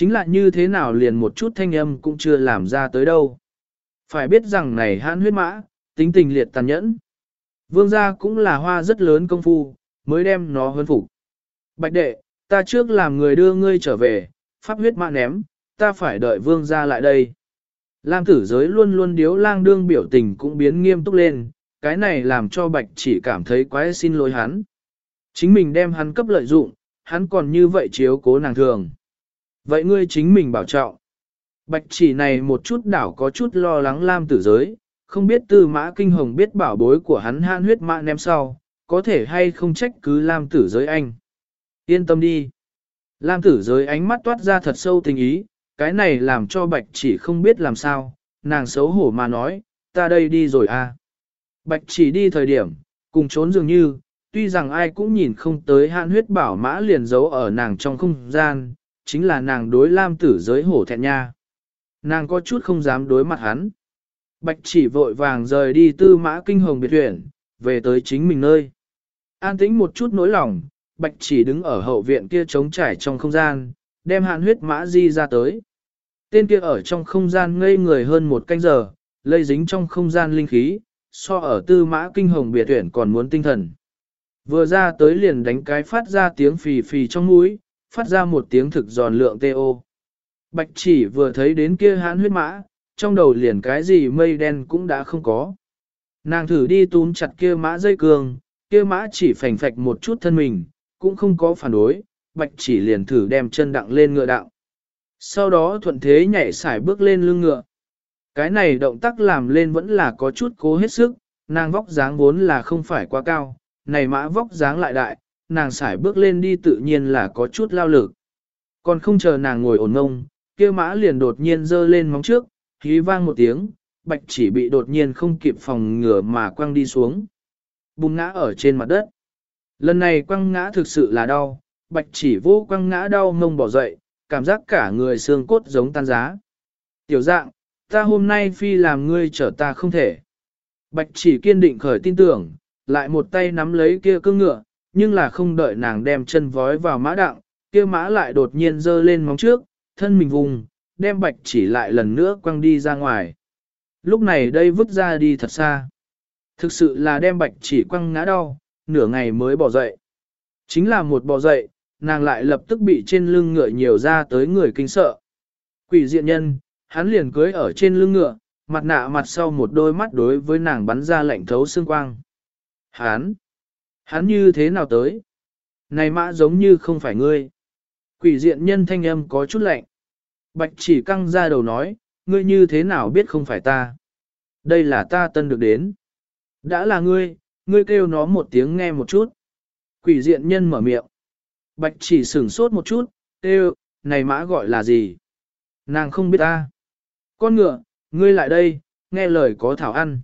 Chính là như thế nào liền một chút thanh âm cũng chưa làm ra tới đâu. Phải biết rằng này hãn huyết mã, tính tình liệt tàn nhẫn. Vương gia cũng là hoa rất lớn công phu, mới đem nó hơn phục. Bạch đệ, ta trước làm người đưa ngươi trở về, pháp huyết mã ném, ta phải đợi vương gia lại đây. Lam tử giới luôn luôn điếu lang đương biểu tình cũng biến nghiêm túc lên, cái này làm cho bạch chỉ cảm thấy quái xin lỗi hắn. Chính mình đem hắn cấp lợi dụng, hắn còn như vậy chiếu cố nàng thường. Vậy ngươi chính mình bảo trọng. Bạch chỉ này một chút đảo có chút lo lắng Lam tử giới, không biết tư mã kinh hồng biết bảo bối của hắn han huyết mã ném sau, có thể hay không trách cứ Lam tử giới anh. Yên tâm đi. Lam tử giới ánh mắt toát ra thật sâu tình ý, cái này làm cho bạch chỉ không biết làm sao, nàng xấu hổ mà nói, ta đây đi rồi à. Bạch chỉ đi thời điểm, cùng trốn dường như, tuy rằng ai cũng nhìn không tới hạn huyết bảo mã liền giấu ở nàng trong không gian, chính là nàng đối lam tử giới hổ thẹn nha. Nàng có chút không dám đối mặt hắn. Bạch chỉ vội vàng rời đi tư mã kinh hồng biệt huyện, về tới chính mình nơi. An tĩnh một chút nỗi lòng, bạch chỉ đứng ở hậu viện kia trống trải trong không gian, đem hạn huyết mã di ra tới. Tên kia ở trong không gian ngây người hơn một canh giờ, lây dính trong không gian linh khí, so ở tư mã kinh hồng biệt tuyển còn muốn tinh thần. Vừa ra tới liền đánh cái phát ra tiếng phì phì trong mũi, phát ra một tiếng thực giòn lượng tê ô. Bạch chỉ vừa thấy đến kia hãn huyết mã, trong đầu liền cái gì mây đen cũng đã không có. Nàng thử đi túm chặt kia mã dây cường, kia mã chỉ phành phạch một chút thân mình, cũng không có phản đối, bạch chỉ liền thử đem chân đặng lên ngựa đạo. Sau đó thuận thế nhảy xải bước lên lưng ngựa. Cái này động tác làm lên vẫn là có chút cố hết sức, nàng vóc dáng vốn là không phải quá cao, này mã vóc dáng lại đại, nàng xải bước lên đi tự nhiên là có chút lao lực. Còn không chờ nàng ngồi ổn ngông, kia mã liền đột nhiên giơ lên móng trước, hí vang một tiếng, bạch chỉ bị đột nhiên không kịp phòng ngừa mà quăng đi xuống. Bùng ngã ở trên mặt đất. Lần này quăng ngã thực sự là đau, bạch chỉ vô quăng ngã đau ngông bỏ dậy, cảm giác cả người xương cốt giống tan giá. Tiểu dạng, ta hôm nay phi làm ngươi trở ta không thể. Bạch chỉ kiên định khởi tin tưởng, lại một tay nắm lấy kia cương ngựa, nhưng là không đợi nàng đem chân vói vào mã đặng, kia mã lại đột nhiên giơ lên móng trước, thân mình vùng, đem bạch chỉ lại lần nữa quăng đi ra ngoài. Lúc này đây vứt ra đi thật xa. Thực sự là đem bạch chỉ quăng ngã đau, nửa ngày mới bỏ dậy. Chính là một bỏ dậy, nàng lại lập tức bị trên lưng ngựa nhiều ra tới người kinh sợ. Quỷ diện nhân, hắn liền cưới ở trên lưng ngựa, mặt nạ mặt sau một đôi mắt đối với nàng bắn ra lạnh thấu xương quang. Hắn, hắn như thế nào tới? Này mã giống như không phải ngươi. Quỷ diện nhân thanh âm có chút lạnh. Bạch chỉ căng ra đầu nói, ngươi như thế nào biết không phải ta? Đây là ta tân được đến. Đã là ngươi, ngươi kêu nó một tiếng nghe một chút. Quỷ diện nhân mở miệng. Bạch chỉ sửng sốt một chút, kêu, này mã gọi là gì? Nàng không biết ta. Con ngựa, ngươi lại đây, nghe lời có thảo ăn.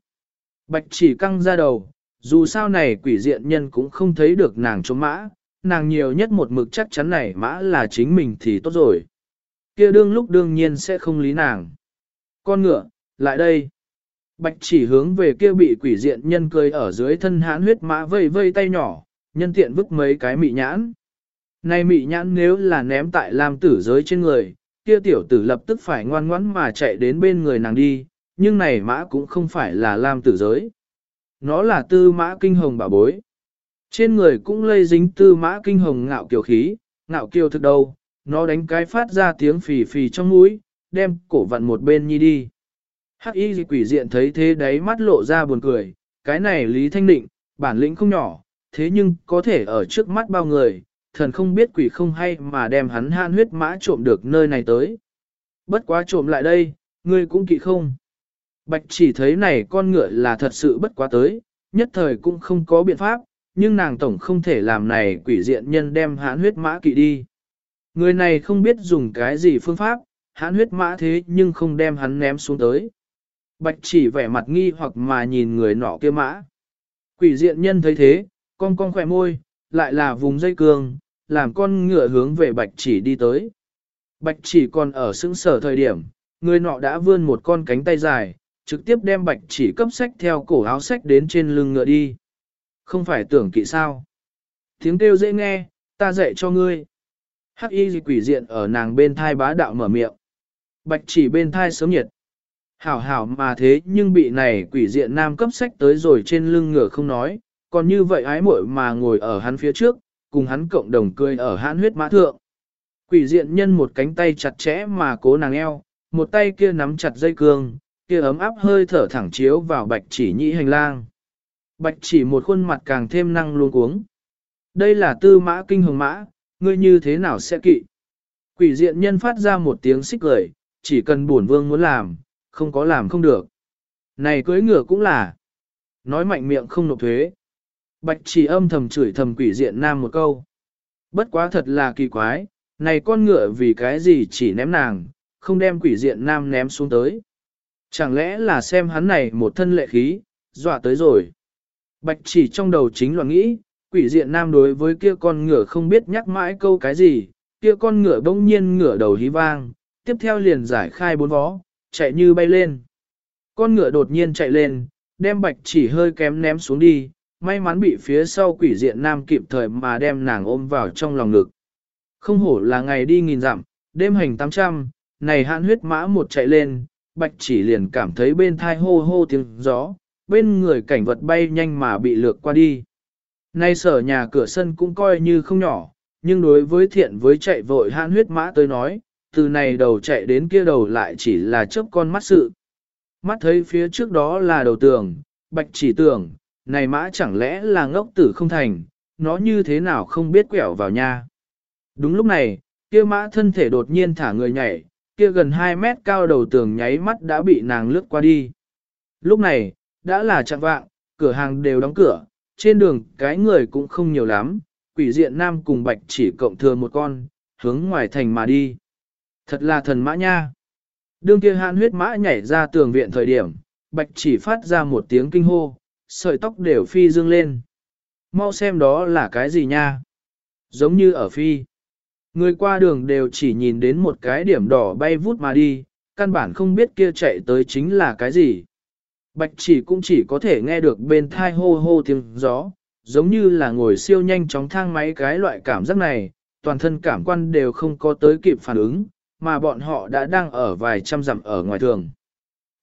Bạch chỉ căng ra đầu, dù sao này quỷ diện nhân cũng không thấy được nàng trốn mã, nàng nhiều nhất một mực chắc chắn này mã là chính mình thì tốt rồi. kia đương lúc đương nhiên sẽ không lý nàng. Con ngựa, lại đây. Bạch chỉ hướng về kia bị quỷ diện nhân cười ở dưới thân hãn huyết mã vây vây tay nhỏ, nhân tiện vứt mấy cái mị nhãn. Này mị nhãn nếu là ném tại lam tử giới trên người, kia tiểu tử lập tức phải ngoan ngoãn mà chạy đến bên người nàng đi, nhưng này mã cũng không phải là lam tử giới. Nó là tư mã kinh hồng bảo bối. Trên người cũng lây dính tư mã kinh hồng ngạo kiều khí, ngạo kiều thực đâu, nó đánh cái phát ra tiếng phì phì trong mũi, đem cổ vặn một bên nhi đi. Hắc y quỷ diện thấy thế đấy mắt lộ ra buồn cười, cái này Lý Thanh Định, bản lĩnh không nhỏ, thế nhưng có thể ở trước mắt bao người, thần không biết quỷ không hay mà đem hắn han huyết mã trộm được nơi này tới. Bất quá trộm lại đây, ngươi cũng kỵ không. Bạch chỉ thấy này con ngựa là thật sự bất quá tới, nhất thời cũng không có biện pháp, nhưng nàng tổng không thể làm này quỷ diện nhân đem hãn huyết mã kỵ đi. Người này không biết dùng cái gì phương pháp, hãn huyết mã thế nhưng không đem hắn ném xuống tới. Bạch chỉ vẻ mặt nghi hoặc mà nhìn người nọ kia mã. Quỷ diện nhân thấy thế, con con khỏe môi, lại là vùng dây cương, làm con ngựa hướng về bạch chỉ đi tới. Bạch chỉ còn ở sững sở thời điểm, người nọ đã vươn một con cánh tay dài, trực tiếp đem bạch chỉ cấp sách theo cổ áo sách đến trên lưng ngựa đi. Không phải tưởng kỵ sao. Tiếng kêu dễ nghe, ta dạy cho ngươi. Hắc y quỷ diện ở nàng bên thai bá đạo mở miệng. Bạch chỉ bên thai sớm nhiệt. Hảo hảo mà thế nhưng bị này quỷ diện nam cấp sách tới rồi trên lưng ngựa không nói, còn như vậy ái muội mà ngồi ở hắn phía trước, cùng hắn cộng đồng cười ở hãn huyết mã thượng. Quỷ diện nhân một cánh tay chặt chẽ mà cố nàng eo, một tay kia nắm chặt dây cương, kia ấm áp hơi thở thẳng chiếu vào bạch chỉ nhĩ hành lang. Bạch chỉ một khuôn mặt càng thêm năng luôn cuống. Đây là tư mã kinh hồng mã, ngươi như thế nào sẽ kỵ? Quỷ diện nhân phát ra một tiếng xích cười, chỉ cần bổn vương muốn làm, không có làm không được. Này cưới ngựa cũng là. Nói mạnh miệng không nộp thuế. Bạch chỉ âm thầm chửi thầm quỷ diện nam một câu. Bất quá thật là kỳ quái, này con ngựa vì cái gì chỉ ném nàng, không đem quỷ diện nam ném xuống tới. Chẳng lẽ là xem hắn này một thân lệ khí, dọa tới rồi. Bạch chỉ trong đầu chính loạn nghĩ, quỷ diện nam đối với kia con ngựa không biết nhắc mãi câu cái gì, kia con ngựa bỗng nhiên ngửa đầu hí vang, tiếp theo liền giải khai bốn vó, chạy như bay lên. Con ngựa đột nhiên chạy lên, đem bạch chỉ hơi kém ném xuống đi, may mắn bị phía sau quỷ diện nam kịp thời mà đem nàng ôm vào trong lòng ngực. Không hổ là ngày đi nghìn dặm, đêm hành 800, này hạn huyết mã một chạy lên, bạch chỉ liền cảm thấy bên thai hô hô tiếng gió, bên người cảnh vật bay nhanh mà bị lược qua đi. Nay sở nhà cửa sân cũng coi như không nhỏ, nhưng đối với thiện với chạy vội hãn huyết mã tới nói, từ này đầu chạy đến kia đầu lại chỉ là chớp con mắt sự. Mắt thấy phía trước đó là đầu tường, bạch chỉ tưởng, này mã chẳng lẽ là ngốc tử không thành, nó như thế nào không biết quẹo vào nha. Đúng lúc này, kia mã thân thể đột nhiên thả người nhảy, kia gần 2 mét cao đầu tường nháy mắt đã bị nàng lướt qua đi. Lúc này, đã là chặng vạng, cửa hàng đều đóng cửa, trên đường cái người cũng không nhiều lắm, quỷ diện nam cùng bạch chỉ cộng thừa một con, hướng ngoài thành mà đi. Thật là thần mã nha. Đương kia hạn huyết mã nhảy ra tường viện thời điểm, bạch chỉ phát ra một tiếng kinh hô, sợi tóc đều phi dương lên. Mau xem đó là cái gì nha? Giống như ở phi. Người qua đường đều chỉ nhìn đến một cái điểm đỏ bay vút mà đi, căn bản không biết kia chạy tới chính là cái gì. Bạch chỉ cũng chỉ có thể nghe được bên thai hô hô tiếng gió, giống như là ngồi siêu nhanh chóng thang máy cái loại cảm giác này, toàn thân cảm quan đều không có tới kịp phản ứng, mà bọn họ đã đang ở vài trăm dặm ở ngoài thường.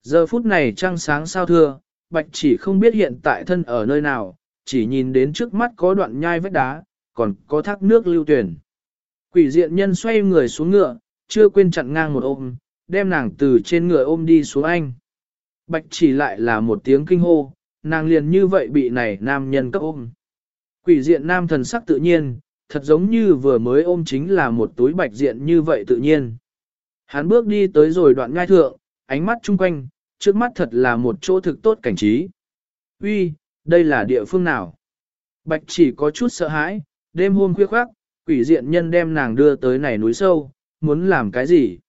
Giờ phút này trăng sáng sao thưa, bạch chỉ không biết hiện tại thân ở nơi nào, chỉ nhìn đến trước mắt có đoạn nhai vách đá, còn có thác nước lưu tuyển. Quỷ diện nhân xoay người xuống ngựa, chưa quên chặn ngang một ôm, đem nàng từ trên ngựa ôm đi xuống anh. Bạch chỉ lại là một tiếng kinh hô, nàng liền như vậy bị này nam nhân cấp ôm. Quỷ diện nam thần sắc tự nhiên, thật giống như vừa mới ôm chính là một túi bạch diện như vậy tự nhiên. Hắn bước đi tới rồi đoạn ngai thượng, ánh mắt chung quanh, trước mắt thật là một chỗ thực tốt cảnh trí. Uy, đây là địa phương nào? Bạch chỉ có chút sợ hãi, đêm hôm khuya khoác, quỷ diện nhân đem nàng đưa tới này núi sâu, muốn làm cái gì?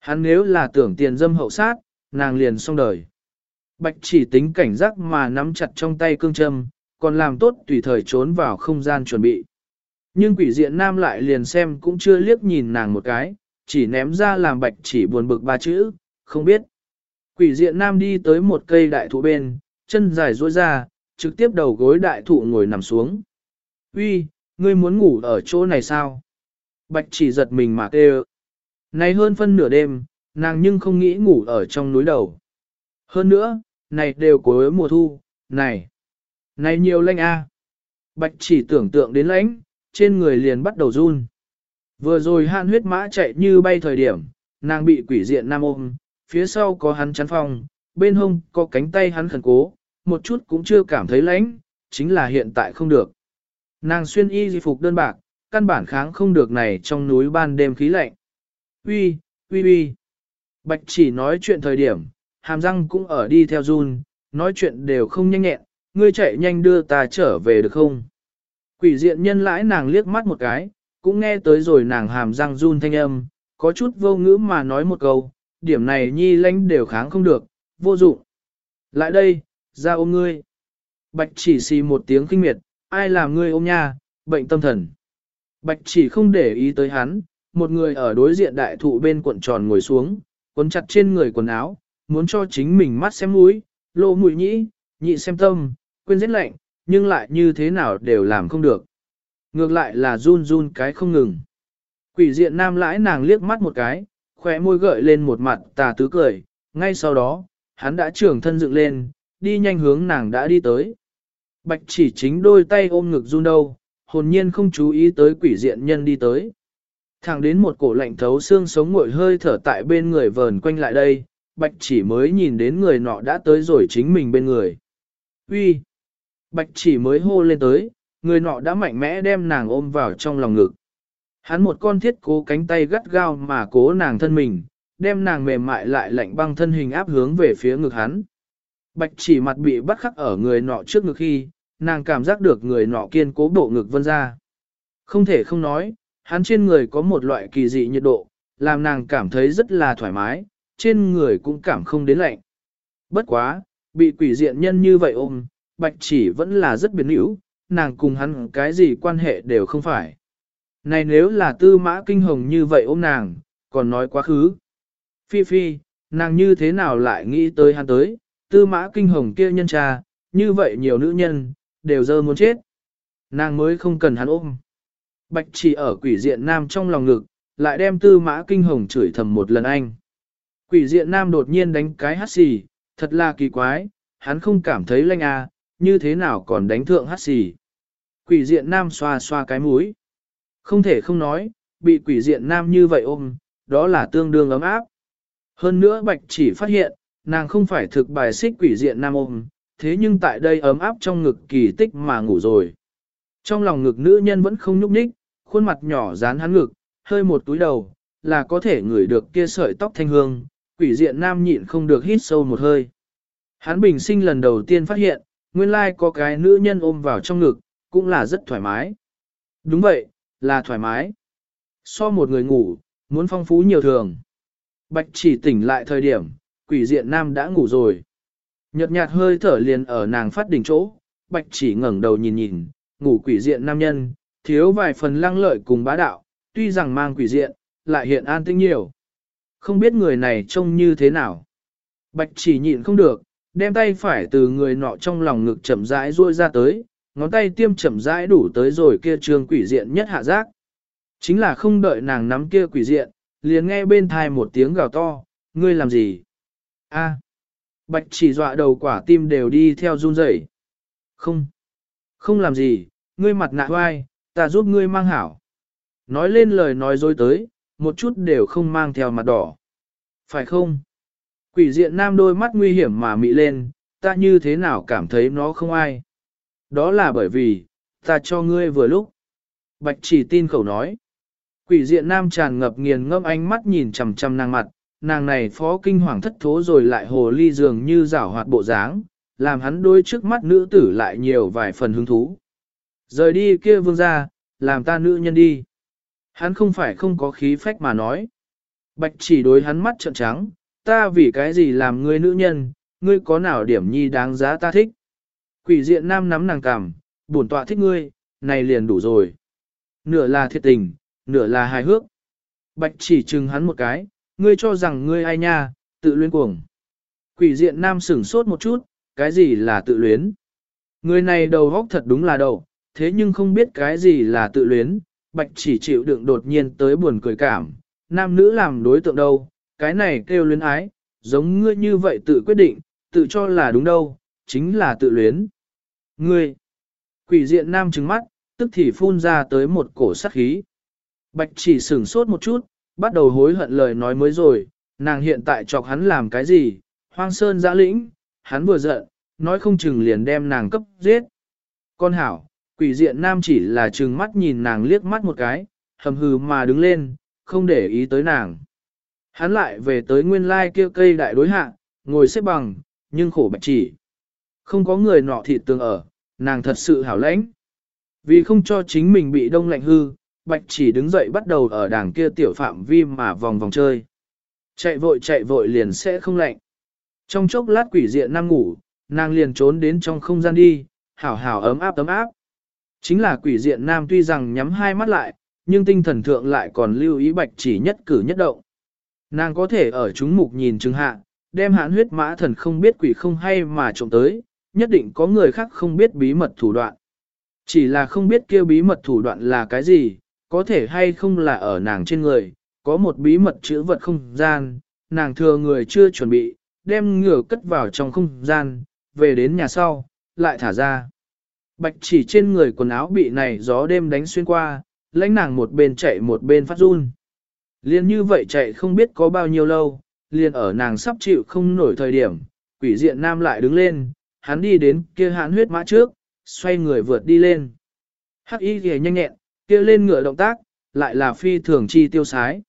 Hắn nếu là tưởng tiền dâm hậu sát, nàng liền xong đời. Bạch chỉ tính cảnh giác mà nắm chặt trong tay cương châm, còn làm tốt tùy thời trốn vào không gian chuẩn bị. Nhưng quỷ diện nam lại liền xem cũng chưa liếc nhìn nàng một cái, chỉ ném ra làm bạch chỉ buồn bực ba chữ, không biết. Quỷ diện nam đi tới một cây đại thụ bên, chân dài duỗi ra, trực tiếp đầu gối đại thụ ngồi nằm xuống. Uy, ngươi muốn ngủ ở chỗ này sao? Bạch chỉ giật mình mà kêu. Này hơn phân nửa đêm, nàng nhưng không nghĩ ngủ ở trong núi đầu. Hơn nữa, này đều cuối mùa thu, này, này nhiều lanh a. Bạch chỉ tưởng tượng đến lãnh, trên người liền bắt đầu run. Vừa rồi hạn huyết mã chạy như bay thời điểm, nàng bị quỷ diện nam ôm, phía sau có hắn chắn phong, bên hông có cánh tay hắn khẩn cố, một chút cũng chưa cảm thấy lãnh, chính là hiện tại không được. Nàng xuyên y di phục đơn bạc, căn bản kháng không được này trong núi ban đêm khí lạnh. Uy, uy uy. Bạch chỉ nói chuyện thời điểm, hàm răng cũng ở đi theo run, nói chuyện đều không nhanh nhẹn, ngươi chạy nhanh đưa ta trở về được không? Quỷ diện nhân lãi nàng liếc mắt một cái, cũng nghe tới rồi nàng hàm răng run thanh âm, có chút vô ngữ mà nói một câu, điểm này nhi lãnh đều kháng không được, vô dụng. Lại đây, ra ôm ngươi. Bạch chỉ xì một tiếng kinh miệt, ai làm ngươi ôm nha, bệnh tâm thần. Bạch chỉ không để ý tới hắn, một người ở đối diện đại thụ bên cuộn tròn ngồi xuống, cuốn chặt trên người quần áo, muốn cho chính mình mắt xem mũi, lộ mũi nhĩ, nhị xem tâm, quên giết lạnh, nhưng lại như thế nào đều làm không được. Ngược lại là run run cái không ngừng. Quỷ diện nam lãi nàng liếc mắt một cái, khóe môi gợi lên một mặt tà tứ cười, ngay sau đó, hắn đã trưởng thân dựng lên, đi nhanh hướng nàng đã đi tới. Bạch chỉ chính đôi tay ôm ngực run đâu, hồn nhiên không chú ý tới quỷ diện nhân đi tới. Thẳng đến một cổ lạnh thấu xương sống ngội hơi thở tại bên người vờn quanh lại đây, bạch chỉ mới nhìn đến người nọ đã tới rồi chính mình bên người. Uy, Bạch chỉ mới hô lên tới, người nọ đã mạnh mẽ đem nàng ôm vào trong lòng ngực. Hắn một con thiết cố cánh tay gắt gao mà cố nàng thân mình, đem nàng mềm mại lại lạnh băng thân hình áp hướng về phía ngực hắn. Bạch chỉ mặt bị bắt khắc ở người nọ trước ngực khi, nàng cảm giác được người nọ kiên cố bộ ngực vân ra. Không thể không nói, hắn trên người có một loại kỳ dị nhiệt độ, làm nàng cảm thấy rất là thoải mái, trên người cũng cảm không đến lạnh. Bất quá, bị quỷ diện nhân như vậy ôm, bạch chỉ vẫn là rất biến hữu, nàng cùng hắn cái gì quan hệ đều không phải. Này nếu là tư mã kinh hồng như vậy ôm nàng, còn nói quá khứ. Phi phi, nàng như thế nào lại nghĩ tới hắn tới, tư mã kinh hồng kia nhân cha, như vậy nhiều nữ nhân, đều dơ muốn chết. Nàng mới không cần hắn ôm. Bạch chỉ ở quỷ diện nam trong lòng ngực, lại đem tư mã kinh hồng chửi thầm một lần anh. Quỷ diện nam đột nhiên đánh cái hát xì, thật là kỳ quái, hắn không cảm thấy lanh à, như thế nào còn đánh thượng hát xì. Quỷ diện nam xoa xoa cái mũi. Không thể không nói, bị quỷ diện nam như vậy ôm, đó là tương đương ấm áp. Hơn nữa bạch chỉ phát hiện, nàng không phải thực bài xích quỷ diện nam ôm, thế nhưng tại đây ấm áp trong ngực kỳ tích mà ngủ rồi. Trong lòng ngực nữ nhân vẫn không nhúc nhích, khuôn mặt nhỏ dán hắn ngực, hơi một túi đầu, là có thể ngửi được kia sợi tóc thanh hương, quỷ diện nam nhịn không được hít sâu một hơi. Hắn bình sinh lần đầu tiên phát hiện, nguyên lai có cái nữ nhân ôm vào trong ngực, cũng là rất thoải mái. Đúng vậy, là thoải mái. So một người ngủ, muốn phong phú nhiều thường. Bạch chỉ tỉnh lại thời điểm, quỷ diện nam đã ngủ rồi. Nhật nhạt hơi thở liền ở nàng phát đỉnh chỗ, bạch chỉ ngẩng đầu nhìn nhìn, ngủ quỷ diện nam nhân, thiếu vài phần lăng lợi cùng bá đạo, tuy rằng mang quỷ diện, lại hiện an tĩnh nhiều. Không biết người này trông như thế nào. Bạch chỉ nhịn không được, đem tay phải từ người nọ trong lòng ngực chậm rãi ruôi ra tới, ngón tay tiêm chậm rãi đủ tới rồi kia trường quỷ diện nhất hạ giác. Chính là không đợi nàng nắm kia quỷ diện, liền nghe bên thai một tiếng gào to, ngươi làm gì? A. Bạch chỉ dọa đầu quả tim đều đi theo run rẩy. Không. Không làm gì, ngươi mặt nạ hoai, ta giúp ngươi mang hảo. Nói lên lời nói dối tới, một chút đều không mang theo mặt đỏ. Phải không? Quỷ diện nam đôi mắt nguy hiểm mà mị lên, ta như thế nào cảm thấy nó không ai. Đó là bởi vì, ta cho ngươi vừa lúc. Bạch chỉ tin khẩu nói. Quỷ diện nam tràn ngập nghiền ngâm ánh mắt nhìn chằm chằm nàng mặt, nàng này phó kinh hoàng thất thố rồi lại hồ ly dường như rảo hoạt bộ dáng, làm hắn đôi trước mắt nữ tử lại nhiều vài phần hứng thú. Rời đi kia vương ra, làm ta nữ nhân đi. Hắn không phải không có khí phách mà nói. Bạch chỉ đối hắn mắt trợn trắng, ta vì cái gì làm ngươi nữ nhân, ngươi có nào điểm nhi đáng giá ta thích. Quỷ diện nam nắm nàng cằm, bổn tọa thích ngươi, này liền đủ rồi. Nửa là thiệt tình, nửa là hài hước. Bạch chỉ chừng hắn một cái, ngươi cho rằng ngươi ai nha, tự luyến cuồng. Quỷ diện nam sửng sốt một chút, cái gì là tự luyến? Người này đầu góc thật đúng là đầu, thế nhưng không biết cái gì là tự luyến, bạch chỉ chịu đựng đột nhiên tới buồn cười cảm, nam nữ làm đối tượng đâu, cái này kêu luyến ái, giống ngươi như vậy tự quyết định, tự cho là đúng đâu, chính là tự luyến. Ngươi, quỷ diện nam trừng mắt, tức thì phun ra tới một cổ sát khí. Bạch chỉ sửng sốt một chút, bắt đầu hối hận lời nói mới rồi, nàng hiện tại chọc hắn làm cái gì, hoang sơn giã lĩnh, hắn vừa giận, nói không chừng liền đem nàng cấp giết. Con hảo, quỷ diện nam chỉ là trừng mắt nhìn nàng liếc mắt một cái, hầm hừ mà đứng lên, không để ý tới nàng. Hắn lại về tới nguyên lai kia cây đại đối hạ, ngồi xếp bằng, nhưng khổ bạch chỉ. Không có người nọ thịt tương ở, nàng thật sự hảo lãnh. Vì không cho chính mình bị đông lạnh hư, bạch chỉ đứng dậy bắt đầu ở đàng kia tiểu phạm vi mà vòng vòng chơi. Chạy vội chạy vội liền sẽ không lạnh. Trong chốc lát quỷ diện nam ngủ, nàng liền trốn đến trong không gian đi, hảo hảo ấm áp ấm áp. Chính là quỷ diện nam tuy rằng nhắm hai mắt lại, nhưng tinh thần thượng lại còn lưu ý bạch chỉ nhất cử nhất động. Nàng có thể ở chúng mục nhìn chứng hạ, đem hãn huyết mã thần không biết quỷ không hay mà trộm tới, nhất định có người khác không biết bí mật thủ đoạn. Chỉ là không biết kêu bí mật thủ đoạn là cái gì, có thể hay không là ở nàng trên người, có một bí mật chữ vật không gian, nàng thừa người chưa chuẩn bị, đem ngựa cất vào trong không gian, về đến nhà sau, lại thả ra. Bạch chỉ trên người quần áo bị này gió đêm đánh xuyên qua, lãnh nàng một bên chạy một bên phát run. Liên như vậy chạy không biết có bao nhiêu lâu, liền ở nàng sắp chịu không nổi thời điểm, quỷ diện nam lại đứng lên, hắn đi đến kia hãn huyết mã trước, xoay người vượt đi lên. Hắc y ghề nhanh nhẹn, kia lên ngựa động tác, lại là phi thường chi tiêu sái.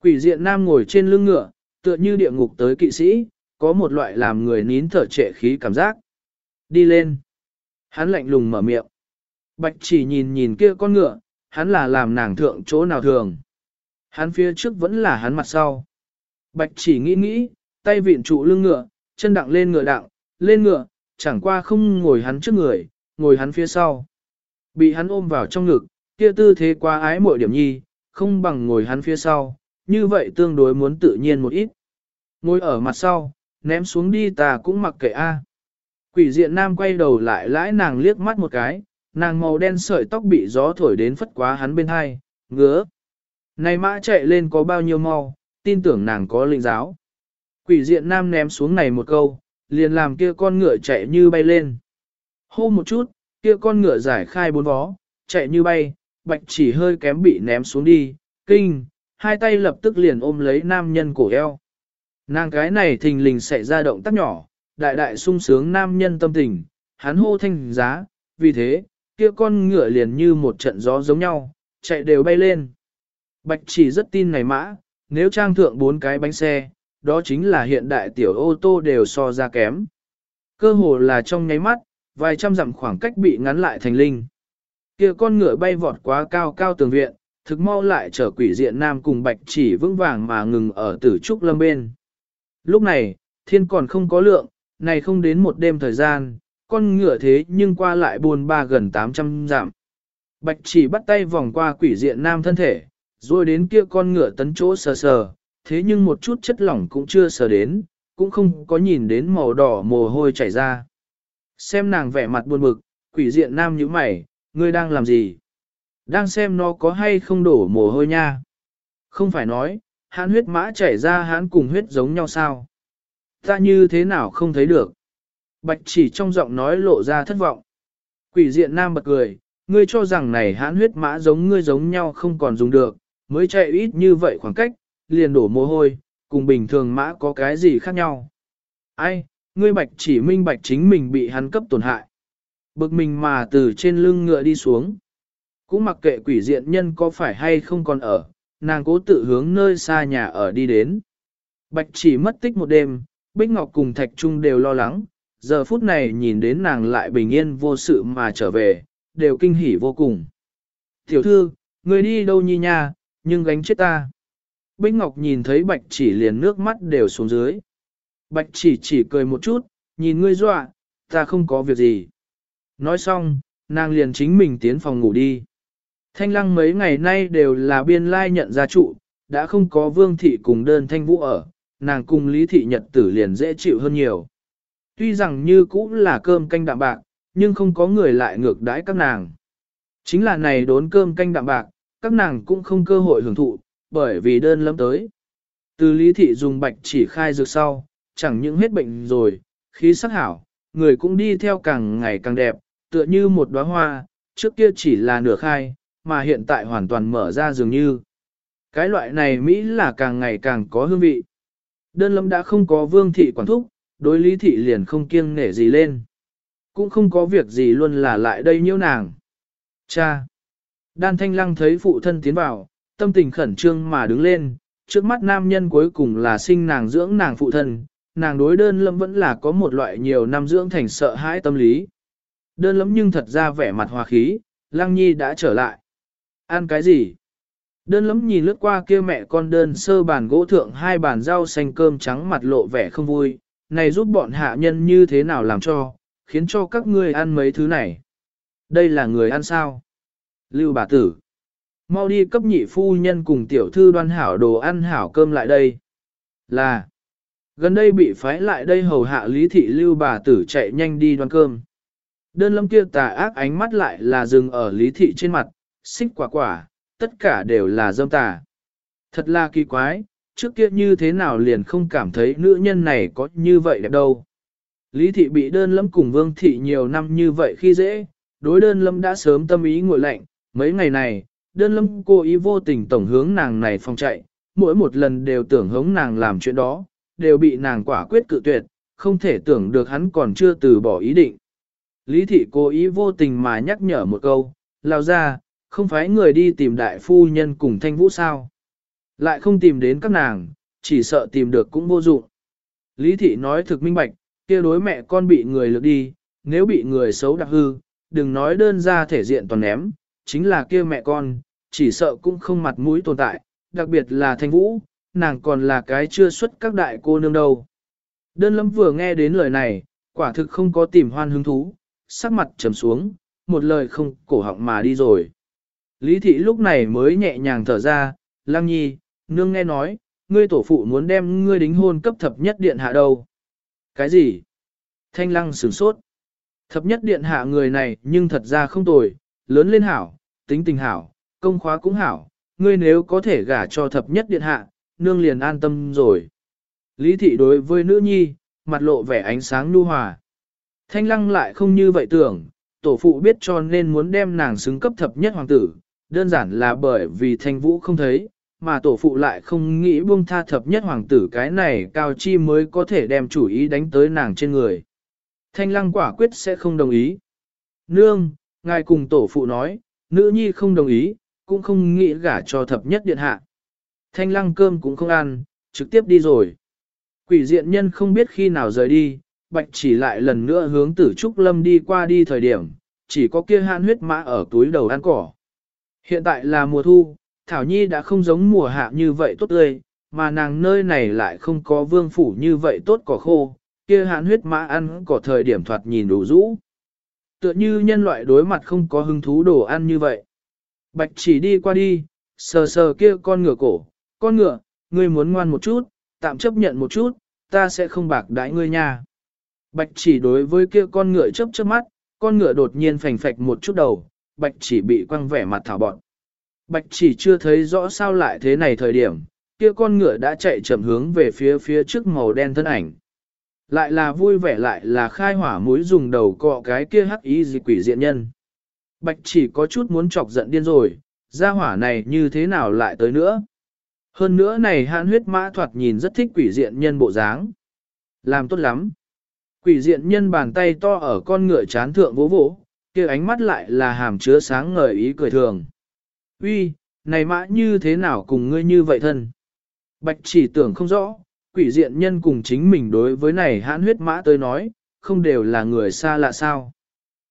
Quỷ diện nam ngồi trên lưng ngựa, tựa như địa ngục tới kỵ sĩ, có một loại làm người nín thở trệ khí cảm giác. Đi lên. Hắn lạnh lùng mở miệng. Bạch chỉ nhìn nhìn kia con ngựa, hắn là làm nàng thượng chỗ nào thường. Hắn phía trước vẫn là hắn mặt sau. Bạch chỉ nghĩ nghĩ, tay vịn trụ lưng ngựa, chân đặng lên ngựa đặng, lên ngựa, chẳng qua không ngồi hắn trước người, ngồi hắn phía sau. Bị hắn ôm vào trong ngực, kia tư thế quá ái mội điểm nhi, không bằng ngồi hắn phía sau, như vậy tương đối muốn tự nhiên một ít. Ngồi ở mặt sau, ném xuống đi ta cũng mặc kệ a. Quỷ diện nam quay đầu lại lãi nàng liếc mắt một cái, nàng màu đen sợi tóc bị gió thổi đến phất quá hắn bên hai, ngứa. Này mã chạy lên có bao nhiêu mau, tin tưởng nàng có linh giáo. Quỷ diện nam ném xuống này một câu, liền làm kia con ngựa chạy như bay lên. Hô một chút, kia con ngựa giải khai bốn vó, chạy như bay, bạch chỉ hơi kém bị ném xuống đi, kinh, hai tay lập tức liền ôm lấy nam nhân cổ eo. Nàng cái này thình lình xảy ra động tác nhỏ, đại đại sung sướng nam nhân tâm tình, hắn hô thanh giá, vì thế, kia con ngựa liền như một trận gió giống nhau, chạy đều bay lên. Bạch chỉ rất tin này mã, nếu trang thượng bốn cái bánh xe, đó chính là hiện đại tiểu ô tô đều so ra kém. Cơ hồ là trong nháy mắt, vài trăm dặm khoảng cách bị ngắn lại thành linh. Kia con ngựa bay vọt quá cao cao tường viện, thực mau lại trở quỷ diện nam cùng bạch chỉ vững vàng mà ngừng ở tử trúc lâm bên. Lúc này, thiên còn không có lượng, này không đến một đêm thời gian, con ngựa thế nhưng qua lại buồn ba gần 800 giảm. Bạch chỉ bắt tay vòng qua quỷ diện nam thân thể, rồi đến kia con ngựa tấn chỗ sờ sờ, thế nhưng một chút chất lỏng cũng chưa sờ đến, cũng không có nhìn đến màu đỏ mồ hôi chảy ra. Xem nàng vẻ mặt buồn bực, quỷ diện nam như mày, ngươi đang làm gì? Đang xem nó có hay không đổ mồ hôi nha. Không phải nói, hãn huyết mã chảy ra hãn cùng huyết giống nhau sao? Ta như thế nào không thấy được? Bạch chỉ trong giọng nói lộ ra thất vọng. Quỷ diện nam bật cười, ngươi cho rằng này hãn huyết mã giống ngươi giống nhau không còn dùng được, mới chạy ít như vậy khoảng cách, liền đổ mồ hôi, cùng bình thường mã có cái gì khác nhau. Ai, ngươi bạch chỉ minh bạch chính mình bị hắn cấp tổn hại. Bực mình mà từ trên lưng ngựa đi xuống. Cũng mặc kệ quỷ diện nhân có phải hay không còn ở, nàng cố tự hướng nơi xa nhà ở đi đến. Bạch chỉ mất tích một đêm, Bích Ngọc cùng Thạch Trung đều lo lắng, giờ phút này nhìn đến nàng lại bình yên vô sự mà trở về, đều kinh hỉ vô cùng. Tiểu thư, người đi đâu nhi nha, nhưng gánh chết ta. Bích Ngọc nhìn thấy bạch chỉ liền nước mắt đều xuống dưới. Bạch chỉ chỉ cười một chút, nhìn ngươi dọa, ta không có việc gì. Nói xong, nàng liền chính mình tiến phòng ngủ đi. Thanh lăng mấy ngày nay đều là biên lai nhận gia trụ, đã không có vương thị cùng đơn thanh vũ ở, nàng cùng lý thị nhật tử liền dễ chịu hơn nhiều. Tuy rằng như cũ là cơm canh đạm bạc, nhưng không có người lại ngược đãi các nàng. Chính là này đốn cơm canh đạm bạc, các nàng cũng không cơ hội hưởng thụ, bởi vì đơn lâm tới. Từ lý thị dùng bạch chỉ khai dược sau, chẳng những hết bệnh rồi, khí sắc hảo, người cũng đi theo càng ngày càng đẹp, tựa như một đóa hoa, trước kia chỉ là nửa khai, mà hiện tại hoàn toàn mở ra dường như. Cái loại này Mỹ là càng ngày càng có hương vị. Đơn lâm đã không có vương thị quản thúc, đối lý thị liền không kiêng nể gì lên. Cũng không có việc gì luôn là lại đây nhiễu nàng. Cha! Đan thanh lăng thấy phụ thân tiến vào, tâm tình khẩn trương mà đứng lên, trước mắt nam nhân cuối cùng là sinh nàng dưỡng nàng phụ thân, nàng đối đơn lâm vẫn là có một loại nhiều năm dưỡng thành sợ hãi tâm lý. Đơn lắm nhưng thật ra vẻ mặt hòa khí, lăng nhi đã trở lại. Ăn cái gì? Đơn lắm nhìn lướt qua kia mẹ con đơn sơ bàn gỗ thượng hai bàn rau xanh cơm trắng mặt lộ vẻ không vui, này giúp bọn hạ nhân như thế nào làm cho, khiến cho các ngươi ăn mấy thứ này. Đây là người ăn sao? Lưu bà tử. Mau đi cấp nhị phu nhân cùng tiểu thư đoan hảo đồ ăn hảo cơm lại đây. Là. Gần đây bị phái lại đây hầu hạ lý thị lưu bà tử chạy nhanh đi đoan cơm. Đơn lâm kia tà ác ánh mắt lại là dừng ở lý thị trên mặt, xích quả quả, tất cả đều là dâm tà. Thật là kỳ quái, trước kia như thế nào liền không cảm thấy nữ nhân này có như vậy đẹp đâu. Lý thị bị đơn lâm cùng vương thị nhiều năm như vậy khi dễ, đối đơn lâm đã sớm tâm ý ngồi lạnh, mấy ngày này, đơn lâm cô ý vô tình tổng hướng nàng này phong chạy, mỗi một lần đều tưởng hống nàng làm chuyện đó, đều bị nàng quả quyết cự tuyệt, không thể tưởng được hắn còn chưa từ bỏ ý định. Lý thị cố ý vô tình mà nhắc nhở một câu, lao ra, không phải người đi tìm đại phu nhân cùng thanh vũ sao. Lại không tìm đến các nàng, chỉ sợ tìm được cũng vô dụng. Lý thị nói thực minh bạch, kia đối mẹ con bị người lược đi, nếu bị người xấu đặc hư, đừng nói đơn ra thể diện toàn ném, chính là kia mẹ con, chỉ sợ cũng không mặt mũi tồn tại, đặc biệt là thanh vũ, nàng còn là cái chưa xuất các đại cô nương đâu. Đơn lâm vừa nghe đến lời này, quả thực không có tìm hoan hứng thú, sắc mặt trầm xuống, một lời không cổ họng mà đi rồi. Lý thị lúc này mới nhẹ nhàng thở ra, lăng nhi, nương nghe nói, ngươi tổ phụ muốn đem ngươi đính hôn cấp thập nhất điện hạ đâu. Cái gì? Thanh lăng sửng sốt. Thập nhất điện hạ người này nhưng thật ra không tồi, lớn lên hảo, tính tình hảo, công khóa cũng hảo, ngươi nếu có thể gả cho thập nhất điện hạ, nương liền an tâm rồi. Lý thị đối với nữ nhi, mặt lộ vẻ ánh sáng nhu hòa. Thanh lăng lại không như vậy tưởng, tổ phụ biết cho nên muốn đem nàng xứng cấp thập nhất hoàng tử, đơn giản là bởi vì thanh vũ không thấy, mà tổ phụ lại không nghĩ buông tha thập nhất hoàng tử cái này cao chi mới có thể đem chủ ý đánh tới nàng trên người. Thanh lăng quả quyết sẽ không đồng ý. Nương, ngài cùng tổ phụ nói, nữ nhi không đồng ý, cũng không nghĩ gả cho thập nhất điện hạ. Thanh lăng cơm cũng không ăn, trực tiếp đi rồi. Quỷ diện nhân không biết khi nào rời đi, bạch chỉ lại lần nữa hướng tử trúc lâm đi qua đi thời điểm, chỉ có kia hạn huyết mã ở túi đầu ăn cỏ. Hiện tại là mùa thu, Thảo Nhi đã không giống mùa hạ như vậy tốt tươi, mà nàng nơi này lại không có vương phủ như vậy tốt cỏ khô, kia hạn huyết mã ăn cỏ thời điểm thoạt nhìn đủ rũ. Tựa như nhân loại đối mặt không có hứng thú đồ ăn như vậy. Bạch chỉ đi qua đi, sờ sờ kia con ngựa cổ, con ngựa, ngươi muốn ngoan một chút, tạm chấp nhận một chút, ta sẽ không bạc đãi ngươi nha. Bạch chỉ đối với kia con ngựa chớp chớp mắt, con ngựa đột nhiên phành phạch một chút đầu, bạch chỉ bị quăng vẻ mặt thảo bọn. Bạch chỉ chưa thấy rõ sao lại thế này thời điểm, kia con ngựa đã chạy chậm hướng về phía phía trước màu đen thân ảnh. Lại là vui vẻ lại là khai hỏa mũi dùng đầu cọ cái kia hắc ý gì quỷ diện nhân. Bạch chỉ có chút muốn chọc giận điên rồi, gia hỏa này như thế nào lại tới nữa. Hơn nữa này hãn huyết mã thoạt nhìn rất thích quỷ diện nhân bộ dáng. Làm tốt lắm. Quỷ diện nhân bàn tay to ở con ngựa chán thượng vỗ vỗ, kia ánh mắt lại là hàm chứa sáng ngời ý cười thường. Uy, này mã như thế nào cùng ngươi như vậy thân? Bạch chỉ tưởng không rõ, quỷ diện nhân cùng chính mình đối với này hãn huyết mã tới nói, không đều là người xa lạ sao.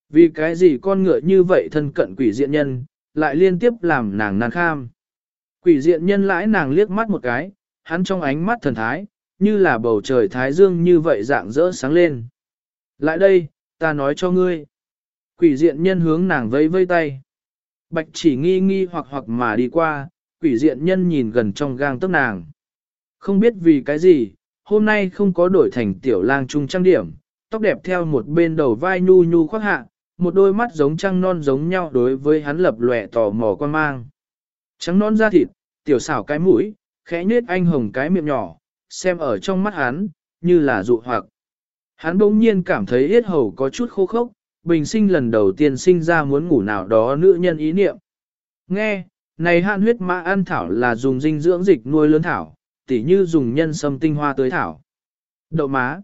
Vì cái gì con ngựa như vậy thân cận quỷ diện nhân, lại liên tiếp làm nàng nan kham. Quỷ diện nhân lãi nàng liếc mắt một cái, hắn trong ánh mắt thần thái, như là bầu trời thái dương như vậy dạng rỡ sáng lên. Lại đây, ta nói cho ngươi. Quỷ diện nhân hướng nàng vẫy vây tay. Bạch chỉ nghi nghi hoặc hoặc mà đi qua, quỷ diện nhân nhìn gần trong gang tấc nàng. Không biết vì cái gì, hôm nay không có đổi thành tiểu lang trung trang điểm, tóc đẹp theo một bên đầu vai nhu nhu khoác hạ, một đôi mắt giống trăng non giống nhau đối với hắn lập lòe tò mò quan mang. Trắng non da thịt, tiểu xảo cái mũi, khẽ nết anh hồng cái miệng nhỏ, xem ở trong mắt hắn, như là dụ hoặc. Hắn bỗng nhiên cảm thấy yết hầu có chút khô khốc, bình sinh lần đầu tiên sinh ra muốn ngủ nào đó nữ nhân ý niệm. Nghe, này hạn huyết mã ăn thảo là dùng dinh dưỡng dịch nuôi lớn thảo, tỉ như dùng nhân sâm tinh hoa tới thảo. Đậu má.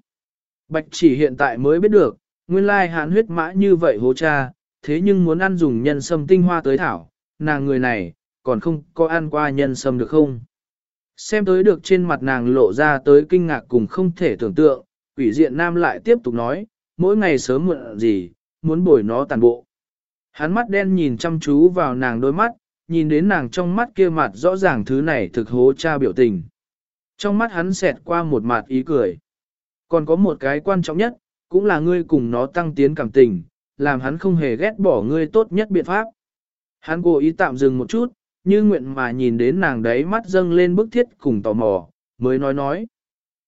Bạch chỉ hiện tại mới biết được, nguyên lai hạn huyết mã như vậy hố cha, thế nhưng muốn ăn dùng nhân sâm tinh hoa tới thảo, nàng người này, còn không có ăn qua nhân sâm được không? Xem tới được trên mặt nàng lộ ra tới kinh ngạc cùng không thể tưởng tượng, quỷ diện nam lại tiếp tục nói, mỗi ngày sớm muộn gì, muốn bồi nó tàn bộ. Hắn mắt đen nhìn chăm chú vào nàng đôi mắt, nhìn đến nàng trong mắt kia mặt rõ ràng thứ này thực hố cha biểu tình. Trong mắt hắn xẹt qua một mặt ý cười. Còn có một cái quan trọng nhất, cũng là ngươi cùng nó tăng tiến cảm tình, làm hắn không hề ghét bỏ ngươi tốt nhất biện pháp. Hắn cố ý tạm dừng một chút, như nguyện mà nhìn đến nàng đấy mắt dâng lên bức thiết cùng tò mò, mới nói nói.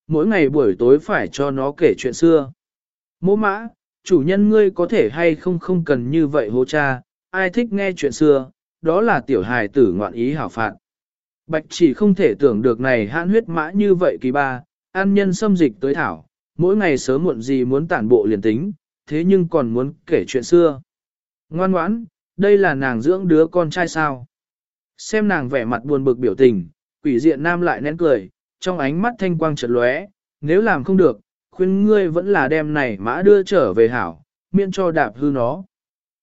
Mỗi ngày buổi tối phải cho nó kể chuyện xưa. Mô mã, chủ nhân ngươi có thể hay không không cần như vậy hô cha, ai thích nghe chuyện xưa, đó là tiểu hài tử ngoạn ý hảo phạt. Bạch chỉ không thể tưởng được này hãn huyết mã như vậy kỳ ba, an nhân xâm dịch tới thảo, mỗi ngày sớm muộn gì muốn tản bộ liền tính, thế nhưng còn muốn kể chuyện xưa. Ngoan ngoãn, đây là nàng dưỡng đứa con trai sao. Xem nàng vẻ mặt buồn bực biểu tình, quỷ diện nam lại nén cười, trong ánh mắt thanh quang chợt lóe, nếu làm không được, khuyên ngươi vẫn là đem này mã đưa trở về hảo, miễn cho đạp hư nó.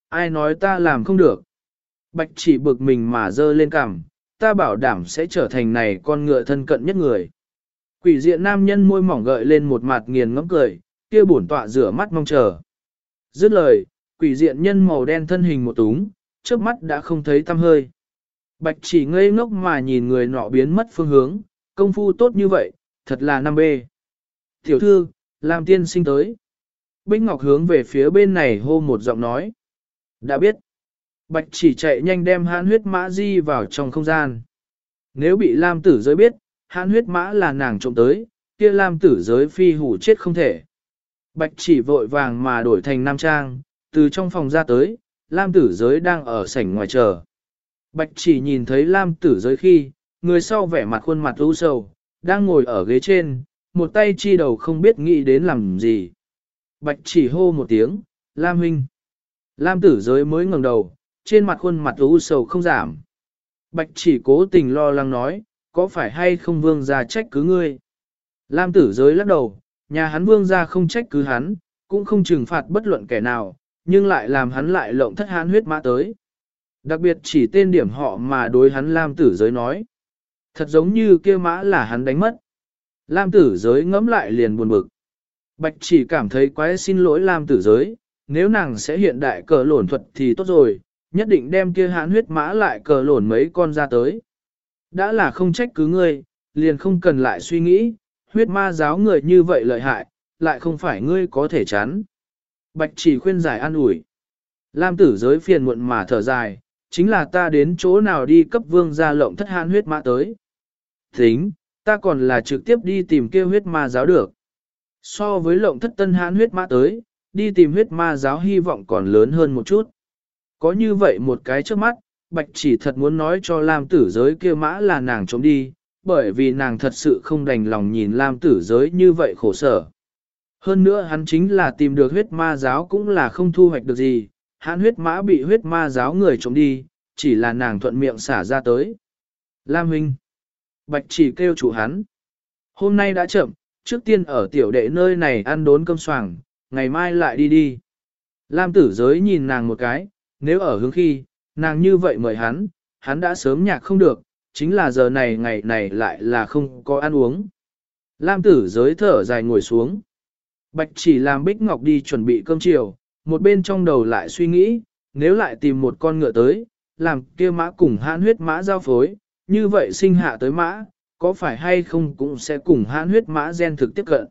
Ai nói ta làm không được? Bạch chỉ bực mình mà dơ lên cằm, ta bảo đảm sẽ trở thành này con ngựa thân cận nhất người. Quỷ diện nam nhân môi mỏng gợi lên một mặt nghiền ngẫm cười, kia bổn tọa rửa mắt mong chờ. Dứt lời, quỷ diện nhân màu đen thân hình một túng, trước mắt đã không thấy tăm hơi. Bạch chỉ ngây ngốc mà nhìn người nọ biến mất phương hướng, công phu tốt như vậy, thật là năm bê. Tiểu thư, làm tiên sinh tới. Bích Ngọc hướng về phía bên này hô một giọng nói. Đã biết. Bạch chỉ chạy nhanh đem hãn huyết mã di vào trong không gian. Nếu bị Lam tử giới biết, hãn huyết mã là nàng trộm tới, kia Lam tử giới phi hủ chết không thể. Bạch chỉ vội vàng mà đổi thành nam trang, từ trong phòng ra tới, Lam tử giới đang ở sảnh ngoài chờ. Bạch chỉ nhìn thấy Lam tử giới khi, người sau vẻ mặt khuôn mặt u sầu, đang ngồi ở ghế trên, một tay chi đầu không biết nghĩ đến làm gì. Bạch chỉ hô một tiếng, Lam huynh. Lam tử giới mới ngẩng đầu, trên mặt khuôn mặt u sầu không giảm. Bạch chỉ cố tình lo lắng nói, có phải hay không vương gia trách cứ ngươi? Lam tử giới lắc đầu, nhà hắn vương gia không trách cứ hắn, cũng không trừng phạt bất luận kẻ nào, nhưng lại làm hắn lại lộng thất hán huyết mã tới. Đặc biệt chỉ tên điểm họ mà đối hắn Lam tử giới nói. Thật giống như kia mã là hắn đánh mất. Lam tử giới ngẫm lại liền buồn bực. Bạch chỉ cảm thấy quái xin lỗi Lam tử giới, nếu nàng sẽ hiện đại cờ lổn thuật thì tốt rồi, nhất định đem kia hãn huyết mã lại cờ lổn mấy con ra tới. Đã là không trách cứ ngươi, liền không cần lại suy nghĩ, huyết ma giáo người như vậy lợi hại, lại không phải ngươi có thể chán. Bạch chỉ khuyên giải an ủi. Lam tử giới phiền muộn mà thở dài, chính là ta đến chỗ nào đi cấp vương gia lộng thất hãn huyết mã tới. Tính, ta còn là trực tiếp đi tìm kêu huyết ma giáo được. So với lộng thất tân hãn huyết mã tới, đi tìm huyết ma giáo hy vọng còn lớn hơn một chút. Có như vậy một cái trước mắt, bạch chỉ thật muốn nói cho Lam tử giới kia mã là nàng trống đi, bởi vì nàng thật sự không đành lòng nhìn Lam tử giới như vậy khổ sở. Hơn nữa hắn chính là tìm được huyết ma giáo cũng là không thu hoạch được gì, hãn huyết mã bị huyết ma giáo người trộm đi, chỉ là nàng thuận miệng xả ra tới. Lam Huynh Bạch chỉ kêu chủ hắn. Hôm nay đã chậm, trước tiên ở tiểu đệ nơi này ăn đốn cơm soảng, ngày mai lại đi đi. Lam tử giới nhìn nàng một cái, nếu ở hướng khi, nàng như vậy mời hắn, hắn đã sớm nhạc không được, chính là giờ này ngày này lại là không có ăn uống. Lam tử giới thở dài ngồi xuống. Bạch chỉ làm Bích Ngọc đi chuẩn bị cơm chiều, một bên trong đầu lại suy nghĩ, nếu lại tìm một con ngựa tới, làm kia mã cùng hãn huyết mã giao phối, như vậy sinh hạ tới mã, có phải hay không cũng sẽ cùng hãn huyết mã gen thực tiếp cận.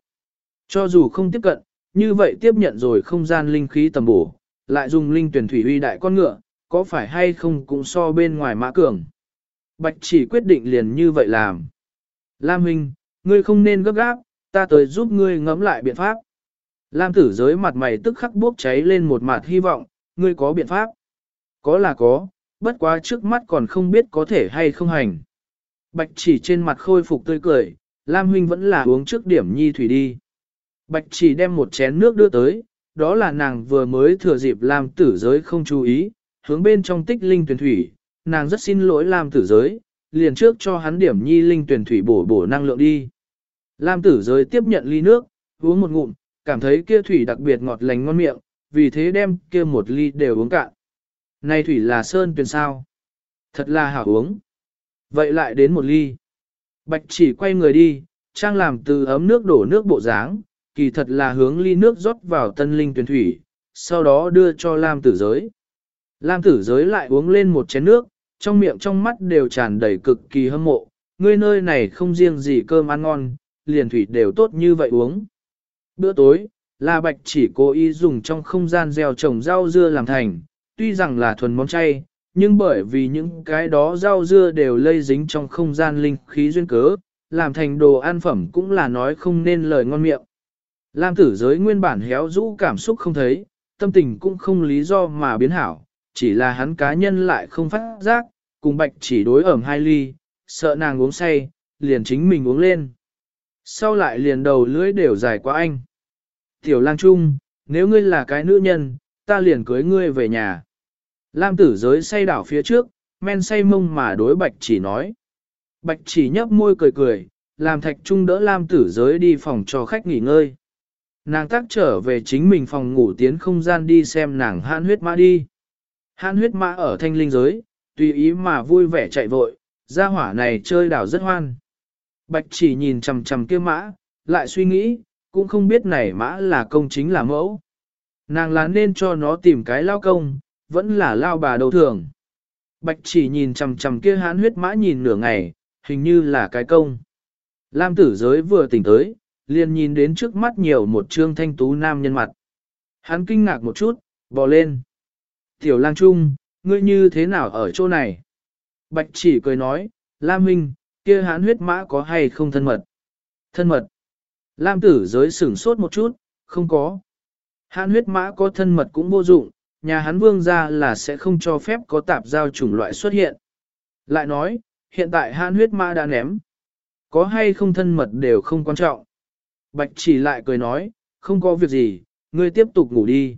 Cho dù không tiếp cận, như vậy tiếp nhận rồi không gian linh khí tầm bổ, lại dùng linh tuyển thủy uy đại con ngựa, có phải hay không cũng so bên ngoài mã cường. Bạch chỉ quyết định liền như vậy làm. Lam Huynh, ngươi không nên gấp gáp, ta tới giúp ngươi ngẫm lại biện pháp. Lam tử giới mặt mày tức khắc bốc cháy lên một mặt hy vọng, ngươi có biện pháp. Có là có, bất quá trước mắt còn không biết có thể hay không hành. Bạch chỉ trên mặt khôi phục tươi cười, Lam huynh vẫn là uống trước điểm nhi thủy đi. Bạch chỉ đem một chén nước đưa tới, đó là nàng vừa mới thừa dịp Lam tử giới không chú ý, hướng bên trong tích linh tuyển thủy, nàng rất xin lỗi Lam tử giới, liền trước cho hắn điểm nhi linh tuyển thủy bổ bổ năng lượng đi. Lam tử giới tiếp nhận ly nước, uống một ngụm, cảm thấy kia thủy đặc biệt ngọt lành ngon miệng, vì thế đem kia một ly đều uống cạn. Này thủy là sơn tuyền sao? Thật là hảo uống. Vậy lại đến một ly. Bạch chỉ quay người đi, trang làm từ ấm nước đổ nước bộ dáng, kỳ thật là hướng ly nước rót vào tân linh tuyển thủy, sau đó đưa cho Lam tử giới. Lam tử giới lại uống lên một chén nước, trong miệng trong mắt đều tràn đầy cực kỳ hâm mộ, ngươi nơi này không riêng gì cơm ăn ngon, liền thủy đều tốt như vậy uống. Bữa tối, là bạch chỉ cố ý dùng trong không gian gieo trồng rau dưa làm thành, tuy rằng là thuần món chay, nhưng bởi vì những cái đó rau dưa đều lây dính trong không gian linh khí duyên cớ, làm thành đồ ăn phẩm cũng là nói không nên lời ngon miệng. Lam tử giới nguyên bản héo rũ cảm xúc không thấy, tâm tình cũng không lý do mà biến hảo, chỉ là hắn cá nhân lại không phát giác, cùng bạch chỉ đối ẩm hai ly, sợ nàng uống say, liền chính mình uống lên. Sau lại liền đầu lưỡi đều dài quá anh. Tiểu lang trung, nếu ngươi là cái nữ nhân, ta liền cưới ngươi về nhà. Lam tử giới say đảo phía trước, men say mông mà đối bạch chỉ nói. Bạch chỉ nhấp môi cười cười, làm thạch trung đỡ Lam tử giới đi phòng cho khách nghỉ ngơi. Nàng tác trở về chính mình phòng ngủ tiến không gian đi xem nàng hãn huyết mã đi. Hãn huyết mã ở thanh linh giới, tùy ý mà vui vẻ chạy vội, gia hỏa này chơi đảo rất hoan. Bạch chỉ nhìn chằm chằm kia mã, lại suy nghĩ, cũng không biết này mã là công chính là mẫu. Nàng là nên cho nó tìm cái lao công, vẫn là lao bà đầu thường. Bạch chỉ nhìn chằm chằm kia hán huyết mã nhìn nửa ngày, hình như là cái công. Lam tử giới vừa tỉnh tới, liền nhìn đến trước mắt nhiều một trương thanh tú nam nhân mặt. Hắn kinh ngạc một chút, bò lên. Tiểu lang trung, ngươi như thế nào ở chỗ này? Bạch chỉ cười nói, Lam huynh, kia hán huyết mã có hay không thân mật? Thân mật. Lam tử giới sửng sốt một chút, không có. Hán huyết mã có thân mật cũng vô dụng, nhà hắn vương ra là sẽ không cho phép có tạp giao chủng loại xuất hiện. Lại nói, hiện tại hán huyết mã đã ném. Có hay không thân mật đều không quan trọng. Bạch chỉ lại cười nói, không có việc gì, ngươi tiếp tục ngủ đi.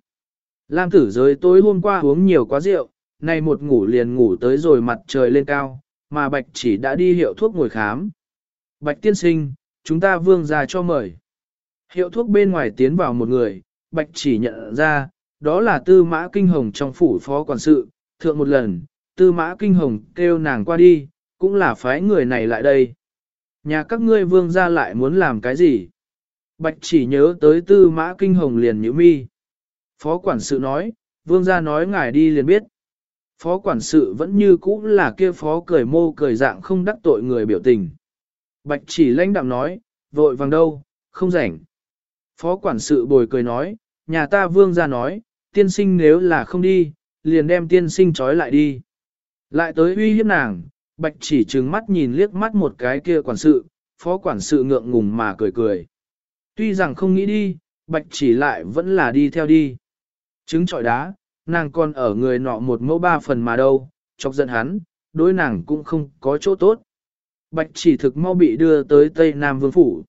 Lam tử giới tối hôm qua uống nhiều quá rượu, nay một ngủ liền ngủ tới rồi mặt trời lên cao, mà bạch chỉ đã đi hiệu thuốc ngồi khám. Bạch tiên sinh, chúng ta vương ra cho mời. Hiệu thuốc bên ngoài tiến vào một người, bạch chỉ nhận ra, đó là tư mã kinh hồng trong phủ phó quản sự, thượng một lần, tư mã kinh hồng kêu nàng qua đi, cũng là phái người này lại đây. Nhà các ngươi vương ra lại muốn làm cái gì? Bạch chỉ nhớ tới tư mã kinh hồng liền nhữ mi. Phó quản sự nói, vương gia nói ngài đi liền biết. Phó quản sự vẫn như cũ là kia phó cười mô cười dạng không đắc tội người biểu tình. Bạch chỉ lãnh đạm nói, vội vàng đâu, không rảnh. Phó quản sự bồi cười nói, nhà ta vương gia nói, tiên sinh nếu là không đi, liền đem tiên sinh trói lại đi. Lại tới uy hiếp nàng, bạch chỉ trừng mắt nhìn liếc mắt một cái kia quản sự, phó quản sự ngượng ngùng mà cười cười. Tuy rằng không nghĩ đi, bạch chỉ lại vẫn là đi theo đi. Trứng trọi đá, nàng còn ở người nọ một mẫu ba phần mà đâu, chọc giận hắn, đối nàng cũng không có chỗ tốt. Bạch chỉ thực mau bị đưa tới Tây Nam Vương Phủ.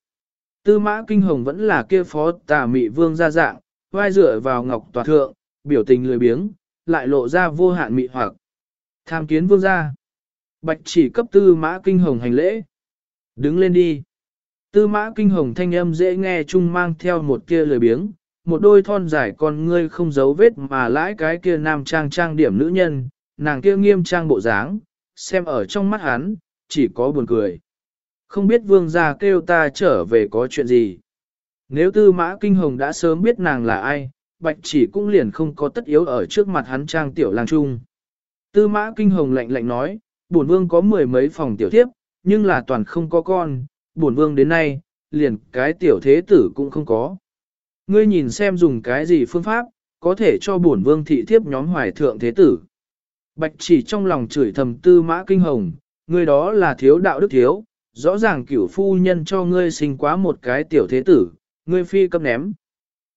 Tư mã kinh hồng vẫn là kia phó tà mị vương ra dạng, vai dựa vào ngọc tòa thượng, biểu tình lười biếng, lại lộ ra vô hạn mị hoặc. Tham kiến vương gia. Bạch chỉ cấp tư mã kinh hồng hành lễ. Đứng lên đi. Tư mã kinh hồng thanh âm dễ nghe chung mang theo một kia lười biếng, một đôi thon dài con ngươi không giấu vết mà lãi cái kia nam trang trang điểm nữ nhân, nàng kia nghiêm trang bộ dáng, xem ở trong mắt hắn, chỉ có buồn cười. Không biết vương gia kêu ta trở về có chuyện gì. Nếu tư mã kinh hồng đã sớm biết nàng là ai, bạch chỉ cũng liền không có tất yếu ở trước mặt hắn trang tiểu lang trung. Tư mã kinh hồng lạnh lạnh nói, bổn vương có mười mấy phòng tiểu thiếp, nhưng là toàn không có con, bổn vương đến nay, liền cái tiểu thế tử cũng không có. Ngươi nhìn xem dùng cái gì phương pháp, có thể cho bổn vương thị thiếp nhóm hoài thượng thế tử. Bạch chỉ trong lòng chửi thầm tư mã kinh hồng, ngươi đó là thiếu đạo đức thiếu, rõ ràng cửu phu nhân cho ngươi sinh quá một cái tiểu thế tử, ngươi phi cấp ném.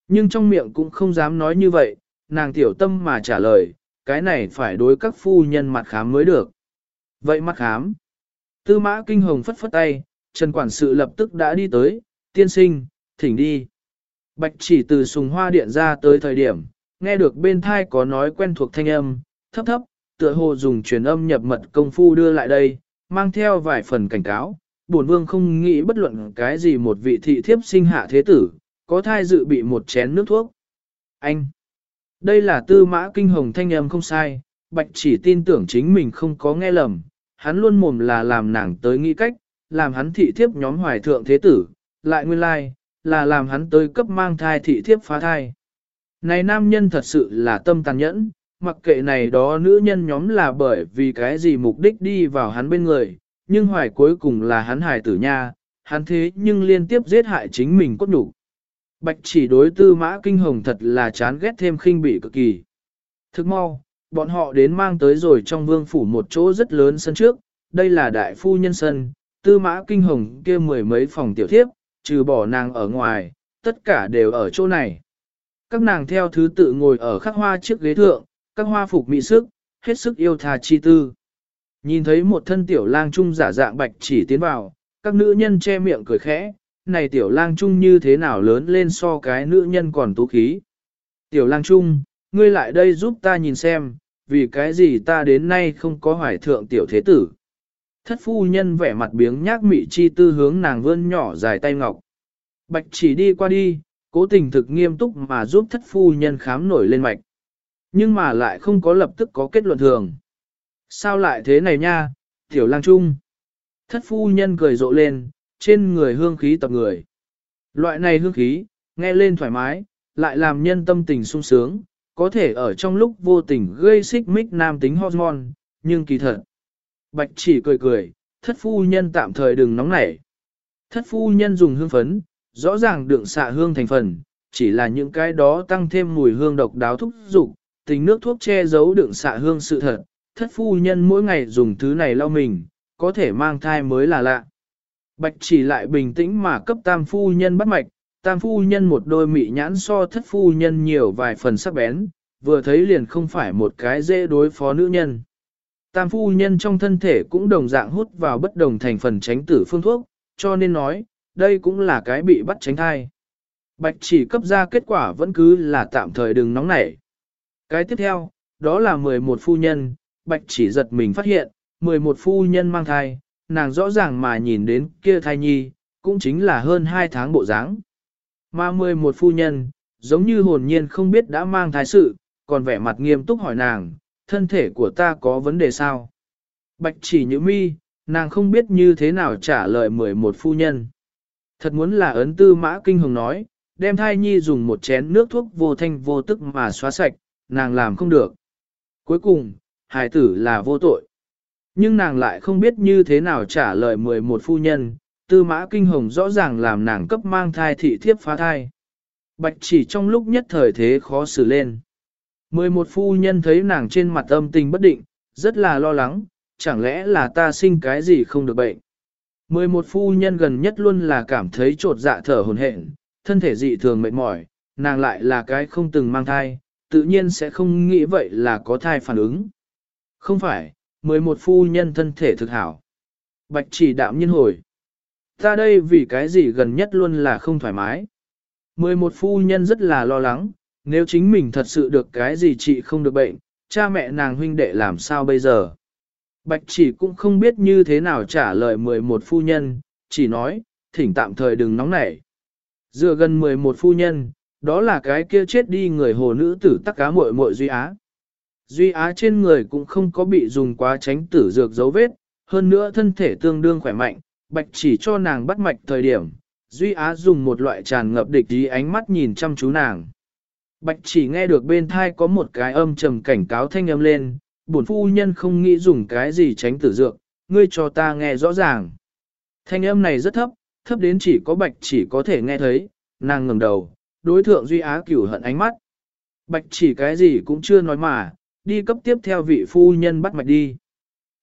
Nhưng trong miệng cũng không dám nói như vậy, nàng tiểu tâm mà trả lời, cái này phải đối các phu nhân mặt khám mới được. Vậy mặt khám. Tư mã kinh hồng phất phất tay, Trần Quản sự lập tức đã đi tới, tiên sinh, thỉnh đi. Bạch chỉ từ sùng hoa điện ra tới thời điểm, nghe được bên thai có nói quen thuộc thanh âm, thấp thấp, tựa hồ dùng truyền âm nhập mật công phu đưa lại đây, mang theo vài phần cảnh cáo. Bổn vương không nghĩ bất luận cái gì một vị thị thiếp sinh hạ thế tử, có thai dự bị một chén nước thuốc. Anh! Đây là tư mã kinh hồng thanh âm không sai, bạch chỉ tin tưởng chính mình không có nghe lầm, hắn luôn mồm là làm nàng tới nghĩ cách, làm hắn thị thiếp nhóm hoài thượng thế tử, lại nguyên lai, like, là làm hắn tới cấp mang thai thị thiếp phá thai. Này nam nhân thật sự là tâm tàn nhẫn, mặc kệ này đó nữ nhân nhóm là bởi vì cái gì mục đích đi vào hắn bên người, nhưng hoài cuối cùng là hắn hài tử nha, hắn thế nhưng liên tiếp giết hại chính mình cốt nhục. Bạch chỉ đối tư mã kinh hồng thật là chán ghét thêm khinh bị cực kỳ. Thức mau, bọn họ đến mang tới rồi trong vương phủ một chỗ rất lớn sân trước, đây là đại phu nhân sân, tư mã kinh hồng kia mười mấy phòng tiểu thiếp, trừ bỏ nàng ở ngoài, tất cả đều ở chỗ này. Các nàng theo thứ tự ngồi ở khắc hoa chiếc ghế thượng, các hoa phục mỹ sức, hết sức yêu thà chi tư. Nhìn thấy một thân tiểu lang trung giả dạng bạch chỉ tiến vào, các nữ nhân che miệng cười khẽ, này tiểu lang trung như thế nào lớn lên so cái nữ nhân còn tú khí. Tiểu lang trung, ngươi lại đây giúp ta nhìn xem, vì cái gì ta đến nay không có hoài thượng tiểu thế tử. Thất phu nhân vẻ mặt biếng nhác mị chi tư hướng nàng vươn nhỏ dài tay ngọc. Bạch chỉ đi qua đi, cố tình thực nghiêm túc mà giúp thất phu nhân khám nổi lên mạch. Nhưng mà lại không có lập tức có kết luận thường. Sao lại thế này nha, tiểu lang trung? Thất phu nhân cười rộ lên, trên người hương khí tập người. Loại này hương khí, nghe lên thoải mái, lại làm nhân tâm tình sung sướng, có thể ở trong lúc vô tình gây xích mích nam tính hormone, nhưng kỳ thật. Bạch chỉ cười cười, thất phu nhân tạm thời đừng nóng nảy. Thất phu nhân dùng hương phấn, rõ ràng đựng xạ hương thành phần, chỉ là những cái đó tăng thêm mùi hương độc đáo thúc dục tình nước thuốc che giấu đựng xạ hương sự thật. Thất phu nhân mỗi ngày dùng thứ này lau mình, có thể mang thai mới là lạ. Bạch chỉ lại bình tĩnh mà cấp tam phu nhân bắt mạch, tam phu nhân một đôi mị nhãn so thất phu nhân nhiều vài phần sắc bén, vừa thấy liền không phải một cái dễ đối phó nữ nhân. Tam phu nhân trong thân thể cũng đồng dạng hút vào bất đồng thành phần tránh tử phương thuốc, cho nên nói, đây cũng là cái bị bắt tránh thai. Bạch chỉ cấp ra kết quả vẫn cứ là tạm thời đừng nóng nảy. Cái tiếp theo, đó là 11 phu nhân, bạch chỉ giật mình phát hiện, 11 phu nhân mang thai, nàng rõ ràng mà nhìn đến kia thai nhi, cũng chính là hơn 2 tháng bộ dáng. Mà 11 phu nhân, giống như hồn nhiên không biết đã mang thai sự, còn vẻ mặt nghiêm túc hỏi nàng, thân thể của ta có vấn đề sao? Bạch chỉ như mi, nàng không biết như thế nào trả lời 11 phu nhân. Thật muốn là ấn tư mã kinh hồng nói, đem thai nhi dùng một chén nước thuốc vô thanh vô tức mà xóa sạch, nàng làm không được. Cuối cùng, hài tử là vô tội. Nhưng nàng lại không biết như thế nào trả lời 11 phu nhân, tư mã kinh hồng rõ ràng làm nàng cấp mang thai thị thiếp phá thai. Bạch chỉ trong lúc nhất thời thế khó xử lên. 11 phu nhân thấy nàng trên mặt âm tình bất định, rất là lo lắng, chẳng lẽ là ta sinh cái gì không được bệnh. 11 phu nhân gần nhất luôn là cảm thấy trột dạ thở hồn hển, thân thể dị thường mệt mỏi, nàng lại là cái không từng mang thai, tự nhiên sẽ không nghĩ vậy là có thai phản ứng. Không phải, 11 phu nhân thân thể thực hảo. Bạch chỉ đạm nhiên hồi. Ta đây vì cái gì gần nhất luôn là không thoải mái. 11 phu nhân rất là lo lắng, nếu chính mình thật sự được cái gì chị không được bệnh, cha mẹ nàng huynh đệ làm sao bây giờ. Bạch chỉ cũng không biết như thế nào trả lời 11 phu nhân, chỉ nói, thỉnh tạm thời đừng nóng nảy. Dựa gần 11 phu nhân, đó là cái kia chết đi người hồ nữ tử tắc cá muội muội Duy Á. Duy Á trên người cũng không có bị dùng quá tránh tử dược dấu vết, hơn nữa thân thể tương đương khỏe mạnh, bạch chỉ cho nàng bắt mạch thời điểm. Duy Á dùng một loại tràn ngập địch ý ánh mắt nhìn chăm chú nàng. Bạch chỉ nghe được bên thai có một cái âm trầm cảnh cáo thanh âm lên, bổn phu nhân không nghĩ dùng cái gì tránh tử dược, ngươi cho ta nghe rõ ràng. Thanh âm này rất thấp, thấp đến chỉ có bạch chỉ có thể nghe thấy, nàng ngẩng đầu, đối thượng Duy Á cửu hận ánh mắt. Bạch chỉ cái gì cũng chưa nói mà, đi cấp tiếp theo vị phu nhân bắt mạch đi.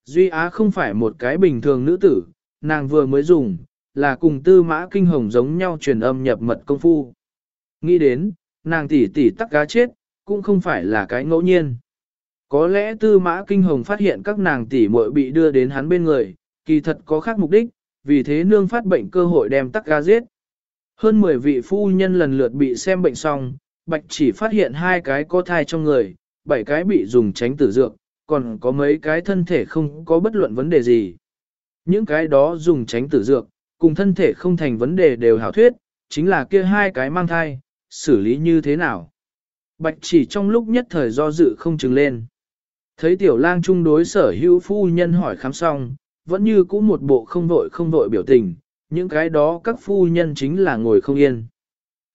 Duy Á không phải một cái bình thường nữ tử, nàng vừa mới dùng, là cùng tư mã kinh hồng giống nhau truyền âm nhập mật công phu. Nghĩ đến, nàng tỷ tỷ tắc cá chết, cũng không phải là cái ngẫu nhiên. Có lẽ tư mã kinh hồng phát hiện các nàng tỷ muội bị đưa đến hắn bên người, kỳ thật có khác mục đích, vì thế nương phát bệnh cơ hội đem tắc cá giết. Hơn 10 vị phu nhân lần lượt bị xem bệnh xong, bạch chỉ phát hiện hai cái có thai trong người, bảy cái bị dùng tránh tử dược, còn có mấy cái thân thể không có bất luận vấn đề gì. Những cái đó dùng tránh tử dược, cùng thân thể không thành vấn đề đều hảo thuyết, chính là kia hai cái mang thai, xử lý như thế nào. Bạch chỉ trong lúc nhất thời do dự không chừng lên. Thấy tiểu lang trung đối sở hữu phu nhân hỏi khám xong, vẫn như cũ một bộ không vội không vội biểu tình, những cái đó các phu nhân chính là ngồi không yên.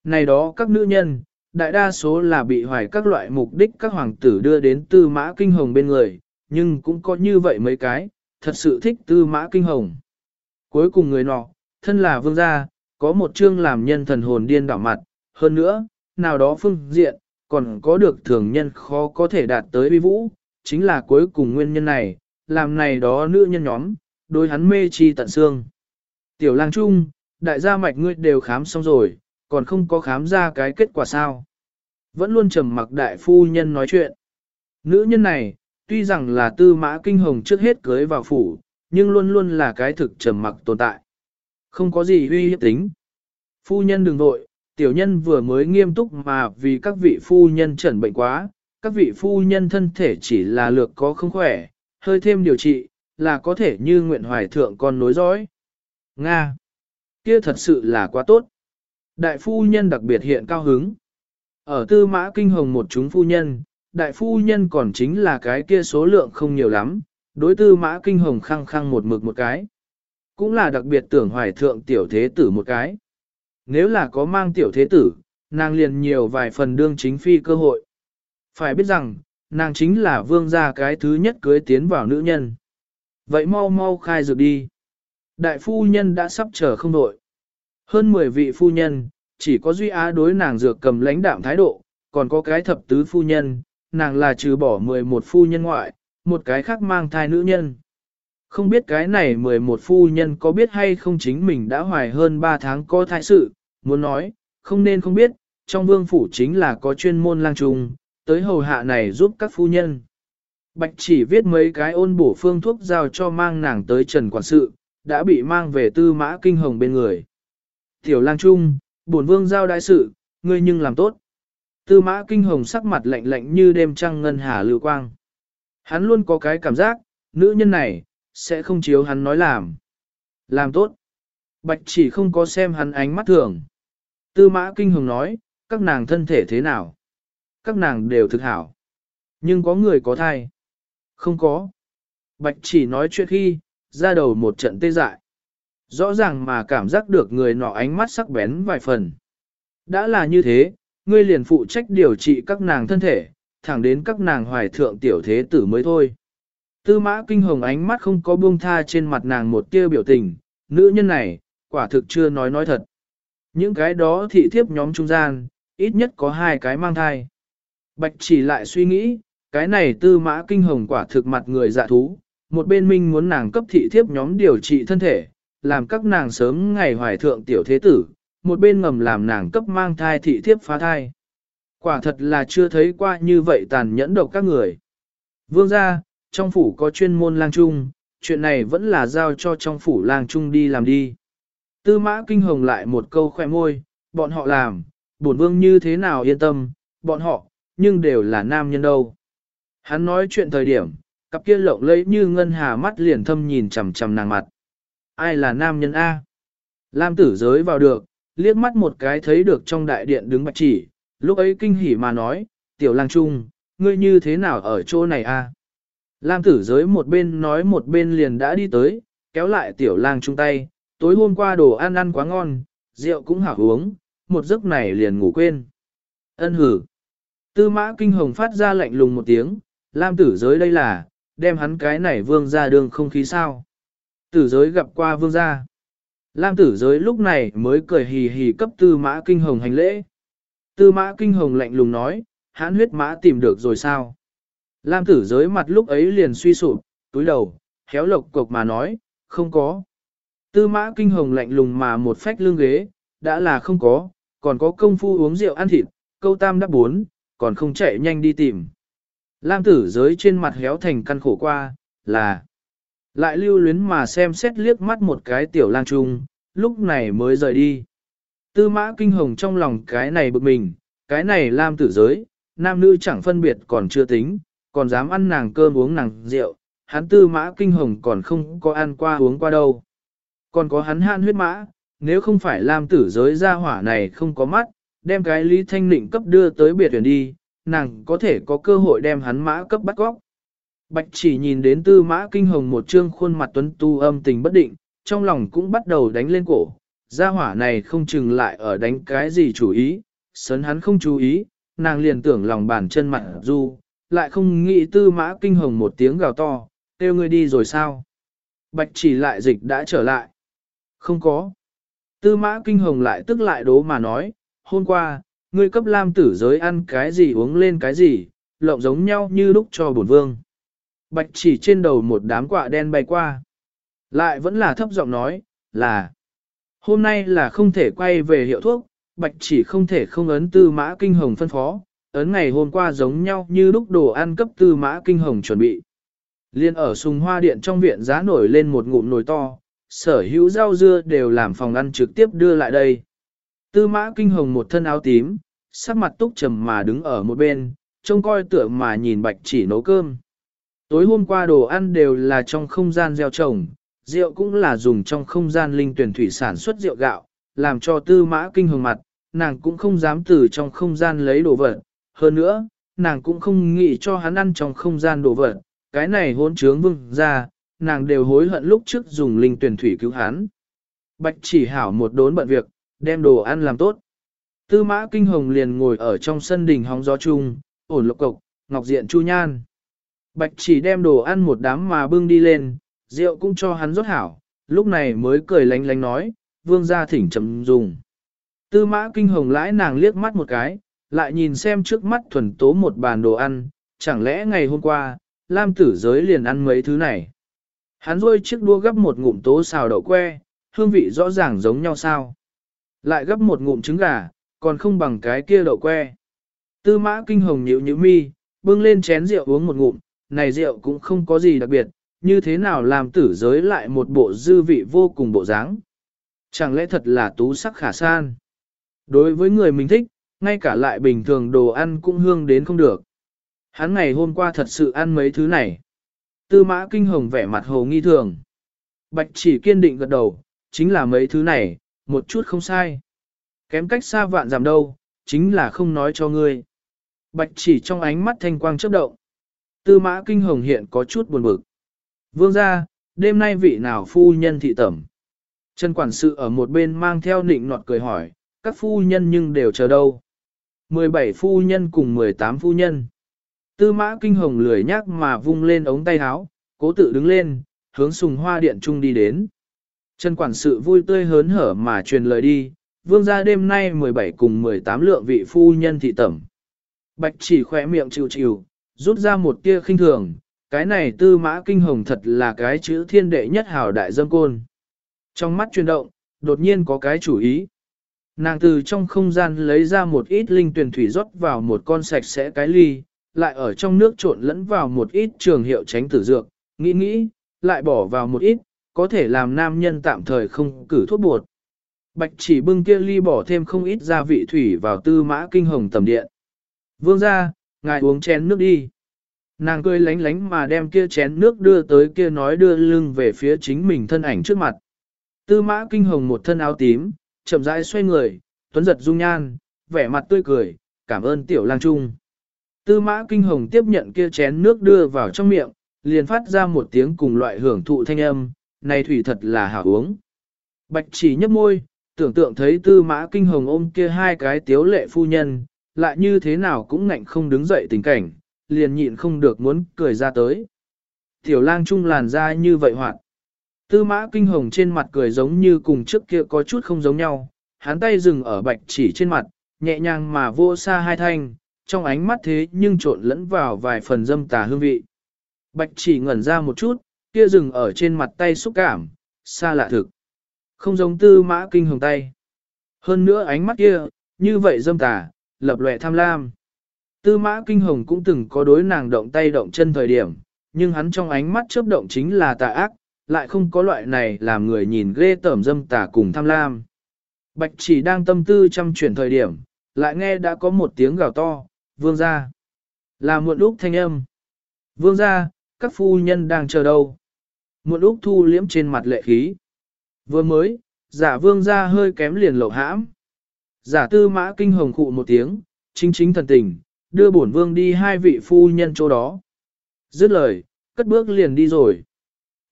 Này đó các nữ nhân, đại đa số là bị hoài các loại mục đích các hoàng tử đưa đến tư mã kinh hồng bên người, nhưng cũng có như vậy mấy cái, thật sự thích tư mã kinh hồng. Cuối cùng người nọ, thân là vương gia, có một chương làm nhân thần hồn điên đảo mặt, hơn nữa, nào đó phương diện, còn có được thường nhân khó có thể đạt tới uy vũ, chính là cuối cùng nguyên nhân này, làm này đó nữ nhân nhóm, đối hắn mê chi tận xương. Tiểu lang trung, đại gia mạch ngươi đều khám xong rồi, còn không có khám ra cái kết quả sao. Vẫn luôn trầm mặc đại phu nhân nói chuyện. Nữ nhân này, tuy rằng là tư mã kinh hồng trước hết cưới vào phủ, nhưng luôn luôn là cái thực trầm mặc tồn tại. Không có gì uy hiếp tính. Phu nhân đừng vội, tiểu nhân vừa mới nghiêm túc mà vì các vị phu nhân trần bệnh quá, các vị phu nhân thân thể chỉ là lược có không khỏe, hơi thêm điều trị, là có thể như nguyện hoài thượng con nối dõi. Nga! Kia thật sự là quá tốt. Đại phu nhân đặc biệt hiện cao hứng. Ở tư mã kinh hồng một chúng phu nhân, đại phu nhân còn chính là cái kia số lượng không nhiều lắm, đối tư mã kinh hồng khăng khăng một mực một cái. Cũng là đặc biệt tưởng hoài thượng tiểu thế tử một cái. Nếu là có mang tiểu thế tử, nàng liền nhiều vài phần đương chính phi cơ hội. Phải biết rằng, nàng chính là vương gia cái thứ nhất cưới tiến vào nữ nhân. Vậy mau mau khai dược đi. Đại phu nhân đã sắp chờ không đội. Hơn 10 vị phu nhân, chỉ có duy á đối nàng dược cầm lãnh đạm thái độ, còn có cái thập tứ phu nhân, nàng là trừ bỏ 11 phu nhân ngoại, một cái khác mang thai nữ nhân. Không biết cái này 11 phu nhân có biết hay không chính mình đã hoài hơn 3 tháng có thai sự, muốn nói, không nên không biết, trong vương phủ chính là có chuyên môn lang trùng, tới hầu hạ này giúp các phu nhân. Bạch chỉ viết mấy cái ôn bổ phương thuốc giao cho mang nàng tới trần quản sự, đã bị mang về tư mã kinh hồng bên người. Tiểu lang trung, bổn vương giao đại sự, ngươi nhưng làm tốt. Tư mã kinh hồng sắc mặt lạnh lạnh như đêm trăng ngân hà lưu quang. Hắn luôn có cái cảm giác, nữ nhân này, sẽ không chiếu hắn nói làm. Làm tốt. Bạch chỉ không có xem hắn ánh mắt thường. Tư mã kinh hồng nói, các nàng thân thể thế nào? Các nàng đều thực hảo. Nhưng có người có thai. Không có. Bạch chỉ nói chuyện khi, ra đầu một trận tê dại. Rõ ràng mà cảm giác được người nọ ánh mắt sắc bén vài phần. Đã là như thế, ngươi liền phụ trách điều trị các nàng thân thể, thẳng đến các nàng hoài thượng tiểu thế tử mới thôi. Tư mã kinh hồng ánh mắt không có buông tha trên mặt nàng một tia biểu tình, nữ nhân này, quả thực chưa nói nói thật. Những cái đó thị thiếp nhóm trung gian, ít nhất có hai cái mang thai. Bạch chỉ lại suy nghĩ, cái này tư mã kinh hồng quả thực mặt người dạ thú, một bên minh muốn nàng cấp thị thiếp nhóm điều trị thân thể, làm các nàng sớm ngày hoài thượng tiểu thế tử, một bên ngầm làm nàng cấp mang thai thị thiếp phá thai. Quả thật là chưa thấy qua như vậy tàn nhẫn độc các người. Vương gia, trong phủ có chuyên môn lang trung, chuyện này vẫn là giao cho trong phủ lang trung đi làm đi. Tư mã kinh hồng lại một câu khoe môi, bọn họ làm, bổn vương như thế nào yên tâm, bọn họ, nhưng đều là nam nhân đâu. Hắn nói chuyện thời điểm, cặp kia lộng lẫy như ngân hà mắt liền thâm nhìn chằm chằm nàng mặt. Ai là nam nhân A? Lam tử giới vào được, liếc mắt một cái thấy được trong đại điện đứng bạch chỉ, lúc ấy kinh hỉ mà nói, tiểu lang trung, ngươi như thế nào ở chỗ này A? Lam tử giới một bên nói một bên liền đã đi tới, kéo lại tiểu lang chung tay, tối hôm qua đồ ăn ăn quá ngon, rượu cũng hảo uống, một giấc này liền ngủ quên. Ân hử. Tư mã kinh hồng phát ra lạnh lùng một tiếng, Lam tử giới đây là, đem hắn cái này vương ra đường không khí sao. Tử giới gặp qua vương gia. Lam tử giới lúc này mới cười hì hì cấp tư mã kinh hồng hành lễ. Tư mã kinh hồng lạnh lùng nói, hãn huyết mã tìm được rồi sao? Lam tử giới mặt lúc ấy liền suy sụp, túi đầu, khéo lộc cộc mà nói, không có. Tư mã kinh hồng lạnh lùng mà một phách lưng ghế, đã là không có, còn có công phu uống rượu ăn thịt, câu tam đáp bốn, còn không chạy nhanh đi tìm. Lam tử giới trên mặt héo thành căn khổ qua, là lại lưu luyến mà xem xét liếc mắt một cái tiểu lang trung, lúc này mới rời đi. Tư mã kinh hồng trong lòng cái này bực mình, cái này Lam tử giới, nam nữ chẳng phân biệt còn chưa tính, còn dám ăn nàng cơm uống nàng rượu, hắn tư mã kinh hồng còn không có ăn qua uống qua đâu. Còn có hắn hạn huyết mã, nếu không phải Lam tử giới gia hỏa này không có mắt, đem cái Lý Thanh Nịnh cấp đưa tới biệt tuyển đi, nàng có thể có cơ hội đem hắn mã cấp bắt góc. Bạch chỉ nhìn đến tư mã kinh hồng một trương khuôn mặt tuấn tu âm tình bất định, trong lòng cũng bắt đầu đánh lên cổ. Gia hỏa này không chừng lại ở đánh cái gì chủ ý, sấn hắn không chú ý, nàng liền tưởng lòng bàn chân mặt du, lại không nghĩ tư mã kinh hồng một tiếng gào to, kêu ngươi đi rồi sao? Bạch chỉ lại dịch đã trở lại. Không có. Tư mã kinh hồng lại tức lại đố mà nói, hôm qua, ngươi cấp lam tử giới ăn cái gì uống lên cái gì, lộng giống nhau như lúc cho bổn vương. Bạch chỉ trên đầu một đám quạ đen bay qua. Lại vẫn là thấp giọng nói, là hôm nay là không thể quay về hiệu thuốc, bạch chỉ không thể không ấn tư mã kinh hồng phân phó, ấn ngày hôm qua giống nhau như lúc đồ ăn cấp tư mã kinh hồng chuẩn bị. Liên ở sùng hoa điện trong viện giá nổi lên một ngụm nồi to, sở hữu rau dưa đều làm phòng ăn trực tiếp đưa lại đây. Tư mã kinh hồng một thân áo tím, sắc mặt túc trầm mà đứng ở một bên, trông coi tựa mà nhìn bạch chỉ nấu cơm. Tối hôm qua đồ ăn đều là trong không gian gieo trồng, rượu cũng là dùng trong không gian linh tuyển thủy sản xuất rượu gạo, làm cho tư mã kinh hồng mặt, nàng cũng không dám từ trong không gian lấy đồ vật. Hơn nữa, nàng cũng không nghĩ cho hắn ăn trong không gian đồ vật, cái này hôn trướng vương ra, nàng đều hối hận lúc trước dùng linh tuyển thủy cứu hắn. Bạch chỉ hảo một đốn bận việc, đem đồ ăn làm tốt. Tư mã kinh hồng liền ngồi ở trong sân đình hóng gió chung, ổn lộc cộc, ngọc diện chu nhan. Bạch chỉ đem đồ ăn một đám mà bưng đi lên, rượu cũng cho hắn rót hảo, lúc này mới cười lánh lánh nói, vương gia thỉnh chấm dùng. Tư mã kinh hồng lãi nàng liếc mắt một cái, lại nhìn xem trước mắt thuần tố một bàn đồ ăn, chẳng lẽ ngày hôm qua, Lam tử giới liền ăn mấy thứ này. Hắn rôi chiếc đua gấp một ngụm tố xào đậu que, hương vị rõ ràng giống nhau sao. Lại gấp một ngụm trứng gà, còn không bằng cái kia đậu que. Tư mã kinh hồng nhịu nhịu mi, bưng lên chén rượu uống một ngụm, này rượu cũng không có gì đặc biệt, như thế nào làm tử giới lại một bộ dư vị vô cùng bộ dáng. Chẳng lẽ thật là tú sắc khả san. Đối với người mình thích, ngay cả lại bình thường đồ ăn cũng hương đến không được. Hắn ngày hôm qua thật sự ăn mấy thứ này. Tư mã kinh hồng vẻ mặt hồ nghi thường. Bạch chỉ kiên định gật đầu, chính là mấy thứ này, một chút không sai. Kém cách xa vạn giảm đâu, chính là không nói cho ngươi. Bạch chỉ trong ánh mắt thanh quang chớp động. Tư mã kinh hồng hiện có chút buồn bực. Vương ra, đêm nay vị nào phu nhân thị tẩm. Trần quản sự ở một bên mang theo nịnh nọt cười hỏi, các phu nhân nhưng đều chờ đâu. 17 phu nhân cùng 18 phu nhân. Tư mã kinh hồng lười nhác mà vung lên ống tay áo, cố tự đứng lên, hướng sùng hoa điện trung đi đến. Trần quản sự vui tươi hớn hở mà truyền lời đi, vương gia đêm nay 17 cùng 18 lượng vị phu nhân thị tẩm. Bạch chỉ khỏe miệng chịu chịu, rút ra một tia khinh thường, cái này tư mã kinh hồng thật là cái chữ thiên đệ nhất hào đại dâm côn. Trong mắt chuyển động, đột nhiên có cái chủ ý. Nàng từ trong không gian lấy ra một ít linh tuyển thủy rót vào một con sạch sẽ cái ly, lại ở trong nước trộn lẫn vào một ít trường hiệu tránh tử dược, nghĩ nghĩ, lại bỏ vào một ít, có thể làm nam nhân tạm thời không cử thuốc bột. Bạch chỉ bưng kia ly bỏ thêm không ít gia vị thủy vào tư mã kinh hồng tầm điện. Vương ra, ngài uống chén nước đi. Nàng cười lánh lánh mà đem kia chén nước đưa tới kia nói đưa lưng về phía chính mình thân ảnh trước mặt. Tư mã kinh hồng một thân áo tím, chậm rãi xoay người, tuấn giật dung nhan, vẻ mặt tươi cười, cảm ơn tiểu lang trung. Tư mã kinh hồng tiếp nhận kia chén nước đưa vào trong miệng, liền phát ra một tiếng cùng loại hưởng thụ thanh âm, này thủy thật là hảo uống. Bạch chỉ nhấp môi, tưởng tượng thấy tư mã kinh hồng ôm kia hai cái tiếu lệ phu nhân, lại như thế nào cũng ngạnh không đứng dậy tình cảnh, liền nhịn không được muốn cười ra tới. Tiểu lang trung làn ra như vậy hoạt. Tư mã kinh hồng trên mặt cười giống như cùng trước kia có chút không giống nhau, hắn tay dừng ở bạch chỉ trên mặt, nhẹ nhàng mà vô xa hai thanh, trong ánh mắt thế nhưng trộn lẫn vào vài phần dâm tà hương vị. Bạch chỉ ngẩn ra một chút, kia dừng ở trên mặt tay xúc cảm, xa lạ thực. Không giống tư mã kinh hồng tay. Hơn nữa ánh mắt kia, như vậy dâm tà, lập lệ tham lam. Tư mã kinh hồng cũng từng có đối nàng động tay động chân thời điểm, nhưng hắn trong ánh mắt chớp động chính là tà ác, lại không có loại này làm người nhìn ghê tởm dâm tà cùng tham lam. Bạch chỉ đang tâm tư chăm chuyển thời điểm, lại nghe đã có một tiếng gào to, vương ra. Là muộn úc thanh âm. Vương ra, các phu nhân đang chờ đâu. Muộn úc thu liễm trên mặt lệ khí. Vừa mới, giả vương ra hơi kém liền lộ hãm. Giả tư mã kinh hồng khụ một tiếng, chính chính thần tình, đưa bổn vương đi hai vị phu nhân chỗ đó. Dứt lời, cất bước liền đi rồi.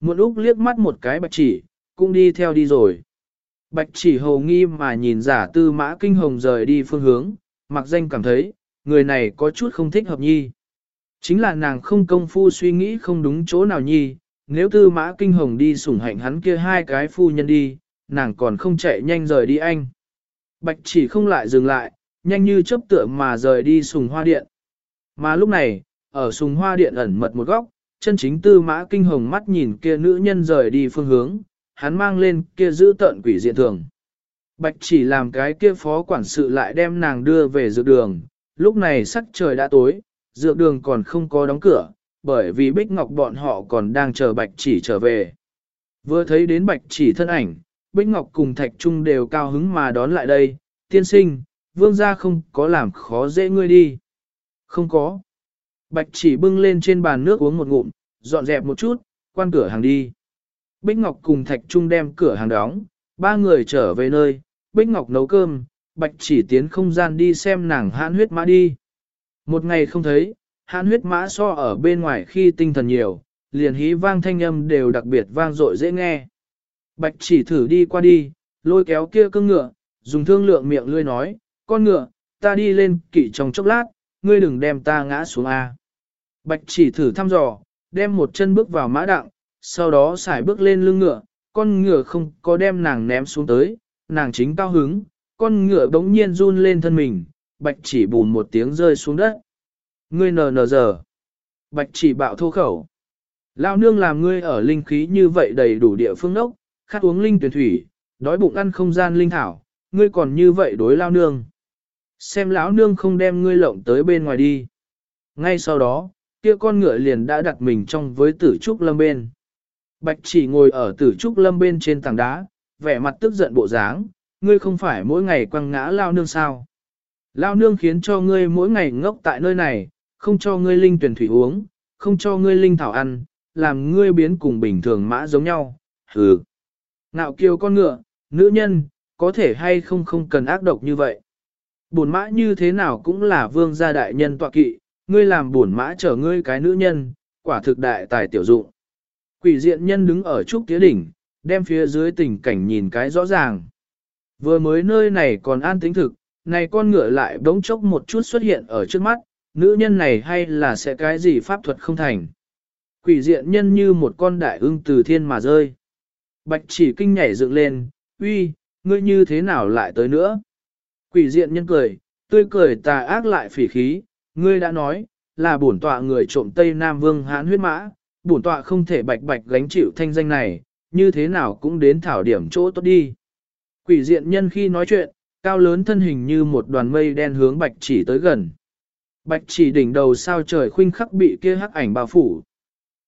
Muộn Úc liếc mắt một cái bạch chỉ, cũng đi theo đi rồi. Bạch chỉ hầu nghi mà nhìn giả tư mã kinh hồng rời đi phương hướng, mặc danh cảm thấy, người này có chút không thích hợp nhi. Chính là nàng không công phu suy nghĩ không đúng chỗ nào nhi, nếu tư mã kinh hồng đi sủng hạnh hắn kia hai cái phu nhân đi, nàng còn không chạy nhanh rời đi anh. Bạch chỉ không lại dừng lại, nhanh như chớp tựa mà rời đi sùng hoa điện. Mà lúc này, ở sùng hoa điện ẩn mật một góc, chân chính tư mã kinh hồng mắt nhìn kia nữ nhân rời đi phương hướng, hắn mang lên kia giữ tận quỷ diện thường. Bạch chỉ làm cái kia phó quản sự lại đem nàng đưa về dược đường, lúc này sắc trời đã tối, dược đường còn không có đóng cửa, bởi vì Bích Ngọc bọn họ còn đang chờ Bạch Chỉ trở về. Vừa thấy đến Bạch Chỉ thân ảnh, Bích Ngọc cùng Thạch Trung đều cao hứng mà đón lại đây, tiên sinh, vương gia không có làm khó dễ ngươi đi. Không có. Bạch Chỉ bưng lên trên bàn nước uống một ngụm, dọn dẹp một chút, quan cửa hàng đi. Bích Ngọc cùng Thạch Trung đem cửa hàng đóng, ba người trở về nơi, Bích Ngọc nấu cơm, Bạch chỉ tiến không gian đi xem nàng hãn huyết mã đi. Một ngày không thấy, hãn huyết mã so ở bên ngoài khi tinh thần nhiều, liền hí vang thanh âm đều đặc biệt vang dội dễ nghe. Bạch chỉ thử đi qua đi, lôi kéo kia cưng ngựa, dùng thương lượng miệng lươi nói, con ngựa, ta đi lên kỵ trong chốc lát, ngươi đừng đem ta ngã xuống A. Bạch chỉ thử thăm dò, đem một chân bước vào mã đặng, sau đó xài bước lên lưng ngựa, con ngựa không có đem nàng ném xuống tới, nàng chính cao hứng, con ngựa bỗng nhiên run lên thân mình, bạch chỉ bùn một tiếng rơi xuống đất. Ngươi nờ nờ giờ. Bạch chỉ bạo thô khẩu. Lao nương làm ngươi ở linh khí như vậy đầy đủ địa phương nốc, khát uống linh tuyển thủy, đói bụng ăn không gian linh thảo, ngươi còn như vậy đối lao nương. Xem lão nương không đem ngươi lộng tới bên ngoài đi. Ngay sau đó, kia con ngựa liền đã đặt mình trong với tử trúc lâm bên. Bạch chỉ ngồi ở tử trúc lâm bên trên tảng đá, vẻ mặt tức giận bộ dáng, ngươi không phải mỗi ngày quăng ngã lao nương sao. Lao nương khiến cho ngươi mỗi ngày ngốc tại nơi này, không cho ngươi linh tuyển thủy uống, không cho ngươi linh thảo ăn, làm ngươi biến cùng bình thường mã giống nhau, hừ. Nạo kiều con ngựa, nữ nhân, có thể hay không không cần ác độc như vậy. Bồn mã như thế nào cũng là vương gia đại nhân tọa kỵ, ngươi làm buồn mã chở ngươi cái nữ nhân, quả thực đại tài tiểu dụng. Quỷ diện nhân đứng ở trúc tía đỉnh, đem phía dưới tình cảnh nhìn cái rõ ràng. Vừa mới nơi này còn an tĩnh thực, này con ngựa lại bỗng chốc một chút xuất hiện ở trước mắt, nữ nhân này hay là sẽ cái gì pháp thuật không thành. Quỷ diện nhân như một con đại ưng từ thiên mà rơi. Bạch chỉ kinh nhảy dựng lên, uy, ngươi như thế nào lại tới nữa? Quỷ diện nhân cười, tươi cười tà ác lại phỉ khí, ngươi đã nói, là bổn tọa người trộm Tây Nam Vương hãn huyết mã, bổn tọa không thể bạch bạch gánh chịu thanh danh này, như thế nào cũng đến thảo điểm chỗ tốt đi. Quỷ diện nhân khi nói chuyện, cao lớn thân hình như một đoàn mây đen hướng bạch chỉ tới gần. Bạch chỉ đỉnh đầu sao trời khuynh khắc bị kia hắc ảnh bao phủ.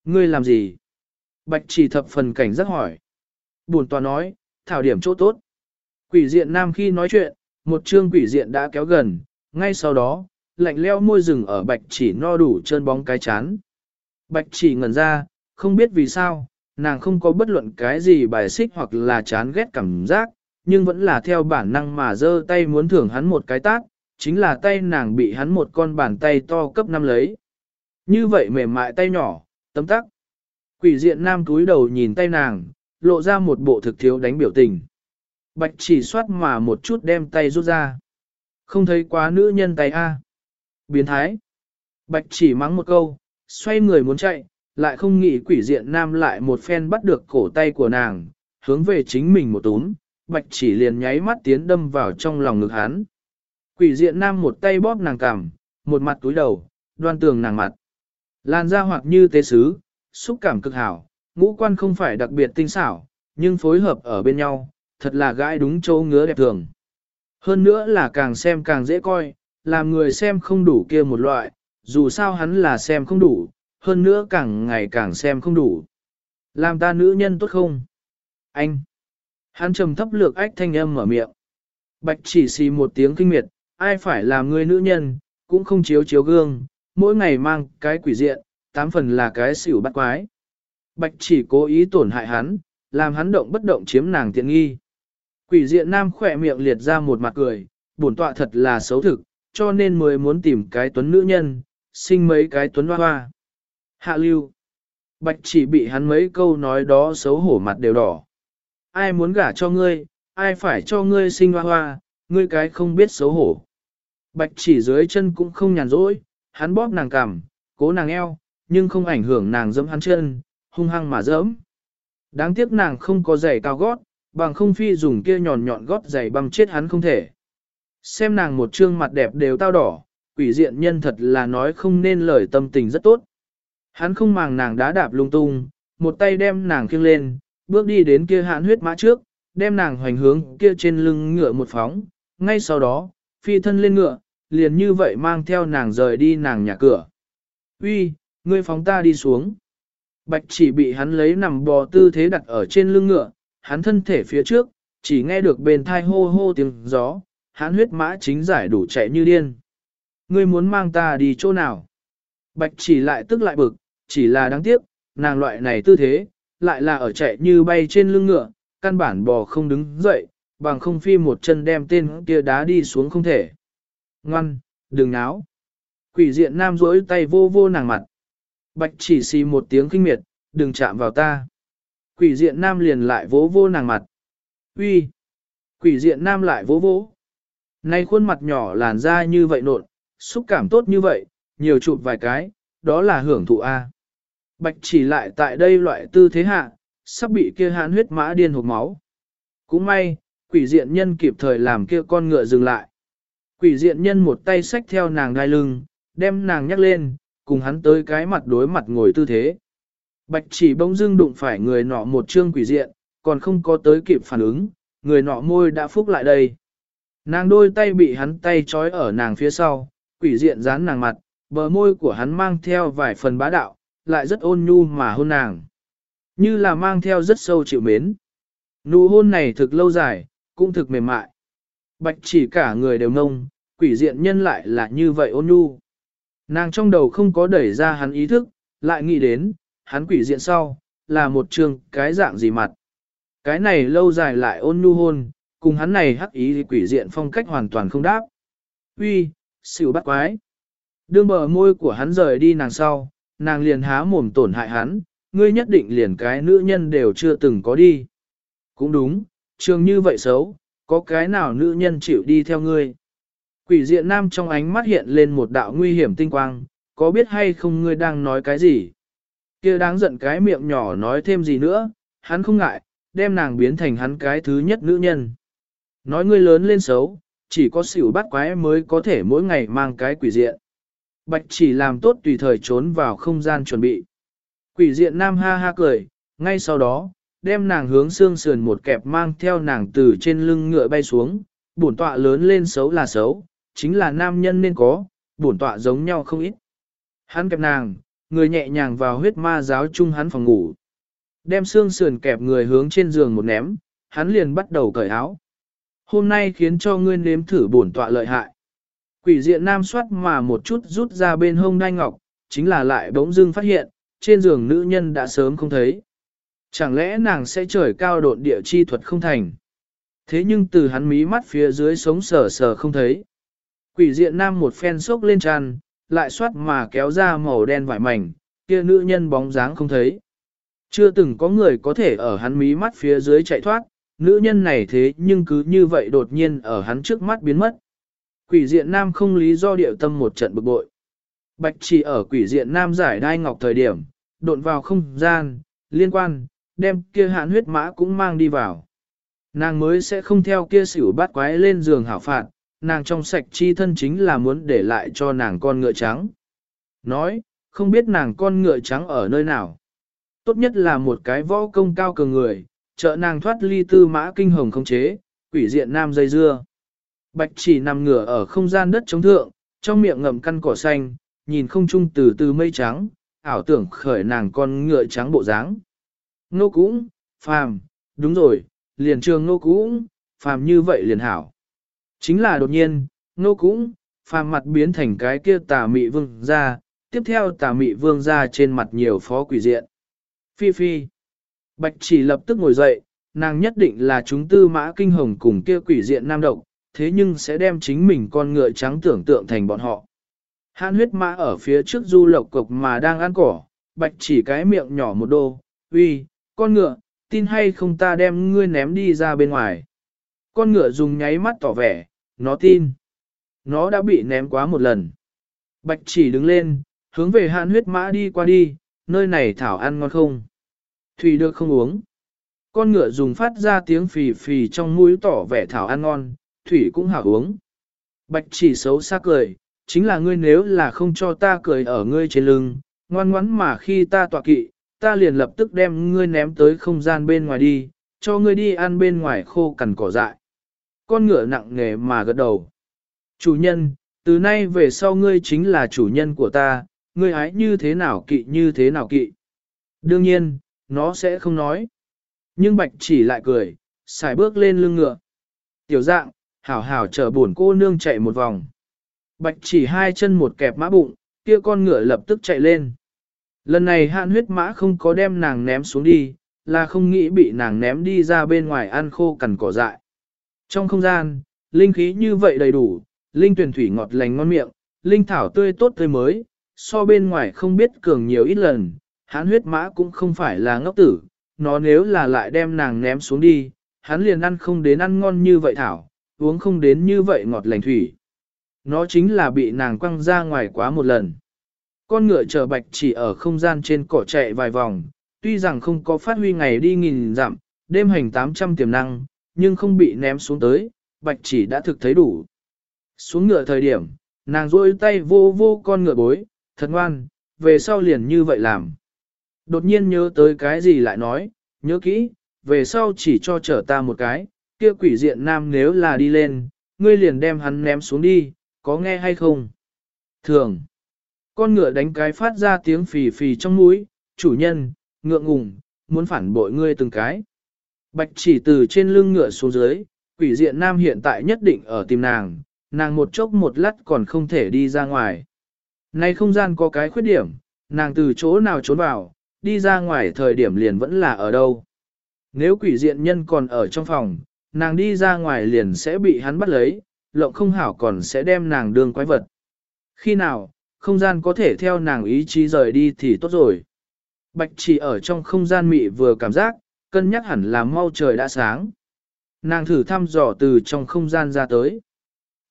Ngươi làm gì? Bạch chỉ thập phần cảnh giác hỏi. Buồn tòa nói, thảo điểm chỗ tốt. Quỷ diện nam khi nói chuyện, một chương quỷ diện đã kéo gần, ngay sau đó, lạnh leo môi rừng ở bạch chỉ no đủ chân bóng cái chán. Bạch chỉ ngẩn ra, không biết vì sao, nàng không có bất luận cái gì bài xích hoặc là chán ghét cảm giác, nhưng vẫn là theo bản năng mà giơ tay muốn thưởng hắn một cái tát, chính là tay nàng bị hắn một con bàn tay to cấp năm lấy. Như vậy mềm mại tay nhỏ, tấm tắc. Quỷ diện nam túi đầu nhìn tay nàng, lộ ra một bộ thực thiếu đánh biểu tình. Bạch chỉ soát mà một chút đem tay rút ra. Không thấy quá nữ nhân tay A. Biến thái. Bạch chỉ mắng một câu, xoay người muốn chạy, lại không nghĩ quỷ diện nam lại một phen bắt được cổ tay của nàng, hướng về chính mình một túm, bạch chỉ liền nháy mắt tiến đâm vào trong lòng ngực hắn. Quỷ diện nam một tay bóp nàng cằm, một mặt túi đầu, đoan tường nàng mặt. Lan ra hoặc như tế sứ, xúc cảm cực hảo, ngũ quan không phải đặc biệt tinh xảo, nhưng phối hợp ở bên nhau, thật là gãi đúng chỗ ngứa đẹp thường. Hơn nữa là càng xem càng dễ coi, làm người xem không đủ kia một loại, dù sao hắn là xem không đủ, hơn nữa càng ngày càng xem không đủ. Làm ta nữ nhân tốt không? Anh! Hắn trầm thấp lược ách thanh âm mở miệng. Bạch chỉ xì một tiếng kinh miệt, ai phải làm người nữ nhân, cũng không chiếu chiếu gương, mỗi ngày mang cái quỷ diện, tám phần là cái xỉu bắt quái. Bạch chỉ cố ý tổn hại hắn, làm hắn động bất động chiếm nàng tiện nghi. Quỷ diện nam khỏe miệng liệt ra một mặt cười, bổn tọa thật là xấu thực, cho nên mới muốn tìm cái tuấn nữ nhân, sinh mấy cái tuấn hoa hoa. Hạ lưu. Bạch chỉ bị hắn mấy câu nói đó xấu hổ mặt đều đỏ. Ai muốn gả cho ngươi, ai phải cho ngươi sinh hoa hoa, ngươi cái không biết xấu hổ. Bạch chỉ dưới chân cũng không nhàn rỗi, hắn bóp nàng cằm, cố nàng eo, nhưng không ảnh hưởng nàng dẫm hắn chân, hung hăng mà dẫm. Đáng tiếc nàng không có giày cao gót, bằng không phi dùng kia nhọn nhọn gót giày băm chết hắn không thể. Xem nàng một trương mặt đẹp đều tao đỏ, quỷ diện nhân thật là nói không nên lời tâm tình rất tốt. Hắn không màng nàng đá đạp lung tung, một tay đem nàng khiêng lên, bước đi đến kia hãn huyết mã trước, đem nàng hoành hướng kia trên lưng ngựa một phóng, ngay sau đó, phi thân lên ngựa, liền như vậy mang theo nàng rời đi nàng nhà cửa. Uy, ngươi phóng ta đi xuống. Bạch chỉ bị hắn lấy nằm bò tư thế đặt ở trên lưng ngựa, hắn thân thể phía trước, chỉ nghe được bên thai hô hô tiếng gió, hán huyết mã chính giải đủ chạy như điên. Ngươi muốn mang ta đi chỗ nào? Bạch chỉ lại tức lại bực, chỉ là đáng tiếc, nàng loại này tư thế, lại là ở chạy như bay trên lưng ngựa, căn bản bò không đứng dậy, bằng không phi một chân đem tên kia đá đi xuống không thể. Ngoan, đừng náo. Quỷ diện nam rỗi tay vô vô nàng mặt. Bạch chỉ xì một tiếng kinh miệt, đừng chạm vào ta. Quỷ diện nam liền lại vỗ vô nàng mặt. Uy. Quỷ diện nam lại vỗ vỗ. Nay khuôn mặt nhỏ làn da như vậy nộn, xúc cảm tốt như vậy, nhiều chụp vài cái, đó là hưởng thụ A. Bạch chỉ lại tại đây loại tư thế hạ, sắp bị kia hãn huyết mã điên hộp máu. Cũng may, quỷ diện nhân kịp thời làm kia con ngựa dừng lại. Quỷ diện nhân một tay xách theo nàng đai lưng, đem nàng nhắc lên, cùng hắn tới cái mặt đối mặt ngồi tư thế. Bạch chỉ bỗng dưng đụng phải người nọ một trương quỷ diện, còn không có tới kịp phản ứng, người nọ môi đã phúc lại đây. Nàng đôi tay bị hắn tay trói ở nàng phía sau, quỷ diện dán nàng mặt, bờ môi của hắn mang theo vài phần bá đạo, lại rất ôn nhu mà hôn nàng. Như là mang theo rất sâu chịu mến. Nụ hôn này thực lâu dài, cũng thực mềm mại. Bạch chỉ cả người đều ngông, quỷ diện nhân lại là như vậy ôn nhu. Nàng trong đầu không có đẩy ra hắn ý thức, lại nghĩ đến, hắn quỷ diện sau, là một trường cái dạng gì mặt. Cái này lâu dài lại ôn nhu hôn, cùng hắn này hắc ý thì quỷ diện phong cách hoàn toàn không đáp. Uy, xỉu bắt quái. Đương bờ môi của hắn rời đi nàng sau, nàng liền há mồm tổn hại hắn, ngươi nhất định liền cái nữ nhân đều chưa từng có đi. Cũng đúng, trường như vậy xấu, có cái nào nữ nhân chịu đi theo ngươi. Quỷ diện nam trong ánh mắt hiện lên một đạo nguy hiểm tinh quang, có biết hay không ngươi đang nói cái gì? kia đáng giận cái miệng nhỏ nói thêm gì nữa, hắn không ngại, đem nàng biến thành hắn cái thứ nhất nữ nhân. Nói ngươi lớn lên xấu, chỉ có xỉu bắt quái mới có thể mỗi ngày mang cái quỷ diện. Bạch chỉ làm tốt tùy thời trốn vào không gian chuẩn bị. Quỷ diện nam ha ha cười, ngay sau đó, đem nàng hướng xương sườn một kẹp mang theo nàng từ trên lưng ngựa bay xuống, bổn tọa lớn lên xấu là xấu, chính là nam nhân nên có, bổn tọa giống nhau không ít. Hắn kẹp nàng, người nhẹ nhàng vào huyết ma giáo chung hắn phòng ngủ. Đem xương sườn kẹp người hướng trên giường một ném, hắn liền bắt đầu cởi áo. Hôm nay khiến cho ngươi nếm thử bổn tọa lợi hại. Quỷ diện nam soát mà một chút rút ra bên hông đai ngọc, chính là lại bỗng dưng phát hiện, trên giường nữ nhân đã sớm không thấy. Chẳng lẽ nàng sẽ trời cao độn địa chi thuật không thành? Thế nhưng từ hắn mí mắt phía dưới sống sờ sờ không thấy. Quỷ diện nam một phen sốc lên tràn, lại xoát mà kéo ra màu đen vải mảnh, kia nữ nhân bóng dáng không thấy. Chưa từng có người có thể ở hắn mí mắt phía dưới chạy thoát, nữ nhân này thế nhưng cứ như vậy đột nhiên ở hắn trước mắt biến mất. Quỷ diện nam không lý do điệu tâm một trận bực bội. Bạch chỉ ở quỷ diện nam giải đai ngọc thời điểm, đột vào không gian, liên quan, đem kia hạn huyết mã cũng mang đi vào. Nàng mới sẽ không theo kia xỉu bắt quái lên giường hảo phạt, nàng trong sạch chi thân chính là muốn để lại cho nàng con ngựa trắng. Nói, không biết nàng con ngựa trắng ở nơi nào. Tốt nhất là một cái võ công cao cường người, trợ nàng thoát ly tư mã kinh hồng không chế, quỷ diện nam dây dưa. Bạch chỉ nằm ngửa ở không gian đất chống thượng, trong miệng ngậm căn cỏ xanh, nhìn không trung từ từ mây trắng, ảo tưởng khởi nàng con ngựa trắng bộ dáng. Nô cũng, phàm, đúng rồi, liền trường nô cũng, phàm như vậy liền hảo. Chính là đột nhiên, nô cũng, phàm mặt biến thành cái kia tà mị vương ra, tiếp theo tà mị vương ra trên mặt nhiều phó quỷ diện. Phi phi. Bạch chỉ lập tức ngồi dậy, nàng nhất định là chúng tư mã kinh hồng cùng kia quỷ diện nam độc, thế nhưng sẽ đem chính mình con ngựa trắng tưởng tượng thành bọn họ. Hãn huyết mã ở phía trước du lộc cục mà đang ăn cỏ, bạch chỉ cái miệng nhỏ một đô, uy, con ngựa, tin hay không ta đem ngươi ném đi ra bên ngoài. Con ngựa dùng nháy mắt tỏ vẻ, nó tin. Nó đã bị ném quá một lần. Bạch chỉ đứng lên, hướng về hãn huyết mã đi qua đi, nơi này thảo ăn ngon không. Thủy được không uống. Con ngựa dùng phát ra tiếng phì phì trong mũi tỏ vẻ thảo ăn ngon, thủy cũng hảo uống. Bạch chỉ xấu xa cười, chính là ngươi nếu là không cho ta cười ở ngươi trên lưng, ngoan ngoắn mà khi ta tọa kỵ, ta liền lập tức đem ngươi ném tới không gian bên ngoài đi, cho ngươi đi ăn bên ngoài khô cằn cỏ dại. Con ngựa nặng nề mà gật đầu. Chủ nhân, Từ nay về sau ngươi chính là chủ nhân của ta, ngươi ái như thế nào kỵ như thế nào kỵ. Đương nhiên, nó sẽ không nói. Nhưng bạch chỉ lại cười, xài bước lên lưng ngựa. Tiểu dạng, hảo hảo chở buồn cô nương chạy một vòng. Bạch chỉ hai chân một kẹp mã bụng, kia con ngựa lập tức chạy lên. Lần này hạn huyết mã không có đem nàng ném xuống đi, là không nghĩ bị nàng ném đi ra bên ngoài ăn khô cằn cỏ dại. Trong không gian, linh khí như vậy đầy đủ, linh tuyển thủy ngọt lành ngon miệng, linh thảo tươi tốt tươi mới, so bên ngoài không biết cường nhiều ít lần, hán huyết mã cũng không phải là ngốc tử, nó nếu là lại đem nàng ném xuống đi, hắn liền ăn không đến ăn ngon như vậy thảo, uống không đến như vậy ngọt lành thủy. Nó chính là bị nàng quăng ra ngoài quá một lần. Con ngựa chờ bạch chỉ ở không gian trên cỏ chạy vài vòng, tuy rằng không có phát huy ngày đi nghìn dặm, đêm hành 800 tiềm năng, nhưng không bị ném xuống tới, bạch chỉ đã thực thấy đủ. Xuống ngựa thời điểm, nàng rôi tay vô vô con ngựa bối, thật ngoan, về sau liền như vậy làm. Đột nhiên nhớ tới cái gì lại nói, nhớ kỹ, về sau chỉ cho chở ta một cái, kia quỷ diện nam nếu là đi lên, ngươi liền đem hắn ném xuống đi, có nghe hay không? Thường, con ngựa đánh cái phát ra tiếng phì phì trong mũi, chủ nhân, ngựa ngùng, muốn phản bội ngươi từng cái. Bạch chỉ từ trên lưng ngựa xuống dưới, quỷ diện nam hiện tại nhất định ở tìm nàng, nàng một chốc một lát còn không thể đi ra ngoài. Nay không gian có cái khuyết điểm, nàng từ chỗ nào trốn vào, đi ra ngoài thời điểm liền vẫn là ở đâu. Nếu quỷ diện nhân còn ở trong phòng, nàng đi ra ngoài liền sẽ bị hắn bắt lấy, lộng không hảo còn sẽ đem nàng đương quái vật. Khi nào, không gian có thể theo nàng ý chí rời đi thì tốt rồi. Bạch chỉ ở trong không gian mị vừa cảm giác, cân nhắc hẳn là mau trời đã sáng. Nàng thử thăm dò từ trong không gian ra tới.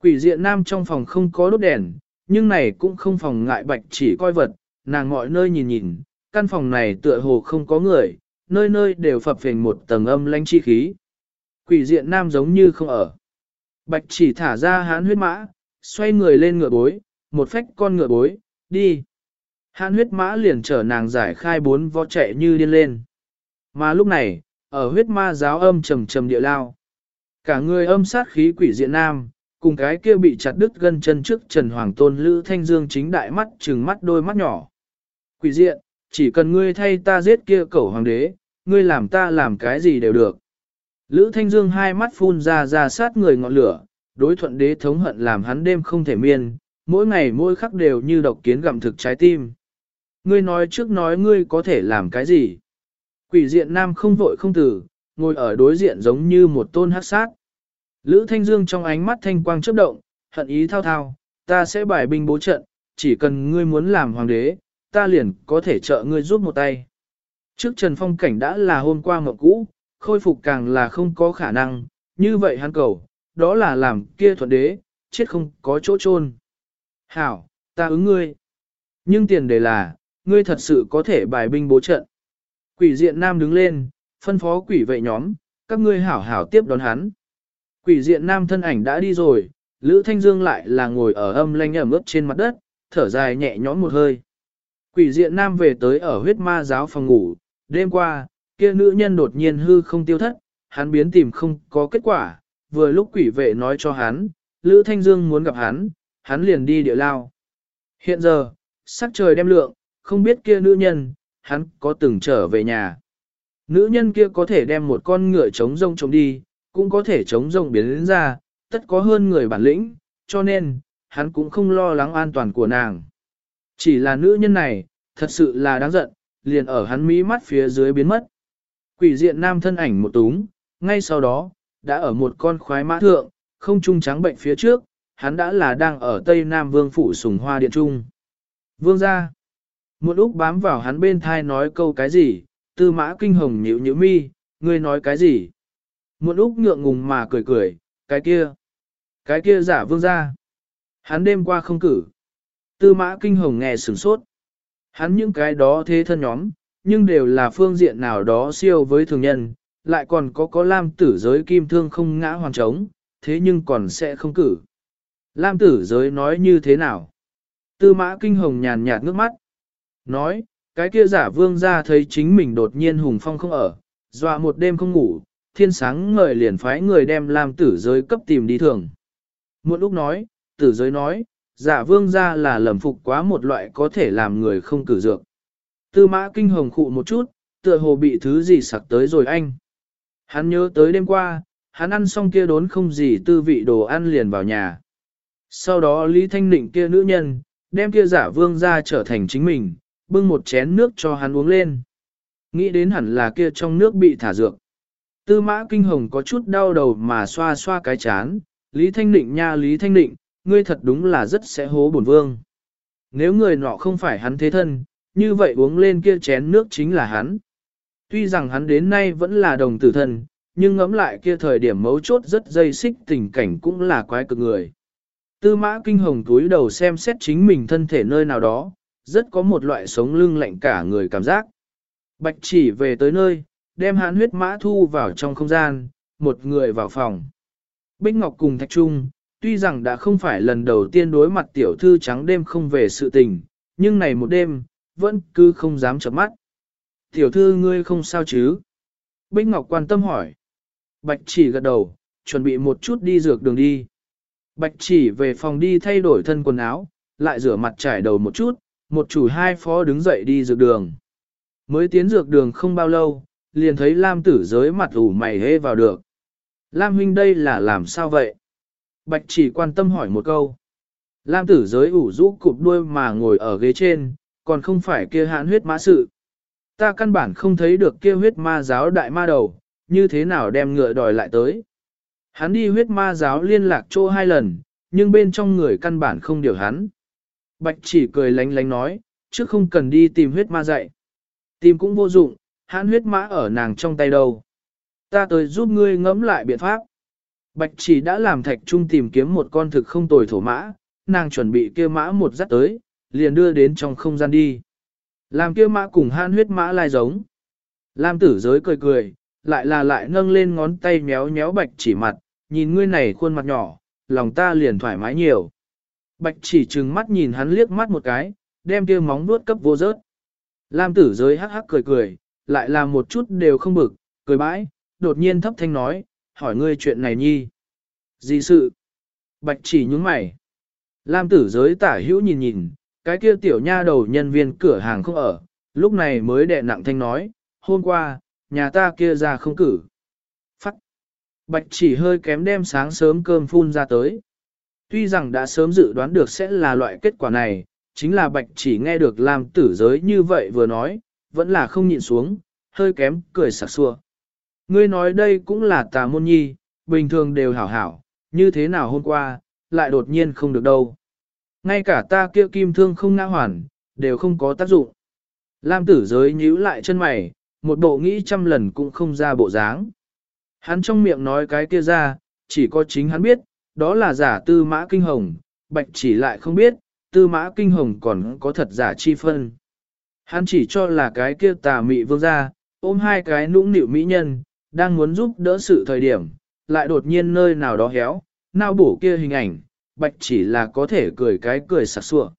Quỷ diện nam trong phòng không có đốt đèn, nhưng này cũng không phòng ngại bạch chỉ coi vật, nàng mọi nơi nhìn nhìn, căn phòng này tựa hồ không có người, nơi nơi đều phập phình một tầng âm lãnh chi khí. Quỷ diện nam giống như không ở. Bạch chỉ thả ra hán huyết mã, xoay người lên ngựa bối, một phách con ngựa bối, đi. Hán huyết mã liền chở nàng giải khai bốn vó chạy như điên lên. Mà lúc này, ở huyết ma giáo âm trầm trầm địa lao. Cả người âm sát khí quỷ diện nam, cùng cái kia bị chặt đứt gân chân trước Trần Hoàng Tôn Lữ Thanh Dương chính đại mắt trừng mắt đôi mắt nhỏ. Quỷ diện, chỉ cần ngươi thay ta giết kia cẩu hoàng đế, ngươi làm ta làm cái gì đều được. Lữ Thanh Dương hai mắt phun ra ra sát người ngọn lửa, đối thuận đế thống hận làm hắn đêm không thể miên, mỗi ngày mỗi khắc đều như độc kiến gặm thực trái tim. Ngươi nói trước nói ngươi có thể làm cái gì? Quỷ diện nam không vội không tử, ngồi ở đối diện giống như một tôn hát sát. Lữ Thanh Dương trong ánh mắt thanh quang chớp động, hận ý thao thao, ta sẽ bài binh bố trận, chỉ cần ngươi muốn làm hoàng đế, ta liền có thể trợ ngươi giúp một tay. Trước Trần Phong cảnh đã là hôm qua ngọc cũ, khôi phục càng là không có khả năng, như vậy hắn cầu, đó là làm kia thuận đế, chết không có chỗ chôn. Hảo, ta ứng ngươi. Nhưng tiền đề là, ngươi thật sự có thể bài binh bố trận. Quỷ diện nam đứng lên, phân phó quỷ vệ nhóm, các ngươi hảo hảo tiếp đón hắn. Quỷ diện nam thân ảnh đã đi rồi, Lữ Thanh Dương lại là ngồi ở âm lanh ẩm ướt trên mặt đất, thở dài nhẹ nhõm một hơi. Quỷ diện nam về tới ở huyết ma giáo phòng ngủ, đêm qua, kia nữ nhân đột nhiên hư không tiêu thất, hắn biến tìm không có kết quả, vừa lúc quỷ vệ nói cho hắn, Lữ Thanh Dương muốn gặp hắn, hắn liền đi địa lao. Hiện giờ, sắc trời đem lượng, không biết kia nữ nhân, hắn có từng trở về nhà. Nữ nhân kia có thể đem một con ngựa trống rông trống đi, cũng có thể chống rông biến đến ra, tất có hơn người bản lĩnh, cho nên, hắn cũng không lo lắng an toàn của nàng. Chỉ là nữ nhân này, thật sự là đáng giận, liền ở hắn mí mắt phía dưới biến mất. Quỷ diện nam thân ảnh một túng, ngay sau đó, đã ở một con khoái mã thượng, không trung trắng bệnh phía trước, hắn đã là đang ở Tây Nam Vương Phủ Sùng Hoa Điện Trung. Vương ra, một lúc bám vào hắn bên thai nói câu cái gì, tư mã kinh hồng nhíu nhíu mi, ngươi nói cái gì? Một lúc ngượng ngùng mà cười cười, cái kia, cái kia giả vương ra. Hắn đêm qua không cử. Tư mã kinh hồng nghe sửng sốt. Hắn những cái đó thế thân nhóm, nhưng đều là phương diện nào đó siêu với thường nhân, lại còn có có lam tử giới kim thương không ngã hoàn trống, thế nhưng còn sẽ không cử. Lam tử giới nói như thế nào? Tư mã kinh hồng nhàn nhạt ngước mắt. Nói, cái kia giả vương ra thấy chính mình đột nhiên hùng phong không ở, dọa một đêm không ngủ, thiên sáng ngời liền phái người đem Lam tử giới cấp tìm đi thường. Một lúc nói, tử giới nói, giả vương ra là lầm phục quá một loại có thể làm người không cử dược. Tư mã kinh hồng khụ một chút, tựa hồ bị thứ gì sặc tới rồi anh. Hắn nhớ tới đêm qua, hắn ăn xong kia đốn không gì tư vị đồ ăn liền vào nhà. Sau đó Lý Thanh Định kia nữ nhân, đem kia giả vương ra trở thành chính mình, bưng một chén nước cho hắn uống lên. Nghĩ đến hẳn là kia trong nước bị thả dược. Tư mã kinh hồng có chút đau đầu mà xoa xoa cái chán, Lý Thanh Định nha Lý Thanh Định, ngươi thật đúng là rất sẽ hố bổn vương. Nếu người nọ không phải hắn thế thân, như vậy uống lên kia chén nước chính là hắn. Tuy rằng hắn đến nay vẫn là đồng tử thân, nhưng ngẫm lại kia thời điểm mấu chốt rất dây xích tình cảnh cũng là quái cực người. Tư mã kinh hồng túi đầu xem xét chính mình thân thể nơi nào đó, rất có một loại sống lưng lạnh cả người cảm giác. Bạch chỉ về tới nơi, đem hãn huyết mã thu vào trong không gian, một người vào phòng. Bích Ngọc cùng Thạch Trung, tuy rằng đã không phải lần đầu tiên đối mặt tiểu thư trắng đêm không về sự tình, nhưng này một đêm, vẫn cứ không dám chợp mắt. Tiểu thư ngươi không sao chứ? Bích Ngọc quan tâm hỏi. Bạch chỉ gật đầu, chuẩn bị một chút đi dược đường đi. Bạch chỉ về phòng đi thay đổi thân quần áo, lại rửa mặt trải đầu một chút, một chủ hai phó đứng dậy đi dược đường. Mới tiến dược đường không bao lâu, liền thấy Lam tử giới mặt ủ mày hê vào được. Lam huynh đây là làm sao vậy? Bạch chỉ quan tâm hỏi một câu. Lam tử giới ủ rũ cụp đuôi mà ngồi ở ghế trên, còn không phải kia hãn huyết mã sự. Ta căn bản không thấy được kia huyết ma giáo đại ma đầu, như thế nào đem ngựa đòi lại tới. Hắn đi huyết ma giáo liên lạc chỗ hai lần, nhưng bên trong người căn bản không điều hắn. Bạch chỉ cười lánh lánh nói, chứ không cần đi tìm huyết ma dạy. Tìm cũng vô dụng, hãn huyết mã ở nàng trong tay đâu. Ta tới giúp ngươi ngẫm lại biện pháp. Bạch chỉ đã làm thạch trung tìm kiếm một con thực không tồi thổ mã, nàng chuẩn bị kia mã một dắt tới, liền đưa đến trong không gian đi. Làm kia mã cùng han huyết mã lai giống. Lam tử giới cười cười, lại là lại nâng lên ngón tay méo méo bạch chỉ mặt, nhìn ngươi này khuôn mặt nhỏ, lòng ta liền thoải mái nhiều. Bạch chỉ trừng mắt nhìn hắn liếc mắt một cái, đem kia móng nuốt cấp vô rớt. Lam tử giới hắc hắc cười cười, lại là một chút đều không bực, cười bãi, đột nhiên thấp thanh nói, hỏi ngươi chuyện này nhi. Gì sự? Bạch chỉ nhúng mày. Lam tử giới tả hữu nhìn nhìn, cái kia tiểu nha đầu nhân viên cửa hàng không ở, lúc này mới đệ nặng thanh nói, hôm qua, nhà ta kia ra không cử. Phắt. Bạch chỉ hơi kém đem sáng sớm cơm phun ra tới. Tuy rằng đã sớm dự đoán được sẽ là loại kết quả này, chính là bạch chỉ nghe được Lam tử giới như vậy vừa nói, vẫn là không nhịn xuống, hơi kém cười sặc sủa. Ngươi nói đây cũng là tà môn nhi, bình thường đều hảo hảo, như thế nào hôm qua, lại đột nhiên không được đâu. Ngay cả ta kia kim thương không ngã hoàn, đều không có tác dụng. Lam tử giới nhíu lại chân mày, một bộ nghĩ trăm lần cũng không ra bộ dáng. Hắn trong miệng nói cái kia ra, chỉ có chính hắn biết, đó là giả tư mã kinh hồng, bạch chỉ lại không biết, tư mã kinh hồng còn có thật giả chi phân. Hắn chỉ cho là cái kia tà mị vương ra, ôm hai cái nũng nịu mỹ nhân, đang muốn giúp đỡ sự thời điểm, lại đột nhiên nơi nào đó héo, nào bổ kia hình ảnh, bạch chỉ là có thể cười cái cười sặc sủa.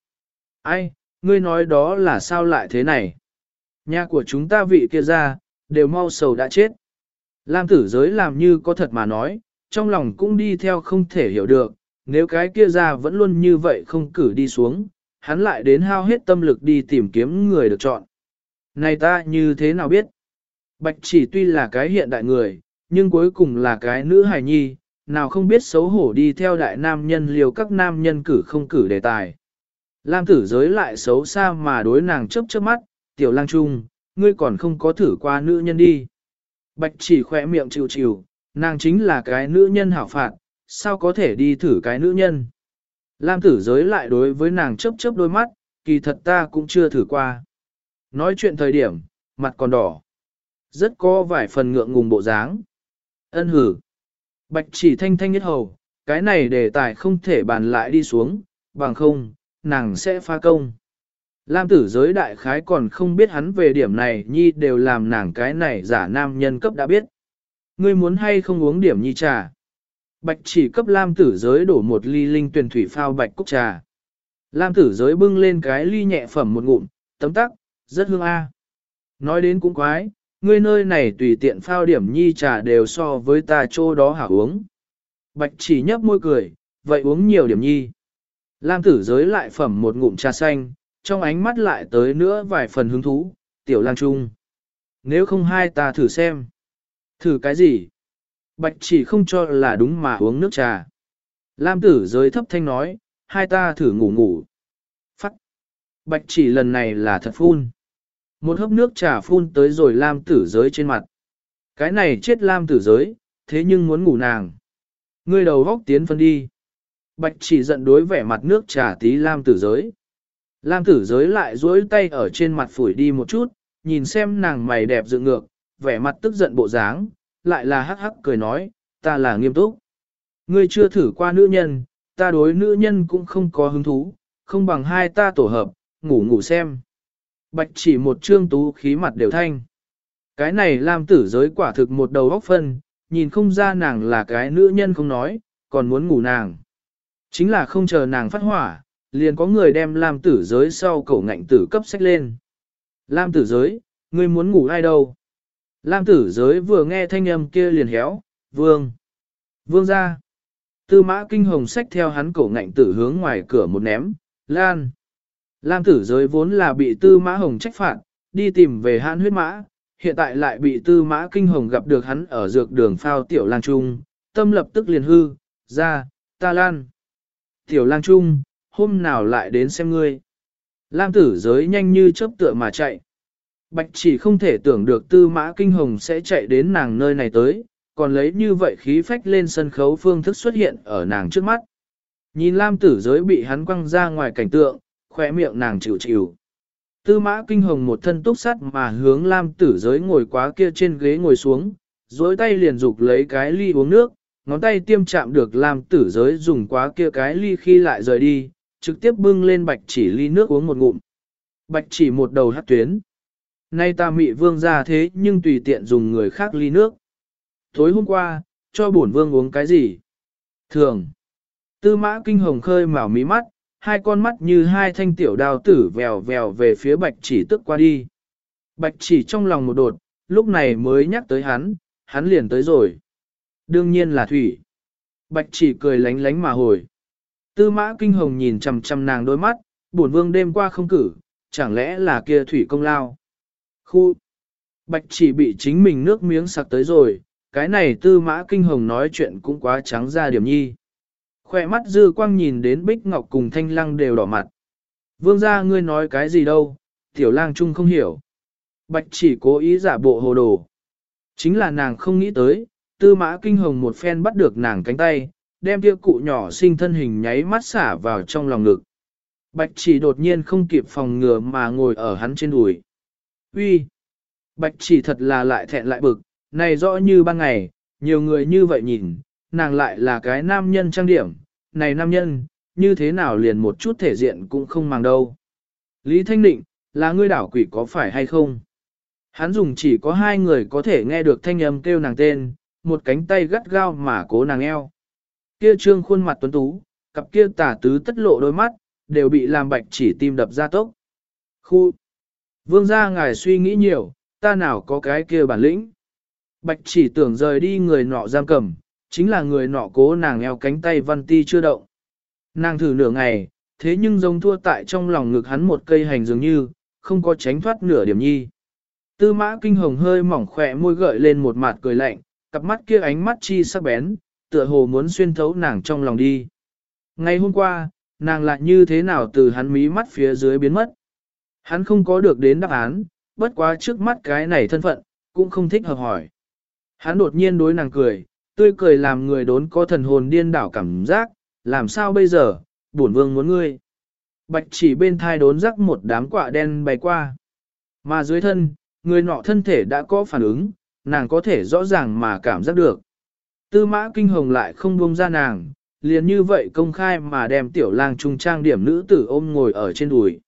Ai, ngươi nói đó là sao lại thế này? Nhà của chúng ta vị kia ra, đều mau sầu đã chết. Lam tử giới làm như có thật mà nói, trong lòng cũng đi theo không thể hiểu được, nếu cái kia ra vẫn luôn như vậy không cử đi xuống, hắn lại đến hao hết tâm lực đi tìm kiếm người được chọn. Này ta như thế nào biết? Bạch chỉ tuy là cái hiện đại người, nhưng cuối cùng là cái nữ hài nhi, nào không biết xấu hổ đi theo đại nam nhân liều các nam nhân cử không cử đề tài. Lam tử giới lại xấu xa mà đối nàng chớp chớp mắt, tiểu lang trung, ngươi còn không có thử qua nữ nhân đi. Bạch chỉ khỏe miệng chịu chịu, nàng chính là cái nữ nhân hảo phạt, sao có thể đi thử cái nữ nhân. Lam tử giới lại đối với nàng chớp chớp đôi mắt, kỳ thật ta cũng chưa thử qua. Nói chuyện thời điểm, mặt còn đỏ. Rất có vài phần ngượng ngùng bộ dáng. Ân hử. Bạch chỉ thanh thanh nhất hầu, cái này đề tài không thể bàn lại đi xuống, bằng không, nàng sẽ pha công. Lam tử giới đại khái còn không biết hắn về điểm này nhi đều làm nàng cái này giả nam nhân cấp đã biết. Ngươi muốn hay không uống điểm nhi trà? Bạch chỉ cấp Lam tử giới đổ một ly linh tuyển thủy phao bạch cúc trà. Lam tử giới bưng lên cái ly nhẹ phẩm một ngụm, tấm tắc, rất hương a. Nói đến cũng quái, ngươi nơi này tùy tiện phao điểm nhi trà đều so với ta chỗ đó hảo uống. Bạch chỉ nhấp môi cười, vậy uống nhiều điểm nhi. Lam tử giới lại phẩm một ngụm trà xanh, trong ánh mắt lại tới nữa vài phần hứng thú, tiểu lang trung. Nếu không hai ta thử xem. Thử cái gì? Bạch chỉ không cho là đúng mà uống nước trà. Lam tử giới thấp thanh nói, hai ta thử ngủ ngủ. Phắc. Bạch chỉ lần này là thật phun. Một hớp nước trà phun tới rồi Lam tử giới trên mặt. Cái này chết Lam tử giới, thế nhưng muốn ngủ nàng. Ngươi đầu góc tiến phân đi. Bạch chỉ giận đối vẻ mặt nước trà tí Lam tử giới. Lam tử giới lại duỗi tay ở trên mặt phủi đi một chút, nhìn xem nàng mày đẹp dựng ngược, vẻ mặt tức giận bộ dáng, lại là hắc hắc cười nói, ta là nghiêm túc. Ngươi chưa thử qua nữ nhân, ta đối nữ nhân cũng không có hứng thú, không bằng hai ta tổ hợp, ngủ ngủ xem. Bạch chỉ một trương tú khí mặt đều thanh. Cái này Lam tử giới quả thực một đầu góc phân, nhìn không ra nàng là cái nữ nhân không nói, còn muốn ngủ nàng. Chính là không chờ nàng phát hỏa, liền có người đem Lam tử giới sau cổ ngạnh tử cấp sách lên. Lam tử giới, ngươi muốn ngủ ai đâu? Lam tử giới vừa nghe thanh âm kia liền héo, vương. Vương ra. Tư mã kinh hồng sách theo hắn cổ ngạnh tử hướng ngoài cửa một ném, lan. Lam tử giới vốn là bị tư mã hồng trách phạt, đi tìm về hãn huyết mã, hiện tại lại bị tư mã kinh hồng gặp được hắn ở dược đường phao tiểu lang trung, tâm lập tức liền hư, ra, ta lan. Tiểu lang trung, hôm nào lại đến xem ngươi. Lam tử giới nhanh như chớp tựa mà chạy. Bạch chỉ không thể tưởng được tư mã kinh hồng sẽ chạy đến nàng nơi này tới, còn lấy như vậy khí phách lên sân khấu phương thức xuất hiện ở nàng trước mắt. Nhìn Lam tử giới bị hắn quăng ra ngoài cảnh tượng, khỏe miệng nàng chịu chịu. Tư mã kinh hồng một thân túc sắt mà hướng Lam tử giới ngồi quá kia trên ghế ngồi xuống, dối tay liền dục lấy cái ly uống nước, ngón tay tiêm chạm được Lam tử giới dùng quá kia cái ly khi lại rời đi, trực tiếp bưng lên bạch chỉ ly nước uống một ngụm. Bạch chỉ một đầu hát tuyến. Nay ta mị vương ra thế nhưng tùy tiện dùng người khác ly nước. Tối hôm qua, cho bổn vương uống cái gì? Thường. Tư mã kinh hồng khơi màu mí mắt, hai con mắt như hai thanh tiểu đao tử vèo vèo về phía bạch chỉ tức qua đi. Bạch chỉ trong lòng một đột, lúc này mới nhắc tới hắn, hắn liền tới rồi. Đương nhiên là thủy. Bạch chỉ cười lánh lánh mà hồi. Tư mã kinh hồng nhìn chằm chằm nàng đôi mắt, bổn vương đêm qua không cử, chẳng lẽ là kia thủy công lao. Khu. Bạch chỉ bị chính mình nước miếng sặc tới rồi, cái này tư mã kinh hồng nói chuyện cũng quá trắng ra điểm nhi. Khoe mắt dư quang nhìn đến Bích Ngọc cùng Thanh Lăng đều đỏ mặt. Vương gia ngươi nói cái gì đâu, tiểu lang trung không hiểu. Bạch chỉ cố ý giả bộ hồ đồ. Chính là nàng không nghĩ tới, tư mã kinh hồng một phen bắt được nàng cánh tay, đem kia cụ nhỏ sinh thân hình nháy mắt xả vào trong lòng ngực. Bạch chỉ đột nhiên không kịp phòng ngừa mà ngồi ở hắn trên đùi. Uy, Bạch chỉ thật là lại thẹn lại bực, này rõ như ban ngày, nhiều người như vậy nhìn, nàng lại là cái nam nhân trang điểm, này nam nhân, như thế nào liền một chút thể diện cũng không màng đâu. Lý Thanh Định, là ngươi đảo quỷ có phải hay không? Hắn dùng chỉ có hai người có thể nghe được thanh âm kêu nàng tên, một cánh tay gắt gao mà cố nàng eo. Kia trương khuôn mặt tuấn tú, cặp kia tả tứ tất lộ đôi mắt, đều bị làm bạch chỉ tim đập ra tốc. Khu! Vương gia ngài suy nghĩ nhiều, ta nào có cái kia bản lĩnh. Bạch chỉ tưởng rời đi người nọ giam cầm, chính là người nọ cố nàng eo cánh tay văn ti chưa động. Nàng thử nửa ngày, thế nhưng giống thua tại trong lòng ngực hắn một cây hành dường như, không có tránh thoát nửa điểm nhi. Tư mã kinh hồng hơi mỏng khỏe môi gợi lên một mặt cười lạnh, cặp mắt kia ánh mắt chi sắc bén, tựa hồ muốn xuyên thấu nàng trong lòng đi. Ngày hôm qua, nàng lại như thế nào từ hắn mí mắt phía dưới biến mất. Hắn không có được đến đáp án, bất quá trước mắt cái này thân phận, cũng không thích hợp hỏi. Hắn đột nhiên đối nàng cười, tươi cười làm người đốn có thần hồn điên đảo cảm giác, làm sao bây giờ, bổn vương muốn ngươi. Bạch chỉ bên thai đốn rắc một đám quạ đen bay qua. Mà dưới thân, người nọ thân thể đã có phản ứng, nàng có thể rõ ràng mà cảm giác được. Tư mã kinh hồng lại không buông ra nàng, liền như vậy công khai mà đem tiểu lang trung trang điểm nữ tử ôm ngồi ở trên đùi.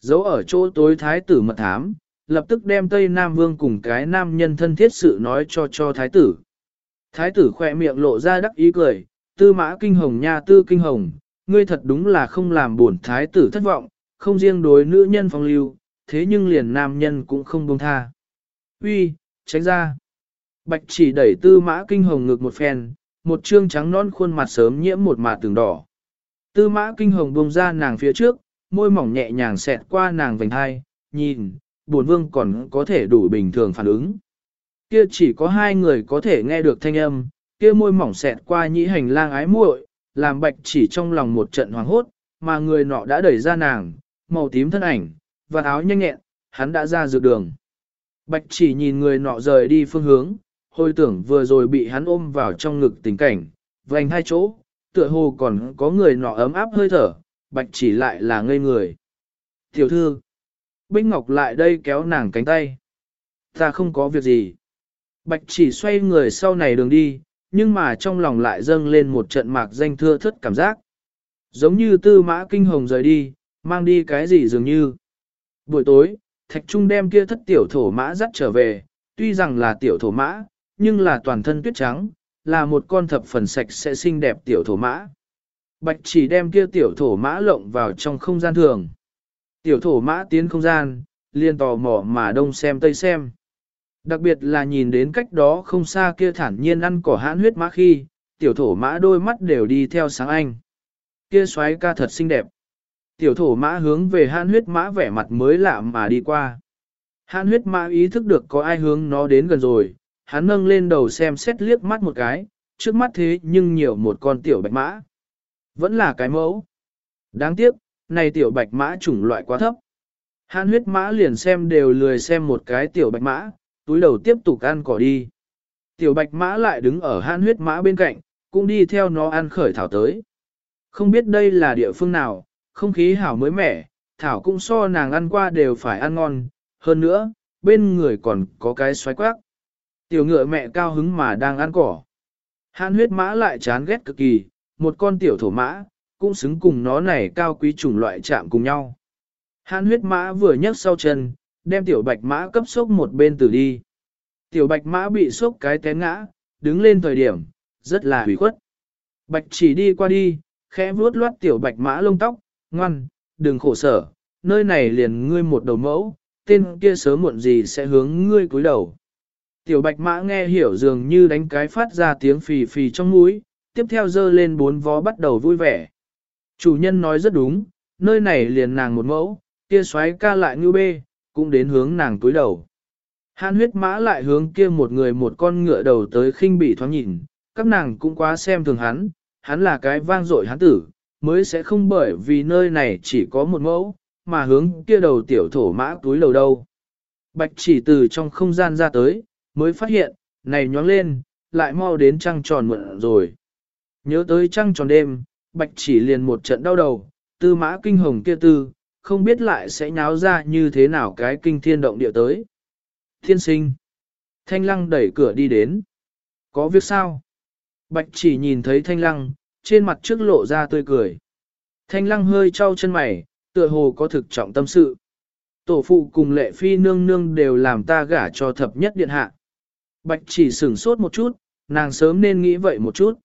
Giấu ở chỗ tối thái tử mật thám, lập tức đem Tây Nam Vương cùng cái nam nhân thân thiết sự nói cho cho thái tử. Thái tử khỏe miệng lộ ra đắc ý cười, tư mã kinh hồng nha tư kinh hồng, ngươi thật đúng là không làm buồn thái tử thất vọng, không riêng đối nữ nhân phong lưu, thế nhưng liền nam nhân cũng không buông tha. Uy, tránh ra. Bạch chỉ đẩy tư mã kinh hồng ngực một phen, một trương trắng non khuôn mặt sớm nhiễm một mạt tường đỏ. Tư mã kinh hồng buông ra nàng phía trước, môi mỏng nhẹ nhàng xẹt qua nàng vành hai, nhìn, buồn vương còn có thể đủ bình thường phản ứng. Kia chỉ có hai người có thể nghe được thanh âm, kia môi mỏng xẹt qua nhĩ hành lang ái muội, làm bạch chỉ trong lòng một trận hoàng hốt, mà người nọ đã đẩy ra nàng, màu tím thân ảnh, và áo nhanh nhẹn, hắn đã ra dược đường. Bạch chỉ nhìn người nọ rời đi phương hướng, hồi tưởng vừa rồi bị hắn ôm vào trong ngực tình cảnh, vành hai chỗ, tựa hồ còn có người nọ ấm áp hơi thở, bạch chỉ lại là ngây người. Tiểu thư, Bích Ngọc lại đây kéo nàng cánh tay. Ta không có việc gì. Bạch chỉ xoay người sau này đường đi, nhưng mà trong lòng lại dâng lên một trận mạc danh thưa thất cảm giác. Giống như tư mã kinh hồng rời đi, mang đi cái gì dường như. Buổi tối, Thạch Trung đem kia thất tiểu thổ mã dắt trở về, tuy rằng là tiểu thổ mã, nhưng là toàn thân tuyết trắng, là một con thập phần sạch sẽ xinh đẹp tiểu thổ mã. Bạch chỉ đem kia tiểu thổ mã lộng vào trong không gian thường. Tiểu thổ mã tiến không gian, liền tò mò mà đông xem tây xem. Đặc biệt là nhìn đến cách đó không xa kia thản nhiên ăn cỏ hãn huyết mã khi, tiểu thổ mã đôi mắt đều đi theo sáng anh. Kia xoáy ca thật xinh đẹp. Tiểu thổ mã hướng về hãn huyết mã vẻ mặt mới lạ mà đi qua. Hãn huyết mã ý thức được có ai hướng nó đến gần rồi, hắn nâng lên đầu xem xét liếc mắt một cái, trước mắt thế nhưng nhiều một con tiểu bạch mã. Vẫn là cái mẫu. Đáng tiếc, này tiểu bạch mã chủng loại quá thấp. Hãn huyết mã liền xem đều lười xem một cái tiểu bạch mã, túi đầu tiếp tục ăn cỏ đi. Tiểu bạch mã lại đứng ở hãn huyết mã bên cạnh, cũng đi theo nó ăn khởi thảo tới. Không biết đây là địa phương nào, không khí hảo mới mẻ, thảo cũng so nàng ăn qua đều phải ăn ngon, hơn nữa, bên người còn có cái xoáy quác. Tiểu ngựa mẹ cao hứng mà đang ăn cỏ. Hãn huyết mã lại chán ghét cực kỳ, một con tiểu thổ mã, cũng xứng cùng nó này cao quý chủng loại chạm cùng nhau. Hãn huyết mã vừa nhấc sau chân, đem tiểu bạch mã cấp sốc một bên tử đi. Tiểu bạch mã bị sốc cái té ngã, đứng lên thời điểm, rất là hủy khuất. Bạch chỉ đi qua đi, khẽ vuốt loát tiểu bạch mã lông tóc, ngoan, đừng khổ sở, nơi này liền ngươi một đầu mẫu, tên kia sớm muộn gì sẽ hướng ngươi cúi đầu. Tiểu bạch mã nghe hiểu dường như đánh cái phát ra tiếng phì phì trong mũi, tiếp theo dơ lên bốn vó bắt đầu vui vẻ. Chủ nhân nói rất đúng, nơi này liền nàng một mẫu, kia xoáy ca lại như bê, cũng đến hướng nàng túi đầu. Hàn huyết mã lại hướng kia một người một con ngựa đầu tới khinh bị thoáng nhìn, các nàng cũng quá xem thường hắn, hắn là cái vang dội hắn tử, mới sẽ không bởi vì nơi này chỉ có một mẫu, mà hướng kia đầu tiểu thổ mã túi đầu đâu. Bạch chỉ từ trong không gian ra tới, mới phát hiện, này nhoáng lên, lại mau đến trăng tròn mượn rồi. Nhớ tới trăng tròn đêm, bạch chỉ liền một trận đau đầu, tư mã kinh hồng kia tư, không biết lại sẽ nháo ra như thế nào cái kinh thiên động địa tới. Thiên sinh. Thanh lăng đẩy cửa đi đến. Có việc sao? Bạch chỉ nhìn thấy thanh lăng, trên mặt trước lộ ra tươi cười. Thanh lăng hơi trao chân mày, tựa hồ có thực trọng tâm sự. Tổ phụ cùng lệ phi nương nương đều làm ta gả cho thập nhất điện hạ. Bạch chỉ sửng sốt một chút, nàng sớm nên nghĩ vậy một chút.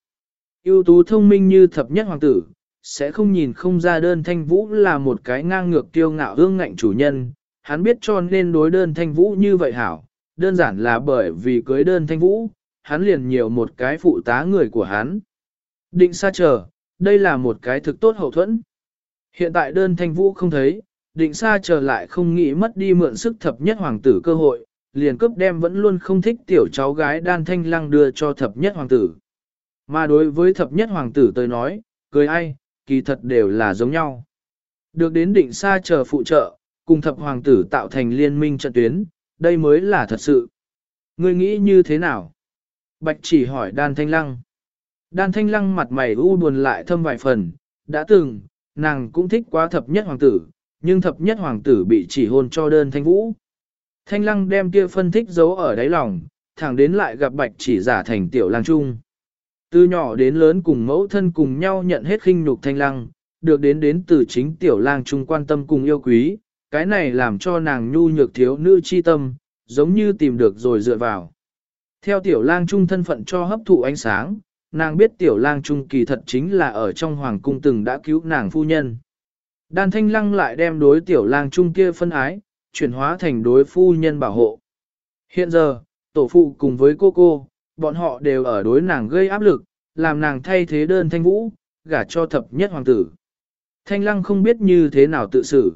Yêu tú thông minh như thập nhất hoàng tử, sẽ không nhìn không ra đơn thanh vũ là một cái ngang ngược tiêu ngạo hương ngạnh chủ nhân, hắn biết cho nên đối đơn thanh vũ như vậy hảo, đơn giản là bởi vì cưới đơn thanh vũ, hắn liền nhiều một cái phụ tá người của hắn. Định xa chờ, đây là một cái thực tốt hậu thuẫn. Hiện tại đơn thanh vũ không thấy, định xa chờ lại không nghĩ mất đi mượn sức thập nhất hoàng tử cơ hội, liền cướp đem vẫn luôn không thích tiểu cháu gái đan thanh lăng đưa cho thập nhất hoàng tử. Mà đối với thập nhất hoàng tử tôi nói, cười ai, kỳ thật đều là giống nhau. Được đến định xa chờ phụ trợ, cùng thập hoàng tử tạo thành liên minh trận tuyến, đây mới là thật sự. Ngươi nghĩ như thế nào? Bạch chỉ hỏi đan thanh lăng. Đan thanh lăng mặt mày u buồn lại thâm vài phần, đã từng, nàng cũng thích quá thập nhất hoàng tử, nhưng thập nhất hoàng tử bị chỉ hôn cho đơn thanh vũ. Thanh lăng đem kia phân tích giấu ở đáy lòng, thẳng đến lại gặp bạch chỉ giả thành tiểu lang trung. Từ nhỏ đến lớn cùng mẫu thân cùng nhau nhận hết khinh nhục thanh lăng, được đến đến từ chính tiểu lang trung quan tâm cùng yêu quý, cái này làm cho nàng nhu nhược thiếu nữ chi tâm, giống như tìm được rồi dựa vào. Theo tiểu lang trung thân phận cho hấp thụ ánh sáng, nàng biết tiểu lang trung kỳ thật chính là ở trong hoàng cung từng đã cứu nàng phu nhân. Đan thanh lăng lại đem đối tiểu lang trung kia phân ái, chuyển hóa thành đối phu nhân bảo hộ. Hiện giờ, tổ phụ cùng với cô cô, bọn họ đều ở đối nàng gây áp lực, làm nàng thay thế đơn thanh vũ, gả cho thập nhất hoàng tử. thanh lăng không biết như thế nào tự xử.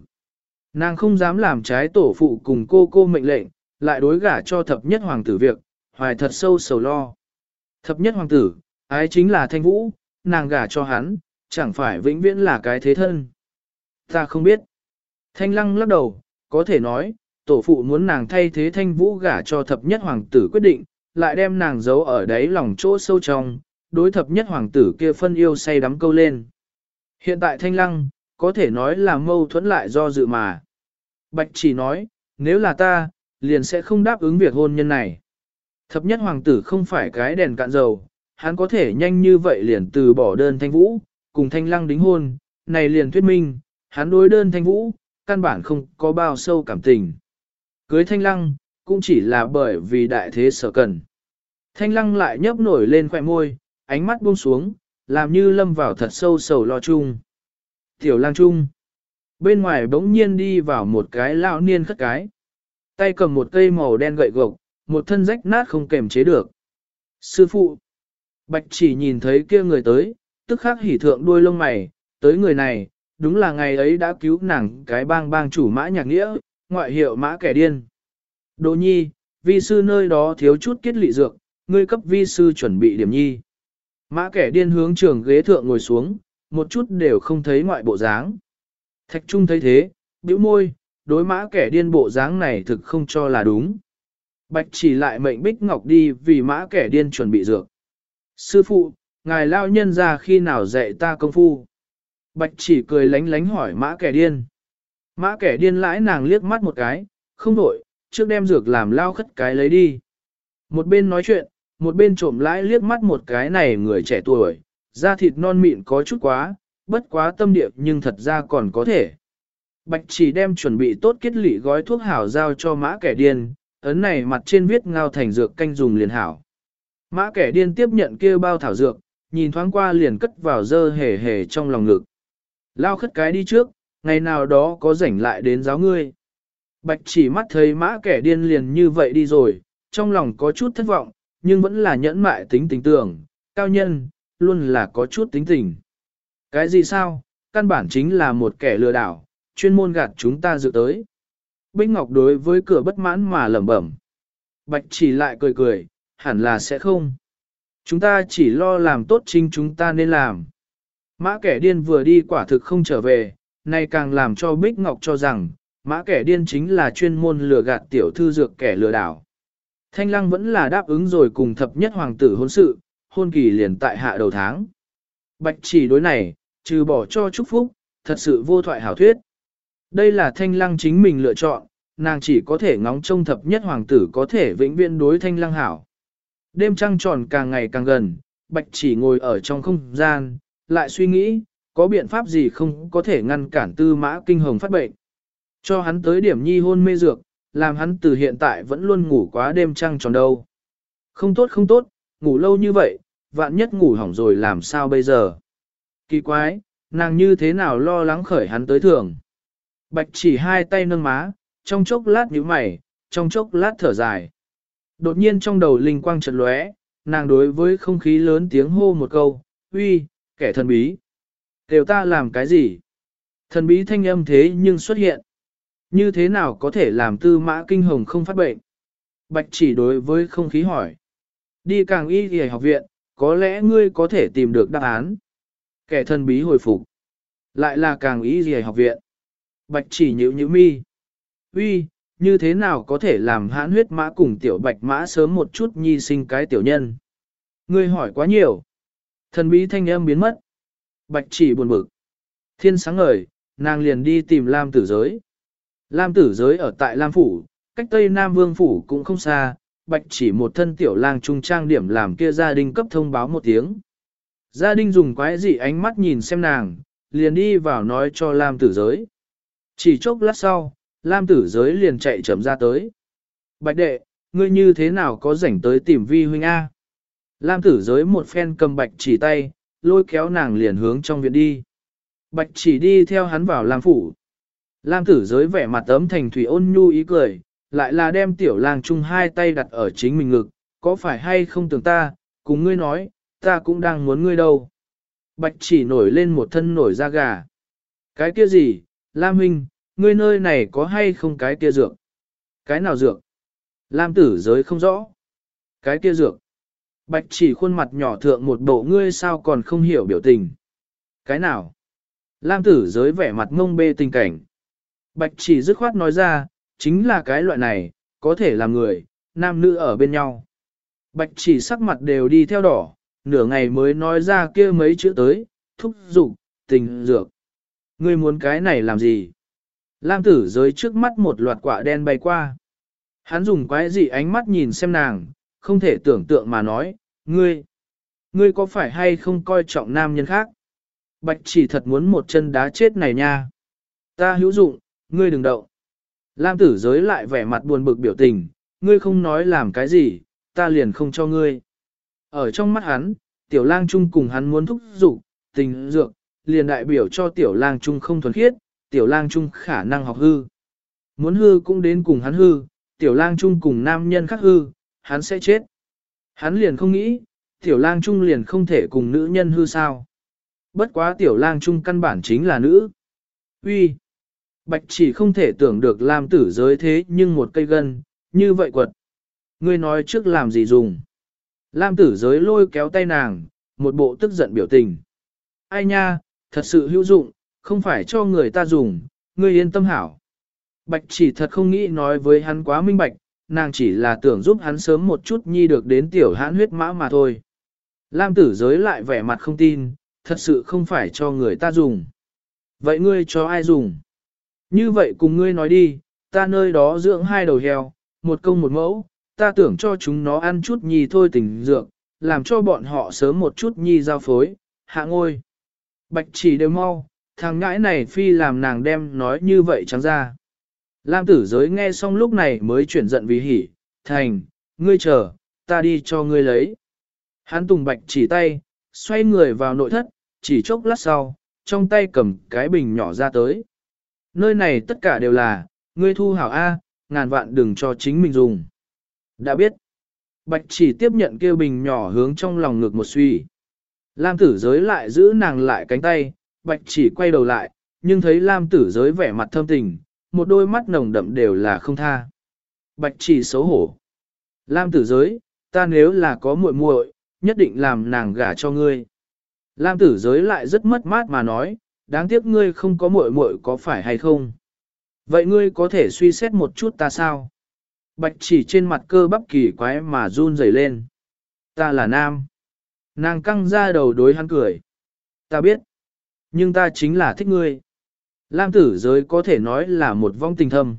Nàng không dám làm trái tổ phụ cùng cô cô mệnh lệnh, lại đối gả cho thập nhất hoàng tử việc, hoài thật sâu sầu lo. Thập nhất hoàng tử, ái chính là thanh vũ, nàng gả cho hắn, chẳng phải vĩnh viễn là cái thế thân. Ta không biết. Thanh lăng lắc đầu, có thể nói, tổ phụ muốn nàng thay thế thanh vũ gả cho thập nhất hoàng tử quyết định, lại đem nàng giấu ở đáy lòng chỗ sâu trong, đối thập nhất hoàng tử kia phân yêu say đắm câu lên. Hiện tại thanh lăng, có thể nói là mâu thuẫn lại do dự mà. Bạch chỉ nói, nếu là ta, liền sẽ không đáp ứng việc hôn nhân này. Thập nhất hoàng tử không phải cái đèn cạn dầu, hắn có thể nhanh như vậy liền từ bỏ đơn thanh vũ, cùng thanh lăng đính hôn, này liền thuyết minh, hắn đối đơn thanh vũ, căn bản không có bao sâu cảm tình. Cưới thanh lăng, cũng chỉ là bởi vì đại thế sở cần. Thanh lăng lại nhấp nổi lên khỏe môi, ánh mắt buông xuống, làm như lâm vào thật sâu sầu lo chung. Tiểu lang chung. Bên ngoài bỗng nhiên đi vào một cái lão niên khất cái. Tay cầm một cây màu đen gậy gộc, một thân rách nát không kềm chế được. Sư phụ. Bạch chỉ nhìn thấy kia người tới, tức khắc hỉ thượng đuôi lông mày, tới người này, đúng là ngày ấy đã cứu nàng cái bang bang chủ mã nhạc nghĩa, ngoại hiệu mã kẻ điên. Đỗ nhi, vi sư nơi đó thiếu chút kết lị dược, ngươi cấp vi sư chuẩn bị điểm nhi. Mã kẻ điên hướng trường ghế thượng ngồi xuống, một chút đều không thấy ngoại bộ dáng. Thạch Trung thấy thế, bĩu môi, đối mã kẻ điên bộ dáng này thực không cho là đúng. Bạch chỉ lại mệnh Bích Ngọc đi vì mã kẻ điên chuẩn bị dược. Sư phụ, ngài lao nhân ra khi nào dạy ta công phu? Bạch chỉ cười lánh lánh hỏi mã kẻ điên. Mã kẻ điên lãi nàng liếc mắt một cái, không đổi, trước đem dược làm lao khất cái lấy đi. Một bên nói chuyện, một bên trộm lãi liếc mắt một cái này người trẻ tuổi, da thịt non mịn có chút quá, bất quá tâm địa nhưng thật ra còn có thể. Bạch chỉ đem chuẩn bị tốt kết lị gói thuốc hảo giao cho mã kẻ điên, ấn này mặt trên viết ngao thành dược canh dùng liền hảo. Mã kẻ điên tiếp nhận kia bao thảo dược, nhìn thoáng qua liền cất vào dơ hề hề trong lòng ngực. Lao khất cái đi trước, ngày nào đó có rảnh lại đến giáo ngươi. Bạch chỉ mắt thấy mã kẻ điên liền như vậy đi rồi, trong lòng có chút thất vọng, nhưng vẫn là nhẫn mại tính tình tưởng, cao nhân, luôn là có chút tính tình. Cái gì sao, căn bản chính là một kẻ lừa đảo, chuyên môn gạt chúng ta dự tới. Bích Ngọc đối với cửa bất mãn mà lẩm bẩm. Bạch chỉ lại cười cười, hẳn là sẽ không. Chúng ta chỉ lo làm tốt chính chúng ta nên làm. Mã kẻ điên vừa đi quả thực không trở về, nay càng làm cho Bích Ngọc cho rằng, mã kẻ điên chính là chuyên môn lừa gạt tiểu thư dược kẻ lừa đảo. Thanh Lăng vẫn là đáp ứng rồi cùng thập nhất hoàng tử hôn sự, hôn kỳ liền tại hạ đầu tháng. Bạch chỉ đối này, trừ bỏ cho chúc phúc, thật sự vô thoại hảo thuyết. Đây là Thanh Lăng chính mình lựa chọn, nàng chỉ có thể ngóng trông thập nhất hoàng tử có thể vĩnh viễn đối Thanh Lăng hảo. Đêm trăng tròn càng ngày càng gần, Bạch chỉ ngồi ở trong không gian, lại suy nghĩ, có biện pháp gì không có thể ngăn cản tư mã kinh hồng phát bệnh. Cho hắn tới điểm nhi hôn mê dược, làm hắn từ hiện tại vẫn luôn ngủ quá đêm trăng tròn đâu. Không tốt không tốt, ngủ lâu như vậy, vạn nhất ngủ hỏng rồi làm sao bây giờ. Kỳ quái, nàng như thế nào lo lắng khởi hắn tới thường. Bạch chỉ hai tay nâng má, trong chốc lát nhíu mày, trong chốc lát thở dài. Đột nhiên trong đầu linh quang chợt lóe, nàng đối với không khí lớn tiếng hô một câu, uy, kẻ thần bí. đều ta làm cái gì? Thần bí thanh âm thế nhưng xuất hiện. Như thế nào có thể làm tư mã kinh hồng không phát bệnh? Bạch chỉ đối với không khí hỏi. Đi càng y thì học viện, có lẽ ngươi có thể tìm được đáp án. Kẻ thần bí hồi phục. Lại là càng y gì học viện. Bạch chỉ nhữ nhữ mi. Uy, như thế nào có thể làm hãn huyết mã cùng tiểu bạch mã sớm một chút nhi sinh cái tiểu nhân? Ngươi hỏi quá nhiều. Thần bí thanh âm biến mất. Bạch chỉ buồn bực. Thiên sáng ngời, nàng liền đi tìm Lam tử giới. Lam tử giới ở tại Lam Phủ, cách Tây Nam Vương Phủ cũng không xa, bạch chỉ một thân tiểu lang trung trang điểm làm kia gia đình cấp thông báo một tiếng. Gia đình dùng quái dị ánh mắt nhìn xem nàng, liền đi vào nói cho Lam tử giới. Chỉ chốc lát sau, Lam tử giới liền chạy chậm ra tới. Bạch đệ, ngươi như thế nào có rảnh tới tìm vi huynh A? Lam tử giới một phen cầm bạch chỉ tay, lôi kéo nàng liền hướng trong viện đi. Bạch chỉ đi theo hắn vào Lam phủ. Lam tử giới vẻ mặt ấm thành thủy ôn nhu ý cười, lại là đem tiểu lang chung hai tay đặt ở chính mình ngực, có phải hay không tưởng ta, cùng ngươi nói, ta cũng đang muốn ngươi đâu. Bạch chỉ nổi lên một thân nổi da gà. Cái kia gì, Lam Huynh, ngươi nơi này có hay không cái kia dược? Cái nào dược? Lam tử giới không rõ. Cái kia dược. Bạch chỉ khuôn mặt nhỏ thượng một bộ ngươi sao còn không hiểu biểu tình. Cái nào? Lam tử giới vẻ mặt ngông bê tình cảnh. Bạch chỉ dứt khoát nói ra, chính là cái loại này, có thể làm người, nam nữ ở bên nhau. Bạch chỉ sắc mặt đều đi theo đỏ, nửa ngày mới nói ra kia mấy chữ tới, thúc dục tình dược. Ngươi muốn cái này làm gì? Lam tử giới trước mắt một loạt quả đen bay qua. Hắn dùng quái dị ánh mắt nhìn xem nàng, không thể tưởng tượng mà nói, ngươi, ngươi có phải hay không coi trọng nam nhân khác? Bạch chỉ thật muốn một chân đá chết này nha. Ta hữu dụng, ngươi đừng động. Lam tử giới lại vẻ mặt buồn bực biểu tình, ngươi không nói làm cái gì, ta liền không cho ngươi. Ở trong mắt hắn, tiểu lang trung cùng hắn muốn thúc giục, tình dược, liền đại biểu cho tiểu lang trung không thuần khiết, tiểu lang trung khả năng học hư. Muốn hư cũng đến cùng hắn hư, tiểu lang trung cùng nam nhân khác hư, hắn sẽ chết. Hắn liền không nghĩ, tiểu lang trung liền không thể cùng nữ nhân hư sao. Bất quá tiểu lang trung căn bản chính là nữ. Uy, Bạch chỉ không thể tưởng được làm tử giới thế nhưng một cây gân, như vậy quật. Ngươi nói trước làm gì dùng. Lam tử giới lôi kéo tay nàng, một bộ tức giận biểu tình. Ai nha, thật sự hữu dụng, không phải cho người ta dùng, ngươi yên tâm hảo. Bạch chỉ thật không nghĩ nói với hắn quá minh bạch, nàng chỉ là tưởng giúp hắn sớm một chút nhi được đến tiểu hãn huyết mã mà thôi. Lam tử giới lại vẻ mặt không tin, thật sự không phải cho người ta dùng. Vậy ngươi cho ai dùng? Như vậy cùng ngươi nói đi, ta nơi đó dưỡng hai đầu heo, một công một mẫu, ta tưởng cho chúng nó ăn chút nhi thôi tỉnh dược, làm cho bọn họ sớm một chút nhi giao phối, hạ ngôi. Bạch chỉ đều mau, thằng ngãi này phi làm nàng đem nói như vậy trắng ra. Lam tử giới nghe xong lúc này mới chuyển giận vì hỉ, thành, ngươi chờ, ta đi cho ngươi lấy. Hắn tùng bạch chỉ tay, xoay người vào nội thất, chỉ chốc lát sau, trong tay cầm cái bình nhỏ ra tới. Nơi này tất cả đều là, ngươi thu hảo A, ngàn vạn đừng cho chính mình dùng. Đã biết. Bạch chỉ tiếp nhận kêu bình nhỏ hướng trong lòng ngực một suy. Lam tử giới lại giữ nàng lại cánh tay, bạch chỉ quay đầu lại, nhưng thấy Lam tử giới vẻ mặt thâm tình, một đôi mắt nồng đậm đều là không tha. Bạch chỉ xấu hổ. Lam tử giới, ta nếu là có muội muội, nhất định làm nàng gả cho ngươi. Lam tử giới lại rất mất mát mà nói, đáng tiếc ngươi không có muội muội có phải hay không? Vậy ngươi có thể suy xét một chút ta sao? Bạch chỉ trên mặt cơ bắp kỳ quái mà run rẩy lên. Ta là nam. Nàng căng ra đầu đối hắn cười. Ta biết. Nhưng ta chính là thích ngươi. Lam tử giới có thể nói là một vong tình thâm.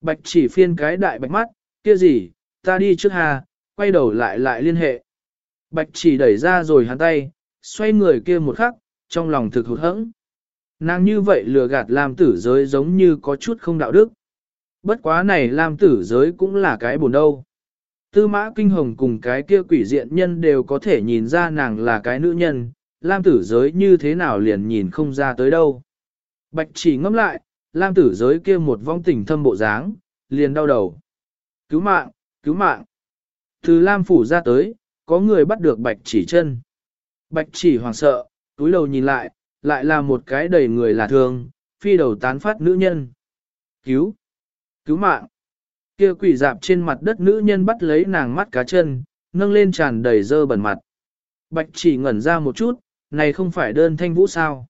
Bạch chỉ phiên cái đại bạch mắt, kia gì, ta đi trước hà, quay đầu lại lại liên hệ. Bạch chỉ đẩy ra rồi hắn tay, xoay người kia một khắc, trong lòng thực hụt hẫng. Nàng như vậy lừa gạt Lam tử giới giống như có chút không đạo đức. Bất quá này Lam tử giới cũng là cái buồn đâu. Tư mã kinh hồng cùng cái kia quỷ diện nhân đều có thể nhìn ra nàng là cái nữ nhân, Lam tử giới như thế nào liền nhìn không ra tới đâu. Bạch chỉ ngâm lại, Lam tử giới kia một vong tình thâm bộ dáng, liền đau đầu. Cứu mạng, cứu mạng. Từ Lam phủ ra tới, có người bắt được bạch chỉ chân. Bạch chỉ hoảng sợ, túi đầu nhìn lại, lại là một cái đầy người là thương, phi đầu tán phát nữ nhân. Cứu! Cứu mạng! Kia quỷ dạp trên mặt đất nữ nhân bắt lấy nàng mắt cá chân, nâng lên tràn đầy dơ bẩn mặt. Bạch chỉ ngẩn ra một chút, này không phải đơn thanh vũ sao?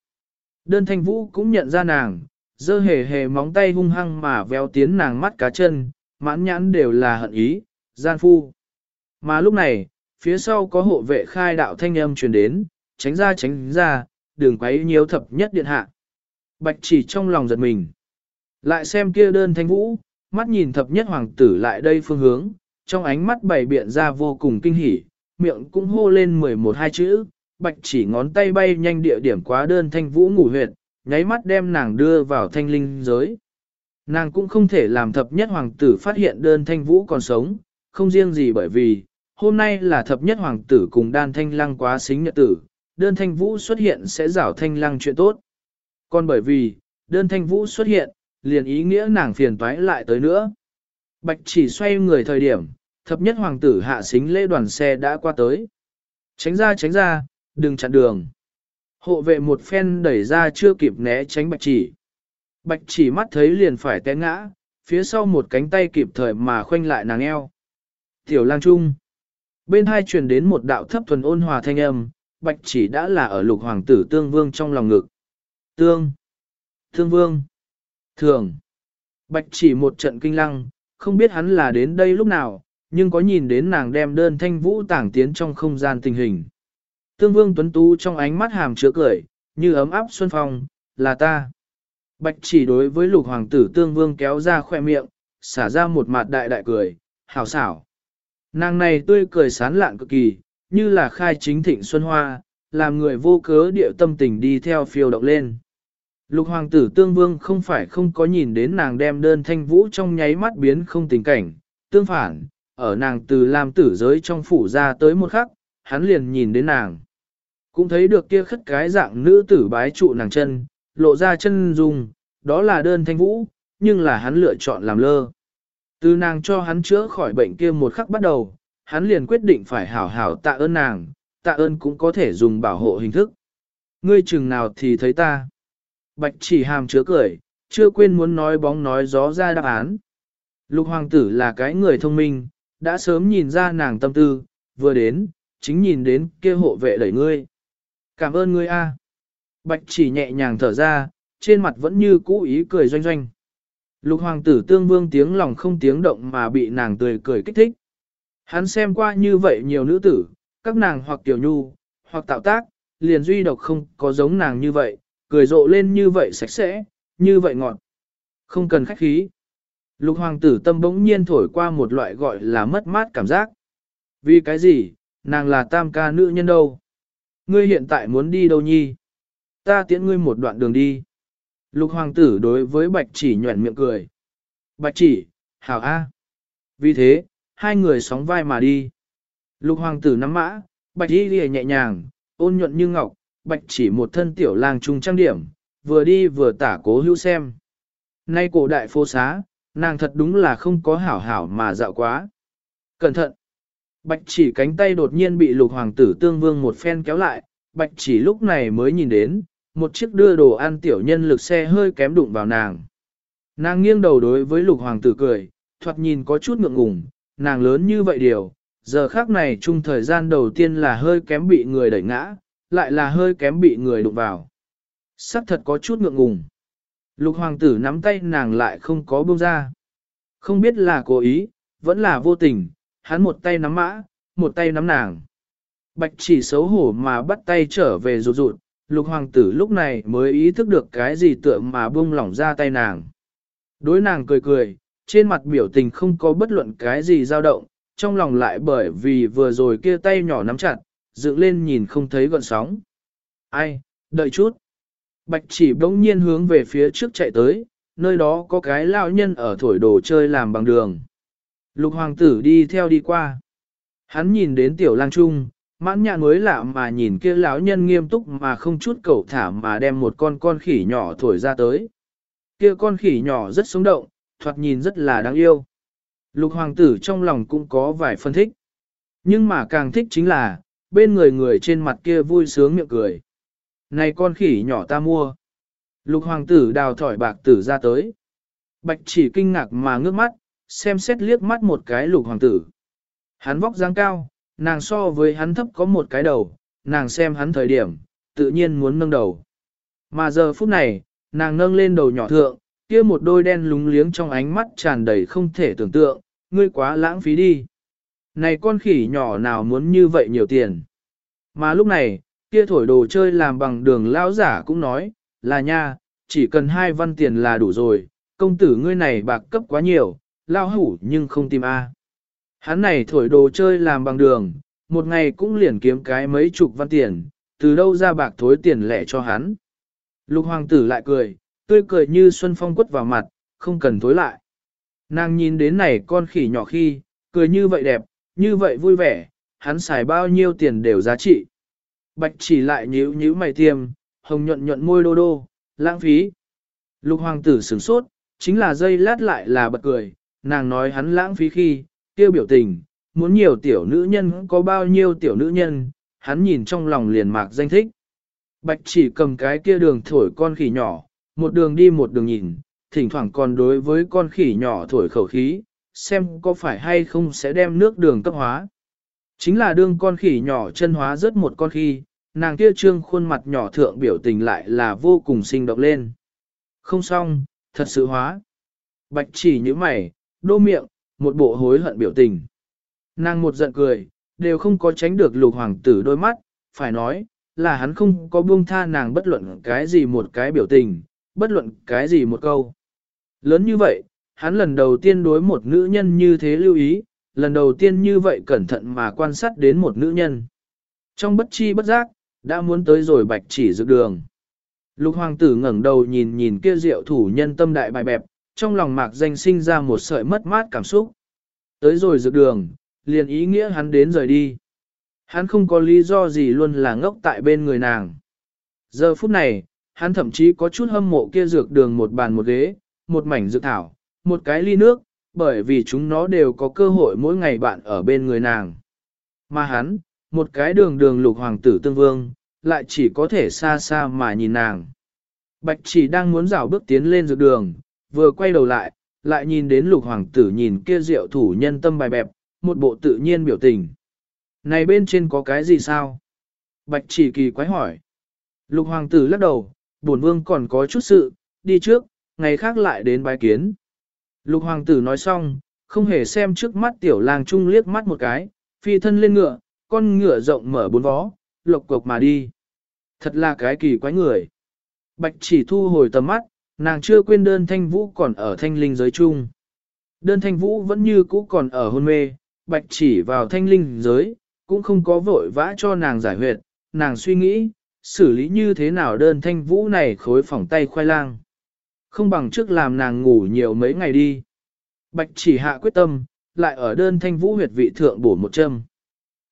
Đơn thanh vũ cũng nhận ra nàng, dơ hề hề móng tay hung hăng mà véo tiến nàng mắt cá chân, mãn nhãn đều là hận ý, gian phu. Mà lúc này, phía sau có hộ vệ khai đạo thanh âm truyền đến, tránh ra tránh ra, đường quấy nhiều thập nhất điện hạ. Bạch chỉ trong lòng giật mình. Lại xem kia đơn thanh vũ, mắt nhìn thập nhất hoàng tử lại đây phương hướng, trong ánh mắt bảy biện ra vô cùng kinh hỉ, miệng cũng hô lên 11 hai chữ, bạch chỉ ngón tay bay nhanh địa điểm quá đơn thanh vũ ngủ huyệt, nháy mắt đem nàng đưa vào thanh linh giới. Nàng cũng không thể làm thập nhất hoàng tử phát hiện đơn thanh vũ còn sống, không riêng gì bởi vì, hôm nay là thập nhất hoàng tử cùng đan thanh lăng quá xính nhật tử, đơn thanh vũ xuất hiện sẽ rảo thanh lăng chuyện tốt. Còn bởi vì, đơn thanh vũ xuất hiện, liền ý nghĩa nàng phiền toái lại tới nữa. Bạch chỉ xoay người thời điểm, thập nhất hoàng tử hạ xính lễ đoàn xe đã qua tới. Tránh ra tránh ra, đừng chặn đường. Hộ vệ một phen đẩy ra chưa kịp né tránh bạch chỉ. Bạch chỉ mắt thấy liền phải té ngã, phía sau một cánh tay kịp thời mà khoanh lại nàng eo. Tiểu lang trung. Bên hai truyền đến một đạo thấp thuần ôn hòa thanh âm, bạch chỉ đã là ở lục hoàng tử tương vương trong lòng ngực. Tương. Tương vương. Thường. Bạch chỉ một trận kinh lăng, không biết hắn là đến đây lúc nào, nhưng có nhìn đến nàng đem đơn thanh vũ tảng tiến trong không gian tình hình. Tương vương tuấn tú trong ánh mắt hàm chứa cười, như ấm áp xuân phong, là ta. Bạch chỉ đối với lục hoàng tử tương vương kéo ra khoe miệng, xả ra một mặt đại đại cười, hảo xảo. Nàng này tươi cười sán lạn cực kỳ, như là khai chính thịnh xuân hoa, làm người vô cớ địa tâm tình đi theo phiêu động lên. Lục hoàng tử tương vương không phải không có nhìn đến nàng đem đơn thanh vũ trong nháy mắt biến không tình cảnh, tương phản, ở nàng từ làm tử giới trong phủ ra tới một khắc, hắn liền nhìn đến nàng. Cũng thấy được kia khất cái dạng nữ tử bái trụ nàng chân, lộ ra chân dung, đó là đơn thanh vũ, nhưng là hắn lựa chọn làm lơ. Từ nàng cho hắn chữa khỏi bệnh kia một khắc bắt đầu, hắn liền quyết định phải hảo hảo tạ ơn nàng, tạ ơn cũng có thể dùng bảo hộ hình thức. Ngươi chừng nào thì thấy ta. Bạch chỉ hàm chứa cười, chưa quên muốn nói bóng nói gió ra đáp án. Lục hoàng tử là cái người thông minh, đã sớm nhìn ra nàng tâm tư, vừa đến, chính nhìn đến kia hộ vệ đẩy ngươi. Cảm ơn ngươi a. Bạch chỉ nhẹ nhàng thở ra, trên mặt vẫn như cũ ý cười doanh doanh. Lục hoàng tử tương vương tiếng lòng không tiếng động mà bị nàng tươi cười kích thích. Hắn xem qua như vậy nhiều nữ tử, các nàng hoặc tiểu nhu, hoặc tạo tác, liền duy độc không có giống nàng như vậy, cười rộ lên như vậy sạch sẽ, như vậy ngọt. Không cần khách khí. Lục hoàng tử tâm bỗng nhiên thổi qua một loại gọi là mất mát cảm giác. Vì cái gì, nàng là tam ca nữ nhân đâu? Ngươi hiện tại muốn đi đâu nhi? Ta tiễn ngươi một đoạn đường đi. Lục hoàng tử đối với bạch chỉ nhuẩn miệng cười. Bạch chỉ, hảo a. Vì thế, hai người sóng vai mà đi. Lục hoàng tử nắm mã, bạch y lìa nhẹ nhàng, ôn nhuận như ngọc, bạch chỉ một thân tiểu lang trung trang điểm, vừa đi vừa tả cố hữu xem. Nay cổ đại phố xá, nàng thật đúng là không có hảo hảo mà dạo quá. Cẩn thận! Bạch chỉ cánh tay đột nhiên bị lục hoàng tử tương vương một phen kéo lại, bạch chỉ lúc này mới nhìn đến, một chiếc đưa đồ ăn tiểu nhân lực xe hơi kém đụng vào nàng. Nàng nghiêng đầu đối với lục hoàng tử cười, thoạt nhìn có chút ngượng ngùng, nàng lớn như vậy điều, giờ khác này chung thời gian đầu tiên là hơi kém bị người đẩy ngã, lại là hơi kém bị người đụng vào. Sắc thật có chút ngượng ngùng. Lục hoàng tử nắm tay nàng lại không có buông ra. Không biết là cố ý, vẫn là vô tình, hắn một tay nắm mã, một tay nắm nàng. Bạch chỉ xấu hổ mà bắt tay trở về rụt rụt, lục hoàng tử lúc này mới ý thức được cái gì tựa mà buông lỏng ra tay nàng. Đối nàng cười cười, trên mặt biểu tình không có bất luận cái gì dao động, trong lòng lại bởi vì vừa rồi kia tay nhỏ nắm chặt, dựng lên nhìn không thấy gọn sóng. Ai, đợi chút. Bạch chỉ bỗng nhiên hướng về phía trước chạy tới, nơi đó có cái lão nhân ở thổi đồ chơi làm bằng đường. Lục hoàng tử đi theo đi qua. Hắn nhìn đến tiểu lang trung, mãn nhãn mới lạ mà nhìn kia lão nhân nghiêm túc mà không chút cầu thả mà đem một con con khỉ nhỏ thổi ra tới. Kia con khỉ nhỏ rất sống động, thoạt nhìn rất là đáng yêu. Lục hoàng tử trong lòng cũng có vài phân thích. Nhưng mà càng thích chính là, bên người người trên mặt kia vui sướng miệng cười. Này con khỉ nhỏ ta mua. Lục hoàng tử đào thỏi bạc tử ra tới. Bạch chỉ kinh ngạc mà ngước mắt, xem xét liếc mắt một cái lục hoàng tử. Hắn vóc dáng cao, nàng so với hắn thấp có một cái đầu, nàng xem hắn thời điểm, tự nhiên muốn nâng đầu. Mà giờ phút này, nàng nâng lên đầu nhỏ thượng, kia một đôi đen lúng liếng trong ánh mắt tràn đầy không thể tưởng tượng, ngươi quá lãng phí đi. Này con khỉ nhỏ nào muốn như vậy nhiều tiền. Mà lúc này, kia thổi đồ chơi làm bằng đường lão giả cũng nói, là nha, chỉ cần hai văn tiền là đủ rồi, công tử ngươi này bạc cấp quá nhiều, lao hủ nhưng không tìm A. Hắn này thổi đồ chơi làm bằng đường, một ngày cũng liền kiếm cái mấy chục văn tiền, từ đâu ra bạc thối tiền lẻ cho hắn. Lục hoàng tử lại cười, tươi cười như xuân phong quất vào mặt, không cần tối lại. Nàng nhìn đến này con khỉ nhỏ khi, cười như vậy đẹp, như vậy vui vẻ, hắn xài bao nhiêu tiền đều giá trị. Bạch chỉ lại nhíu nhíu mày tiêm, hồng nhuận nhuận môi đô đô, lãng phí. Lục hoàng tử sửng sốt, chính là dây lát lại là bật cười, nàng nói hắn lãng phí khi, kêu biểu tình, muốn nhiều tiểu nữ nhân có bao nhiêu tiểu nữ nhân, hắn nhìn trong lòng liền mạc danh thích. Bạch chỉ cầm cái kia đường thổi con khỉ nhỏ, một đường đi một đường nhìn, thỉnh thoảng còn đối với con khỉ nhỏ thổi khẩu khí, xem có phải hay không sẽ đem nước đường cấp hóa. Chính là đương con khỉ nhỏ chân hóa rất một con khi, nàng kia trương khuôn mặt nhỏ thượng biểu tình lại là vô cùng sinh động lên. Không xong, thật sự hóa. Bạch chỉ như mày, đô miệng, một bộ hối hận biểu tình. Nàng một giận cười, đều không có tránh được lục hoàng tử đôi mắt, phải nói, là hắn không có buông tha nàng bất luận cái gì một cái biểu tình, bất luận cái gì một câu. Lớn như vậy, hắn lần đầu tiên đối một nữ nhân như thế lưu ý, lần đầu tiên như vậy cẩn thận mà quan sát đến một nữ nhân. Trong bất chi bất giác, đã muốn tới rồi bạch chỉ dược đường. Lục hoàng tử ngẩng đầu nhìn nhìn kia rượu thủ nhân tâm đại bài bẹp, trong lòng mạc danh sinh ra một sợi mất mát cảm xúc. Tới rồi dược đường, liền ý nghĩa hắn đến rời đi. Hắn không có lý do gì luôn là ngốc tại bên người nàng. Giờ phút này, hắn thậm chí có chút hâm mộ kia dược đường một bàn một ghế, một mảnh dược thảo, một cái ly nước, bởi vì chúng nó đều có cơ hội mỗi ngày bạn ở bên người nàng. Mà hắn, một cái đường đường lục hoàng tử tương vương, lại chỉ có thể xa xa mà nhìn nàng. Bạch chỉ đang muốn rảo bước tiến lên dược đường, vừa quay đầu lại, lại nhìn đến lục hoàng tử nhìn kia rượu thủ nhân tâm bài bẹp, một bộ tự nhiên biểu tình. Này bên trên có cái gì sao? Bạch chỉ kỳ quái hỏi. Lục hoàng tử lắc đầu, bổn vương còn có chút sự, đi trước, ngày khác lại đến bái kiến. Lục hoàng tử nói xong, không hề xem trước mắt tiểu lang trung liếc mắt một cái, phi thân lên ngựa, con ngựa rộng mở bốn vó, lộc cộc mà đi. Thật là cái kỳ quái người. Bạch chỉ thu hồi tầm mắt, nàng chưa quên đơn thanh vũ còn ở thanh linh giới chung. Đơn thanh vũ vẫn như cũ còn ở hôn mê, bạch chỉ vào thanh linh giới, cũng không có vội vã cho nàng giải huyệt, nàng suy nghĩ, xử lý như thế nào đơn thanh vũ này khối phỏng tay khoai lang. Không bằng trước làm nàng ngủ nhiều mấy ngày đi. Bạch chỉ hạ quyết tâm, lại ở đơn thanh vũ huyệt vị thượng bổ một châm.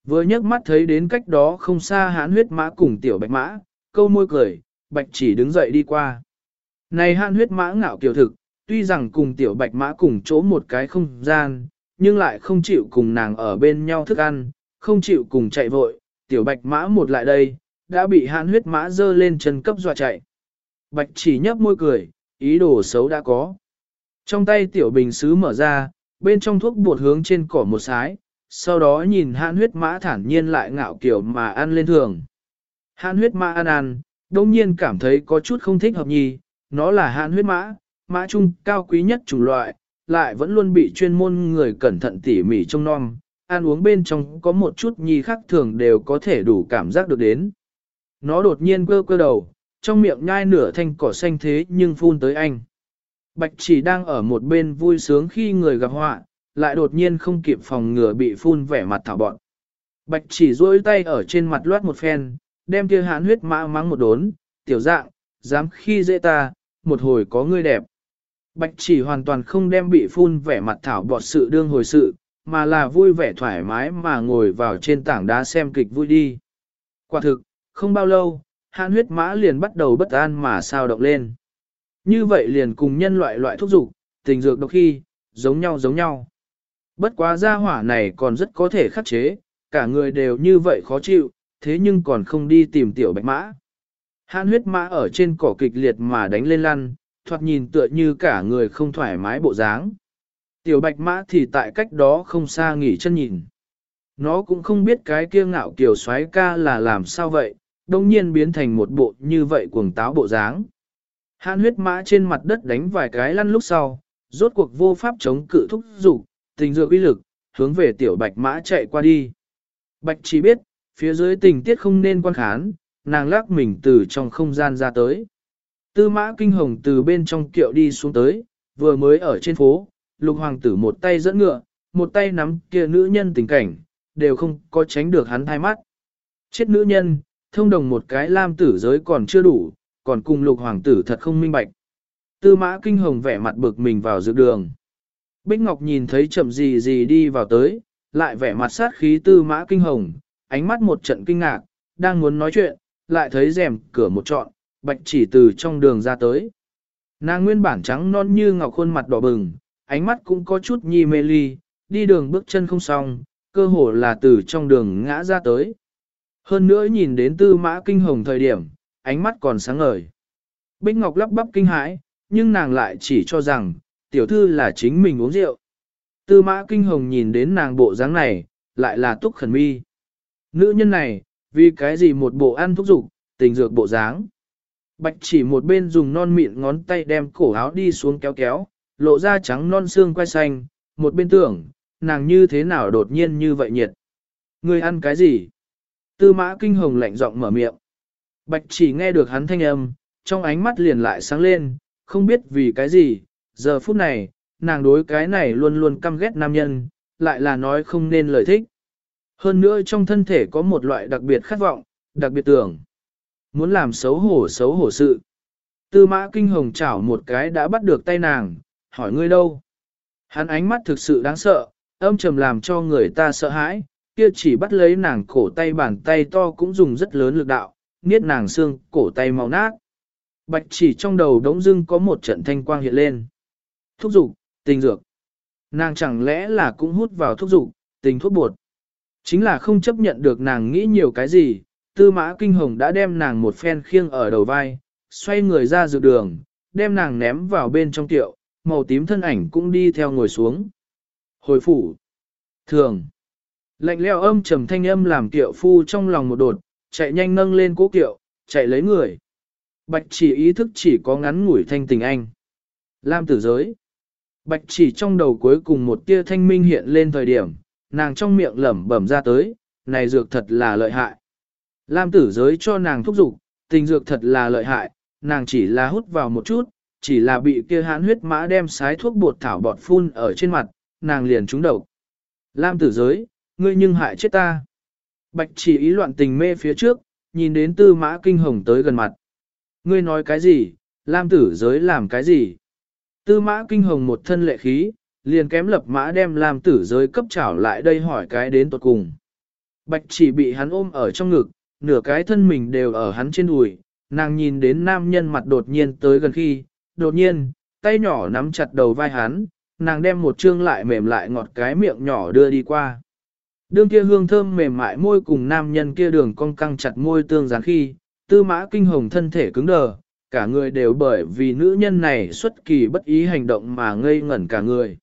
Vừa nhấc mắt thấy đến cách đó không xa hãn huyết mã cùng tiểu bạch mã, câu môi cười, bạch chỉ đứng dậy đi qua. Này hãn huyết mã ngạo kiều thực, tuy rằng cùng tiểu bạch mã cùng chỗ một cái không gian, nhưng lại không chịu cùng nàng ở bên nhau thức ăn, không chịu cùng chạy vội, tiểu bạch mã một lại đây, đã bị hãn huyết mã dơ lên chân cấp dọa chạy. Bạch chỉ nhấp môi cười, ý đồ xấu đã có. Trong tay tiểu bình sứ mở ra, bên trong thuốc bột hướng trên cỏ một sái, sau đó nhìn hãn huyết mã thản nhiên lại ngạo kiểu mà ăn lên thường. Hãn huyết mã ăn ăn, đông nhiên cảm thấy có chút không thích hợp nhì, nó là hãn huyết mã, mã trung cao quý nhất chủng loại, lại vẫn luôn bị chuyên môn người cẩn thận tỉ mỉ trông non, ăn uống bên trong có một chút nhì khác thường đều có thể đủ cảm giác được đến. Nó đột nhiên quơ quơ đầu, trong miệng nhai nửa thanh cỏ xanh thế nhưng phun tới anh. Bạch chỉ đang ở một bên vui sướng khi người gặp họa, lại đột nhiên không kịp phòng ngừa bị phun vẻ mặt thảo bọn. Bạch chỉ duỗi tay ở trên mặt loát một phen, đem kia hãn huyết mã mắng một đốn, tiểu dạng, dám khi dễ ta, một hồi có ngươi đẹp. Bạch chỉ hoàn toàn không đem bị phun vẻ mặt thảo bọt sự đương hồi sự, mà là vui vẻ thoải mái mà ngồi vào trên tảng đá xem kịch vui đi. Quả thực, không bao lâu, hãn huyết mã liền bắt đầu bất an mà sao động lên. Như vậy liền cùng nhân loại loại thuốc dục, tình dược độc khi, giống nhau giống nhau. Bất quá gia hỏa này còn rất có thể khắc chế, cả người đều như vậy khó chịu, thế nhưng còn không đi tìm tiểu bạch mã. Hãn huyết mã ở trên cỏ kịch liệt mà đánh lên lăn, thoạt nhìn tựa như cả người không thoải mái bộ dáng. Tiểu bạch mã thì tại cách đó không xa nghỉ chân nhìn. Nó cũng không biết cái kia ngạo kiểu xoái ca là làm sao vậy, đông nhiên biến thành một bộ như vậy cuồng táo bộ dáng. Hãn huyết mã trên mặt đất đánh vài cái lăn lúc sau, rốt cuộc vô pháp chống cự thúc dục tình dựa uy lực, hướng về tiểu bạch mã chạy qua đi. Bạch chỉ biết, phía dưới tình tiết không nên quan khán, nàng lắc mình từ trong không gian ra tới. Tư mã kinh hồng từ bên trong kiệu đi xuống tới, vừa mới ở trên phố, lục hoàng tử một tay dẫn ngựa, một tay nắm kia nữ nhân tình cảnh, đều không có tránh được hắn thay mắt. Chết nữ nhân, thông đồng một cái lam tử giới còn chưa đủ, còn cùng lục hoàng tử thật không minh bạch. Tư mã kinh hồng vẻ mặt bực mình vào dược đường. Bích Ngọc nhìn thấy chậm gì gì đi vào tới, lại vẻ mặt sát khí tư mã kinh hồng, ánh mắt một trận kinh ngạc, đang muốn nói chuyện, lại thấy rèm cửa một trọn, bạch chỉ từ trong đường ra tới. Nàng nguyên bản trắng non như ngọc khuôn mặt đỏ bừng, ánh mắt cũng có chút nhi mê ly, đi đường bước chân không xong, cơ hồ là từ trong đường ngã ra tới. Hơn nữa nhìn đến tư mã kinh hồng thời điểm, ánh mắt còn sáng ngời. Bích Ngọc lắp bắp kinh hãi, nhưng nàng lại chỉ cho rằng, tiểu thư là chính mình uống rượu. Tư mã kinh hồng nhìn đến nàng bộ dáng này, lại là túc khẩn mi. Nữ nhân này, vì cái gì một bộ ăn thúc dục tình dược bộ dáng. Bạch chỉ một bên dùng non mịn ngón tay đem cổ áo đi xuống kéo kéo, lộ ra trắng non xương quai xanh, một bên tưởng, nàng như thế nào đột nhiên như vậy nhiệt. Người ăn cái gì? Tư mã kinh hồng lạnh giọng mở miệng. Bạch chỉ nghe được hắn thanh âm, trong ánh mắt liền lại sáng lên, không biết vì cái gì, giờ phút này, nàng đối cái này luôn luôn căm ghét nam nhân, lại là nói không nên lời thích. Hơn nữa trong thân thể có một loại đặc biệt khát vọng, đặc biệt tưởng. Muốn làm xấu hổ xấu hổ sự. Tư mã kinh hồng chảo một cái đã bắt được tay nàng, hỏi ngươi đâu? Hắn ánh mắt thực sự đáng sợ, âm trầm làm cho người ta sợ hãi, kia chỉ bắt lấy nàng cổ tay bàn tay to cũng dùng rất lớn lực đạo, niết nàng xương, cổ tay màu nát. Bạch chỉ trong đầu đống dưng có một trận thanh quang hiện lên. Thúc dục, tình dược. Nàng chẳng lẽ là cũng hút vào thuốc dục, tình thuốc bột. Chính là không chấp nhận được nàng nghĩ nhiều cái gì, tư mã kinh hồng đã đem nàng một phen khiêng ở đầu vai, xoay người ra dược đường, đem nàng ném vào bên trong tiệu, màu tím thân ảnh cũng đi theo ngồi xuống. Hồi phủ. Thường. Lạnh leo âm trầm thanh âm làm tiệu phu trong lòng một đột, chạy nhanh nâng lên cố kiệu, chạy lấy người. Bạch chỉ ý thức chỉ có ngắn ngủi thanh tình anh. Lam tử giới. Bạch chỉ trong đầu cuối cùng một tia thanh minh hiện lên thời điểm, nàng trong miệng lẩm bẩm ra tới, này dược thật là lợi hại. Lam tử giới cho nàng thúc giục, tình dược thật là lợi hại, nàng chỉ là hút vào một chút, chỉ là bị kia hãn huyết mã đem sái thuốc bột thảo bọt phun ở trên mặt, nàng liền trúng đầu. Lam tử giới, ngươi nhưng hại chết ta. Bạch chỉ ý loạn tình mê phía trước, nhìn đến tư mã kinh hồng tới gần mặt. Ngươi nói cái gì, Lam tử giới làm cái gì? Tư mã kinh hồng một thân lệ khí, liền kém lập mã đem Lam tử giới cấp trảo lại đây hỏi cái đến tuột cùng. Bạch chỉ bị hắn ôm ở trong ngực, nửa cái thân mình đều ở hắn trên đùi, nàng nhìn đến nam nhân mặt đột nhiên tới gần khi, đột nhiên, tay nhỏ nắm chặt đầu vai hắn, nàng đem một chương lại mềm lại ngọt cái miệng nhỏ đưa đi qua. Đương kia hương thơm mềm mại môi cùng nam nhân kia đường cong căng chặt môi tương gián khi, tư mã kinh hồng thân thể cứng đờ, cả người đều bởi vì nữ nhân này xuất kỳ bất ý hành động mà ngây ngẩn cả người.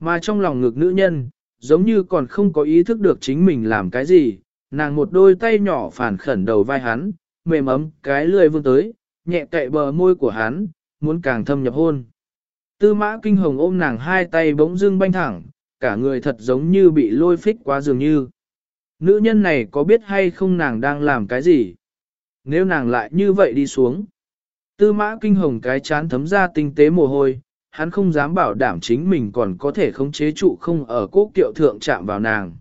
Mà trong lòng ngực nữ nhân, giống như còn không có ý thức được chính mình làm cái gì, nàng một đôi tay nhỏ phản khẩn đầu vai hắn, mềm ấm cái lười vương tới, nhẹ cậy bờ môi của hắn, muốn càng thâm nhập hôn. Tư mã kinh hồng ôm nàng hai tay bỗng dưng banh thẳng, cả người thật giống như bị lôi phích quá dường như. Nữ nhân này có biết hay không nàng đang làm cái gì? Nếu nàng lại như vậy đi xuống. Tư mã kinh hồng cái chán thấm ra tinh tế mồ hôi, hắn không dám bảo đảm chính mình còn có thể khống chế trụ không ở cố kiệu thượng chạm vào nàng.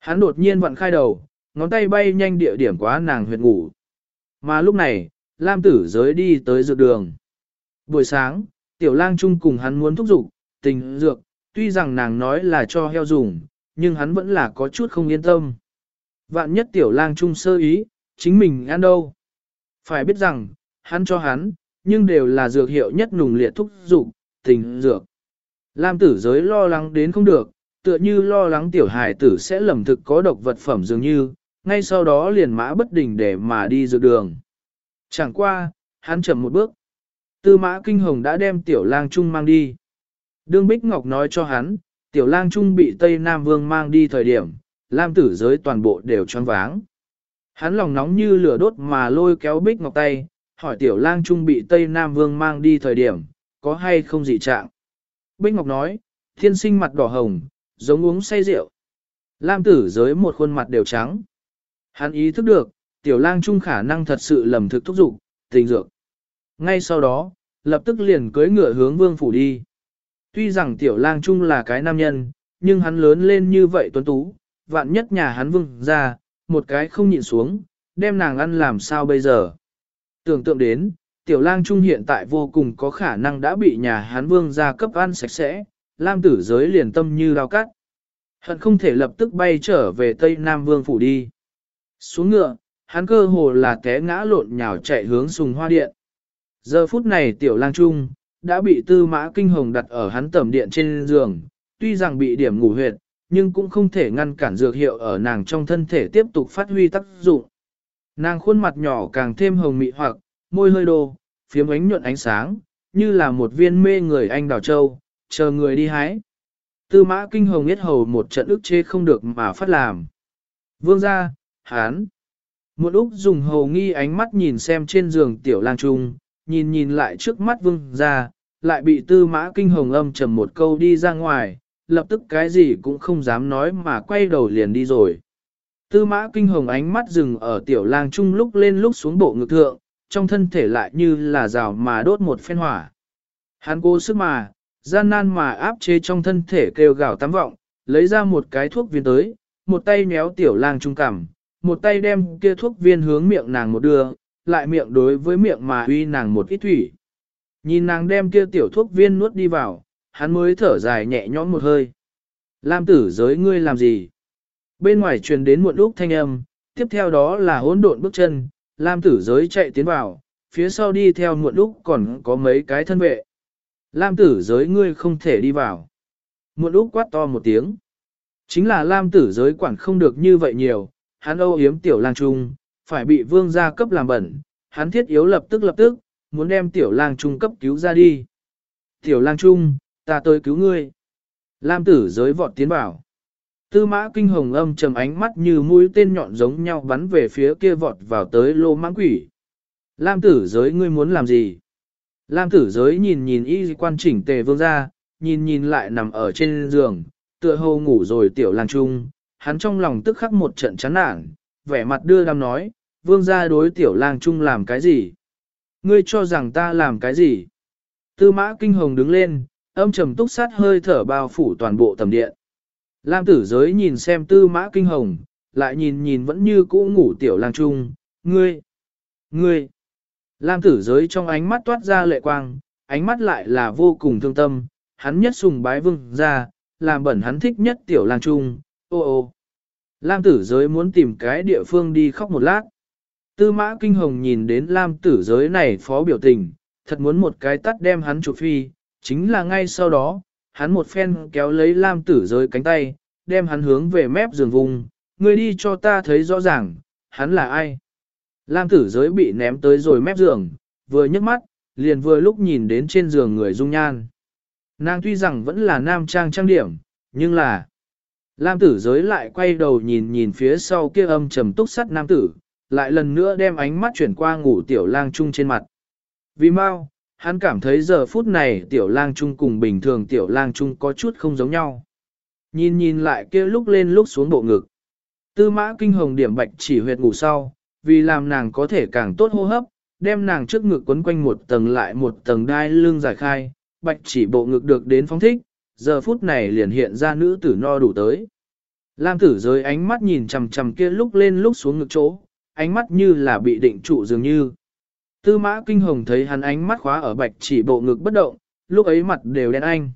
Hắn đột nhiên vặn khai đầu, ngón tay bay nhanh địa điểm quá nàng huyệt ngủ. Mà lúc này, Lam tử giới đi tới dược đường. Buổi sáng, tiểu lang chung cùng hắn muốn thúc giục, tình dược, tuy rằng nàng nói là cho heo dùng, nhưng hắn vẫn là có chút không yên tâm. Vạn nhất tiểu lang trung sơ ý, chính mình ăn đâu. Phải biết rằng, hắn cho hắn, nhưng đều là dược hiệu nhất nùng liệt thúc dục tình dược. Lam tử giới lo lắng đến không được, tựa như lo lắng tiểu hài tử sẽ lầm thực có độc vật phẩm dường như, ngay sau đó liền mã bất đình để mà đi dược đường. Chẳng qua, hắn chậm một bước. Tư mã kinh hồng đã đem tiểu lang trung mang đi. Đương Bích Ngọc nói cho hắn, tiểu lang trung bị Tây Nam Vương mang đi thời điểm, Lam tử giới toàn bộ đều choáng váng. Hắn lòng nóng như lửa đốt mà lôi kéo Bích Ngọc tay, hỏi tiểu lang trung bị Tây Nam Vương mang đi thời điểm, có hay không dị trạng. Bích Ngọc nói, thiên sinh mặt đỏ hồng, giống uống say rượu. Lam tử giới một khuôn mặt đều trắng. Hắn ý thức được, tiểu lang trung khả năng thật sự lầm thực thúc dục tình dược. Ngay sau đó, lập tức liền cưới ngựa hướng vương phủ đi. Tuy rằng tiểu lang trung là cái nam nhân, nhưng hắn lớn lên như vậy tuấn tú, vạn nhất nhà hắn vương ra, một cái không nhịn xuống, đem nàng ăn làm sao bây giờ. Tưởng tượng đến, tiểu lang trung hiện tại vô cùng có khả năng đã bị nhà hán vương gia cấp ăn sạch sẽ, lam tử giới liền tâm như lao cắt. Hận không thể lập tức bay trở về Tây Nam Vương phủ đi. Xuống ngựa, hắn cơ hồ là té ngã lộn nhào chạy hướng sùng hoa điện. Giờ phút này tiểu lang trung, đã bị tư mã kinh hồng đặt ở hắn tẩm điện trên giường, tuy rằng bị điểm ngủ huyệt, nhưng cũng không thể ngăn cản dược hiệu ở nàng trong thân thể tiếp tục phát huy tác dụng. Nàng khuôn mặt nhỏ càng thêm hồng mị hoặc, môi hơi đô, phiếm ánh nhuận ánh sáng, như là một viên mê người anh đào châu, chờ người đi hái. Tư mã kinh hồng biết hầu một trận ức chê không được mà phát làm. Vương ra, hán. Một Úc dùng hầu nghi ánh mắt nhìn xem trên giường tiểu lang trung, nhìn nhìn lại trước mắt vương ra, lại bị tư mã kinh hồng âm trầm một câu đi ra ngoài, lập tức cái gì cũng không dám nói mà quay đầu liền đi rồi. Tư mã kinh hồng ánh mắt dừng ở tiểu lang trung lúc lên lúc xuống bộ ngực thượng, trong thân thể lại như là rào mà đốt một phen hỏa. Hắn cố sức mà, gian nan mà áp chế trong thân thể kêu gào tám vọng, lấy ra một cái thuốc viên tới, một tay nhéo tiểu lang trung cằm, một tay đem kia thuốc viên hướng miệng nàng một đưa, lại miệng đối với miệng mà uy nàng một ít thủy. Nhìn nàng đem kia tiểu thuốc viên nuốt đi vào, hắn mới thở dài nhẹ nhõm một hơi. Lam tử giới ngươi làm gì? Bên ngoài truyền đến muộn lúc thanh âm, tiếp theo đó là hỗn độn bước chân, Lam tử giới chạy tiến vào, phía sau đi theo muộn lúc còn có mấy cái thân vệ. Lam tử giới ngươi không thể đi vào. muộn lúc quát to một tiếng. Chính là Lam tử giới quản không được như vậy nhiều, hắn âu yếm tiểu lang trung, phải bị vương gia cấp làm bẩn, hắn thiết yếu lập tức lập tức, muốn đem tiểu lang trung cấp cứu ra đi. Tiểu lang trung, ta tới cứu ngươi. Lam tử giới vọt tiến bảo. Tư mã kinh hồng âm trầm ánh mắt như mũi tên nhọn giống nhau bắn về phía kia vọt vào tới lô mãng quỷ. Lam tử giới ngươi muốn làm gì? Lam tử giới nhìn nhìn y quan chỉnh tề vương ra, nhìn nhìn lại nằm ở trên giường, tựa hồ ngủ rồi tiểu lang trung, hắn trong lòng tức khắc một trận chán nản, vẻ mặt đưa đam nói, vương gia đối tiểu lang trung làm cái gì? Ngươi cho rằng ta làm cái gì? Tư mã kinh hồng đứng lên, âm trầm túc sát hơi thở bao phủ toàn bộ tầm điện. Lam tử giới nhìn xem tư mã kinh hồng, lại nhìn nhìn vẫn như cũ ngủ tiểu lang trung, ngươi, ngươi. Lam tử giới trong ánh mắt toát ra lệ quang, ánh mắt lại là vô cùng thương tâm, hắn nhất sùng bái vương ra, làm bẩn hắn thích nhất tiểu lang trung, ô ô. Lam tử giới muốn tìm cái địa phương đi khóc một lát. Tư mã kinh hồng nhìn đến Lam tử giới này phó biểu tình, thật muốn một cái tắt đem hắn chụp phi, chính là ngay sau đó, hắn một phen kéo lấy Lam tử giới cánh tay, đem hắn hướng về mép giường vùng, Người đi cho ta thấy rõ ràng, hắn là ai. Lam tử giới bị ném tới rồi mép giường, vừa nhấc mắt, liền vừa lúc nhìn đến trên giường người dung nhan. Nàng tuy rằng vẫn là nam trang trang điểm, nhưng là... Lam tử giới lại quay đầu nhìn nhìn phía sau kia âm trầm túc sắt nam tử, lại lần nữa đem ánh mắt chuyển qua ngủ tiểu lang trung trên mặt. Vì mau, hắn cảm thấy giờ phút này tiểu lang trung cùng bình thường tiểu lang trung có chút không giống nhau. Nhìn nhìn lại kia lúc lên lúc xuống bộ ngực. Tư mã kinh hồng điểm bạch chỉ huyệt ngủ sau, vì làm nàng có thể càng tốt hô hấp, đem nàng trước ngực quấn quanh một tầng lại một tầng đai lưng giải khai, bạch chỉ bộ ngực được đến phóng thích, giờ phút này liền hiện ra nữ tử no đủ tới. Lam tử giới ánh mắt nhìn chằm chằm kia lúc lên lúc xuống ngực chỗ, ánh mắt như là bị định trụ dường như. Tư mã kinh hồng thấy hắn ánh mắt khóa ở bạch chỉ bộ ngực bất động, lúc ấy mặt đều đen anh.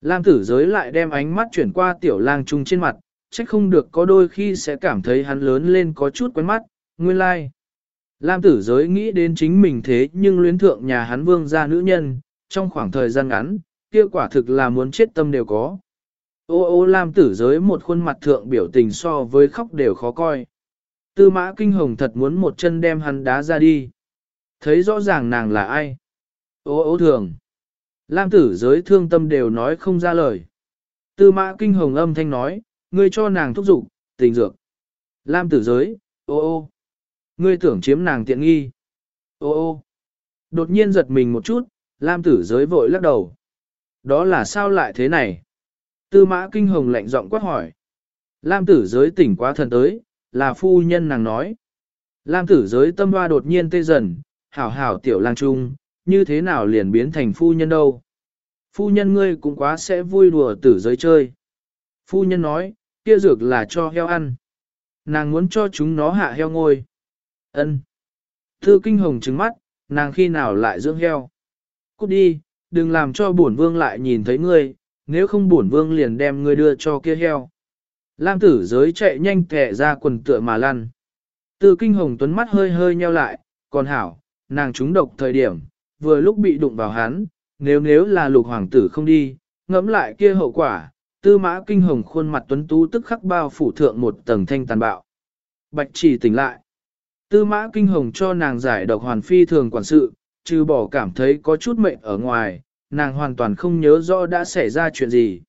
Lam tử giới lại đem ánh mắt chuyển qua tiểu lang trung trên mặt, trách không được có đôi khi sẽ cảm thấy hắn lớn lên có chút quen mắt, nguyên lai. Like. Lam tử giới nghĩ đến chính mình thế nhưng luyến thượng nhà hắn vương gia nữ nhân, trong khoảng thời gian ngắn, kia quả thực là muốn chết tâm đều có. Ô ô Lam tử giới một khuôn mặt thượng biểu tình so với khóc đều khó coi. Tư mã kinh hồng thật muốn một chân đem hắn đá ra đi. Thấy rõ ràng nàng là ai. Ô ô thường. Lam tử giới thương tâm đều nói không ra lời. Tư mã kinh hồng âm thanh nói, ngươi cho nàng thúc giục, tình dược. Lam tử giới, ô ô. Ngươi tưởng chiếm nàng tiện nghi. Ô ô. Đột nhiên giật mình một chút, Lam tử giới vội lắc đầu. Đó là sao lại thế này? Tư mã kinh hồng lạnh giọng quát hỏi. Lam tử giới tỉnh quá thần tới, là phu nhân nàng nói. Lam tử giới tâm hoa đột nhiên tê dần, hảo hảo tiểu lang trung, như thế nào liền biến thành phu nhân đâu. Phu nhân ngươi cũng quá sẽ vui đùa tử giới chơi. Phu nhân nói, kia dược là cho heo ăn. Nàng muốn cho chúng nó hạ heo ngôi. Ân. Thư kinh hồng trứng mắt, nàng khi nào lại dưỡng heo. Cút đi, đừng làm cho bổn vương lại nhìn thấy ngươi, nếu không bổn vương liền đem ngươi đưa cho kia heo. Lam tử giới chạy nhanh thẻ ra quần tựa mà lăn. Tư kinh hồng tuấn mắt hơi hơi nheo lại, còn hảo, nàng trúng độc thời điểm, vừa lúc bị đụng vào hắn, nếu nếu là lục hoàng tử không đi, ngẫm lại kia hậu quả, tư mã kinh hồng khuôn mặt tuấn tú tức khắc bao phủ thượng một tầng thanh tàn bạo. Bạch chỉ tỉnh lại. Tư mã kinh hồng cho nàng giải độc hoàn phi thường quản sự, trừ bỏ cảm thấy có chút mệnh ở ngoài, nàng hoàn toàn không nhớ rõ đã xảy ra chuyện gì.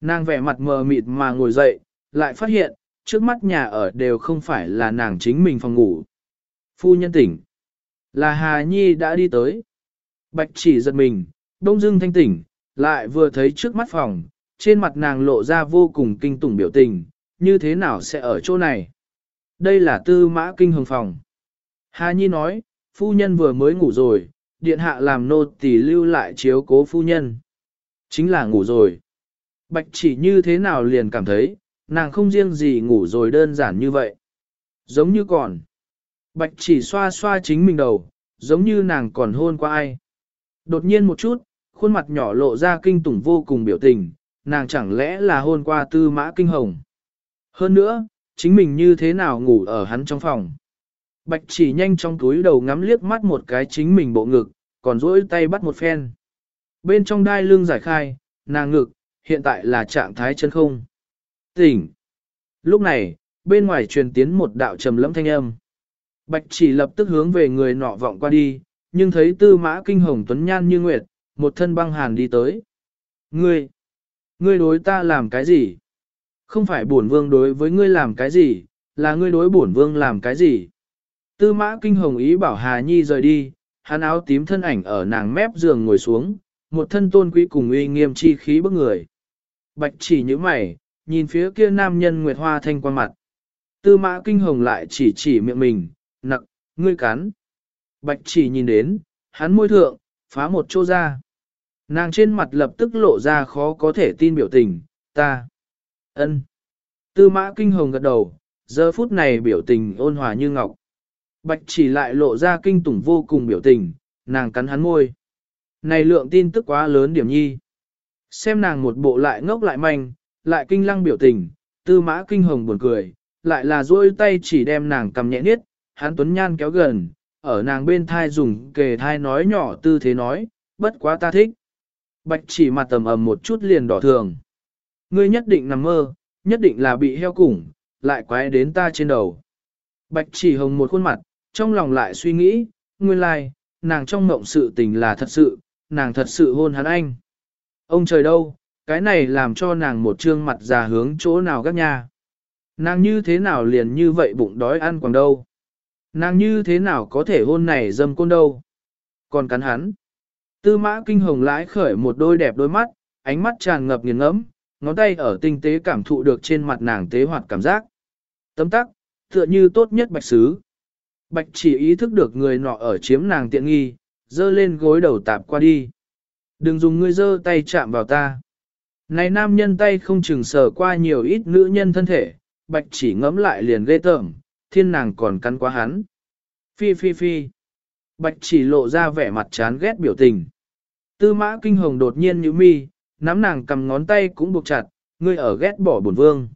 Nàng vẻ mặt mờ mịt mà ngồi dậy, lại phát hiện, trước mắt nhà ở đều không phải là nàng chính mình phòng ngủ. Phu nhân tỉnh. Là Hà Nhi đã đi tới. Bạch chỉ giật mình, đông dưng thanh tỉnh, lại vừa thấy trước mắt phòng, trên mặt nàng lộ ra vô cùng kinh tủng biểu tình, như thế nào sẽ ở chỗ này. Đây là tư mã kinh hồng phòng. Hà Nhi nói, phu nhân vừa mới ngủ rồi, điện hạ làm nô tỳ lưu lại chiếu cố phu nhân. Chính là ngủ rồi. Bạch chỉ như thế nào liền cảm thấy, nàng không riêng gì ngủ rồi đơn giản như vậy. Giống như còn. Bạch chỉ xoa xoa chính mình đầu, giống như nàng còn hôn qua ai. Đột nhiên một chút, khuôn mặt nhỏ lộ ra kinh tủng vô cùng biểu tình, nàng chẳng lẽ là hôn qua tư mã kinh hồng. Hơn nữa, chính mình như thế nào ngủ ở hắn trong phòng. Bạch chỉ nhanh trong túi đầu ngắm liếc mắt một cái chính mình bộ ngực, còn duỗi tay bắt một phen. Bên trong đai lưng giải khai, nàng ngực, hiện tại là trạng thái chân không. Tỉnh. Lúc này, bên ngoài truyền tiến một đạo trầm lẫm thanh âm. Bạch chỉ lập tức hướng về người nọ vọng qua đi, nhưng thấy tư mã kinh hồng tuấn nhan như nguyệt, một thân băng hàn đi tới. Ngươi, ngươi đối ta làm cái gì? Không phải bổn vương đối với ngươi làm cái gì, là ngươi đối bổn vương làm cái gì? Tư mã kinh hồng ý bảo Hà Nhi rời đi, hắn áo tím thân ảnh ở nàng mép giường ngồi xuống, một thân tôn quý cùng uy nghiêm chi khí bức người. Bạch chỉ như mày, nhìn phía kia nam nhân nguyệt hoa thanh quan mặt. Tư mã kinh hồng lại chỉ chỉ miệng mình, nặc, ngươi cắn. Bạch chỉ nhìn đến, hắn môi thượng, phá một chỗ ra. Nàng trên mặt lập tức lộ ra khó có thể tin biểu tình, ta. ân. Tư mã kinh hồng gật đầu, giờ phút này biểu tình ôn hòa như ngọc. Bạch chỉ lại lộ ra kinh tủng vô cùng biểu tình, nàng cắn hắn môi. Này lượng tin tức quá lớn điểm nhi. Xem nàng một bộ lại ngốc lại manh, lại kinh lăng biểu tình, tư mã kinh hồng buồn cười, lại là duỗi tay chỉ đem nàng cầm nhẹ niết, hắn tuấn nhan kéo gần, ở nàng bên thai dùng kề thai nói nhỏ tư thế nói, bất quá ta thích. Bạch chỉ mặt tầm ầm một chút liền đỏ thường. Ngươi nhất định nằm mơ, nhất định là bị heo củng, lại quái đến ta trên đầu. Bạch chỉ hồng một khuôn mặt, trong lòng lại suy nghĩ, nguyên lai, like, nàng trong mộng sự tình là thật sự, nàng thật sự hôn hắn anh. Ông trời đâu, cái này làm cho nàng một trương mặt già hướng chỗ nào gác nha. Nàng như thế nào liền như vậy bụng đói ăn quàng đâu. Nàng như thế nào có thể hôn này dâm côn đâu. Còn cắn hắn. Tư mã kinh hồng lái khởi một đôi đẹp đôi mắt, ánh mắt tràn ngập nghiền ngẫm, ngón tay ở tinh tế cảm thụ được trên mặt nàng tế hoạt cảm giác. Tấm tắc, tựa như tốt nhất bạch sứ. Bạch chỉ ý thức được người nọ ở chiếm nàng tiện nghi, dơ lên gối đầu tạp qua đi. Đừng dùng ngươi dơ tay chạm vào ta. Này nam nhân tay không chừng sờ qua nhiều ít nữ nhân thân thể, bạch chỉ ngấm lại liền ghê tởm, thiên nàng còn cắn quá hắn. Phi phi phi. Bạch chỉ lộ ra vẻ mặt chán ghét biểu tình. Tư mã kinh hồng đột nhiên như mi, nắm nàng cầm ngón tay cũng buộc chặt, ngươi ở ghét bỏ bổn vương.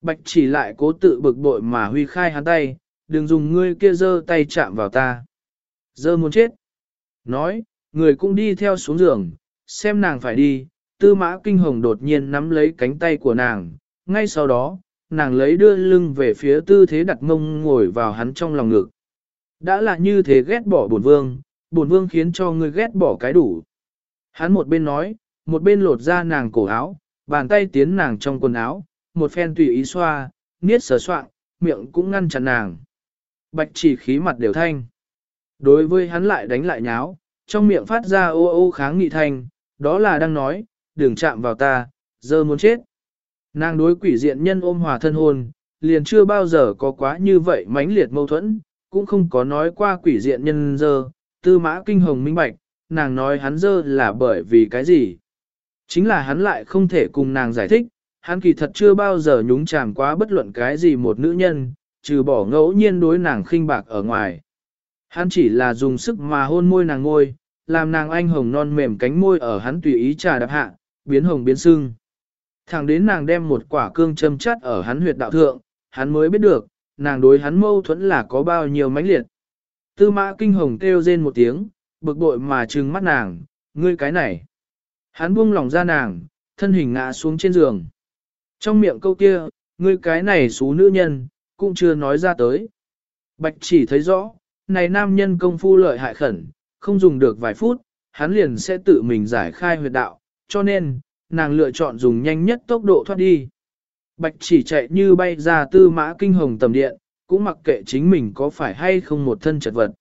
Bạch chỉ lại cố tự bực bội mà huy khai hắn tay, đừng dùng ngươi kia giơ tay chạm vào ta. Dơ muốn chết. Nói, người cũng đi theo xuống giường, xem nàng phải đi, tư mã kinh hồng đột nhiên nắm lấy cánh tay của nàng, ngay sau đó, nàng lấy đưa lưng về phía tư thế đặt mông ngồi vào hắn trong lòng ngực. Đã là như thế ghét bỏ bổn vương, bổn vương khiến cho ngươi ghét bỏ cái đủ. Hắn một bên nói, một bên lột ra nàng cổ áo, bàn tay tiến nàng trong quần áo, một phen tùy ý xoa, niết sờ soạn, miệng cũng ngăn chặn nàng. Bạch chỉ khí mặt đều thanh. Đối với hắn lại đánh lại nháo, trong miệng phát ra ô ô kháng nghị thanh, đó là đang nói, đừng chạm vào ta, giờ muốn chết. Nàng đối quỷ diện nhân ôm hòa thân hôn, liền chưa bao giờ có quá như vậy mãnh liệt mâu thuẫn, cũng không có nói qua quỷ diện nhân dơ, tư mã kinh hồng minh bạch, nàng nói hắn dơ là bởi vì cái gì. Chính là hắn lại không thể cùng nàng giải thích, hắn kỳ thật chưa bao giờ nhúng chàm quá bất luận cái gì một nữ nhân, trừ bỏ ngẫu nhiên đối nàng khinh bạc ở ngoài. Hắn chỉ là dùng sức mà hôn môi nàng ngôi, làm nàng anh hồng non mềm cánh môi ở hắn tùy ý trà đạp hạ, biến hồng biến sưng. Thẳng đến nàng đem một quả cương châm chắt ở hắn huyệt đạo thượng, hắn mới biết được, nàng đối hắn mâu thuẫn là có bao nhiêu mãnh liệt. Tư mã kinh hồng kêu rên một tiếng, bực bội mà trừng mắt nàng, ngươi cái này. Hắn buông lòng ra nàng, thân hình ngã xuống trên giường. Trong miệng câu kia, ngươi cái này xú nữ nhân, cũng chưa nói ra tới. Bạch chỉ thấy rõ, này nam nhân công phu lợi hại khẩn, không dùng được vài phút, hắn liền sẽ tự mình giải khai huyệt đạo, cho nên, nàng lựa chọn dùng nhanh nhất tốc độ thoát đi. Bạch chỉ chạy như bay ra tư mã kinh hồng tầm điện, cũng mặc kệ chính mình có phải hay không một thân chật vật.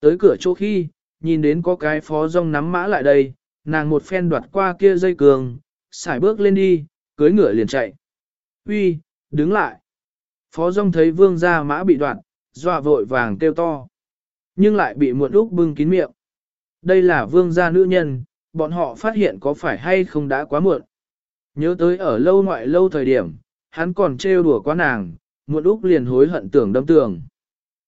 Tới cửa chỗ khi, nhìn đến có cái phó rong nắm mã lại đây, nàng một phen đoạt qua kia dây cường, xài bước lên đi, cưới ngựa liền chạy. Uy, đứng lại. Phó rong thấy vương gia mã bị đoạn, dọa vội vàng kêu to. Nhưng lại bị muộn úc bưng kín miệng. Đây là vương gia nữ nhân, bọn họ phát hiện có phải hay không đã quá muộn. Nhớ tới ở lâu ngoại lâu thời điểm, hắn còn trêu đùa quá nàng, muộn úc liền hối hận tưởng đâm tường.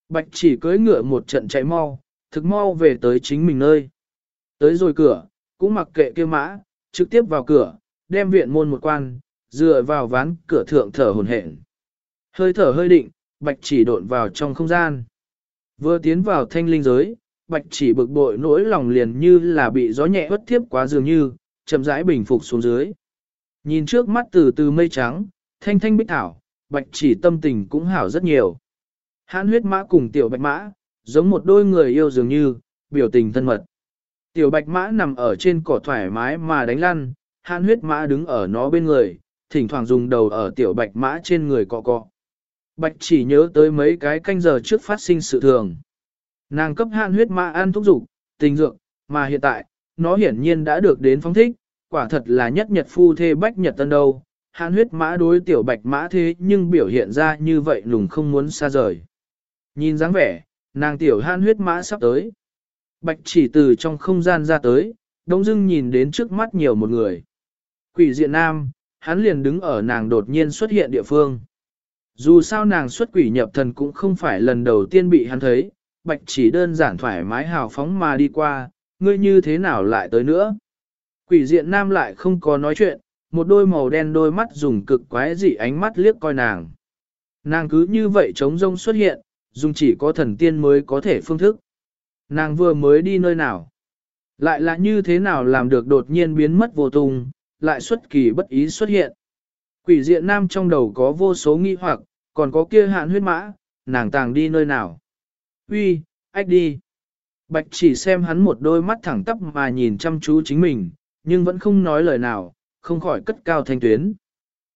Bạch chỉ cưỡi ngựa một trận chạy mau, thực mau về tới chính mình nơi. Tới rồi cửa, cũng mặc kệ kia mã, trực tiếp vào cửa, đem viện môn một quan, dựa vào ván cửa thượng thở hồn hển. Hơi thở hơi định, bạch chỉ độn vào trong không gian. Vừa tiến vào thanh linh giới, bạch chỉ bực bội nỗi lòng liền như là bị gió nhẹ bất tiếp quá dường như, chậm rãi bình phục xuống dưới. Nhìn trước mắt từ từ mây trắng, thanh thanh bích thảo, bạch chỉ tâm tình cũng hảo rất nhiều. Hãn huyết mã cùng tiểu bạch mã, giống một đôi người yêu dường như, biểu tình thân mật. Tiểu bạch mã nằm ở trên cỏ thoải mái mà đánh lăn, hãn huyết mã đứng ở nó bên người, thỉnh thoảng dùng đầu ở tiểu bạch mã trên người cọ cọ. Bạch chỉ nhớ tới mấy cái canh giờ trước phát sinh sự thường. Nàng cấp hạn huyết mã ăn thuốc dục, tình dược, mà hiện tại, nó hiển nhiên đã được đến phóng thích, quả thật là nhất nhật phu thê bách nhật tân đâu. Hãn huyết mã đối tiểu bạch mã thế nhưng biểu hiện ra như vậy lùng không muốn xa rời. Nhìn dáng vẻ, nàng tiểu hãn huyết mã sắp tới. Bạch chỉ từ trong không gian ra tới, đông dưng nhìn đến trước mắt nhiều một người. Quỷ diện nam, hắn liền đứng ở nàng đột nhiên xuất hiện địa phương. Dù sao nàng xuất quỷ nhập thần cũng không phải lần đầu tiên bị hắn thấy, bạch chỉ đơn giản thoải mái hào phóng mà đi qua, ngươi như thế nào lại tới nữa. Quỷ diện nam lại không có nói chuyện, một đôi màu đen đôi mắt dùng cực quái dị ánh mắt liếc coi nàng. Nàng cứ như vậy trống rông xuất hiện, dùng chỉ có thần tiên mới có thể phương thức. Nàng vừa mới đi nơi nào? Lại là như thế nào làm được đột nhiên biến mất vô tung, lại xuất kỳ bất ý xuất hiện. Quỷ diện nam trong đầu có vô số nghi hoặc, còn có kia hạn huyết mã, nàng tàng đi nơi nào. Uy, ách đi. Bạch chỉ xem hắn một đôi mắt thẳng tắp mà nhìn chăm chú chính mình, nhưng vẫn không nói lời nào, không khỏi cất cao thanh tuyến.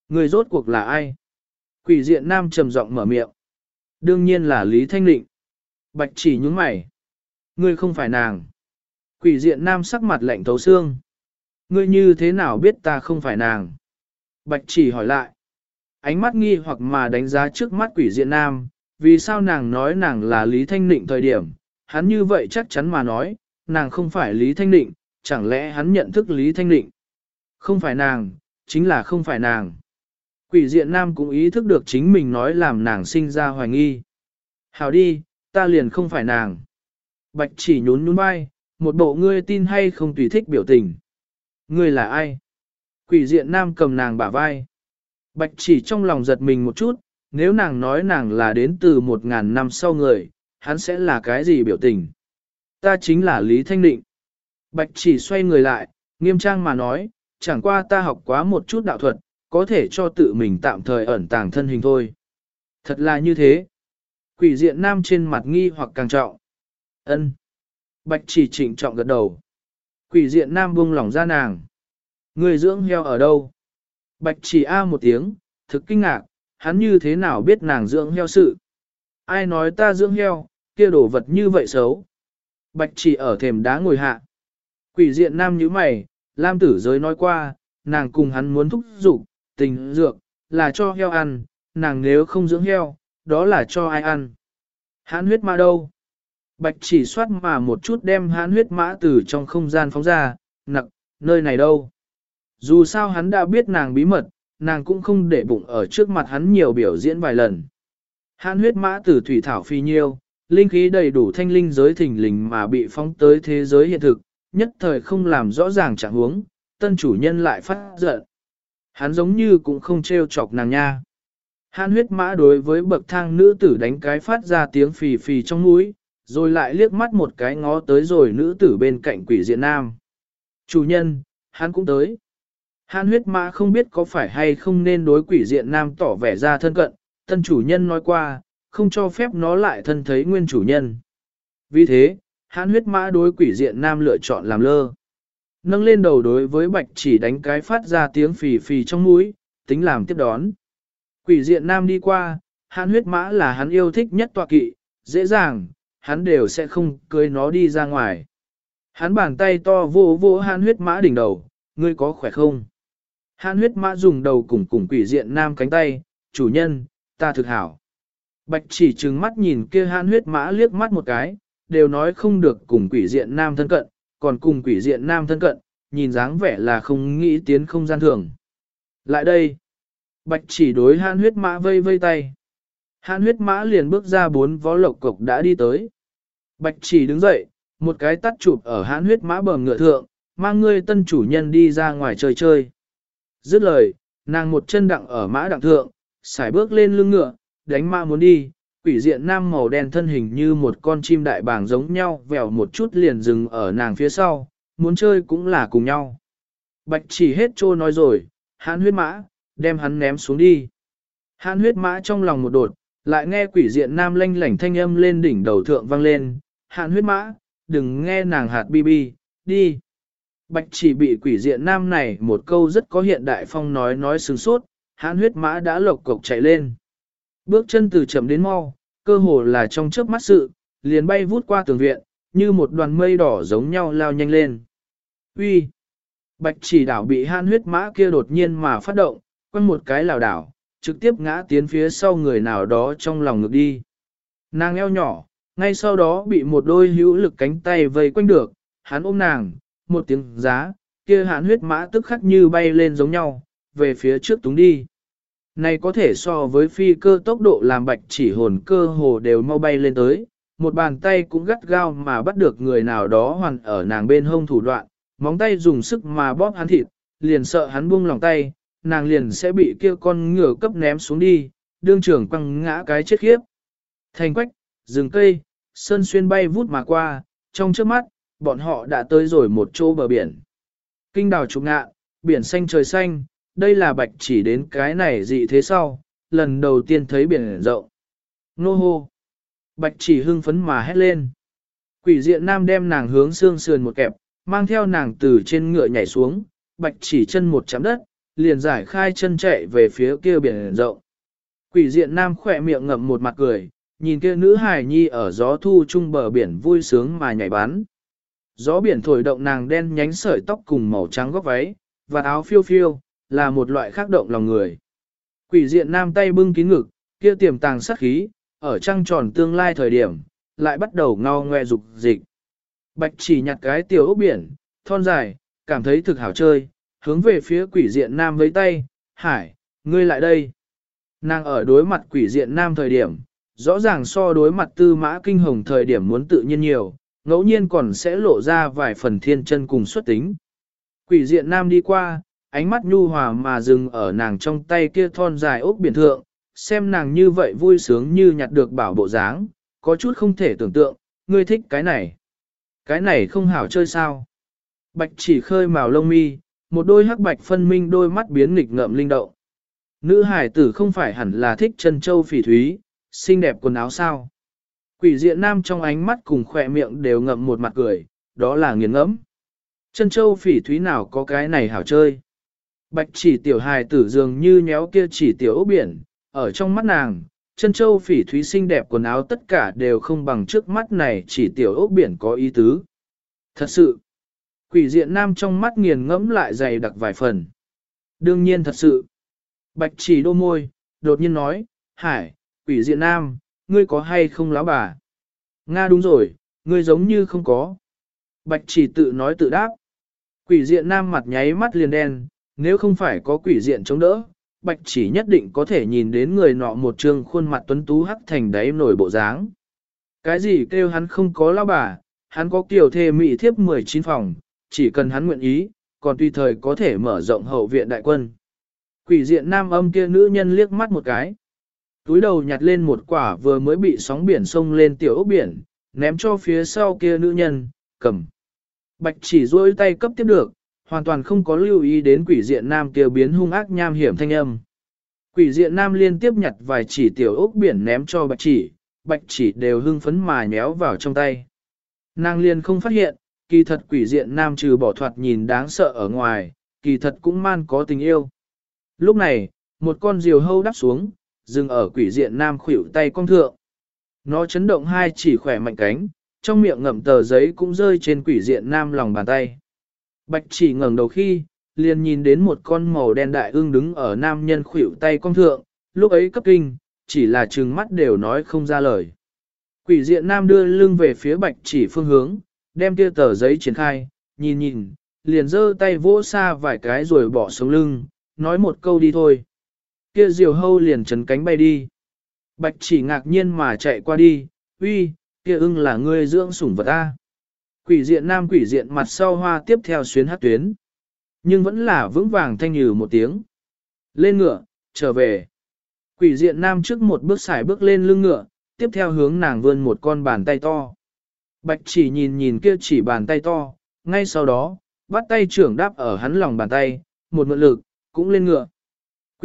Người rốt cuộc là ai? Quỷ diện nam trầm giọng mở miệng. Đương nhiên là Lý Thanh Định. Bạch chỉ nhúng mày. Ngươi không phải nàng. Quỷ diện nam sắc mặt lạnh thấu xương. Ngươi như thế nào biết ta không phải nàng? Bạch chỉ hỏi lại. Ánh mắt nghi hoặc mà đánh giá trước mắt quỷ diện nam, vì sao nàng nói nàng là Lý Thanh Ninh thời điểm, hắn như vậy chắc chắn mà nói, nàng không phải Lý Thanh Ninh, chẳng lẽ hắn nhận thức Lý Thanh Ninh Không phải nàng, chính là không phải nàng. Quỷ diện nam cũng ý thức được chính mình nói làm nàng sinh ra hoài nghi. Hào đi, ta liền không phải nàng. Bạch chỉ nhún nhún vai, một bộ ngươi tin hay không tùy thích biểu tình. Ngươi là ai? Quỷ diện nam cầm nàng bả vai. Bạch chỉ trong lòng giật mình một chút, nếu nàng nói nàng là đến từ một ngàn năm sau người, hắn sẽ là cái gì biểu tình? Ta chính là Lý Thanh Định. Bạch chỉ xoay người lại, nghiêm trang mà nói, chẳng qua ta học quá một chút đạo thuật, có thể cho tự mình tạm thời ẩn tàng thân hình thôi. Thật là như thế. Quỷ diện nam trên mặt nghi hoặc càng trọng. ân Bạch chỉ chỉnh trọng gật đầu. Quỷ diện nam buông lỏng ra nàng. Người dưỡng heo ở đâu? Bạch chỉ a một tiếng, thực kinh ngạc, hắn như thế nào biết nàng dưỡng heo sự? Ai nói ta dưỡng heo, kia đổ vật như vậy xấu? Bạch chỉ ở thềm đá ngồi hạ. Quỷ diện nam như mày, Lam tử giới nói qua, nàng cùng hắn muốn thúc giục, tình dược, là cho heo ăn, nàng nếu không dưỡng heo, đó là cho ai ăn. Hán huyết mã đâu? Bạch chỉ soát mà một chút đem hán huyết mã từ trong không gian phóng ra, nặng, nơi này đâu? Dù sao hắn đã biết nàng bí mật, nàng cũng không để bụng ở trước mặt hắn nhiều biểu diễn vài lần. Hán huyết mã từ thủy thảo phi nhiêu, linh khí đầy đủ thanh linh giới thình lình mà bị phóng tới thế giới hiện thực, nhất thời không làm rõ ràng trạng huống, tân chủ nhân lại phát giận. Hắn giống như cũng không trêu chọc nàng nha. Hàn huyết mã đối với bậc thang nữ tử đánh cái phát ra tiếng phì phì trong mũi, rồi lại liếc mắt một cái ngó tới rồi nữ tử bên cạnh quỷ diện nam. Chủ nhân, hắn cũng tới. Hàn huyết mã không biết có phải hay không nên đối quỷ diện nam tỏ vẻ ra thân cận, tân chủ nhân nói qua, không cho phép nó lại thân thấy nguyên chủ nhân. Vì thế, hãn huyết mã đối quỷ diện nam lựa chọn làm lơ. Nâng lên đầu đối với bạch chỉ đánh cái phát ra tiếng phì phì trong mũi, tính làm tiếp đón. Quỷ diện nam đi qua, hãn huyết mã là hắn yêu thích nhất tọa kỵ, dễ dàng, hắn đều sẽ không cưới nó đi ra ngoài. Hắn bàn tay to vô vô hãn huyết mã đỉnh đầu, ngươi có khỏe không? Hãn huyết mã dùng đầu cùng cùng quỷ diện nam cánh tay, chủ nhân, ta thực hảo. Bạch chỉ trừng mắt nhìn kia hãn huyết mã liếc mắt một cái, đều nói không được cùng quỷ diện nam thân cận, còn cùng quỷ diện nam thân cận, nhìn dáng vẻ là không nghĩ tiến không gian thường. Lại đây, bạch chỉ đối hãn huyết mã vây vây tay. Hãn huyết mã liền bước ra bốn vó lộc cục đã đi tới. Bạch chỉ đứng dậy, một cái tắt chụp ở hãn huyết mã bờm ngựa thượng, mang ngươi tân chủ nhân đi ra ngoài chơi chơi. Dứt lời, nàng một chân đặng ở mã đặng thượng, xài bước lên lưng ngựa, đánh ma muốn đi, quỷ diện nam màu đen thân hình như một con chim đại bàng giống nhau vèo một chút liền dừng ở nàng phía sau, muốn chơi cũng là cùng nhau. Bạch chỉ hết trô nói rồi, hãn huyết mã, đem hắn ném xuống đi. Hãn huyết mã trong lòng một đột, lại nghe quỷ diện nam lanh lảnh thanh âm lên đỉnh đầu thượng vang lên, hãn huyết mã, đừng nghe nàng hạt bi bi, đi. Bạch chỉ bị quỷ diện nam này một câu rất có hiện đại phong nói nói sừng sốt, hãn huyết mã đã lộc cộc chạy lên. Bước chân từ chậm đến mau, cơ hồ là trong chớp mắt sự, liền bay vút qua tường viện, như một đoàn mây đỏ giống nhau lao nhanh lên. Uy, Bạch chỉ đảo bị hãn huyết mã kia đột nhiên mà phát động, quanh một cái lảo đảo, trực tiếp ngã tiến phía sau người nào đó trong lòng ngực đi. Nàng eo nhỏ, ngay sau đó bị một đôi hữu lực cánh tay vây quanh được, hắn ôm nàng, một tiếng giá, kia hãn huyết mã tức khắc như bay lên giống nhau, về phía trước túng đi. Này có thể so với phi cơ tốc độ làm bạch chỉ hồn cơ hồ đều mau bay lên tới, một bàn tay cũng gắt gao mà bắt được người nào đó hoàn ở nàng bên hông thủ đoạn, móng tay dùng sức mà bóp hắn thịt, liền sợ hắn buông lòng tay, nàng liền sẽ bị kia con ngựa cấp ném xuống đi, đương trưởng quăng ngã cái chết khiếp. Thành quách, rừng cây, sơn xuyên bay vút mà qua, trong trước mắt, bọn họ đã tới rồi một chỗ bờ biển. Kinh đào trục ngạ, biển xanh trời xanh, đây là bạch chỉ đến cái này dị thế sau, lần đầu tiên thấy biển rộng. Nô hô! Bạch chỉ hưng phấn mà hét lên. Quỷ diện nam đem nàng hướng xương sườn một kẹp, mang theo nàng từ trên ngựa nhảy xuống, bạch chỉ chân một chạm đất, liền giải khai chân chạy về phía kia biển rộng. Quỷ diện nam khỏe miệng ngậm một mặt cười, nhìn kia nữ hài nhi ở gió thu trung bờ biển vui sướng mà nhảy bắn. Gió biển thổi động nàng đen nhánh sợi tóc cùng màu trắng góc váy, và áo phiêu phiêu, là một loại khác động lòng người. Quỷ diện nam tay bưng kín ngực, kia tiềm tàng sát khí, ở trăng tròn tương lai thời điểm, lại bắt đầu ngao ngoe dục dịch. Bạch chỉ nhặt cái tiểu ốc biển, thon dài, cảm thấy thực hảo chơi, hướng về phía quỷ diện nam với tay, hải, ngươi lại đây. Nàng ở đối mặt quỷ diện nam thời điểm, rõ ràng so đối mặt tư mã kinh hồng thời điểm muốn tự nhiên nhiều, ngẫu nhiên còn sẽ lộ ra vài phần thiên chân cùng xuất tính. Quỷ diện nam đi qua, ánh mắt nhu hòa mà dừng ở nàng trong tay kia thon dài ốc biển thượng, xem nàng như vậy vui sướng như nhặt được bảo bộ dáng, có chút không thể tưởng tượng, ngươi thích cái này. Cái này không hảo chơi sao. Bạch chỉ khơi màu lông mi, một đôi hắc bạch phân minh đôi mắt biến nghịch ngợm linh động. Nữ hải tử không phải hẳn là thích chân châu phỉ thúy, xinh đẹp quần áo sao. Quỷ diện nam trong ánh mắt cùng khỏe miệng đều ngậm một mặt cười, đó là nghiền ngẫm. Chân châu phỉ thúy nào có cái này hảo chơi. Bạch chỉ tiểu hài tử dường như nhéo kia chỉ tiểu ốc biển, ở trong mắt nàng, chân châu phỉ thúy xinh đẹp quần áo tất cả đều không bằng trước mắt này chỉ tiểu ốc biển có ý tứ. Thật sự, quỷ diện nam trong mắt nghiền ngẫm lại dày đặc vài phần. Đương nhiên thật sự, bạch chỉ đô môi, đột nhiên nói, hải, quỷ diện nam, ngươi có hay không lão bà? Nga đúng rồi, ngươi giống như không có. Bạch chỉ tự nói tự đáp. Quỷ diện nam mặt nháy mắt liền đen, nếu không phải có quỷ diện chống đỡ, bạch chỉ nhất định có thể nhìn đến người nọ một trương khuôn mặt tuấn tú hắc thành đáy nổi bộ dáng. Cái gì kêu hắn không có lão bà, hắn có kiểu thê mỹ thiếp 19 phòng, chỉ cần hắn nguyện ý, còn tùy thời có thể mở rộng hậu viện đại quân. Quỷ diện nam âm kia nữ nhân liếc mắt một cái. Túi đầu nhặt lên một quả vừa mới bị sóng biển sông lên tiểu ốc biển, ném cho phía sau kia nữ nhân, cầm. Bạch chỉ duỗi tay cấp tiếp được, hoàn toàn không có lưu ý đến quỷ diện nam kia biến hung ác nham hiểm thanh âm. Quỷ diện nam liên tiếp nhặt vài chỉ tiểu ốc biển ném cho bạch chỉ, bạch chỉ đều hưng phấn mà nhéo vào trong tay. Nàng liền không phát hiện, kỳ thật quỷ diện nam trừ bỏ thoạt nhìn đáng sợ ở ngoài, kỳ thật cũng man có tình yêu. Lúc này, một con diều hâu đáp xuống, dừng ở quỷ diện nam khuỷu tay cong thượng. Nó chấn động hai chỉ khỏe mạnh cánh, trong miệng ngậm tờ giấy cũng rơi trên quỷ diện nam lòng bàn tay. Bạch chỉ ngẩng đầu khi, liền nhìn đến một con màu đen đại ương đứng ở nam nhân khuỷu tay cong thượng, lúc ấy cấp kinh, chỉ là trừng mắt đều nói không ra lời. Quỷ diện nam đưa lưng về phía bạch chỉ phương hướng, đem kia tờ giấy triển khai, nhìn nhìn, liền giơ tay vỗ xa vài cái rồi bỏ xuống lưng, nói một câu đi thôi. Kia diều hâu liền chấn cánh bay đi. Bạch chỉ ngạc nhiên mà chạy qua đi, uy, kia ưng là ngươi dưỡng sủng vật A. Quỷ diện nam quỷ diện mặt sau hoa tiếp theo xuyến hát tuyến. Nhưng vẫn là vững vàng thanh nhừ một tiếng. Lên ngựa, trở về. Quỷ diện nam trước một bước xài bước lên lưng ngựa, tiếp theo hướng nàng vươn một con bàn tay to. Bạch chỉ nhìn nhìn kia chỉ bàn tay to, ngay sau đó, bắt tay trưởng đáp ở hắn lòng bàn tay, một mượn lực, cũng lên ngựa.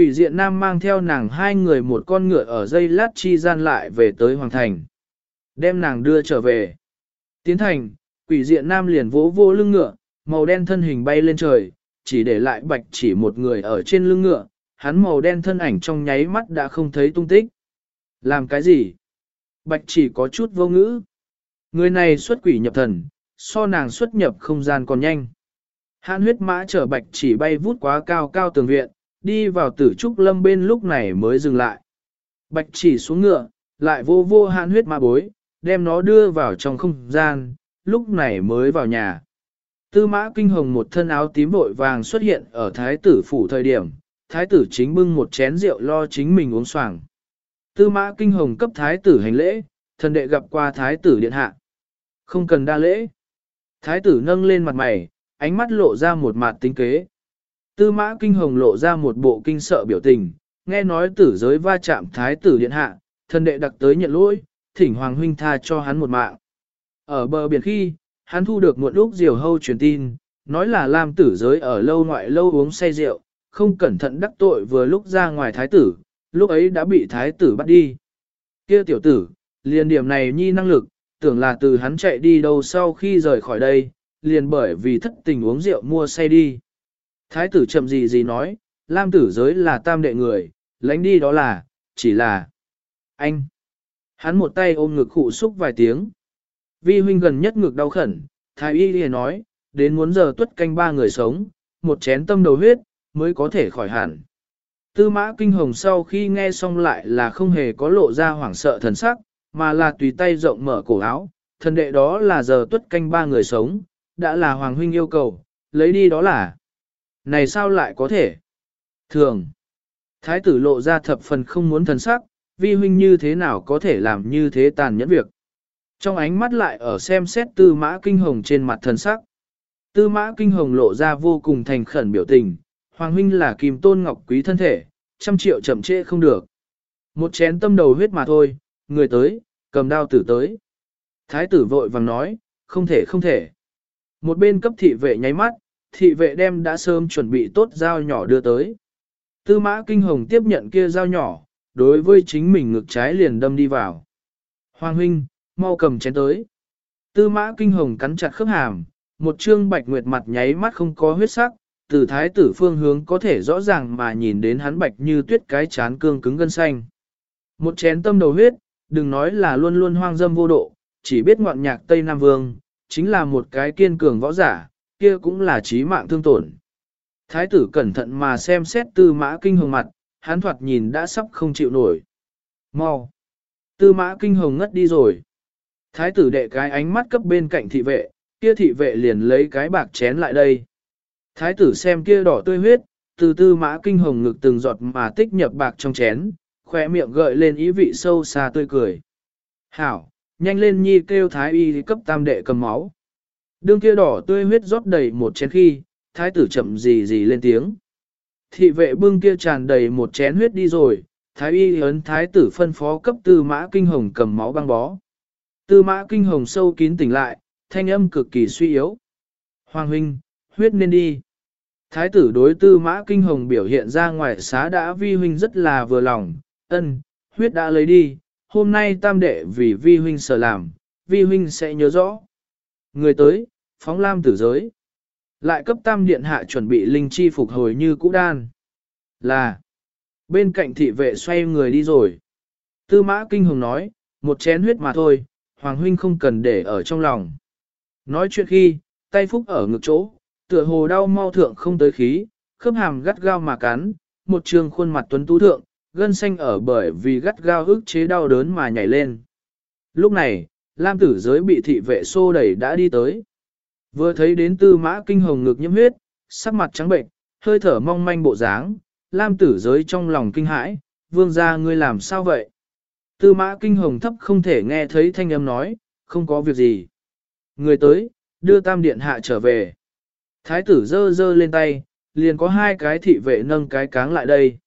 Quỷ diện nam mang theo nàng hai người một con ngựa ở dây lát chi gian lại về tới Hoàng Thành. Đem nàng đưa trở về. Tiến thành, quỷ diện nam liền vỗ vô lưng ngựa, màu đen thân hình bay lên trời, chỉ để lại bạch chỉ một người ở trên lưng ngựa, hắn màu đen thân ảnh trong nháy mắt đã không thấy tung tích. Làm cái gì? Bạch chỉ có chút vô ngữ. Người này xuất quỷ nhập thần, so nàng xuất nhập không gian còn nhanh. Hãn huyết mã chở bạch chỉ bay vút quá cao cao tường viện, đi vào tử trúc lâm bên lúc này mới dừng lại. Bạch chỉ xuống ngựa, lại vô vô hãn huyết ma bối, đem nó đưa vào trong không gian, lúc này mới vào nhà. Tư mã kinh hồng một thân áo tím vội vàng xuất hiện ở thái tử phủ thời điểm, thái tử chính bưng một chén rượu lo chính mình uống xoàng. Tư mã kinh hồng cấp thái tử hành lễ, thần đệ gặp qua thái tử điện hạ. Không cần đa lễ. Thái tử nâng lên mặt mày, ánh mắt lộ ra một mặt tính kế. Tư mã kinh hồng lộ ra một bộ kinh sợ biểu tình, nghe nói tử giới va chạm thái tử điện hạ, thần đệ đặc tới nhận lỗi, thỉnh hoàng huynh tha cho hắn một mạng. Ở bờ biển khi, hắn thu được một lúc diều hâu truyền tin, nói là Lam tử giới ở lâu ngoại lâu uống say rượu, không cẩn thận đắc tội vừa lúc ra ngoài thái tử, lúc ấy đã bị thái tử bắt đi. Kia tiểu tử, liền điểm này nhi năng lực, tưởng là từ hắn chạy đi đâu sau khi rời khỏi đây, liền bởi vì thất tình uống rượu mua say đi. Thái tử chậm gì gì nói, Lam tử giới là tam đệ người, lánh đi đó là, chỉ là anh. Hắn một tay ôm ngực khụ xúc vài tiếng. Vi huynh gần nhất ngực đau khẩn, thái y liền nói, đến muốn giờ tuất canh ba người sống, một chén tâm đầu huyết, mới có thể khỏi hẳn. Tư mã kinh hồng sau khi nghe xong lại là không hề có lộ ra hoảng sợ thần sắc, mà là tùy tay rộng mở cổ áo, thần đệ đó là giờ tuất canh ba người sống, đã là hoàng huynh yêu cầu, lấy đi đó là. Này sao lại có thể? Thường. Thái tử lộ ra thập phần không muốn thần sắc, vi huynh như thế nào có thể làm như thế tàn nhẫn việc. Trong ánh mắt lại ở xem xét tư mã kinh hồng trên mặt thần sắc. Tư mã kinh hồng lộ ra vô cùng thành khẩn biểu tình, hoàng huynh là kim tôn ngọc quý thân thể, trăm triệu chậm trễ không được. Một chén tâm đầu huyết mà thôi, người tới, cầm đao tử tới. Thái tử vội vàng nói, không thể không thể. Một bên cấp thị vệ nháy mắt, thị vệ đem đã sớm chuẩn bị tốt dao nhỏ đưa tới. Tư mã kinh hồng tiếp nhận kia dao nhỏ, đối với chính mình ngực trái liền đâm đi vào. Hoàng huynh, mau cầm chén tới. Tư mã kinh hồng cắn chặt khớp hàm, một trương bạch nguyệt mặt nháy mắt không có huyết sắc, từ thái tử phương hướng có thể rõ ràng mà nhìn đến hắn bạch như tuyết cái chán cương cứng gân xanh. Một chén tâm đầu huyết, đừng nói là luôn luôn hoang dâm vô độ, chỉ biết ngoạn nhạc Tây Nam Vương, chính là một cái kiên cường võ giả, kia cũng là trí mạng thương tổn. Thái tử cẩn thận mà xem xét tư mã kinh hồng mặt, hắn thoạt nhìn đã sắp không chịu nổi. Mau! Tư mã kinh hồng ngất đi rồi. Thái tử đệ cái ánh mắt cấp bên cạnh thị vệ, kia thị vệ liền lấy cái bạc chén lại đây. Thái tử xem kia đỏ tươi huyết, từ tư mã kinh hồng ngực từng giọt mà tích nhập bạc trong chén, khỏe miệng gợi lên ý vị sâu xa tươi cười. Hảo, nhanh lên nhi kêu thái y cấp tam đệ cầm máu. Đương kia đỏ tươi huyết rót đầy một chén khi, thái tử chậm gì gì lên tiếng. Thị vệ bưng kia tràn đầy một chén huyết đi rồi, thái y ấn thái tử phân phó cấp tư mã kinh hồng cầm máu băng bó. Tư mã kinh hồng sâu kín tỉnh lại, thanh âm cực kỳ suy yếu. Hoàng huynh, huyết nên đi. Thái tử đối tư mã kinh hồng biểu hiện ra ngoài xá đã vi huynh rất là vừa lòng, ân, huyết đã lấy đi, hôm nay tam đệ vì vi huynh sợ làm, vi huynh sẽ nhớ rõ. Người tới, phóng lam tử giới. Lại cấp tam điện hạ chuẩn bị linh chi phục hồi như cũ đan. Là, bên cạnh thị vệ xoay người đi rồi. Tư mã kinh hồng nói, một chén huyết mà thôi, hoàng huynh không cần để ở trong lòng. Nói chuyện khi, tay phúc ở ngực chỗ, tựa hồ đau mau thượng không tới khí, khớp hàm gắt gao mà cắn, một trường khuôn mặt tuấn tú thượng, gân xanh ở bởi vì gắt gao ức chế đau đớn mà nhảy lên. Lúc này, Lam tử giới bị thị vệ xô đẩy đã đi tới. Vừa thấy đến tư mã kinh hồng ngực nhiễm huyết, sắc mặt trắng bệnh, hơi thở mong manh bộ dáng, Lam tử giới trong lòng kinh hãi, vương gia ngươi làm sao vậy? Tư mã kinh hồng thấp không thể nghe thấy thanh âm nói, không có việc gì. Người tới, đưa tam điện hạ trở về. Thái tử giơ giơ lên tay, liền có hai cái thị vệ nâng cái cáng lại đây.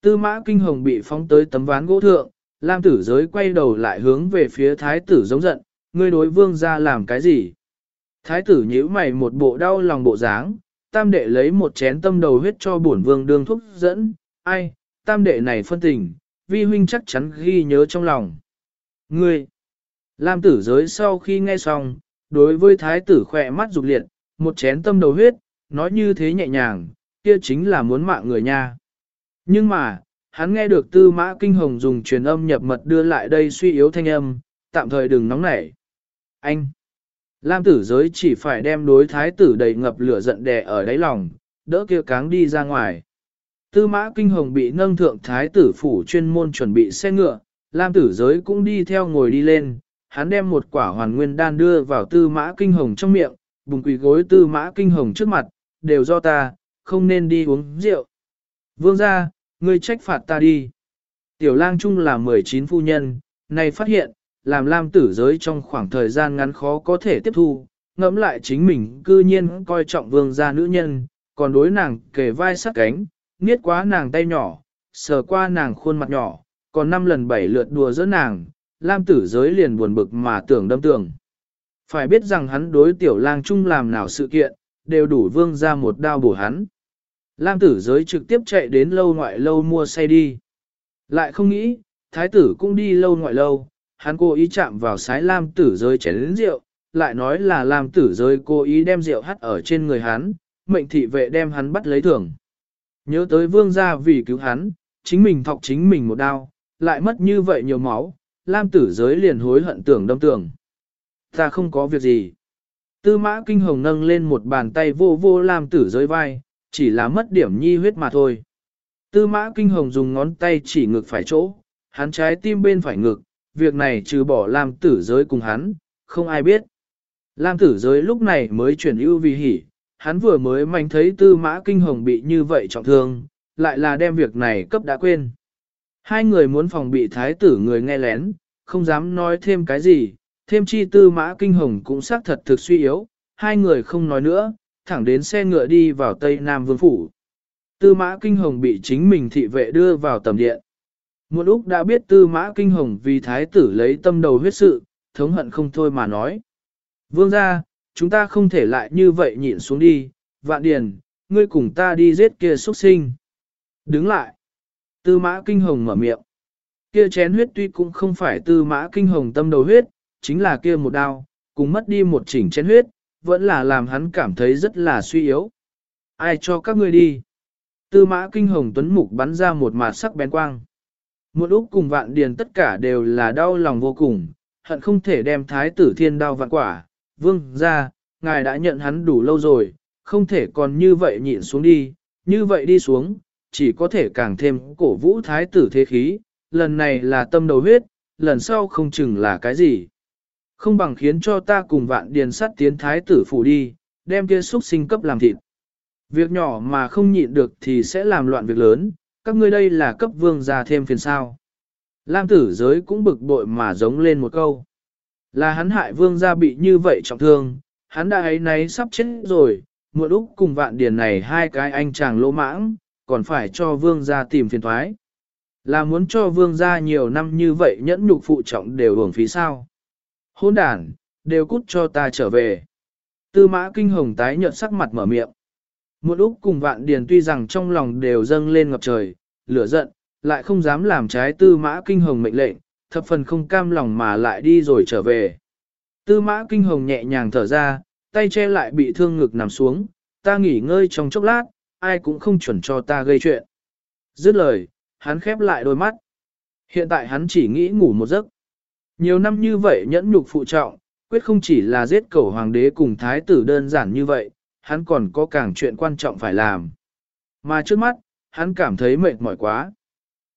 Tư mã kinh hồng bị phóng tới tấm ván gỗ thượng, Lam tử giới quay đầu lại hướng về phía thái tử giống giận, ngươi đối vương ra làm cái gì? Thái tử nhíu mày một bộ đau lòng bộ dáng, tam đệ lấy một chén tâm đầu huyết cho bổn vương đương thuốc dẫn, ai, tam đệ này phân tình, vi huynh chắc chắn ghi nhớ trong lòng. Ngươi, Lam tử giới sau khi nghe xong, đối với thái tử khỏe mắt dục liệt, một chén tâm đầu huyết, nói như thế nhẹ nhàng, kia chính là muốn mạng người nha. Nhưng mà, hắn nghe được tư mã kinh hồng dùng truyền âm nhập mật đưa lại đây suy yếu thanh âm, tạm thời đừng nóng nảy. Anh! Lam tử giới chỉ phải đem đối thái tử đầy ngập lửa giận đè ở đáy lòng, đỡ kia cáng đi ra ngoài. Tư mã kinh hồng bị nâng thượng thái tử phủ chuyên môn chuẩn bị xe ngựa, Lam tử giới cũng đi theo ngồi đi lên, hắn đem một quả hoàn nguyên đan đưa vào tư mã kinh hồng trong miệng, bùng quỳ gối tư mã kinh hồng trước mặt, đều do ta, không nên đi uống rượu. Vương ra, ngươi trách phạt ta đi. Tiểu lang chung là 19 phu nhân, này phát hiện, làm lam tử giới trong khoảng thời gian ngắn khó có thể tiếp thu, ngẫm lại chính mình cư nhiên coi trọng vương gia nữ nhân, còn đối nàng kề vai sát cánh, niết quá nàng tay nhỏ, sờ qua nàng khuôn mặt nhỏ, còn năm lần bảy lượt đùa giữa nàng, lam tử giới liền buồn bực mà tưởng đâm tưởng. Phải biết rằng hắn đối tiểu lang chung làm nào sự kiện, đều đủ vương ra một đao bổ hắn. Lam tử giới trực tiếp chạy đến lâu ngoại lâu mua xe đi. Lại không nghĩ, thái tử cũng đi lâu ngoại lâu, hắn cố ý chạm vào sái lam tử giới chén lĩnh rượu, lại nói là lam tử giới cố ý đem rượu hắt ở trên người hắn, mệnh thị vệ đem hắn bắt lấy thưởng. Nhớ tới vương gia vì cứu hắn, chính mình thọc chính mình một đao, lại mất như vậy nhiều máu, lam tử giới liền hối hận tưởng đâm tưởng. Ta không có việc gì. Tư mã kinh hồng nâng lên một bàn tay vô vô lam tử giới vai, chỉ là mất điểm nhi huyết mà thôi. Tư mã kinh hồng dùng ngón tay chỉ ngực phải chỗ, hắn trái tim bên phải ngực, việc này trừ bỏ làm tử giới cùng hắn, không ai biết. Lam tử giới lúc này mới chuyển ưu vì hỉ, hắn vừa mới manh thấy tư mã kinh hồng bị như vậy trọng thương, lại là đem việc này cấp đã quên. Hai người muốn phòng bị thái tử người nghe lén, không dám nói thêm cái gì, thêm chi tư mã kinh hồng cũng xác thật thực suy yếu, hai người không nói nữa, thẳng đến xe ngựa đi vào Tây Nam Vương Phủ. Tư mã kinh hồng bị chính mình thị vệ đưa vào tầm điện. Một lúc đã biết tư mã kinh hồng vì thái tử lấy tâm đầu huyết sự, thống hận không thôi mà nói. Vương ra, chúng ta không thể lại như vậy nhịn xuống đi, vạn điền, ngươi cùng ta đi giết kia xuất sinh. Đứng lại. Tư mã kinh hồng mở miệng. Kia chén huyết tuy cũng không phải tư mã kinh hồng tâm đầu huyết, chính là kia một đao, cùng mất đi một chỉnh chén huyết, vẫn là làm hắn cảm thấy rất là suy yếu. Ai cho các ngươi đi? Tư mã kinh hồng tuấn mục bắn ra một mạt sắc bén quang. Một úc cùng vạn điền tất cả đều là đau lòng vô cùng, hận không thể đem thái tử thiên đao vạn quả. Vương ra, ngài đã nhận hắn đủ lâu rồi, không thể còn như vậy nhịn xuống đi, như vậy đi xuống, chỉ có thể càng thêm cổ vũ thái tử thế khí, lần này là tâm đầu huyết, lần sau không chừng là cái gì. Không bằng khiến cho ta cùng vạn điền sắt tiến thái tử phủ đi, đem kia xúc sinh cấp làm thịt. Việc nhỏ mà không nhịn được thì sẽ làm loạn việc lớn, các ngươi đây là cấp vương gia thêm phiền sao. Lam tử giới cũng bực bội mà giống lên một câu. Là hắn hại vương gia bị như vậy trọng thương, hắn đã ấy nấy sắp chết rồi, muộn úc cùng vạn điền này hai cái anh chàng lỗ mãng, còn phải cho vương gia tìm phiền thoái. Là muốn cho vương gia nhiều năm như vậy nhẫn nhục phụ trọng đều hưởng phí sao. Hôn đàn, đều cút cho ta trở về. Tư mã kinh hồng tái nhợt sắc mặt mở miệng. Một Úc cùng vạn điền tuy rằng trong lòng đều dâng lên ngập trời, lửa giận, lại không dám làm trái tư mã kinh hồng mệnh lệnh, thập phần không cam lòng mà lại đi rồi trở về. Tư mã kinh hồng nhẹ nhàng thở ra, tay che lại bị thương ngực nằm xuống, ta nghỉ ngơi trong chốc lát, ai cũng không chuẩn cho ta gây chuyện. Dứt lời, hắn khép lại đôi mắt. Hiện tại hắn chỉ nghĩ ngủ một giấc. Nhiều năm như vậy nhẫn nhục phụ trọng, quyết không chỉ là giết cầu hoàng đế cùng thái tử đơn giản như vậy, hắn còn có càng chuyện quan trọng phải làm. Mà trước mắt, hắn cảm thấy mệt mỏi quá.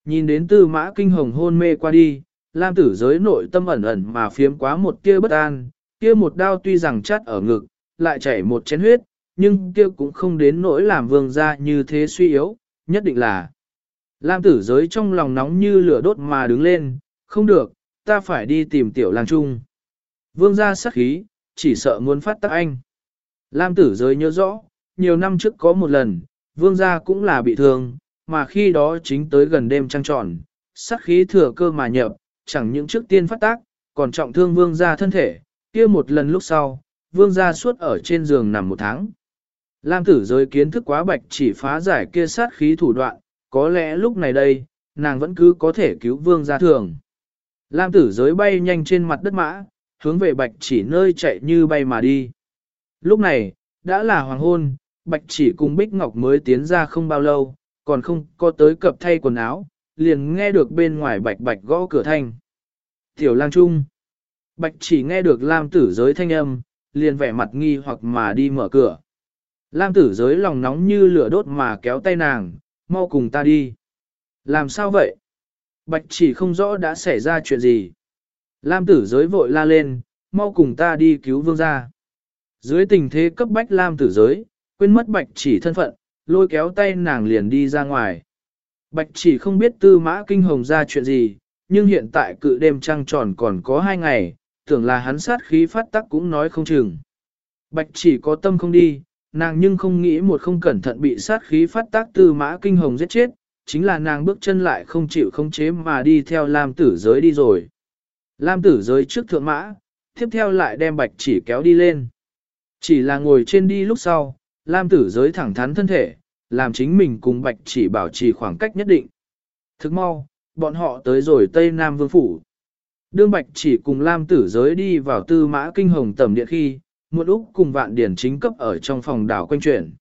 Nhìn đến tư mã kinh hồng hôn mê qua đi, Lam tử giới nội tâm ẩn ẩn mà phiếm quá một tia bất an, kia một đao tuy rằng chắt ở ngực, lại chảy một chén huyết, nhưng kia cũng không đến nỗi làm vương gia như thế suy yếu, nhất định là. Lam tử giới trong lòng nóng như lửa đốt mà đứng lên, không được, ta phải đi tìm tiểu lang trung. Vương gia sắc khí, chỉ sợ muốn phát tác anh. Lam tử giới nhớ rõ, nhiều năm trước có một lần, vương gia cũng là bị thương, mà khi đó chính tới gần đêm trăng tròn, sắc khí thừa cơ mà nhập, chẳng những trước tiên phát tác, còn trọng thương vương gia thân thể, kia một lần lúc sau, vương gia suốt ở trên giường nằm một tháng. Lam tử giới kiến thức quá bạch chỉ phá giải kia sát khí thủ đoạn, có lẽ lúc này đây, nàng vẫn cứ có thể cứu vương gia thường. Lam tử giới bay nhanh trên mặt đất mã, hướng về bạch chỉ nơi chạy như bay mà đi. Lúc này, đã là hoàng hôn, bạch chỉ cùng Bích Ngọc mới tiến ra không bao lâu, còn không có tới cập thay quần áo, liền nghe được bên ngoài bạch bạch gõ cửa thanh. Tiểu lang trung. Bạch chỉ nghe được Lam tử giới thanh âm, liền vẻ mặt nghi hoặc mà đi mở cửa. Lam tử giới lòng nóng như lửa đốt mà kéo tay nàng, mau cùng ta đi. Làm sao vậy? Bạch chỉ không rõ đã xảy ra chuyện gì. Lam tử giới vội la lên, mau cùng ta đi cứu vương gia. Dưới tình thế cấp bách Lam tử giới, quên mất bạch chỉ thân phận, lôi kéo tay nàng liền đi ra ngoài. Bạch chỉ không biết tư mã kinh hồng ra chuyện gì, nhưng hiện tại cự đêm trăng tròn còn có hai ngày, tưởng là hắn sát khí phát tắc cũng nói không chừng. Bạch chỉ có tâm không đi, nàng nhưng không nghĩ một không cẩn thận bị sát khí phát tác tư mã kinh hồng giết chết, chính là nàng bước chân lại không chịu không chế mà đi theo Lam tử giới đi rồi. Lam tử giới trước thượng mã, tiếp theo lại đem bạch chỉ kéo đi lên. Chỉ là ngồi trên đi lúc sau, Lam tử giới thẳng thắn thân thể, làm chính mình cùng bạch chỉ bảo trì khoảng cách nhất định. Thức mau, bọn họ tới rồi Tây Nam Vương Phủ. Đương bạch chỉ cùng Lam tử giới đi vào tư mã kinh hồng tầm điện khi, muộn Úc cùng vạn điển chính cấp ở trong phòng đảo quanh chuyển.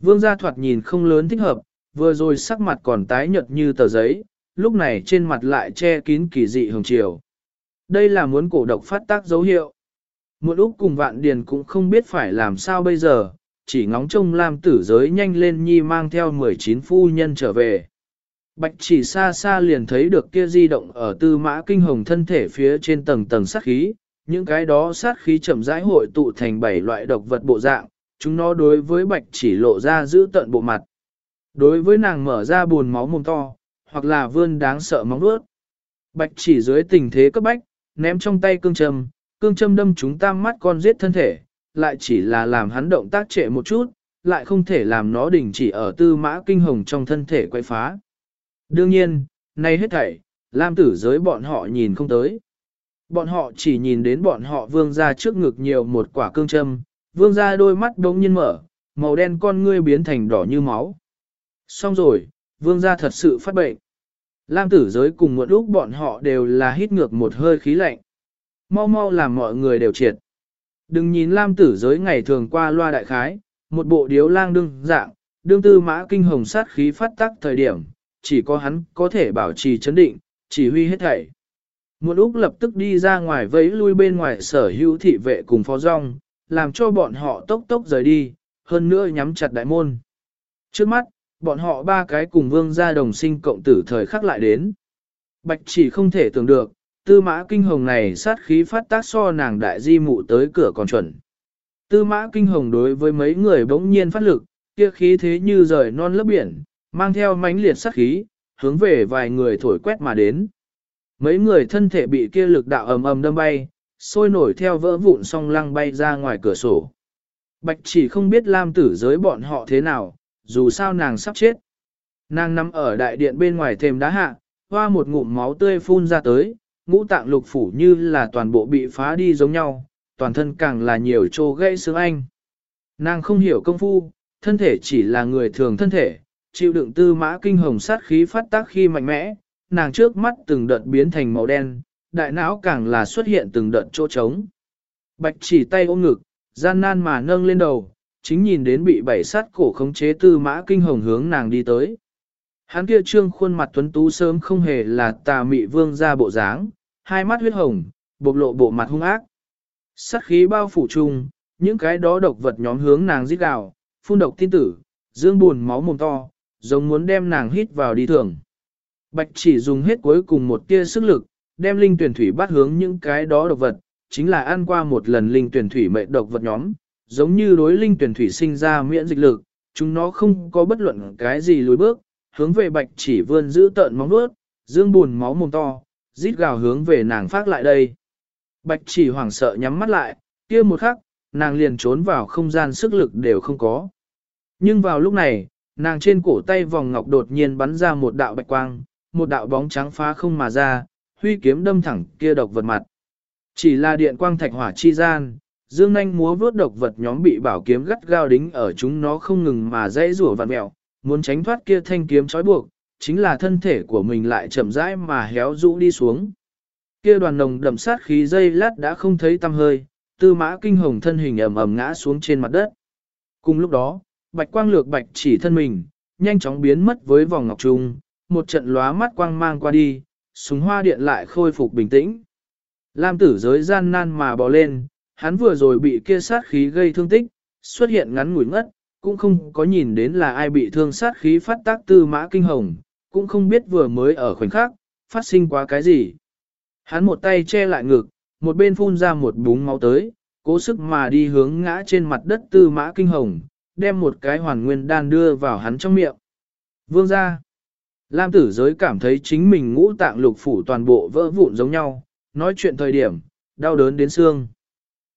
Vương gia thoạt nhìn không lớn thích hợp, vừa rồi sắc mặt còn tái nhợt như tờ giấy, lúc này trên mặt lại che kín kỳ dị hồng chiều. Đây là muốn cổ độc phát tác dấu hiệu. Một Úc cùng vạn điền cũng không biết phải làm sao bây giờ, chỉ ngóng trông Lam tử giới nhanh lên nhi mang theo 19 phu nhân trở về. Bạch chỉ xa xa liền thấy được kia di động ở tư mã kinh hồng thân thể phía trên tầng tầng sát khí, những cái đó sát khí chậm rãi hội tụ thành bảy loại độc vật bộ dạng, chúng nó đối với bạch chỉ lộ ra giữ tận bộ mặt. Đối với nàng mở ra buồn máu mồm to, hoặc là vươn đáng sợ móng vuốt. Bạch chỉ dưới tình thế cấp bách, ném trong tay cương châm, cương châm đâm chúng tam mắt con giết thân thể, lại chỉ là làm hắn động tác trệ một chút, lại không thể làm nó đình chỉ ở tư mã kinh hồng trong thân thể quay phá. Đương nhiên, nay hết thảy, Lam tử giới bọn họ nhìn không tới. Bọn họ chỉ nhìn đến bọn họ vương ra trước ngực nhiều một quả cương châm, vương ra đôi mắt đống nhiên mở, màu đen con ngươi biến thành đỏ như máu. Xong rồi, vương gia thật sự phát bệnh. Lam tử giới cùng một lúc bọn họ đều là hít ngược một hơi khí lạnh. Mau mau làm mọi người đều triệt. Đừng nhìn Lam tử giới ngày thường qua loa đại khái, một bộ điếu lang đương dạng, đương tư mã kinh hồng sát khí phát tác thời điểm, chỉ có hắn có thể bảo trì chấn định, chỉ huy hết thảy. Một lúc lập tức đi ra ngoài vẫy lui bên ngoài sở hữu thị vệ cùng phó rong, làm cho bọn họ tốc tốc rời đi, hơn nữa nhắm chặt đại môn. Trước mắt, bọn họ ba cái cùng vương gia đồng sinh cộng tử thời khắc lại đến. Bạch chỉ không thể tưởng được, tư mã kinh hồng này sát khí phát tác so nàng đại di mụ tới cửa còn chuẩn. Tư mã kinh hồng đối với mấy người bỗng nhiên phát lực, kia khí thế như rời non lớp biển, mang theo mãnh liệt sát khí, hướng về vài người thổi quét mà đến. Mấy người thân thể bị kia lực đạo ầm ầm đâm bay, sôi nổi theo vỡ vụn song lăng bay ra ngoài cửa sổ. Bạch chỉ không biết Lam tử giới bọn họ thế nào, dù sao nàng sắp chết. Nàng nằm ở đại điện bên ngoài thềm đá hạ, hoa một ngụm máu tươi phun ra tới, ngũ tạng lục phủ như là toàn bộ bị phá đi giống nhau, toàn thân càng là nhiều trô gãy xương anh. Nàng không hiểu công phu, thân thể chỉ là người thường thân thể, chịu đựng tư mã kinh hồng sát khí phát tác khi mạnh mẽ, nàng trước mắt từng đợt biến thành màu đen, đại não càng là xuất hiện từng đợt chỗ trống. Bạch chỉ tay ôm ngực, gian nan mà nâng lên đầu, chính nhìn đến bị bảy sát cổ khống chế tư mã kinh hồng hướng nàng đi tới. Hắn kia trương khuôn mặt tuấn tú sớm không hề là tà mị vương ra bộ dáng, hai mắt huyết hồng, bộc lộ bộ mặt hung ác. Sát khí bao phủ chung, những cái đó độc vật nhóm hướng nàng giết gào, phun độc tin tử, dương buồn máu mồm to, giống muốn đem nàng hít vào đi thường. Bạch chỉ dùng hết cuối cùng một tia sức lực, đem linh tuyển thủy bắt hướng những cái đó độc vật, chính là ăn qua một lần linh tuyển thủy mệnh độc vật nhóm, giống như đối linh tuyển thủy sinh ra miễn dịch lực, chúng nó không có bất luận cái gì lùi bước, hướng về bạch chỉ vươn giữ tợn móng nuốt, dương buồn máu mồm to, rít gào hướng về nàng phát lại đây. Bạch chỉ hoảng sợ nhắm mắt lại, kia một khắc, nàng liền trốn vào không gian sức lực đều không có. Nhưng vào lúc này, nàng trên cổ tay vòng ngọc đột nhiên bắn ra một đạo bạch quang, một đạo bóng trắng phá không mà ra, huy kiếm đâm thẳng kia độc vật mặt. Chỉ là điện quang thạch hỏa chi gian, dương nanh múa vớt độc vật nhóm bị bảo kiếm gắt gao đính ở chúng nó không ngừng mà dãy rủa vặn mẹo, muốn tránh thoát kia thanh kiếm trói buộc, chính là thân thể của mình lại chậm rãi mà héo rũ đi xuống. Kia đoàn nồng đậm sát khí dây lát đã không thấy tăm hơi, tư mã kinh hồng thân hình ầm ầm ngã xuống trên mặt đất. Cùng lúc đó, bạch quang lược bạch chỉ thân mình, nhanh chóng biến mất với vòng ngọc trung, một trận lóa mắt quang mang qua đi, súng hoa điện lại khôi phục bình tĩnh. Lam tử giới gian nan mà bò lên, hắn vừa rồi bị kia sát khí gây thương tích, xuất hiện ngắn ngủi ngất, cũng không có nhìn đến là ai bị thương sát khí phát tác tư mã kinh hồng, cũng không biết vừa mới ở khoảnh khắc, phát sinh quá cái gì. Hắn một tay che lại ngực, một bên phun ra một búng máu tới, cố sức mà đi hướng ngã trên mặt đất tư mã kinh hồng, đem một cái hoàn nguyên đan đưa vào hắn trong miệng. Vương ra. Lam tử giới cảm thấy chính mình ngũ tạng lục phủ toàn bộ vỡ vụn giống nhau, nói chuyện thời điểm, đau đớn đến xương.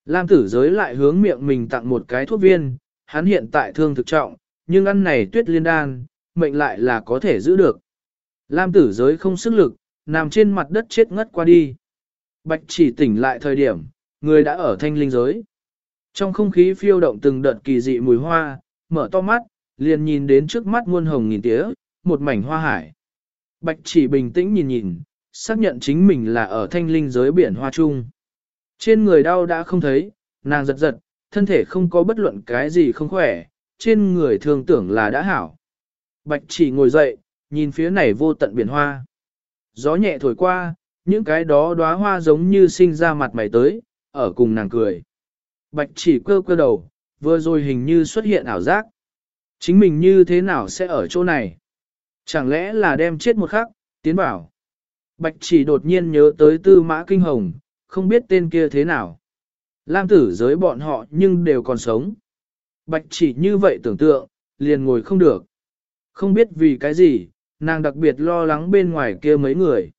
Lam tử giới lại hướng miệng mình tặng một cái thuốc viên, hắn hiện tại thương thực trọng, nhưng ăn này tuyết liên đan, mệnh lại là có thể giữ được. Lam tử giới không sức lực, nằm trên mặt đất chết ngất qua đi. Bạch chỉ tỉnh lại thời điểm, người đã ở thanh linh giới. Trong không khí phiêu động từng đợt kỳ dị mùi hoa, mở to mắt, liền nhìn đến trước mắt muôn hồng nghìn tía, một mảnh hoa hải. Bạch chỉ bình tĩnh nhìn nhìn, xác nhận chính mình là ở thanh linh giới biển hoa trung. Trên người đau đã không thấy, nàng giật giật, thân thể không có bất luận cái gì không khỏe, trên người thường tưởng là đã hảo. Bạch chỉ ngồi dậy, nhìn phía này vô tận biển hoa. Gió nhẹ thổi qua, những cái đó đóa hoa giống như sinh ra mặt mày tới, ở cùng nàng cười. Bạch chỉ cơ cơ đầu, vừa rồi hình như xuất hiện ảo giác. Chính mình như thế nào sẽ ở chỗ này? Chẳng lẽ là đem chết một khắc, tiến bảo. Bạch chỉ đột nhiên nhớ tới tư mã kinh hồng, không biết tên kia thế nào. Lam tử giới bọn họ nhưng đều còn sống. Bạch chỉ như vậy tưởng tượng, liền ngồi không được. Không biết vì cái gì, nàng đặc biệt lo lắng bên ngoài kia mấy người.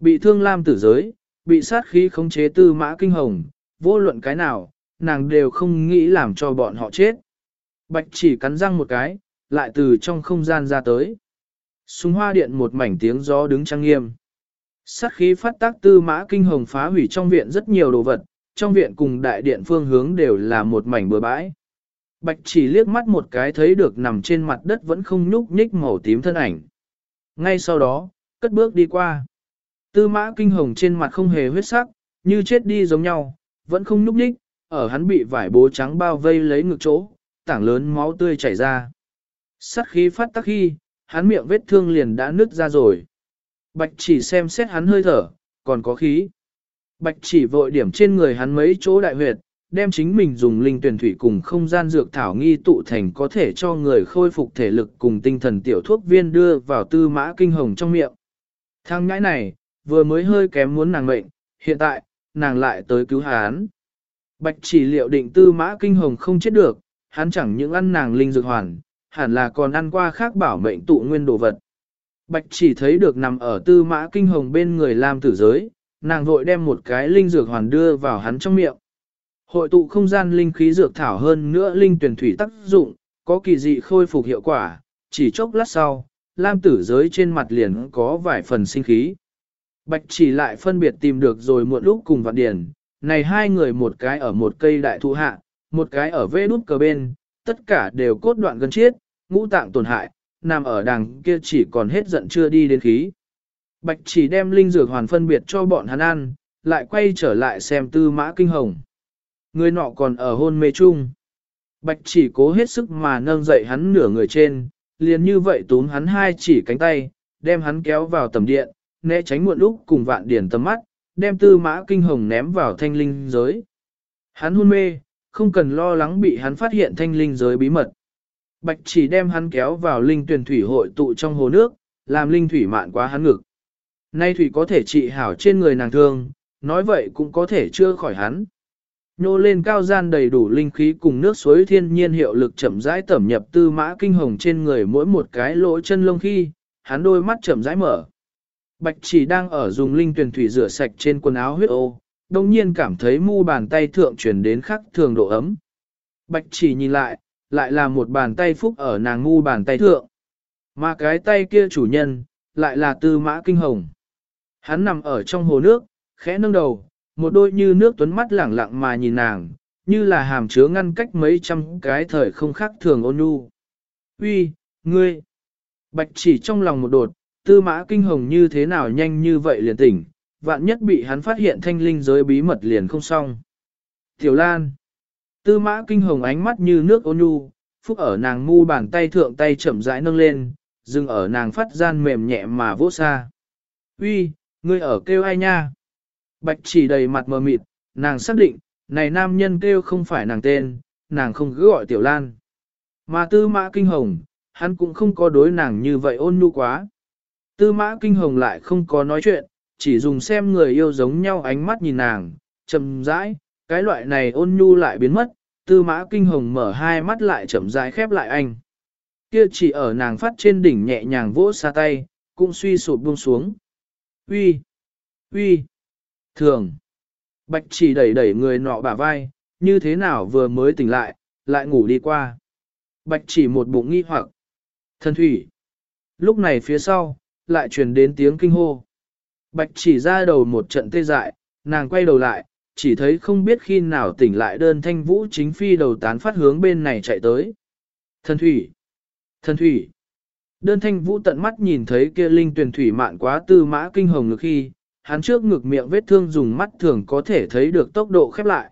Bị thương Lam tử giới, bị sát khí khống chế tư mã kinh hồng, vô luận cái nào, nàng đều không nghĩ làm cho bọn họ chết. Bạch chỉ cắn răng một cái, lại từ trong không gian ra tới. Súng hoa điện một mảnh tiếng gió đứng trang nghiêm. Sát khí phát tác tư mã kinh hồng phá hủy trong viện rất nhiều đồ vật, trong viện cùng đại điện phương hướng đều là một mảnh bừa bãi. Bạch chỉ liếc mắt một cái thấy được nằm trên mặt đất vẫn không nhúc nhích màu tím thân ảnh. Ngay sau đó, cất bước đi qua. Tư mã kinh hồng trên mặt không hề huyết sắc, như chết đi giống nhau, vẫn không nhúc nhích, ở hắn bị vải bố trắng bao vây lấy ngực chỗ, tảng lớn máu tươi chảy ra. Sát khí phát tác khi, hắn miệng vết thương liền đã nứt ra rồi. Bạch chỉ xem xét hắn hơi thở, còn có khí. Bạch chỉ vội điểm trên người hắn mấy chỗ đại huyệt, đem chính mình dùng linh tuyển thủy cùng không gian dược thảo nghi tụ thành có thể cho người khôi phục thể lực cùng tinh thần tiểu thuốc viên đưa vào tư mã kinh hồng trong miệng. Thang ngãi này, vừa mới hơi kém muốn nàng mệnh, hiện tại, nàng lại tới cứu hắn. Bạch chỉ liệu định tư mã kinh hồng không chết được, hắn chẳng những ăn nàng linh dược hoàn, hẳn là còn ăn qua khác bảo mệnh tụ nguyên đồ vật. Bạch chỉ thấy được nằm ở tư mã kinh hồng bên người Lam tử giới, nàng vội đem một cái linh dược hoàn đưa vào hắn trong miệng. Hội tụ không gian linh khí dược thảo hơn nữa linh tuyển thủy tác dụng, có kỳ dị khôi phục hiệu quả, chỉ chốc lát sau, lam tử giới trên mặt liền có vài phần sinh khí. Bạch chỉ lại phân biệt tìm được rồi muộn lúc cùng vạn điển, này hai người một cái ở một cây đại thụ hạ, một cái ở vê đút cờ bên, tất cả đều cốt đoạn gần chết, ngũ tạng tổn hại, nằm ở đằng kia chỉ còn hết giận chưa đi đến khí. Bạch chỉ đem linh dược hoàn phân biệt cho bọn hắn ăn, lại quay trở lại xem tư mã kinh hồng. Người nọ còn ở hôn mê chung. Bạch chỉ cố hết sức mà nâng dậy hắn nửa người trên, liền như vậy túm hắn hai chỉ cánh tay, đem hắn kéo vào tầm điện, né tránh muộn lúc cùng vạn điển tầm mắt, đem tư mã kinh hồng ném vào thanh linh giới. Hắn hôn mê, không cần lo lắng bị hắn phát hiện thanh linh giới bí mật. Bạch chỉ đem hắn kéo vào linh tuyển thủy hội tụ trong hồ nước, làm linh thủy mạn quá hắn ngực. Nay thủy có thể trị hảo trên người nàng thương, nói vậy cũng có thể chưa khỏi hắn. Nô lên cao gian đầy đủ linh khí cùng nước suối thiên nhiên hiệu lực chậm rãi tẩm nhập tư mã kinh hồng trên người mỗi một cái lỗ chân lông khi, hắn đôi mắt chậm rãi mở. Bạch chỉ đang ở dùng linh tuyển thủy rửa sạch trên quần áo huyết ô, đồng nhiên cảm thấy mu bàn tay thượng chuyển đến khắc thường độ ấm. Bạch chỉ nhìn lại, lại là một bàn tay phúc ở nàng ngu bàn tay thượng. Mà cái tay kia chủ nhân, lại là tư mã kinh hồng. Hắn nằm ở trong hồ nước, khẽ nâng đầu, một đôi như nước tuấn mắt lẳng lặng mà nhìn nàng, như là hàm chứa ngăn cách mấy trăm cái thời không khác thường ôn nhu. Uy, ngươi! Bạch chỉ trong lòng một đột, tư mã kinh hồng như thế nào nhanh như vậy liền tỉnh, vạn nhất bị hắn phát hiện thanh linh giới bí mật liền không xong. Tiểu Lan! Tư mã kinh hồng ánh mắt như nước ôn nhu, phúc ở nàng mu bàn tay thượng tay chậm rãi nâng lên, dừng ở nàng phát gian mềm nhẹ mà vỗ xa. Uy, ngươi ở kêu ai nha? Bạch chỉ đầy mặt mờ mịt, nàng xác định, này nam nhân kêu không phải nàng tên, nàng không cứ gọi Tiểu Lan. Mà tư mã kinh hồng, hắn cũng không có đối nàng như vậy ôn nhu quá. Tư mã kinh hồng lại không có nói chuyện, chỉ dùng xem người yêu giống nhau ánh mắt nhìn nàng, chậm rãi, cái loại này ôn nhu lại biến mất, tư mã kinh hồng mở hai mắt lại chậm rãi khép lại anh. Kia chỉ ở nàng phát trên đỉnh nhẹ nhàng vỗ xa tay, cũng suy sụp buông xuống. Uy, uy, thường. Bạch chỉ đẩy đẩy người nọ bả vai, như thế nào vừa mới tỉnh lại, lại ngủ đi qua. Bạch chỉ một bụng nghi hoặc. Thần thủy. Lúc này phía sau, lại truyền đến tiếng kinh hô. Bạch chỉ ra đầu một trận tê dại, nàng quay đầu lại, chỉ thấy không biết khi nào tỉnh lại đơn thanh vũ chính phi đầu tán phát hướng bên này chạy tới. Thần thủy! Thần thủy! Đơn thanh vũ tận mắt nhìn thấy kia linh tuyển thủy mạn quá tư mã kinh hồng ngực khi, hắn trước ngực miệng vết thương dùng mắt thường có thể thấy được tốc độ khép lại.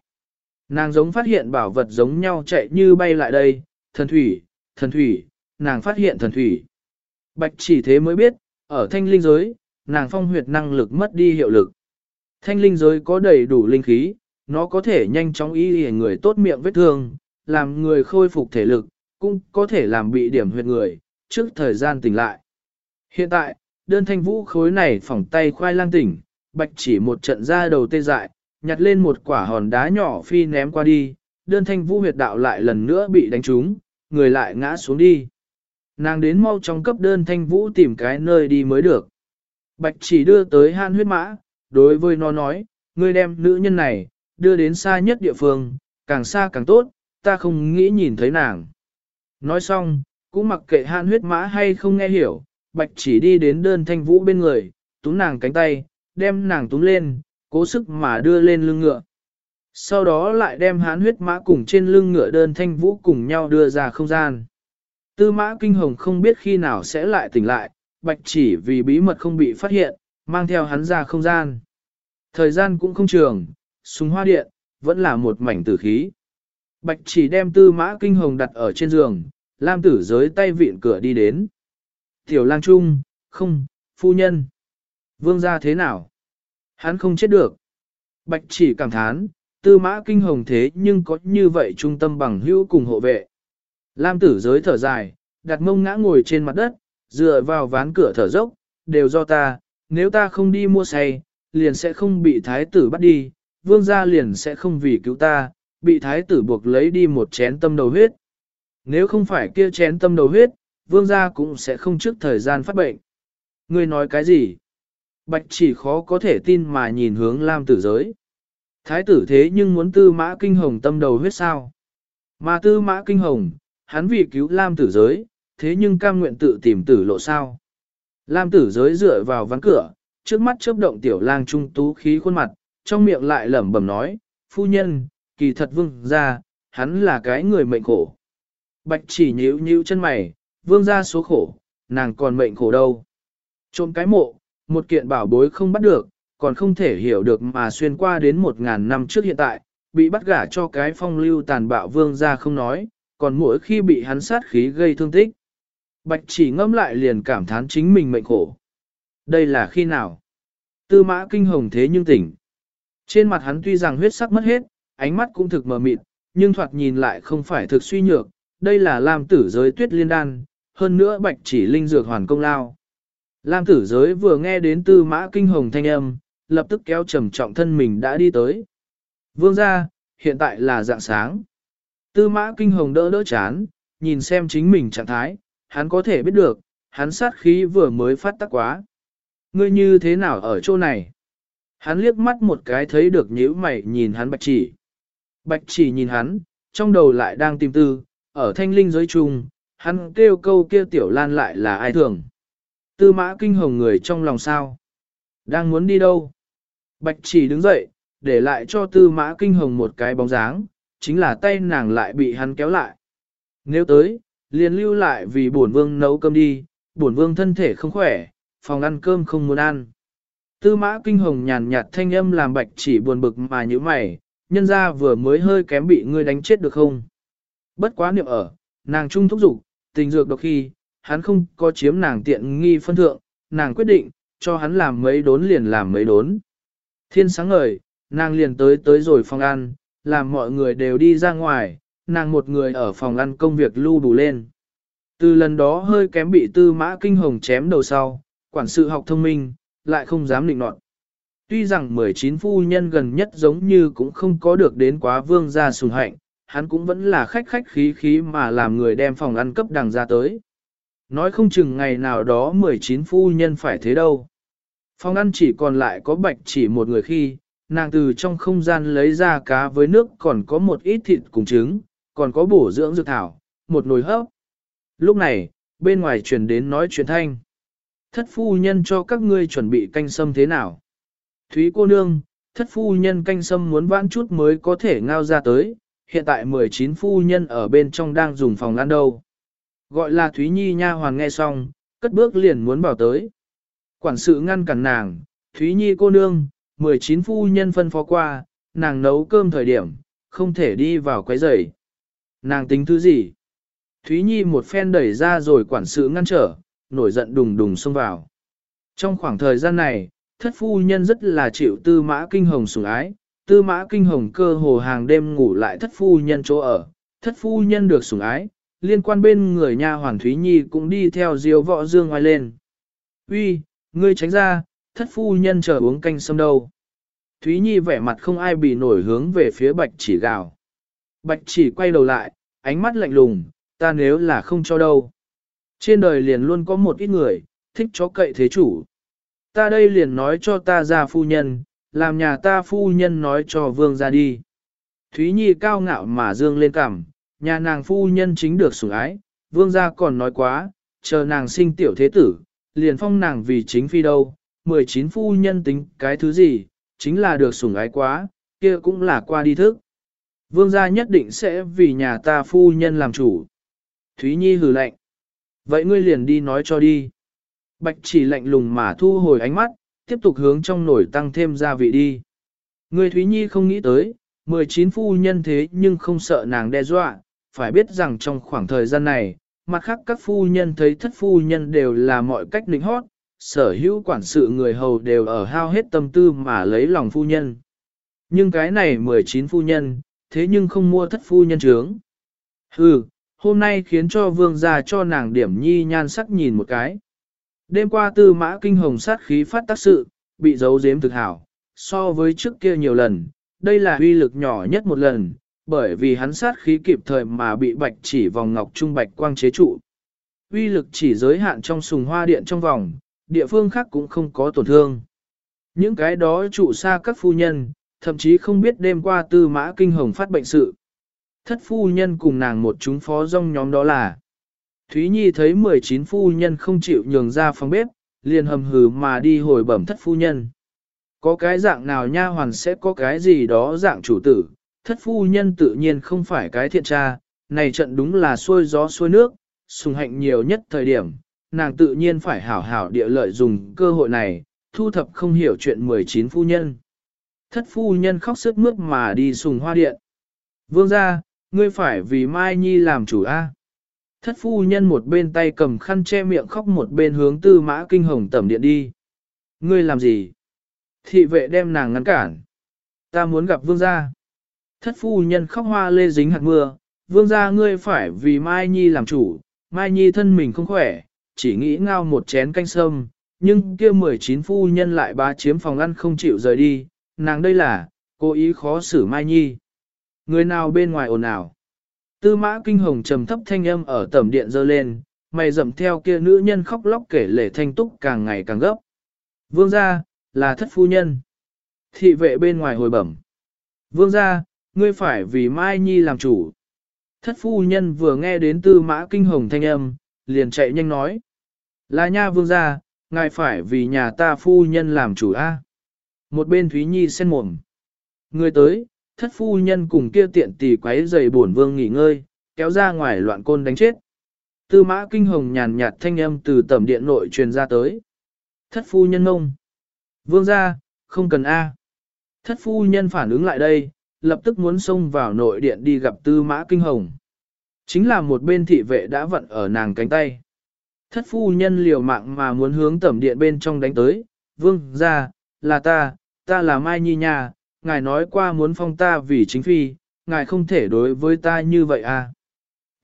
Nàng giống phát hiện bảo vật giống nhau chạy như bay lại đây, thần thủy, thần thủy, nàng phát hiện thần thủy. Bạch chỉ thế mới biết, ở thanh linh giới, nàng phong huyệt năng lực mất đi hiệu lực. Thanh linh giới có đầy đủ linh khí, nó có thể nhanh chóng y y người tốt miệng vết thương, làm người khôi phục thể lực, cũng có thể làm bị điểm huyệt người, trước thời gian tỉnh lại. Hiện tại, đơn thanh vũ khối này phỏng tay khoai lang tỉnh, bạch chỉ một trận ra đầu tê dại, nhặt lên một quả hòn đá nhỏ phi ném qua đi, đơn thanh vũ huyệt đạo lại lần nữa bị đánh trúng, người lại ngã xuống đi. Nàng đến mau trong cấp đơn thanh vũ tìm cái nơi đi mới được. Bạch chỉ đưa tới han huyết mã, đối với nó nói, ngươi đem nữ nhân này, đưa đến xa nhất địa phương, càng xa càng tốt, ta không nghĩ nhìn thấy nàng. Nói xong, cũng mặc kệ hạn huyết mã hay không nghe hiểu, bạch chỉ đi đến đơn thanh vũ bên người, túm nàng cánh tay, đem nàng túm lên, cố sức mà đưa lên lưng ngựa. Sau đó lại đem hán huyết mã cùng trên lưng ngựa đơn thanh vũ cùng nhau đưa ra không gian. Tư mã kinh hồng không biết khi nào sẽ lại tỉnh lại, bạch chỉ vì bí mật không bị phát hiện, mang theo hắn ra không gian. Thời gian cũng không trường, súng hoa điện, vẫn là một mảnh tử khí. Bạch chỉ đem tư mã kinh hồng đặt ở trên giường, Lam tử giới tay vịn cửa đi đến. Tiểu lang trung, không, phu nhân. Vương gia thế nào? Hắn không chết được. Bạch chỉ cảm thán, tư mã kinh hồng thế nhưng có như vậy trung tâm bằng hữu cùng hộ vệ. Lam tử giới thở dài, đặt mông ngã ngồi trên mặt đất, dựa vào ván cửa thở dốc, đều do ta, nếu ta không đi mua say, liền sẽ không bị thái tử bắt đi, vương gia liền sẽ không vì cứu ta, bị thái tử buộc lấy đi một chén tâm đầu huyết. Nếu không phải kia chén tâm đầu huyết, vương gia cũng sẽ không trước thời gian phát bệnh. Ngươi nói cái gì? Bạch chỉ khó có thể tin mà nhìn hướng Lam tử giới. Thái tử thế nhưng muốn tư mã kinh hồng tâm đầu huyết sao? Mà tư mã kinh hồng, hắn vì cứu Lam tử giới, thế nhưng cam nguyện tự tìm tử lộ sao. Lam tử giới dựa vào ván cửa, trước mắt chớp động tiểu lang trung tú khí khuôn mặt, trong miệng lại lẩm bẩm nói, phu nhân, kỳ thật vương ra, hắn là cái người mệnh khổ. Bạch chỉ nhíu nhíu chân mày, vương ra số khổ, nàng còn mệnh khổ đâu. Trộm cái mộ, một kiện bảo bối không bắt được, còn không thể hiểu được mà xuyên qua đến một ngàn năm trước hiện tại, bị bắt gả cho cái phong lưu tàn bạo vương ra không nói, còn mỗi khi bị hắn sát khí gây thương tích. Bạch chỉ ngâm lại liền cảm thán chính mình mệnh khổ. Đây là khi nào? Tư mã kinh hồng thế nhưng tỉnh. Trên mặt hắn tuy rằng huyết sắc mất hết, ánh mắt cũng thực mờ mịt, nhưng thoạt nhìn lại không phải thực suy nhược. Đây là Lam tử giới tuyết liên đan, hơn nữa bạch chỉ linh dược hoàn công lao. Lam tử giới vừa nghe đến tư mã kinh hồng thanh âm, lập tức kéo trầm trọng thân mình đã đi tới. Vương ra, hiện tại là dạng sáng. Tư mã kinh hồng đỡ đỡ chán, nhìn xem chính mình trạng thái, hắn có thể biết được, hắn sát khí vừa mới phát tác quá. Ngươi như thế nào ở chỗ này? Hắn liếc mắt một cái thấy được nhíu mày nhìn hắn bạch chỉ. Bạch chỉ nhìn hắn, trong đầu lại đang tìm tư, ở thanh linh giới chung, hắn kêu câu kia tiểu lan lại là ai thường. Tư mã kinh hồng người trong lòng sao? Đang muốn đi đâu? Bạch chỉ đứng dậy, để lại cho tư mã kinh hồng một cái bóng dáng, chính là tay nàng lại bị hắn kéo lại. Nếu tới, liền lưu lại vì bổn vương nấu cơm đi, bổn vương thân thể không khỏe, phòng ăn cơm không muốn ăn. Tư mã kinh hồng nhàn nhạt thanh âm làm bạch chỉ buồn bực mà như mày, nhân ra vừa mới hơi kém bị ngươi đánh chết được không? Bất quá niệm ở, nàng trung thúc dục tình dược độc khi, hắn không có chiếm nàng tiện nghi phân thượng, nàng quyết định, cho hắn làm mấy đốn liền làm mấy đốn. Thiên sáng ngời, nàng liền tới tới rồi phòng ăn, làm mọi người đều đi ra ngoài, nàng một người ở phòng ăn công việc lưu đủ lên. Từ lần đó hơi kém bị tư mã kinh hồng chém đầu sau, quản sự học thông minh, lại không dám định nọt. Tuy rằng 19 phu nhân gần nhất giống như cũng không có được đến quá vương gia sùng hạnh, hắn cũng vẫn là khách khách khí khí mà làm người đem phòng ăn cấp đằng ra tới. Nói không chừng ngày nào đó 19 phu nhân phải thế đâu. Phòng ăn chỉ còn lại có bạch chỉ một người khi, nàng từ trong không gian lấy ra cá với nước còn có một ít thịt cùng trứng, còn có bổ dưỡng dược thảo, một nồi hấp. Lúc này, bên ngoài truyền đến nói chuyện thanh. Thất phu nhân cho các ngươi chuẩn bị canh sâm thế nào? Thúy cô nương, thất phu nhân canh sâm muốn vãn chút mới có thể ngao ra tới, hiện tại 19 phu nhân ở bên trong đang dùng phòng ăn đâu. Gọi là Thúy Nhi nha hoàn nghe xong, cất bước liền muốn bảo tới. Quản sự ngăn cản nàng, Thúy Nhi cô nương, 19 phu nhân phân phó qua, nàng nấu cơm thời điểm, không thể đi vào quấy rầy. Nàng tính thứ gì? Thúy Nhi một phen đẩy ra rồi quản sự ngăn trở, nổi giận đùng đùng xông vào. Trong khoảng thời gian này, thất phu nhân rất là chịu tư mã kinh hồng sủng ái, tư mã kinh hồng cơ hồ hàng đêm ngủ lại thất phu nhân chỗ ở, thất phu nhân được sủng ái, liên quan bên người nha hoàng Thúy Nhi cũng đi theo diều võ dương ngoài lên. Uy, ngươi tránh ra, thất phu nhân chờ uống canh sâm đâu. Thúy Nhi vẻ mặt không ai bị nổi hướng về phía bạch chỉ gào. Bạch chỉ quay đầu lại, ánh mắt lạnh lùng, ta nếu là không cho đâu. Trên đời liền luôn có một ít người, thích chó cậy thế chủ. Ta đây liền nói cho ta ra phu nhân, làm nhà ta phu nhân nói cho vương ra đi. Thúy Nhi cao ngạo mà dương lên cằm, nhà nàng phu nhân chính được sủng ái, vương gia còn nói quá, chờ nàng sinh tiểu thế tử, liền phong nàng vì chính phi đâu, 19 phu nhân tính cái thứ gì, chính là được sủng ái quá, kia cũng là qua đi thức. Vương gia nhất định sẽ vì nhà ta phu nhân làm chủ. Thúy Nhi hừ lạnh. Vậy ngươi liền đi nói cho đi. Bạch chỉ lạnh lùng mà thu hồi ánh mắt, tiếp tục hướng trong nổi tăng thêm gia vị đi. Ngươi Thúy Nhi không nghĩ tới, 19 phu nhân thế nhưng không sợ nàng đe dọa, phải biết rằng trong khoảng thời gian này, mặt khác các phu nhân thấy thất phu nhân đều là mọi cách lính hót, sở hữu quản sự người hầu đều ở hao hết tâm tư mà lấy lòng phu nhân. Nhưng cái này 19 phu nhân, thế nhưng không mua thất phu nhân trướng. Hừ, hôm nay khiến cho vương gia cho nàng điểm nhi nhan sắc nhìn một cái. Đêm qua tư mã kinh hồng sát khí phát tác sự, bị giấu giếm thực hảo, so với trước kia nhiều lần, đây là uy lực nhỏ nhất một lần, bởi vì hắn sát khí kịp thời mà bị bạch chỉ vòng ngọc trung bạch quang chế trụ. Uy lực chỉ giới hạn trong sùng hoa điện trong vòng, địa phương khác cũng không có tổn thương. Những cái đó trụ xa các phu nhân, thậm chí không biết đêm qua tư mã kinh hồng phát bệnh sự. Thất phu nhân cùng nàng một chúng phó rong nhóm đó là. Thúy Nhi thấy 19 phu nhân không chịu nhường ra phòng bếp, liền hầm hừ mà đi hồi bẩm thất phu nhân. Có cái dạng nào nha hoàn sẽ có cái gì đó dạng chủ tử, thất phu nhân tự nhiên không phải cái thiện tra, này trận đúng là xuôi gió xuôi nước, sùng hạnh nhiều nhất thời điểm, nàng tự nhiên phải hảo hảo địa lợi dùng cơ hội này, thu thập không hiểu chuyện 19 phu nhân. Thất phu nhân khóc sức mướt mà đi sùng hoa điện. Vương ra, ngươi phải vì Mai Nhi làm chủ A. Thất phu nhân một bên tay cầm khăn che miệng khóc một bên hướng tư mã kinh hồng tẩm điện đi. Ngươi làm gì? Thị vệ đem nàng ngăn cản. Ta muốn gặp vương gia. Thất phu nhân khóc hoa lê dính hạt mưa. Vương gia ngươi phải vì Mai Nhi làm chủ. Mai Nhi thân mình không khỏe, chỉ nghĩ ngao một chén canh sâm. Nhưng kia 19 phu nhân lại bá chiếm phòng ăn không chịu rời đi. Nàng đây là, cố ý khó xử Mai Nhi. Người nào bên ngoài ồn ào. Tư mã kinh hồng trầm thấp thanh âm ở tầm điện dơ lên, mày dậm theo kia nữ nhân khóc lóc kể lể thanh túc càng ngày càng gấp. Vương gia, là thất phu nhân. Thị vệ bên ngoài hồi bẩm. Vương gia, ngươi phải vì Mai Nhi làm chủ. Thất phu nhân vừa nghe đến tư mã kinh hồng thanh âm, liền chạy nhanh nói. Là nha vương gia, ngài phải vì nhà ta phu nhân làm chủ a. Một bên Thúy Nhi sen mồm. Người tới, thất phu nhân cùng kia tiện tỷ quấy giày bổn vương nghỉ ngơi, kéo ra ngoài loạn côn đánh chết. Tư mã kinh hồng nhàn nhạt thanh âm từ tầm điện nội truyền ra tới. Thất phu nhân ngông. Vương ra, không cần A. Thất phu nhân phản ứng lại đây, lập tức muốn xông vào nội điện đi gặp tư mã kinh hồng. Chính là một bên thị vệ đã vận ở nàng cánh tay. Thất phu nhân liều mạng mà muốn hướng tẩm điện bên trong đánh tới. Vương ra, là ta, ta là Mai Nhi nha, ngài nói qua muốn phong ta vì chính phi, ngài không thể đối với ta như vậy à.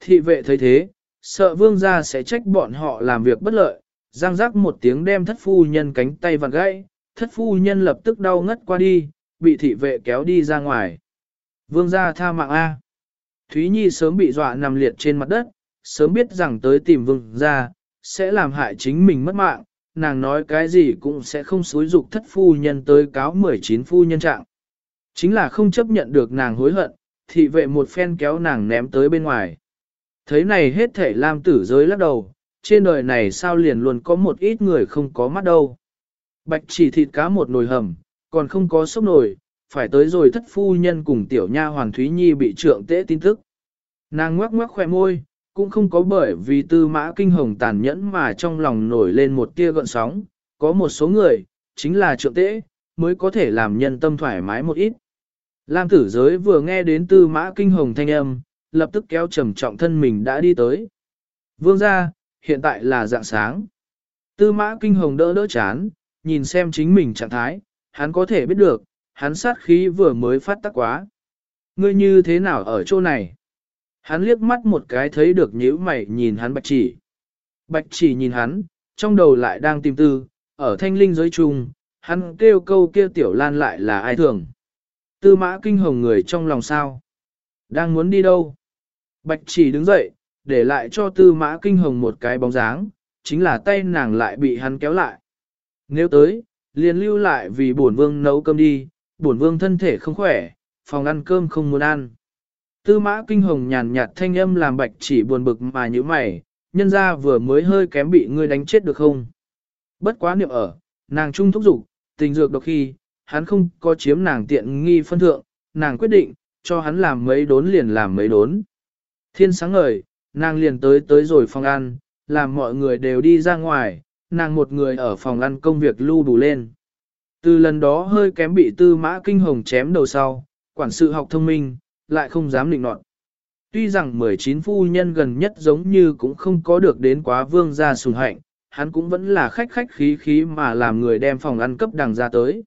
Thị vệ thấy thế, sợ vương gia sẽ trách bọn họ làm việc bất lợi, giang giác một tiếng đem thất phu nhân cánh tay vặn gãy, thất phu nhân lập tức đau ngất qua đi, bị thị vệ kéo đi ra ngoài. Vương gia tha mạng A. Thúy Nhi sớm bị dọa nằm liệt trên mặt đất, sớm biết rằng tới tìm vương gia, sẽ làm hại chính mình mất mạng, nàng nói cái gì cũng sẽ không xúi dục thất phu nhân tới cáo 19 phu nhân trạng. Chính là không chấp nhận được nàng hối hận, thị vệ một phen kéo nàng ném tới bên ngoài. Thấy này hết thể Lam tử giới lắc đầu, trên đời này sao liền luôn có một ít người không có mắt đâu. Bạch chỉ thịt cá một nồi hầm, còn không có sốc nồi, phải tới rồi thất phu nhân cùng tiểu nha hoàng Thúy Nhi bị trượng tế tin tức. Nàng ngoắc ngoắc khỏe môi, cũng không có bởi vì tư mã kinh hồng tàn nhẫn mà trong lòng nổi lên một tia gợn sóng, có một số người, chính là trượng tế, mới có thể làm nhân tâm thoải mái một ít. Lam tử giới vừa nghe đến tư mã kinh hồng thanh âm, lập tức kéo trầm trọng thân mình đã đi tới. Vương ra, hiện tại là dạng sáng. Tư mã kinh hồng đỡ đỡ chán, nhìn xem chính mình trạng thái, hắn có thể biết được, hắn sát khí vừa mới phát tắc quá. Ngươi như thế nào ở chỗ này? Hắn liếc mắt một cái thấy được nhíu mày nhìn hắn bạch chỉ. Bạch chỉ nhìn hắn, trong đầu lại đang tìm tư, ở thanh linh giới chung, hắn kêu câu kia tiểu lan lại là ai thường. Tư mã kinh hồng người trong lòng sao? Đang muốn đi đâu? Bạch chỉ đứng dậy, để lại cho tư mã kinh hồng một cái bóng dáng, chính là tay nàng lại bị hắn kéo lại. Nếu tới, liền lưu lại vì bổn vương nấu cơm đi, bổn vương thân thể không khỏe, phòng ăn cơm không muốn ăn. Tư mã kinh hồng nhàn nhạt thanh âm làm bạch chỉ buồn bực mà như mày, nhân ra vừa mới hơi kém bị ngươi đánh chết được không? Bất quá niệm ở, nàng trung thúc dục tình dược độc khi, hắn không có chiếm nàng tiện nghi phân thượng, nàng quyết định, cho hắn làm mấy đốn liền làm mấy đốn. Thiên sáng ngời, nàng liền tới tới rồi phòng ăn, làm mọi người đều đi ra ngoài, nàng một người ở phòng ăn công việc lưu đủ lên. Từ lần đó hơi kém bị tư mã kinh hồng chém đầu sau, quản sự học thông minh, lại không dám định nọt. Tuy rằng 19 phu nhân gần nhất giống như cũng không có được đến quá vương gia sùng hạnh, hắn cũng vẫn là khách khách khí khí mà làm người đem phòng ăn cấp đằng ra tới.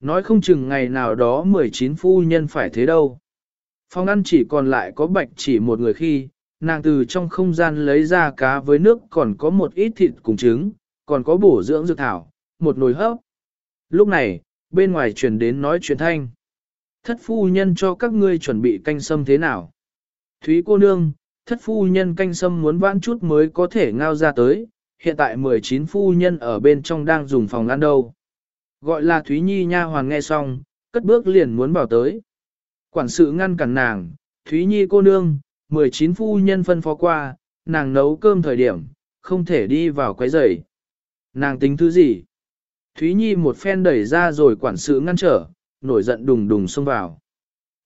Nói không chừng ngày nào đó 19 phu nhân phải thế đâu. Phòng ăn chỉ còn lại có bạch chỉ một người khi, nàng từ trong không gian lấy ra cá với nước còn có một ít thịt cùng trứng, còn có bổ dưỡng dược thảo, một nồi hấp. Lúc này, bên ngoài truyền đến nói chuyện thanh. Thất phu nhân cho các ngươi chuẩn bị canh sâm thế nào? Thúy cô nương, thất phu nhân canh sâm muốn vãn chút mới có thể ngao ra tới, hiện tại 19 phu nhân ở bên trong đang dùng phòng ăn đâu. Gọi là Thúy Nhi nha hoàng nghe xong, cất bước liền muốn bảo tới. Quản sự ngăn cản nàng, Thúy Nhi cô nương, 19 phu nhân phân phó qua, nàng nấu cơm thời điểm, không thể đi vào quấy rầy. Nàng tính thứ gì? Thúy Nhi một phen đẩy ra rồi quản sự ngăn trở, nổi giận đùng đùng xông vào.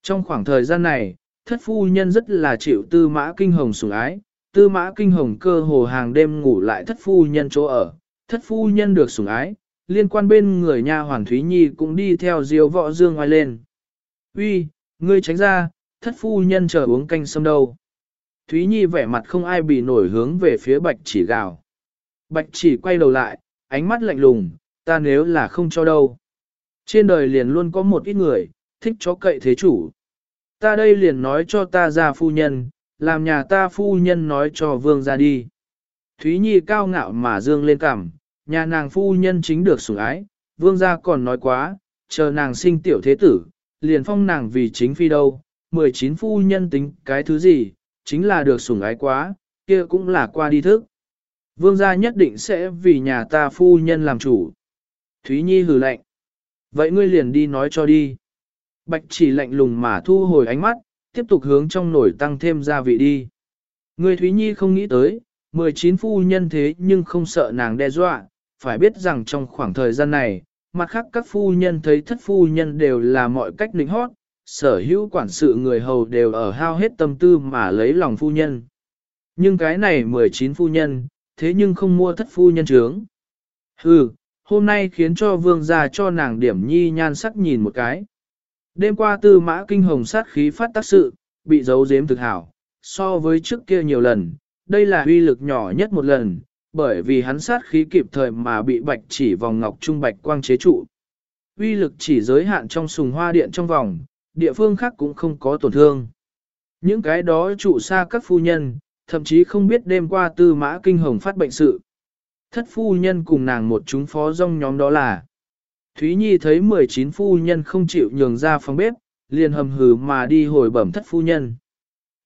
Trong khoảng thời gian này, thất phu nhân rất là chịu tư mã kinh hồng sủng ái, tư mã kinh hồng cơ hồ hàng đêm ngủ lại thất phu nhân chỗ ở, thất phu nhân được sủng ái, liên quan bên người nha hoàn Thúy Nhi cũng đi theo diêu võ dương ngoài lên. Uy, ngươi tránh ra, thất phu nhân chờ uống canh sâm đâu. Thúy Nhi vẻ mặt không ai bị nổi hướng về phía bạch chỉ gào. Bạch chỉ quay đầu lại, ánh mắt lạnh lùng, ta nếu là không cho đâu. Trên đời liền luôn có một ít người, thích chó cậy thế chủ. Ta đây liền nói cho ta ra phu nhân, làm nhà ta phu nhân nói cho vương ra đi. Thúy Nhi cao ngạo mà dương lên cằm, nhà nàng phu nhân chính được sủng ái, vương gia còn nói quá, chờ nàng sinh tiểu thế tử, liền phong nàng vì chính phi đâu, 19 phu nhân tính cái thứ gì, chính là được sủng ái quá, kia cũng là qua đi thức. Vương gia nhất định sẽ vì nhà ta phu nhân làm chủ. Thúy Nhi hừ lạnh. Vậy ngươi liền đi nói cho đi. Bạch chỉ lạnh lùng mà thu hồi ánh mắt, tiếp tục hướng trong nổi tăng thêm gia vị đi. Ngươi Thúy Nhi không nghĩ tới, 19 phu nhân thế nhưng không sợ nàng đe dọa, phải biết rằng trong khoảng thời gian này, mặt khác các phu nhân thấy thất phu nhân đều là mọi cách lính hót, sở hữu quản sự người hầu đều ở hao hết tâm tư mà lấy lòng phu nhân. Nhưng cái này 19 phu nhân, thế nhưng không mua thất phu nhân trướng. Hừ, hôm nay khiến cho vương gia cho nàng điểm nhi nhan sắc nhìn một cái. Đêm qua tư mã kinh hồng sát khí phát tác sự, bị giấu giếm thực hảo, so với trước kia nhiều lần, đây là uy lực nhỏ nhất một lần, bởi vì hắn sát khí kịp thời mà bị bạch chỉ vòng ngọc trung bạch quang chế trụ. Uy lực chỉ giới hạn trong sùng hoa điện trong vòng, địa phương khác cũng không có tổn thương. Những cái đó trụ xa các phu nhân, thậm chí không biết đêm qua tư mã kinh hồng phát bệnh sự. Thất phu nhân cùng nàng một chúng phó rong nhóm đó là Thúy Nhi thấy 19 phu nhân không chịu nhường ra phòng bếp, liền hầm hừ mà đi hồi bẩm thất phu nhân.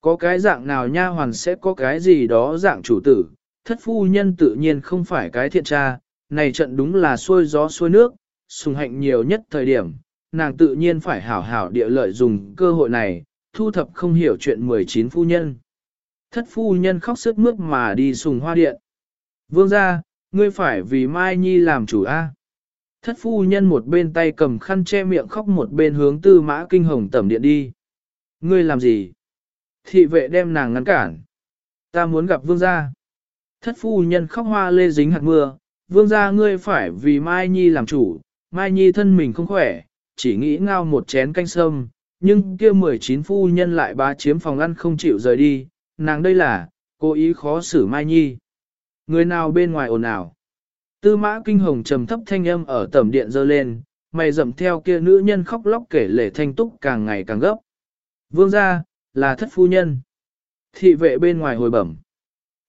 Có cái dạng nào nha hoàn sẽ có cái gì đó dạng chủ tử, thất phu nhân tự nhiên không phải cái thiện tra, này trận đúng là xuôi gió xuôi nước, sùng hạnh nhiều nhất thời điểm, nàng tự nhiên phải hảo hảo địa lợi dùng cơ hội này, thu thập không hiểu chuyện 19 phu nhân. Thất phu nhân khóc sức mướt mà đi sùng hoa điện. Vương ra, ngươi phải vì Mai Nhi làm chủ A. Thất phu nhân một bên tay cầm khăn che miệng khóc một bên hướng tư mã kinh hồng tẩm điện đi. Ngươi làm gì? Thị vệ đem nàng ngăn cản. Ta muốn gặp vương gia. Thất phu nhân khóc hoa lê dính hạt mưa. Vương gia ngươi phải vì Mai Nhi làm chủ. Mai Nhi thân mình không khỏe, chỉ nghĩ ngao một chén canh sâm. Nhưng kia 19 phu nhân lại bá chiếm phòng ăn không chịu rời đi. Nàng đây là, cố ý khó xử Mai Nhi. Người nào bên ngoài ồn ào. Tư mã kinh hồng trầm thấp thanh âm ở tầm điện dơ lên, mày dậm theo kia nữ nhân khóc lóc kể lể thanh túc càng ngày càng gấp. Vương gia, là thất phu nhân. Thị vệ bên ngoài hồi bẩm.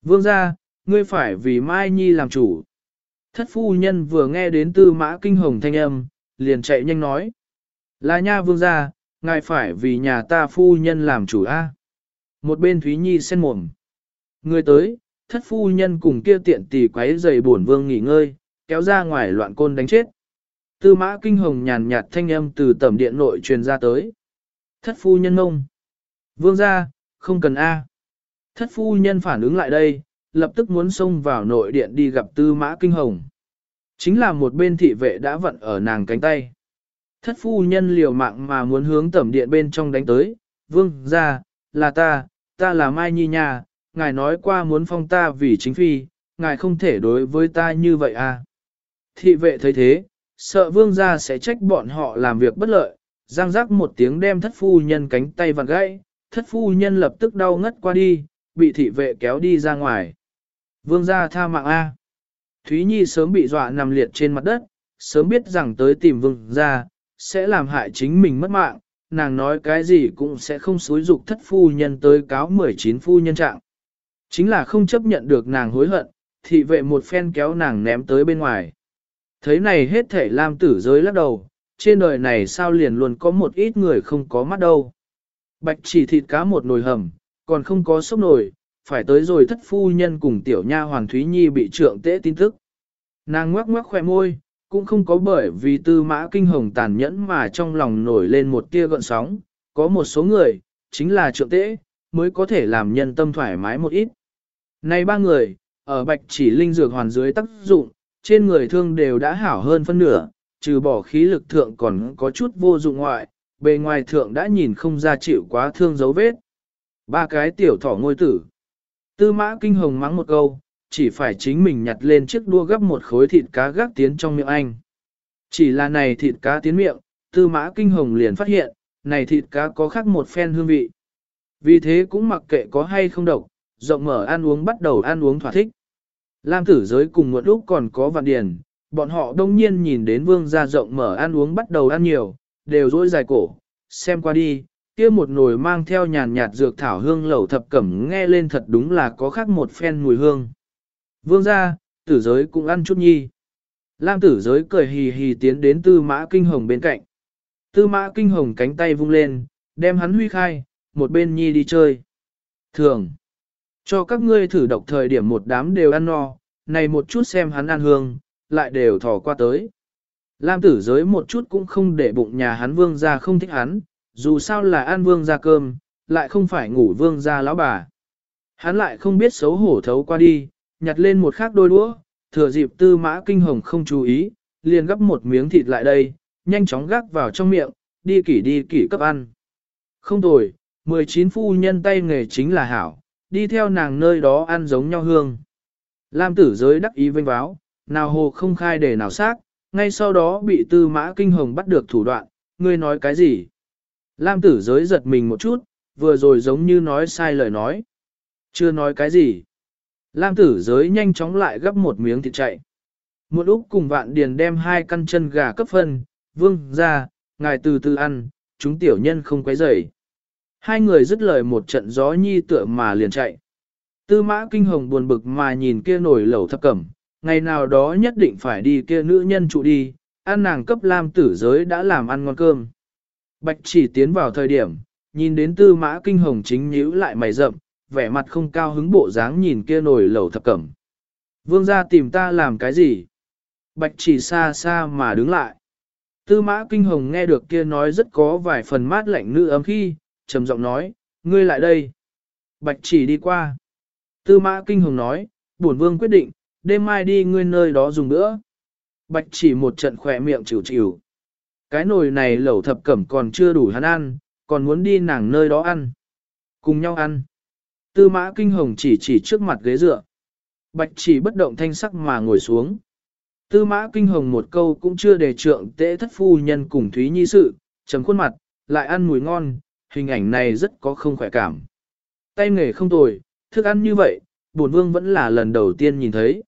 Vương gia, ngươi phải vì Mai Nhi làm chủ. Thất phu nhân vừa nghe đến tư mã kinh hồng thanh âm, liền chạy nhanh nói. Là nha vương gia, ngài phải vì nhà ta phu nhân làm chủ a. Một bên Thúy Nhi sen mồm. Người tới, thất phu nhân cùng kia tiện tỷ quấy giày buồn vương nghỉ ngơi, kéo ra ngoài loạn côn đánh chết. Tư mã kinh hồng nhàn nhạt thanh âm từ tầm điện nội truyền ra tới. Thất phu nhân ngông Vương ra, không cần A. Thất phu nhân phản ứng lại đây, lập tức muốn xông vào nội điện đi gặp tư mã kinh hồng. Chính là một bên thị vệ đã vận ở nàng cánh tay. Thất phu nhân liều mạng mà muốn hướng tẩm điện bên trong đánh tới. Vương ra, là ta, ta là Mai Nhi nhà, ngài nói qua muốn phong ta vì chính phi, ngài không thể đối với ta như vậy à. Thị vệ thấy thế, sợ vương gia sẽ trách bọn họ làm việc bất lợi, giang rắc một tiếng đem thất phu nhân cánh tay vặn gãy, thất phu nhân lập tức đau ngất qua đi, bị thị vệ kéo đi ra ngoài. Vương gia tha mạng A. Thúy Nhi sớm bị dọa nằm liệt trên mặt đất, sớm biết rằng tới tìm vương gia, sẽ làm hại chính mình mất mạng, nàng nói cái gì cũng sẽ không xúi dục thất phu nhân tới cáo 19 phu nhân trạng. Chính là không chấp nhận được nàng hối hận, thị vệ một phen kéo nàng ném tới bên ngoài. Thấy này hết thể lam tử giới lắc đầu, trên đời này sao liền luôn có một ít người không có mắt đâu. Bạch chỉ thịt cá một nồi hầm, còn không có sốc nồi, phải tới rồi thất phu nhân cùng tiểu nha hoàng Thúy Nhi bị trượng tế tin tức. Nàng ngoắc ngoắc khỏe môi, cũng không có bởi vì tư mã kinh hồng tàn nhẫn mà trong lòng nổi lên một tia gợn sóng, có một số người, chính là trượng tế, mới có thể làm nhân tâm thoải mái một ít. Này ba người, ở bạch chỉ linh dược hoàn dưới tác dụng, trên người thương đều đã hảo hơn phân nửa, trừ bỏ khí lực thượng còn có chút vô dụng ngoại, bề ngoài thượng đã nhìn không ra chịu quá thương dấu vết. Ba cái tiểu thỏ ngôi tử. Tư mã kinh hồng mắng một câu, chỉ phải chính mình nhặt lên chiếc đua gấp một khối thịt cá gác tiến trong miệng anh. Chỉ là này thịt cá tiến miệng, tư mã kinh hồng liền phát hiện, này thịt cá có khác một phen hương vị. Vì thế cũng mặc kệ có hay không độc, rộng mở ăn uống bắt đầu ăn uống thỏa thích. Lam tử giới cùng một lúc còn có vạn điền, bọn họ đông nhiên nhìn đến vương gia rộng mở ăn uống bắt đầu ăn nhiều, đều dỗi dài cổ, xem qua đi, kia một nồi mang theo nhàn nhạt dược thảo hương lẩu thập cẩm nghe lên thật đúng là có khác một phen mùi hương. Vương gia, tử giới cũng ăn chút nhi. Lam tử giới cười hì hì tiến đến tư mã kinh hồng bên cạnh. Tư mã kinh hồng cánh tay vung lên, đem hắn huy khai, một bên nhi đi chơi. Thường, cho các ngươi thử độc thời điểm một đám đều ăn no, này một chút xem hắn ăn hương, lại đều thò qua tới. Lam tử giới một chút cũng không để bụng nhà hắn vương ra không thích hắn, dù sao là ăn vương ra cơm, lại không phải ngủ vương ra lão bà. Hắn lại không biết xấu hổ thấu qua đi, nhặt lên một khác đôi đũa, thừa dịp tư mã kinh hồng không chú ý, liền gấp một miếng thịt lại đây, nhanh chóng gác vào trong miệng, đi kỷ đi kỷ cấp ăn. Không tồi, 19 phu nhân tay nghề chính là hảo, đi theo nàng nơi đó ăn giống nhau hương. Lam tử giới đắc ý vinh báo, nào hồ không khai để nào xác, ngay sau đó bị tư mã kinh hồng bắt được thủ đoạn, ngươi nói cái gì? Lam tử giới giật mình một chút, vừa rồi giống như nói sai lời nói. Chưa nói cái gì. Lam tử giới nhanh chóng lại gấp một miếng thịt chạy. Một lúc cùng vạn điền đem hai căn chân gà cấp phân, vương ra, ngài từ từ ăn, chúng tiểu nhân không quấy rầy. Hai người dứt lời một trận gió nhi tựa mà liền chạy. Tư mã kinh hồng buồn bực mà nhìn kia nổi lẩu thập cẩm, ngày nào đó nhất định phải đi kia nữ nhân trụ đi, ăn nàng cấp lam tử giới đã làm ăn ngon cơm. Bạch chỉ tiến vào thời điểm, nhìn đến tư mã kinh hồng chính nhíu lại mày rậm, vẻ mặt không cao hứng bộ dáng nhìn kia nổi lẩu thập cẩm. Vương gia tìm ta làm cái gì? Bạch chỉ xa xa mà đứng lại. Tư mã kinh hồng nghe được kia nói rất có vài phần mát lạnh nữ ấm khi, trầm giọng nói, ngươi lại đây. Bạch chỉ đi qua. Tư mã kinh hồng nói, bổn vương quyết định, đêm mai đi ngươi nơi đó dùng nữa. Bạch chỉ một trận khỏe miệng chịu chịu. Cái nồi này lẩu thập cẩm còn chưa đủ hắn ăn, còn muốn đi nàng nơi đó ăn. Cùng nhau ăn. Tư mã kinh hồng chỉ chỉ trước mặt ghế dựa. Bạch chỉ bất động thanh sắc mà ngồi xuống. Tư mã kinh hồng một câu cũng chưa đề trượng tễ thất phu nhân cùng Thúy Nhi sự, chấm khuôn mặt, lại ăn mùi ngon, hình ảnh này rất có không khỏe cảm. Tay nghề không tồi, thức ăn như vậy, bổn vương vẫn là lần đầu tiên nhìn thấy.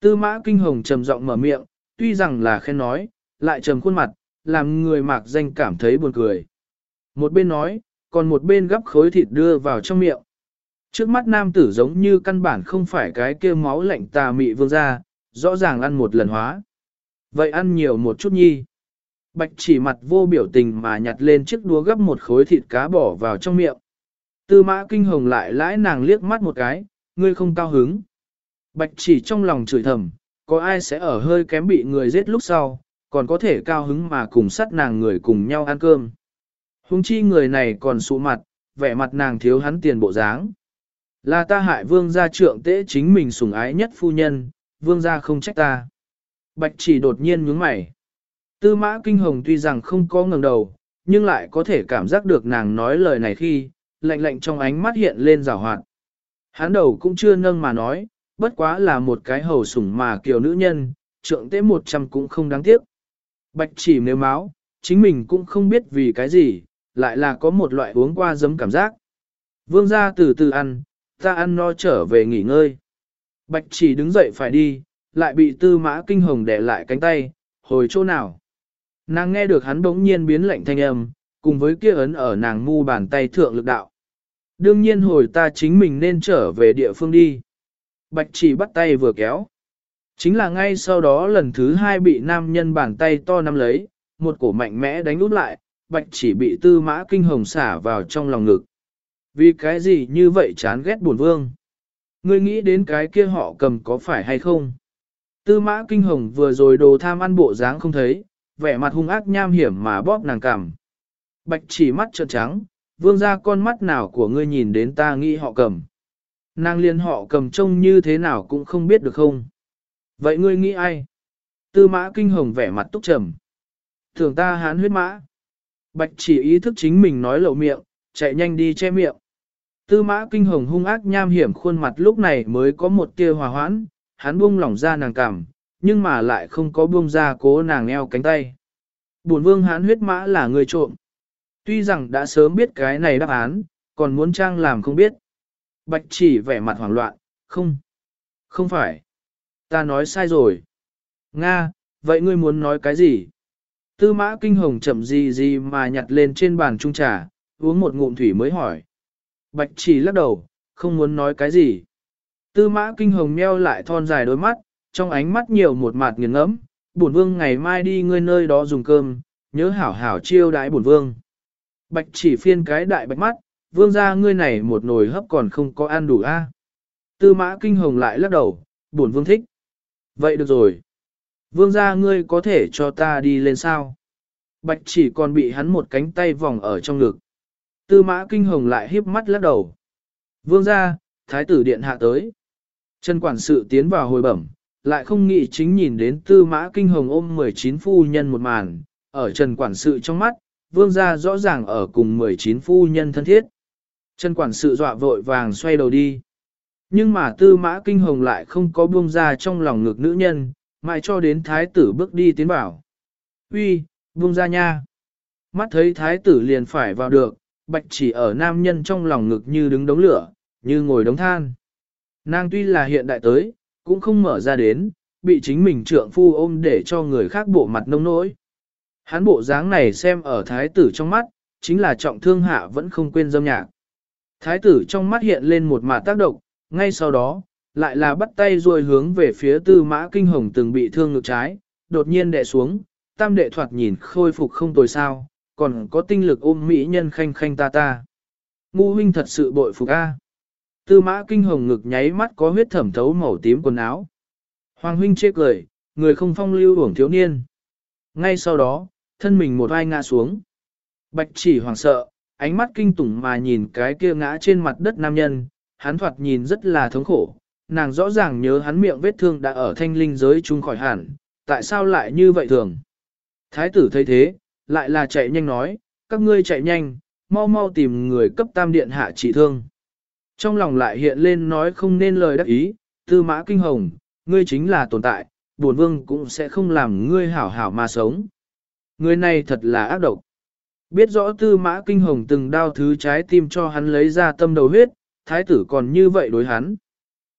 Tư mã kinh hồng trầm giọng mở miệng, tuy rằng là khen nói, lại trầm khuôn mặt, làm người mạc danh cảm thấy buồn cười. Một bên nói, còn một bên gắp khối thịt đưa vào trong miệng. Trước mắt nam tử giống như căn bản không phải cái kia máu lạnh tà mị vương ra, rõ ràng ăn một lần hóa. Vậy ăn nhiều một chút nhi. Bạch chỉ mặt vô biểu tình mà nhặt lên chiếc đũa gấp một khối thịt cá bỏ vào trong miệng. Tư mã kinh hồng lại lãi nàng liếc mắt một cái, ngươi không cao hứng. Bạch chỉ trong lòng chửi thầm, có ai sẽ ở hơi kém bị người giết lúc sau, còn có thể cao hứng mà cùng sát nàng người cùng nhau ăn cơm. Hùng chi người này còn sụ mặt, vẻ mặt nàng thiếu hắn tiền bộ dáng. Là ta hại vương gia trượng tế chính mình sủng ái nhất phu nhân, vương gia không trách ta. Bạch chỉ đột nhiên nhướng mày. Tư mã kinh hồng tuy rằng không có ngẩng đầu, nhưng lại có thể cảm giác được nàng nói lời này khi, lạnh lạnh trong ánh mắt hiện lên rào hoạt. Hán đầu cũng chưa nâng mà nói, bất quá là một cái hầu sủng mà kiều nữ nhân, trượng tế một trăm cũng không đáng tiếc. Bạch chỉ nếu máu, chính mình cũng không biết vì cái gì, lại là có một loại uống qua giấm cảm giác. Vương gia từ từ ăn, ta ăn no trở về nghỉ ngơi. Bạch chỉ đứng dậy phải đi, lại bị tư mã kinh hồng để lại cánh tay, hồi chỗ nào. Nàng nghe được hắn bỗng nhiên biến lệnh thanh âm, cùng với kia ấn ở nàng mu bàn tay thượng lực đạo. Đương nhiên hồi ta chính mình nên trở về địa phương đi. Bạch chỉ bắt tay vừa kéo. Chính là ngay sau đó lần thứ hai bị nam nhân bàn tay to nắm lấy, một cổ mạnh mẽ đánh út lại, bạch chỉ bị tư mã kinh hồng xả vào trong lòng ngực. Vì cái gì như vậy chán ghét buồn vương? Ngươi nghĩ đến cái kia họ cầm có phải hay không? Tư mã kinh hồng vừa rồi đồ tham ăn bộ dáng không thấy, vẻ mặt hung ác nham hiểm mà bóp nàng cằm. Bạch chỉ mắt trợn trắng, vương ra con mắt nào của ngươi nhìn đến ta nghĩ họ cầm. Nàng liên họ cầm trông như thế nào cũng không biết được không. Vậy ngươi nghĩ ai? Tư mã kinh hồng vẻ mặt túc trầm. Thường ta hán huyết mã. Bạch chỉ ý thức chính mình nói lậu miệng, chạy nhanh đi che miệng. Tư mã kinh hồng hung ác nham hiểm khuôn mặt lúc này mới có một tia hòa hoãn, hắn buông lỏng ra nàng cảm, nhưng mà lại không có buông ra cố nàng eo cánh tay. Bổn vương hán huyết mã là người trộm. Tuy rằng đã sớm biết cái này đáp án, còn muốn trang làm không biết. Bạch chỉ vẻ mặt hoảng loạn, không, không phải. Ta nói sai rồi. Nga, vậy ngươi muốn nói cái gì? Tư mã kinh hồng chậm gì gì mà nhặt lên trên bàn trung trà, uống một ngụm thủy mới hỏi. Bạch chỉ lắc đầu, không muốn nói cái gì. Tư mã kinh hồng meo lại thon dài đôi mắt, trong ánh mắt nhiều một mặt nghiền ngẫm. Bổn vương ngày mai đi ngươi nơi đó dùng cơm, nhớ hảo hảo chiêu đãi bổn vương. Bạch chỉ phiên cái đại bạch mắt, vương ra ngươi này một nồi hấp còn không có ăn đủ a. Tư mã kinh hồng lại lắc đầu, bổn vương thích. Vậy được rồi. Vương ra ngươi có thể cho ta đi lên sao? Bạch chỉ còn bị hắn một cánh tay vòng ở trong ngực. Tư mã kinh hồng lại híp mắt lắc đầu. Vương ra, thái tử điện hạ tới. Trần quản sự tiến vào hồi bẩm, lại không nghĩ chính nhìn đến tư mã kinh hồng ôm 19 phu nhân một màn, ở trần quản sự trong mắt, vương gia rõ ràng ở cùng 19 phu nhân thân thiết. Trần quản sự dọa vội vàng xoay đầu đi. Nhưng mà tư mã kinh hồng lại không có buông ra trong lòng ngực nữ nhân, mãi cho đến thái tử bước đi tiến bảo. Uy, buông ra nha. Mắt thấy thái tử liền phải vào được, bạch chỉ ở nam nhân trong lòng ngực như đứng đống lửa, như ngồi đống than. Nàng tuy là hiện đại tới, cũng không mở ra đến, bị chính mình trượng phu ôm để cho người khác bộ mặt nông nỗi. Hắn bộ dáng này xem ở thái tử trong mắt, chính là trọng thương hạ vẫn không quên dâm nhạc. Thái tử trong mắt hiện lên một mặt tác động, ngay sau đó, lại là bắt tay rồi hướng về phía tư mã kinh hồng từng bị thương ngực trái, đột nhiên đè xuống, tam đệ thoạt nhìn khôi phục không tồi sao, còn có tinh lực ôm mỹ nhân khanh khanh ta ta. Ngu huynh thật sự bội phục a. Tư mã kinh hồng ngực nháy mắt có huyết thẩm thấu màu tím quần áo. Hoàng huynh chê cười, người không phong lưu uổng thiếu niên. Ngay sau đó, thân mình một vai ngã xuống. Bạch chỉ hoàng sợ, ánh mắt kinh tủng mà nhìn cái kia ngã trên mặt đất nam nhân, hắn thoạt nhìn rất là thống khổ, nàng rõ ràng nhớ hắn miệng vết thương đã ở thanh linh giới chung khỏi hẳn, tại sao lại như vậy thường. Thái tử thấy thế, lại là chạy nhanh nói, các ngươi chạy nhanh, mau mau tìm người cấp tam điện hạ trị thương. Trong lòng lại hiện lên nói không nên lời đắc ý, tư mã kinh hồng, ngươi chính là tồn tại, buồn vương cũng sẽ không làm ngươi hảo hảo mà sống. Người này thật là ác độc. Biết rõ tư mã kinh hồng từng đao thứ trái tim cho hắn lấy ra tâm đầu huyết, thái tử còn như vậy đối hắn.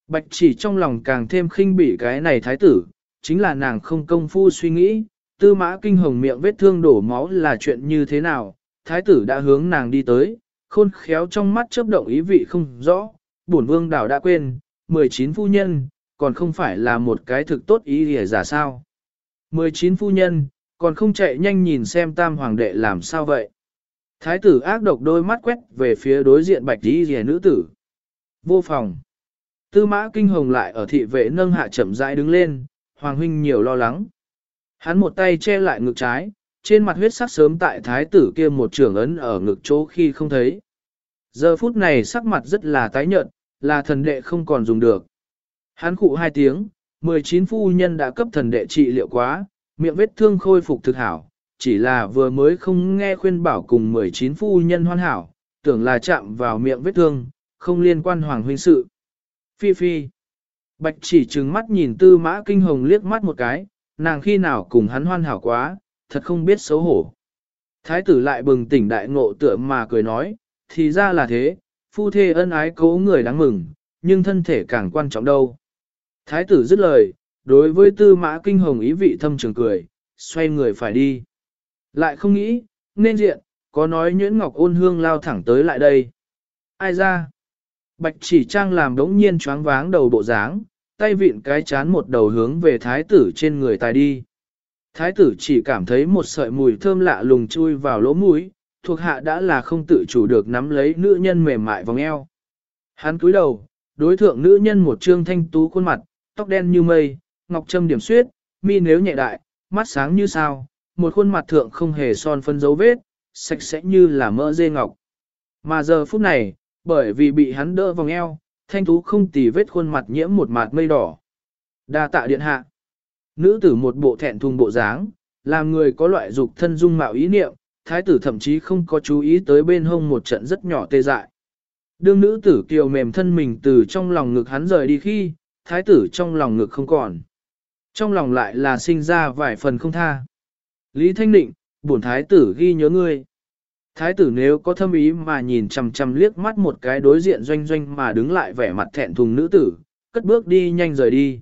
Bạch chỉ trong lòng càng thêm khinh bỉ cái này thái tử, chính là nàng không công phu suy nghĩ, tư mã kinh hồng miệng vết thương đổ máu là chuyện như thế nào, thái tử đã hướng nàng đi tới, khôn khéo trong mắt chớp động ý vị không rõ, bổn vương đảo đã quên, 19 phu nhân, còn không phải là một cái thực tốt ý hề giả sao. 19 phu nhân, còn không chạy nhanh nhìn xem tam hoàng đệ làm sao vậy. Thái tử ác độc đôi mắt quét về phía đối diện bạch ý rìa nữ tử. Vô phòng. Tư mã kinh hồng lại ở thị vệ nâng hạ chậm rãi đứng lên, hoàng huynh nhiều lo lắng. Hắn một tay che lại ngực trái, trên mặt huyết sắc sớm tại thái tử kia một trường ấn ở ngực chỗ khi không thấy. Giờ phút này sắc mặt rất là tái nhợt, là thần đệ không còn dùng được. Hắn khụ hai tiếng, 19 phu nhân đã cấp thần đệ trị liệu quá, miệng vết thương khôi phục thực hảo, chỉ là vừa mới không nghe khuyên bảo cùng 19 phu nhân hoàn hảo, tưởng là chạm vào miệng vết thương, không liên quan hoàng huynh sự. Phi phi. Bạch chỉ trừng mắt nhìn tư mã kinh hồng liếc mắt một cái, nàng khi nào cùng hắn hoan hảo quá, thật không biết xấu hổ. Thái tử lại bừng tỉnh đại ngộ tựa mà cười nói, thì ra là thế, phu thê ân ái cố người đáng mừng, nhưng thân thể càng quan trọng đâu. Thái tử dứt lời, đối với tư mã kinh hồng ý vị thâm trường cười, xoay người phải đi. Lại không nghĩ, nên diện, có nói nhuyễn ngọc ôn hương lao thẳng tới lại đây. Ai ra? Bạch chỉ trang làm đống nhiên choáng váng đầu bộ dáng, tay vịn cái chán một đầu hướng về thái tử trên người tài đi. Thái tử chỉ cảm thấy một sợi mùi thơm lạ lùng chui vào lỗ mũi, thuộc hạ đã là không tự chủ được nắm lấy nữ nhân mềm mại vòng eo. Hắn cúi đầu, đối thượng nữ nhân một trương thanh tú khuôn mặt, tóc đen như mây, ngọc trâm điểm suyết, mi nếu nhẹ đại, mắt sáng như sao, một khuôn mặt thượng không hề son phân dấu vết, sạch sẽ như là mỡ dê ngọc. Mà giờ phút này, bởi vì bị hắn đỡ vòng eo, thanh tú không tì vết khuôn mặt nhiễm một mạt mây đỏ. Đa tạ điện hạ. Nữ tử một bộ thẹn thùng bộ dáng, làm người có loại dục thân dung mạo ý niệm, thái tử thậm chí không có chú ý tới bên hông một trận rất nhỏ tê dại. Đương nữ tử kiều mềm thân mình từ trong lòng ngực hắn rời đi khi, thái tử trong lòng ngực không còn. Trong lòng lại là sinh ra vài phần không tha. Lý Thanh Định, bổn thái tử ghi nhớ ngươi. Thái tử nếu có thâm ý mà nhìn chằm chằm liếc mắt một cái đối diện doanh doanh mà đứng lại vẻ mặt thẹn thùng nữ tử, cất bước đi nhanh rời đi.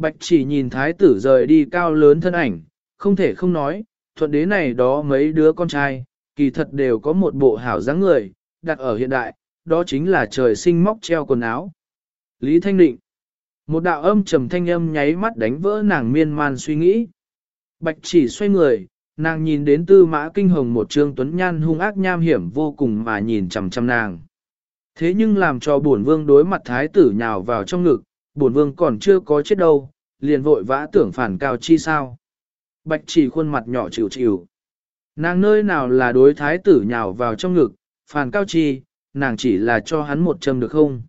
Bạch chỉ nhìn thái tử rời đi cao lớn thân ảnh, không thể không nói, thuận đế này đó mấy đứa con trai, kỳ thật đều có một bộ hảo dáng người, đặt ở hiện đại, đó chính là trời sinh móc treo quần áo. Lý Thanh Định Một đạo âm trầm thanh âm nháy mắt đánh vỡ nàng miên man suy nghĩ. Bạch chỉ xoay người, nàng nhìn đến tư mã kinh hồng một trương tuấn nhan hung ác nham hiểm vô cùng mà nhìn chằm chằm nàng. Thế nhưng làm cho bổn vương đối mặt thái tử nhào vào trong ngực, bổn vương còn chưa có chết đâu, liền vội vã tưởng phản cao chi sao. Bạch chỉ khuôn mặt nhỏ chịu chịu. Nàng nơi nào là đối thái tử nhào vào trong ngực, phản cao chi, nàng chỉ là cho hắn một châm được không?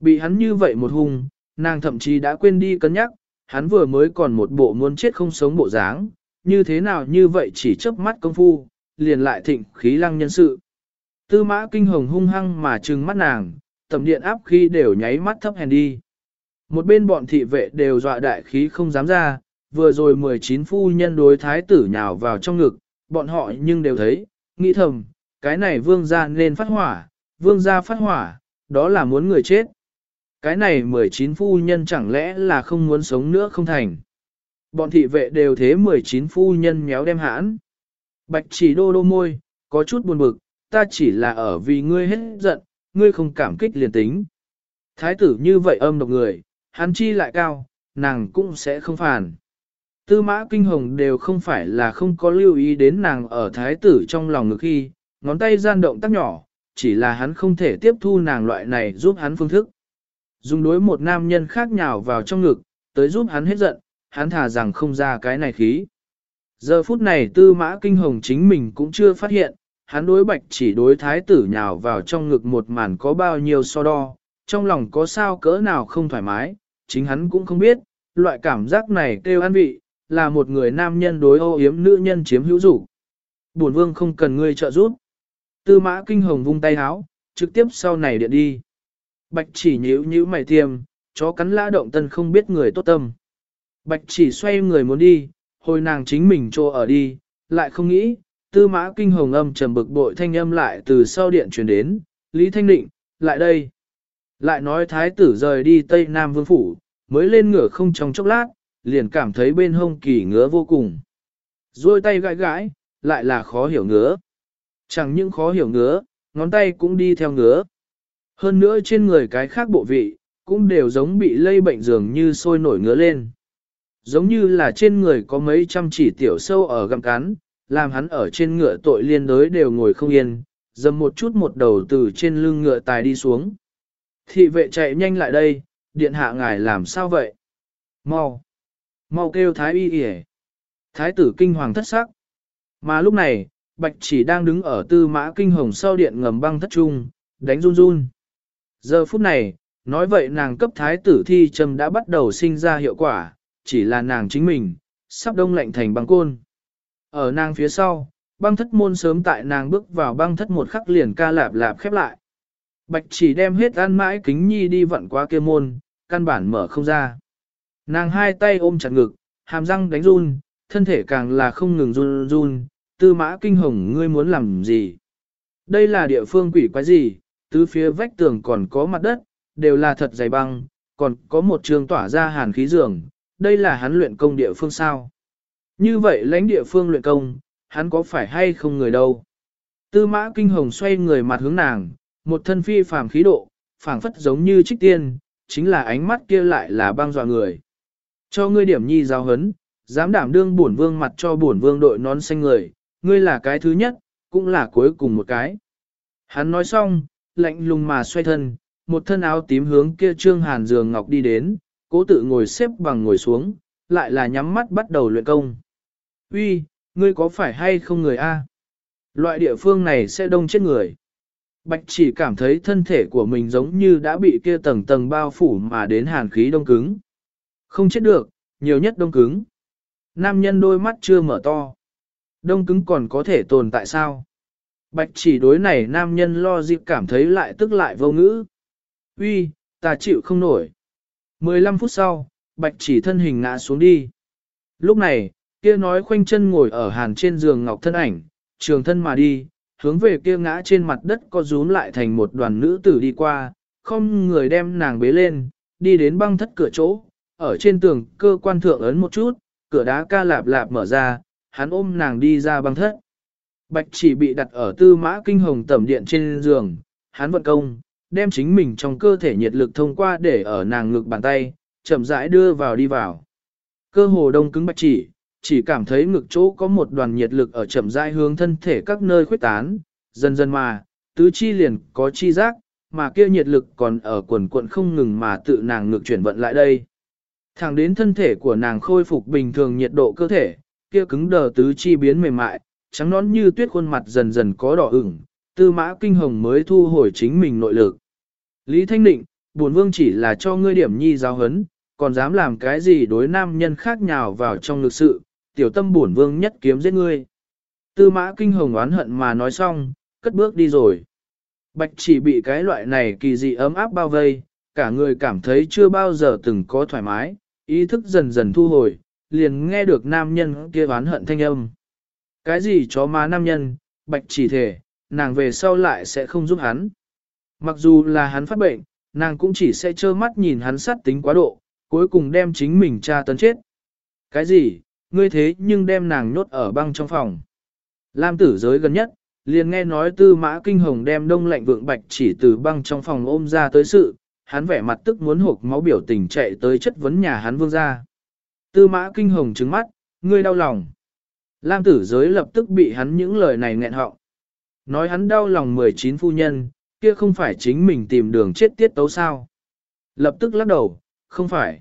Bị hắn như vậy một hung, nàng thậm chí đã quên đi cân nhắc, hắn vừa mới còn một bộ muốn chết không sống bộ dáng, như thế nào như vậy chỉ chớp mắt công phu, liền lại thịnh khí lăng nhân sự. Tư mã kinh hồng hung hăng mà trừng mắt nàng, tầm điện áp khi đều nháy mắt thấp hèn đi. Một bên bọn thị vệ đều dọa đại khí không dám ra, vừa rồi 19 phu nhân đối thái tử nhào vào trong ngực, bọn họ nhưng đều thấy, nghĩ thầm, cái này vương gia nên phát hỏa, vương gia phát hỏa, đó là muốn người chết. Cái này 19 phu nhân chẳng lẽ là không muốn sống nữa không thành. Bọn thị vệ đều thế 19 phu nhân méo đem hãn. Bạch chỉ đô đô môi, có chút buồn bực, ta chỉ là ở vì ngươi hết giận, ngươi không cảm kích liền tính. Thái tử như vậy âm độc người, hắn chi lại cao, nàng cũng sẽ không phản. Tư mã kinh hồng đều không phải là không có lưu ý đến nàng ở thái tử trong lòng ngực khi, ngón tay gian động tác nhỏ, chỉ là hắn không thể tiếp thu nàng loại này giúp hắn phương thức. Dùng đối một nam nhân khác nhào vào trong ngực, tới giúp hắn hết giận, hắn thà rằng không ra cái này khí. Giờ phút này tư mã kinh hồng chính mình cũng chưa phát hiện, hắn đối bạch chỉ đối thái tử nhào vào trong ngực một màn có bao nhiêu so đo, trong lòng có sao cỡ nào không thoải mái, chính hắn cũng không biết, loại cảm giác này kêu an vị, là một người nam nhân đối ô yếm nữ nhân chiếm hữu dục Bổn vương không cần ngươi trợ giúp. Tư mã kinh hồng vung tay háo, trực tiếp sau này điện đi. Bạch chỉ nhíu nhíu mày tiêm, chó cắn lã động tân không biết người tốt tâm. Bạch chỉ xoay người muốn đi, hồi nàng chính mình trô ở đi, lại không nghĩ, tư mã kinh hồng âm trầm bực bội thanh âm lại từ sau điện truyền đến, Lý Thanh Định, lại đây. Lại nói thái tử rời đi Tây Nam Vương Phủ, mới lên ngửa không trong chốc lát, liền cảm thấy bên hông kỳ ngứa vô cùng. Rồi tay gãi gãi, lại là khó hiểu ngứa. Chẳng những khó hiểu ngứa, ngón tay cũng đi theo ngứa. Hơn nữa trên người cái khác bộ vị, cũng đều giống bị lây bệnh dường như sôi nổi ngứa lên. Giống như là trên người có mấy trăm chỉ tiểu sâu ở gặm cắn, làm hắn ở trên ngựa tội liên đới đều ngồi không yên, dầm một chút một đầu từ trên lưng ngựa tài đi xuống. Thị vệ chạy nhanh lại đây, điện hạ ngài làm sao vậy? Mau! Mau kêu thái y yể. Thái tử kinh hoàng thất sắc. Mà lúc này, bạch chỉ đang đứng ở tư mã kinh hồng sau điện ngầm băng thất trung, đánh run run. Giờ phút này, nói vậy nàng cấp thái tử thi trầm đã bắt đầu sinh ra hiệu quả, chỉ là nàng chính mình, sắp đông lạnh thành băng côn. Ở nàng phía sau, băng thất môn sớm tại nàng bước vào băng thất một khắc liền ca lạp lạp khép lại. Bạch chỉ đem hết ăn mãi kính nhi đi vận qua kia môn, căn bản mở không ra. Nàng hai tay ôm chặt ngực, hàm răng đánh run, thân thể càng là không ngừng run run, tư mã kinh hồng ngươi muốn làm gì? Đây là địa phương quỷ quái gì, tứ phía vách tường còn có mặt đất, đều là thật dày băng, còn có một trường tỏa ra hàn khí giường, đây là hắn luyện công địa phương sao? Như vậy lãnh địa phương luyện công, hắn có phải hay không người đâu? Tư mã kinh hồng xoay người mặt hướng nàng, một thân phi phàm khí độ, phảng phất giống như trích tiên, chính là ánh mắt kia lại là băng dọa người. Cho ngươi điểm nhi giáo hấn, dám đảm đương bổn vương mặt cho bổn vương đội nón xanh người, ngươi là cái thứ nhất, cũng là cuối cùng một cái. Hắn nói xong, lạnh lùng mà xoay thân, một thân áo tím hướng kia trương hàn giường ngọc đi đến, cố tự ngồi xếp bằng ngồi xuống, lại là nhắm mắt bắt đầu luyện công. Uy, ngươi có phải hay không người A? Loại địa phương này sẽ đông chết người. Bạch chỉ cảm thấy thân thể của mình giống như đã bị kia tầng tầng bao phủ mà đến hàn khí đông cứng. Không chết được, nhiều nhất đông cứng. Nam nhân đôi mắt chưa mở to. Đông cứng còn có thể tồn tại sao? Bạch chỉ đối này nam nhân lo dịp cảm thấy lại tức lại vô ngữ. Uy, ta chịu không nổi. 15 phút sau, bạch chỉ thân hình ngã xuống đi. Lúc này, kia nói khoanh chân ngồi ở hàn trên giường ngọc thân ảnh, trường thân mà đi, hướng về kia ngã trên mặt đất có rúm lại thành một đoàn nữ tử đi qua, không người đem nàng bế lên, đi đến băng thất cửa chỗ, ở trên tường cơ quan thượng ấn một chút, cửa đá ca lạp lạp mở ra, hắn ôm nàng đi ra băng thất. Bạch chỉ bị đặt ở tư mã kinh hồng tẩm điện trên giường, hắn vận công, đem chính mình trong cơ thể nhiệt lực thông qua để ở nàng ngực bàn tay, chậm rãi đưa vào đi vào. Cơ hồ đông cứng bạch chỉ, chỉ cảm thấy ngực chỗ có một đoàn nhiệt lực ở chậm rãi hướng thân thể các nơi khuếch tán, dần dần mà, tứ chi liền có chi giác, mà kia nhiệt lực còn ở quần quận không ngừng mà tự nàng ngược chuyển vận lại đây. Thẳng đến thân thể của nàng khôi phục bình thường nhiệt độ cơ thể, kia cứng đờ tứ chi biến mềm mại, trắng nón như tuyết khuôn mặt dần dần có đỏ ửng, tư mã kinh hồng mới thu hồi chính mình nội lực. Lý Thanh Định, buồn vương chỉ là cho ngươi điểm nhi giáo hấn, còn dám làm cái gì đối nam nhân khác nhào vào trong lực sự, tiểu tâm buồn vương nhất kiếm giết ngươi. Tư mã kinh hồng oán hận mà nói xong, cất bước đi rồi. Bạch chỉ bị cái loại này kỳ dị ấm áp bao vây, cả người cảm thấy chưa bao giờ từng có thoải mái, ý thức dần dần thu hồi, liền nghe được nam nhân kia oán hận thanh âm. Cái gì chó má nam nhân, bạch chỉ thể, nàng về sau lại sẽ không giúp hắn. Mặc dù là hắn phát bệnh, nàng cũng chỉ sẽ trơ mắt nhìn hắn sát tính quá độ, cuối cùng đem chính mình tra tấn chết. Cái gì, ngươi thế nhưng đem nàng nhốt ở băng trong phòng. Lam tử giới gần nhất, liền nghe nói tư mã kinh hồng đem đông lạnh vượng bạch chỉ từ băng trong phòng ôm ra tới sự, hắn vẻ mặt tức muốn hộp máu biểu tình chạy tới chất vấn nhà hắn vương ra. Tư mã kinh hồng trứng mắt, ngươi đau lòng. Lam tử giới lập tức bị hắn những lời này nghẹn họng. Nói hắn đau lòng 19 phu nhân, kia không phải chính mình tìm đường chết tiết tấu sao. Lập tức lắc đầu, không phải.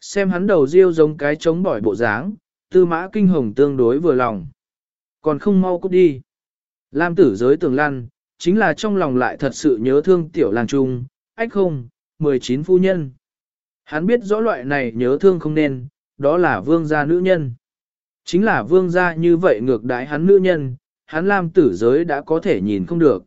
Xem hắn đầu riêu giống cái trống bỏi bộ dáng, tư mã kinh hồng tương đối vừa lòng. Còn không mau cút đi. Lam tử giới tường lăn, chính là trong lòng lại thật sự nhớ thương tiểu làng trung, ách không, 19 phu nhân. Hắn biết rõ loại này nhớ thương không nên, đó là vương gia nữ nhân. Chính là vương gia như vậy ngược đái hắn nữ nhân, hắn Lam tử giới đã có thể nhìn không được.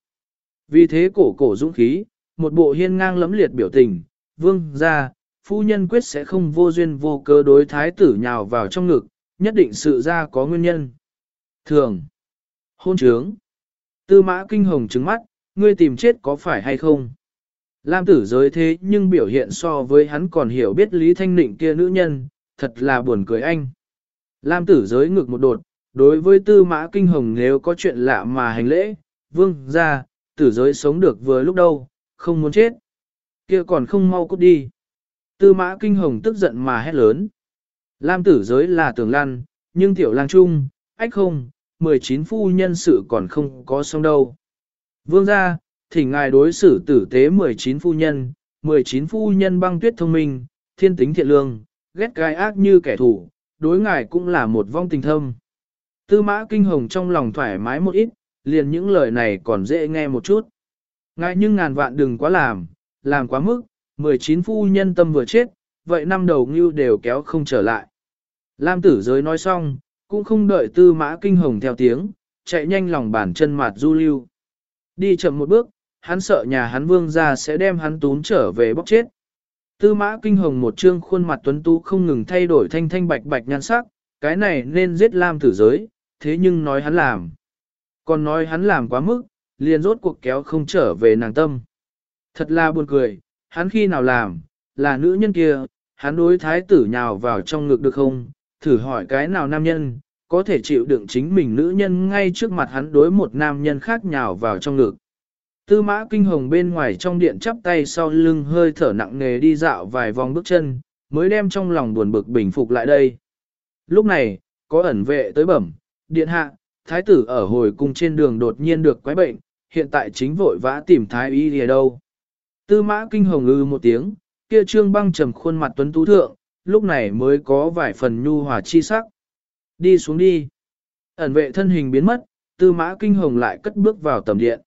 Vì thế cổ cổ dũng khí, một bộ hiên ngang lẫm liệt biểu tình, vương gia, phu nhân quyết sẽ không vô duyên vô cớ đối thái tử nhào vào trong ngực, nhất định sự ra có nguyên nhân. Thường, hôn trướng, tư mã kinh hồng trứng mắt, ngươi tìm chết có phải hay không? Lam tử giới thế nhưng biểu hiện so với hắn còn hiểu biết Lý Thanh Nịnh kia nữ nhân, thật là buồn cười anh. Lam tử giới ngực một đột, đối với tư mã kinh hồng nếu có chuyện lạ mà hành lễ, vương ra, tử giới sống được vừa lúc đâu, không muốn chết. kia còn không mau cút đi. Tư mã kinh hồng tức giận mà hét lớn. Lam tử giới là tường lăn, nhưng tiểu lang trung, ách không, 19 phu nhân sự còn không có xong đâu. Vương gia, thỉnh ngài đối xử tử tế 19 phu nhân, 19 phu nhân băng tuyết thông minh, thiên tính thiện lương, ghét gai ác như kẻ thù, đối ngài cũng là một vong tình thâm. Tư mã kinh hồng trong lòng thoải mái một ít, liền những lời này còn dễ nghe một chút. Ngài nhưng ngàn vạn đừng quá làm, làm quá mức, 19 phu nhân tâm vừa chết, vậy năm đầu ngưu đều kéo không trở lại. Lam tử giới nói xong, cũng không đợi tư mã kinh hồng theo tiếng, chạy nhanh lòng bàn chân mặt du lưu. Đi chậm một bước, hắn sợ nhà hắn vương ra sẽ đem hắn tún trở về bóc chết. Tư mã kinh hồng một trương khuôn mặt tuấn tú không ngừng thay đổi thanh thanh bạch bạch nhan sắc, cái này nên giết Lam tử giới, thế nhưng nói hắn làm. Còn nói hắn làm quá mức, liền rốt cuộc kéo không trở về nàng tâm. Thật là buồn cười, hắn khi nào làm, là nữ nhân kia, hắn đối thái tử nhào vào trong ngực được không, thử hỏi cái nào nam nhân, có thể chịu đựng chính mình nữ nhân ngay trước mặt hắn đối một nam nhân khác nhào vào trong ngực. Tư mã kinh hồng bên ngoài trong điện chắp tay sau lưng hơi thở nặng nề đi dạo vài vòng bước chân, mới đem trong lòng buồn bực bình phục lại đây. Lúc này, có ẩn vệ tới bẩm, điện hạ, thái tử ở hồi cung trên đường đột nhiên được quái bệnh, hiện tại chính vội vã tìm thái y ở đâu. Tư mã kinh hồng ư một tiếng, kia trương băng trầm khuôn mặt tuấn tú thượng, lúc này mới có vài phần nhu hòa chi sắc. Đi xuống đi. Ẩn vệ thân hình biến mất, tư mã kinh hồng lại cất bước vào tầm điện.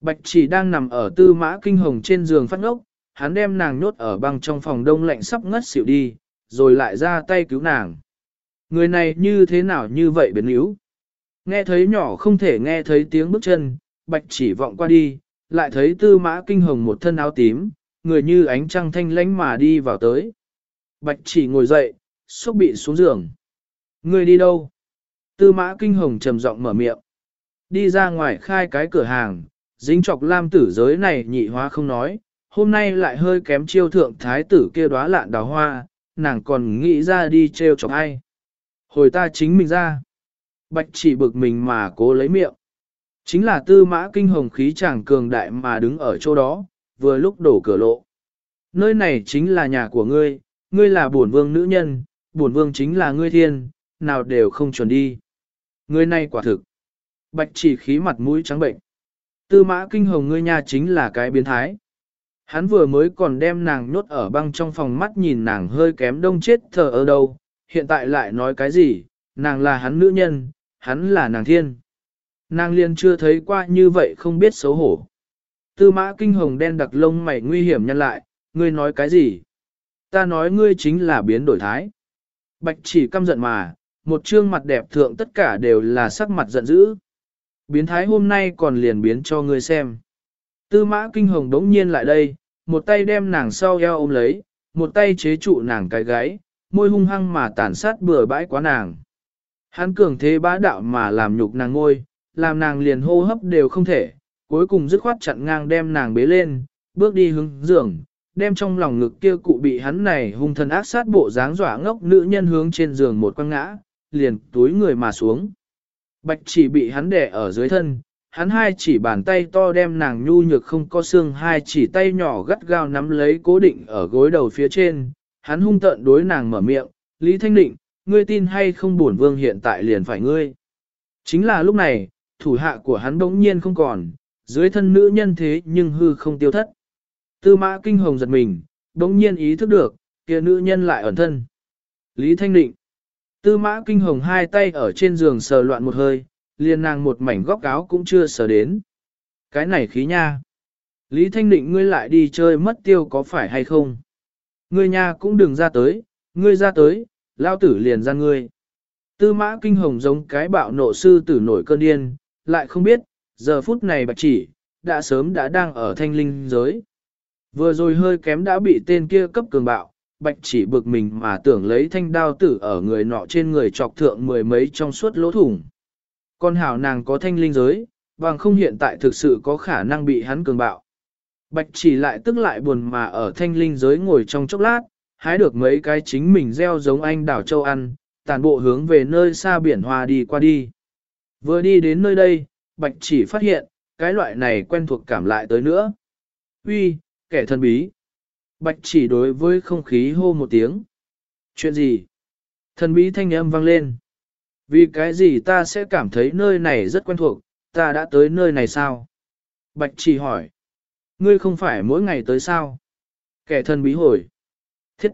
Bạch chỉ đang nằm ở tư mã kinh hồng trên giường phát ngốc, hắn đem nàng nhốt ở băng trong phòng đông lạnh sắp ngất xỉu đi, rồi lại ra tay cứu nàng. Người này như thế nào như vậy biến yếu? Nghe thấy nhỏ không thể nghe thấy tiếng bước chân, bạch chỉ vọng qua đi, lại thấy tư mã kinh hồng một thân áo tím, người như ánh trăng thanh lánh mà đi vào tới. Bạch chỉ ngồi dậy, xúc bị xuống giường. Người đi đâu? Tư mã kinh hồng trầm giọng mở miệng. Đi ra ngoài khai cái cửa hàng, dính chọc lam tử giới này nhị hóa không nói, hôm nay lại hơi kém chiêu thượng thái tử kia đóa lạn đào hoa, nàng còn nghĩ ra đi trêu chọc ai. Hồi ta chính mình ra. Bạch chỉ bực mình mà cố lấy miệng. Chính là tư mã kinh hồng khí chàng cường đại mà đứng ở chỗ đó, vừa lúc đổ cửa lộ. Nơi này chính là nhà của ngươi, ngươi là bổn vương nữ nhân, bổn vương chính là ngươi thiên, nào đều không chuẩn đi. Ngươi này quả thực. Bạch chỉ khí mặt mũi trắng bệnh. Tư mã kinh hồng ngươi nhà chính là cái biến thái. Hắn vừa mới còn đem nàng nhốt ở băng trong phòng mắt nhìn nàng hơi kém đông chết thở ở đâu, hiện tại lại nói cái gì, nàng là hắn nữ nhân, hắn là nàng thiên. Nàng liền chưa thấy qua như vậy không biết xấu hổ. Tư mã kinh hồng đen đặc lông mày nguy hiểm nhân lại, ngươi nói cái gì? Ta nói ngươi chính là biến đổi thái. Bạch chỉ căm giận mà, một trương mặt đẹp thượng tất cả đều là sắc mặt giận dữ. Biến thái hôm nay còn liền biến cho ngươi xem. Tư mã kinh hồng đống nhiên lại đây, một tay đem nàng sau eo ôm lấy, một tay chế trụ nàng cái gáy, môi hung hăng mà tàn sát bừa bãi quá nàng. Hắn cường thế bá đạo mà làm nhục nàng ngôi, làm nàng liền hô hấp đều không thể, cuối cùng dứt khoát chặn ngang đem nàng bế lên, bước đi hướng giường, đem trong lòng ngực kia cụ bị hắn này hung thần ác sát bộ dáng dọa ngốc nữ nhân hướng trên giường một quăng ngã, liền túi người mà xuống. Bạch chỉ bị hắn đè ở dưới thân, hắn hai chỉ bàn tay to đem nàng nhu nhược không có xương hai chỉ tay nhỏ gắt gao nắm lấy cố định ở gối đầu phía trên, hắn hung tợn đối nàng mở miệng, Lý Thanh Định, ngươi tin hay không bổn vương hiện tại liền phải ngươi. Chính là lúc này, thủ hạ của hắn bỗng nhiên không còn, dưới thân nữ nhân thế nhưng hư không tiêu thất. Tư mã kinh hồng giật mình, đống nhiên ý thức được, kia nữ nhân lại ẩn thân. Lý Thanh Định. Tư mã kinh hồng hai tay ở trên giường sờ loạn một hơi, liền nàng một mảnh góc áo cũng chưa sờ đến. Cái này khí nha. Lý Thanh Định ngươi lại đi chơi mất tiêu có phải hay không? Ngươi nha cũng đừng ra tới, ngươi ra tới, lao tử liền ra ngươi. Tư mã kinh hồng giống cái bạo nộ sư tử nổi cơn điên, lại không biết, giờ phút này bạch chỉ, đã sớm đã đang ở thanh linh giới. Vừa rồi hơi kém đã bị tên kia cấp cường bạo, bạch chỉ bực mình mà tưởng lấy thanh đao tử ở người nọ trên người chọc thượng mười mấy trong suốt lỗ thủng. Con hảo nàng có thanh linh giới, bằng không hiện tại thực sự có khả năng bị hắn cường bạo. Bạch chỉ lại tức lại buồn mà ở thanh linh giới ngồi trong chốc lát, hái được mấy cái chính mình gieo giống anh đảo châu ăn, tàn bộ hướng về nơi xa biển hoa đi qua đi. Vừa đi đến nơi đây, bạch chỉ phát hiện, cái loại này quen thuộc cảm lại tới nữa. Uy, kẻ thân bí. Bạch chỉ đối với không khí hô một tiếng. Chuyện gì? Thần bí thanh âm vang lên. Vì cái gì ta sẽ cảm thấy nơi này rất quen thuộc, ta đã tới nơi này sao? Bạch chỉ hỏi. Ngươi không phải mỗi ngày tới sao? Kẻ thần bí hồi. Thiết.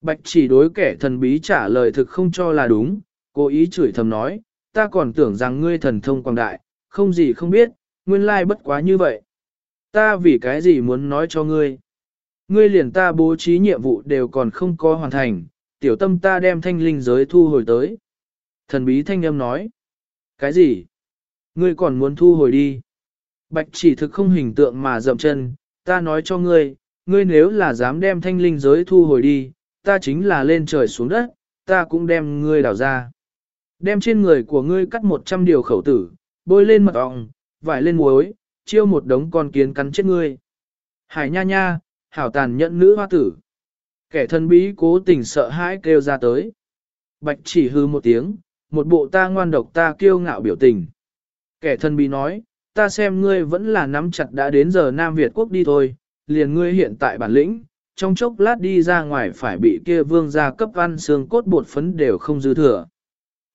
Bạch chỉ đối kẻ thần bí trả lời thực không cho là đúng, cố ý chửi thầm nói, ta còn tưởng rằng ngươi thần thông quảng đại, không gì không biết, nguyên lai bất quá như vậy. Ta vì cái gì muốn nói cho ngươi? Ngươi liền ta bố trí nhiệm vụ đều còn không có hoàn thành, tiểu tâm ta đem thanh linh giới thu hồi tới. Thần bí thanh âm nói. Cái gì? Ngươi còn muốn thu hồi đi? Bạch chỉ thực không hình tượng mà dậm chân, ta nói cho ngươi, ngươi nếu là dám đem thanh linh giới thu hồi đi, ta chính là lên trời xuống đất, ta cũng đem ngươi đào ra. Đem trên người của ngươi cắt một trăm điều khẩu tử, bôi lên mật ong, vải lên muối, chiêu một đống con kiến cắn chết ngươi. Hải nha nha, hảo tàn nhẫn nữ hoa tử. Kẻ thân bí cố tình sợ hãi kêu ra tới. Bạch chỉ hư một tiếng, một bộ ta ngoan độc ta kiêu ngạo biểu tình. Kẻ thân bí nói, ta xem ngươi vẫn là nắm chặt đã đến giờ Nam Việt quốc đi thôi, liền ngươi hiện tại bản lĩnh, trong chốc lát đi ra ngoài phải bị kia vương gia cấp ăn xương cốt bột phấn đều không dư thừa.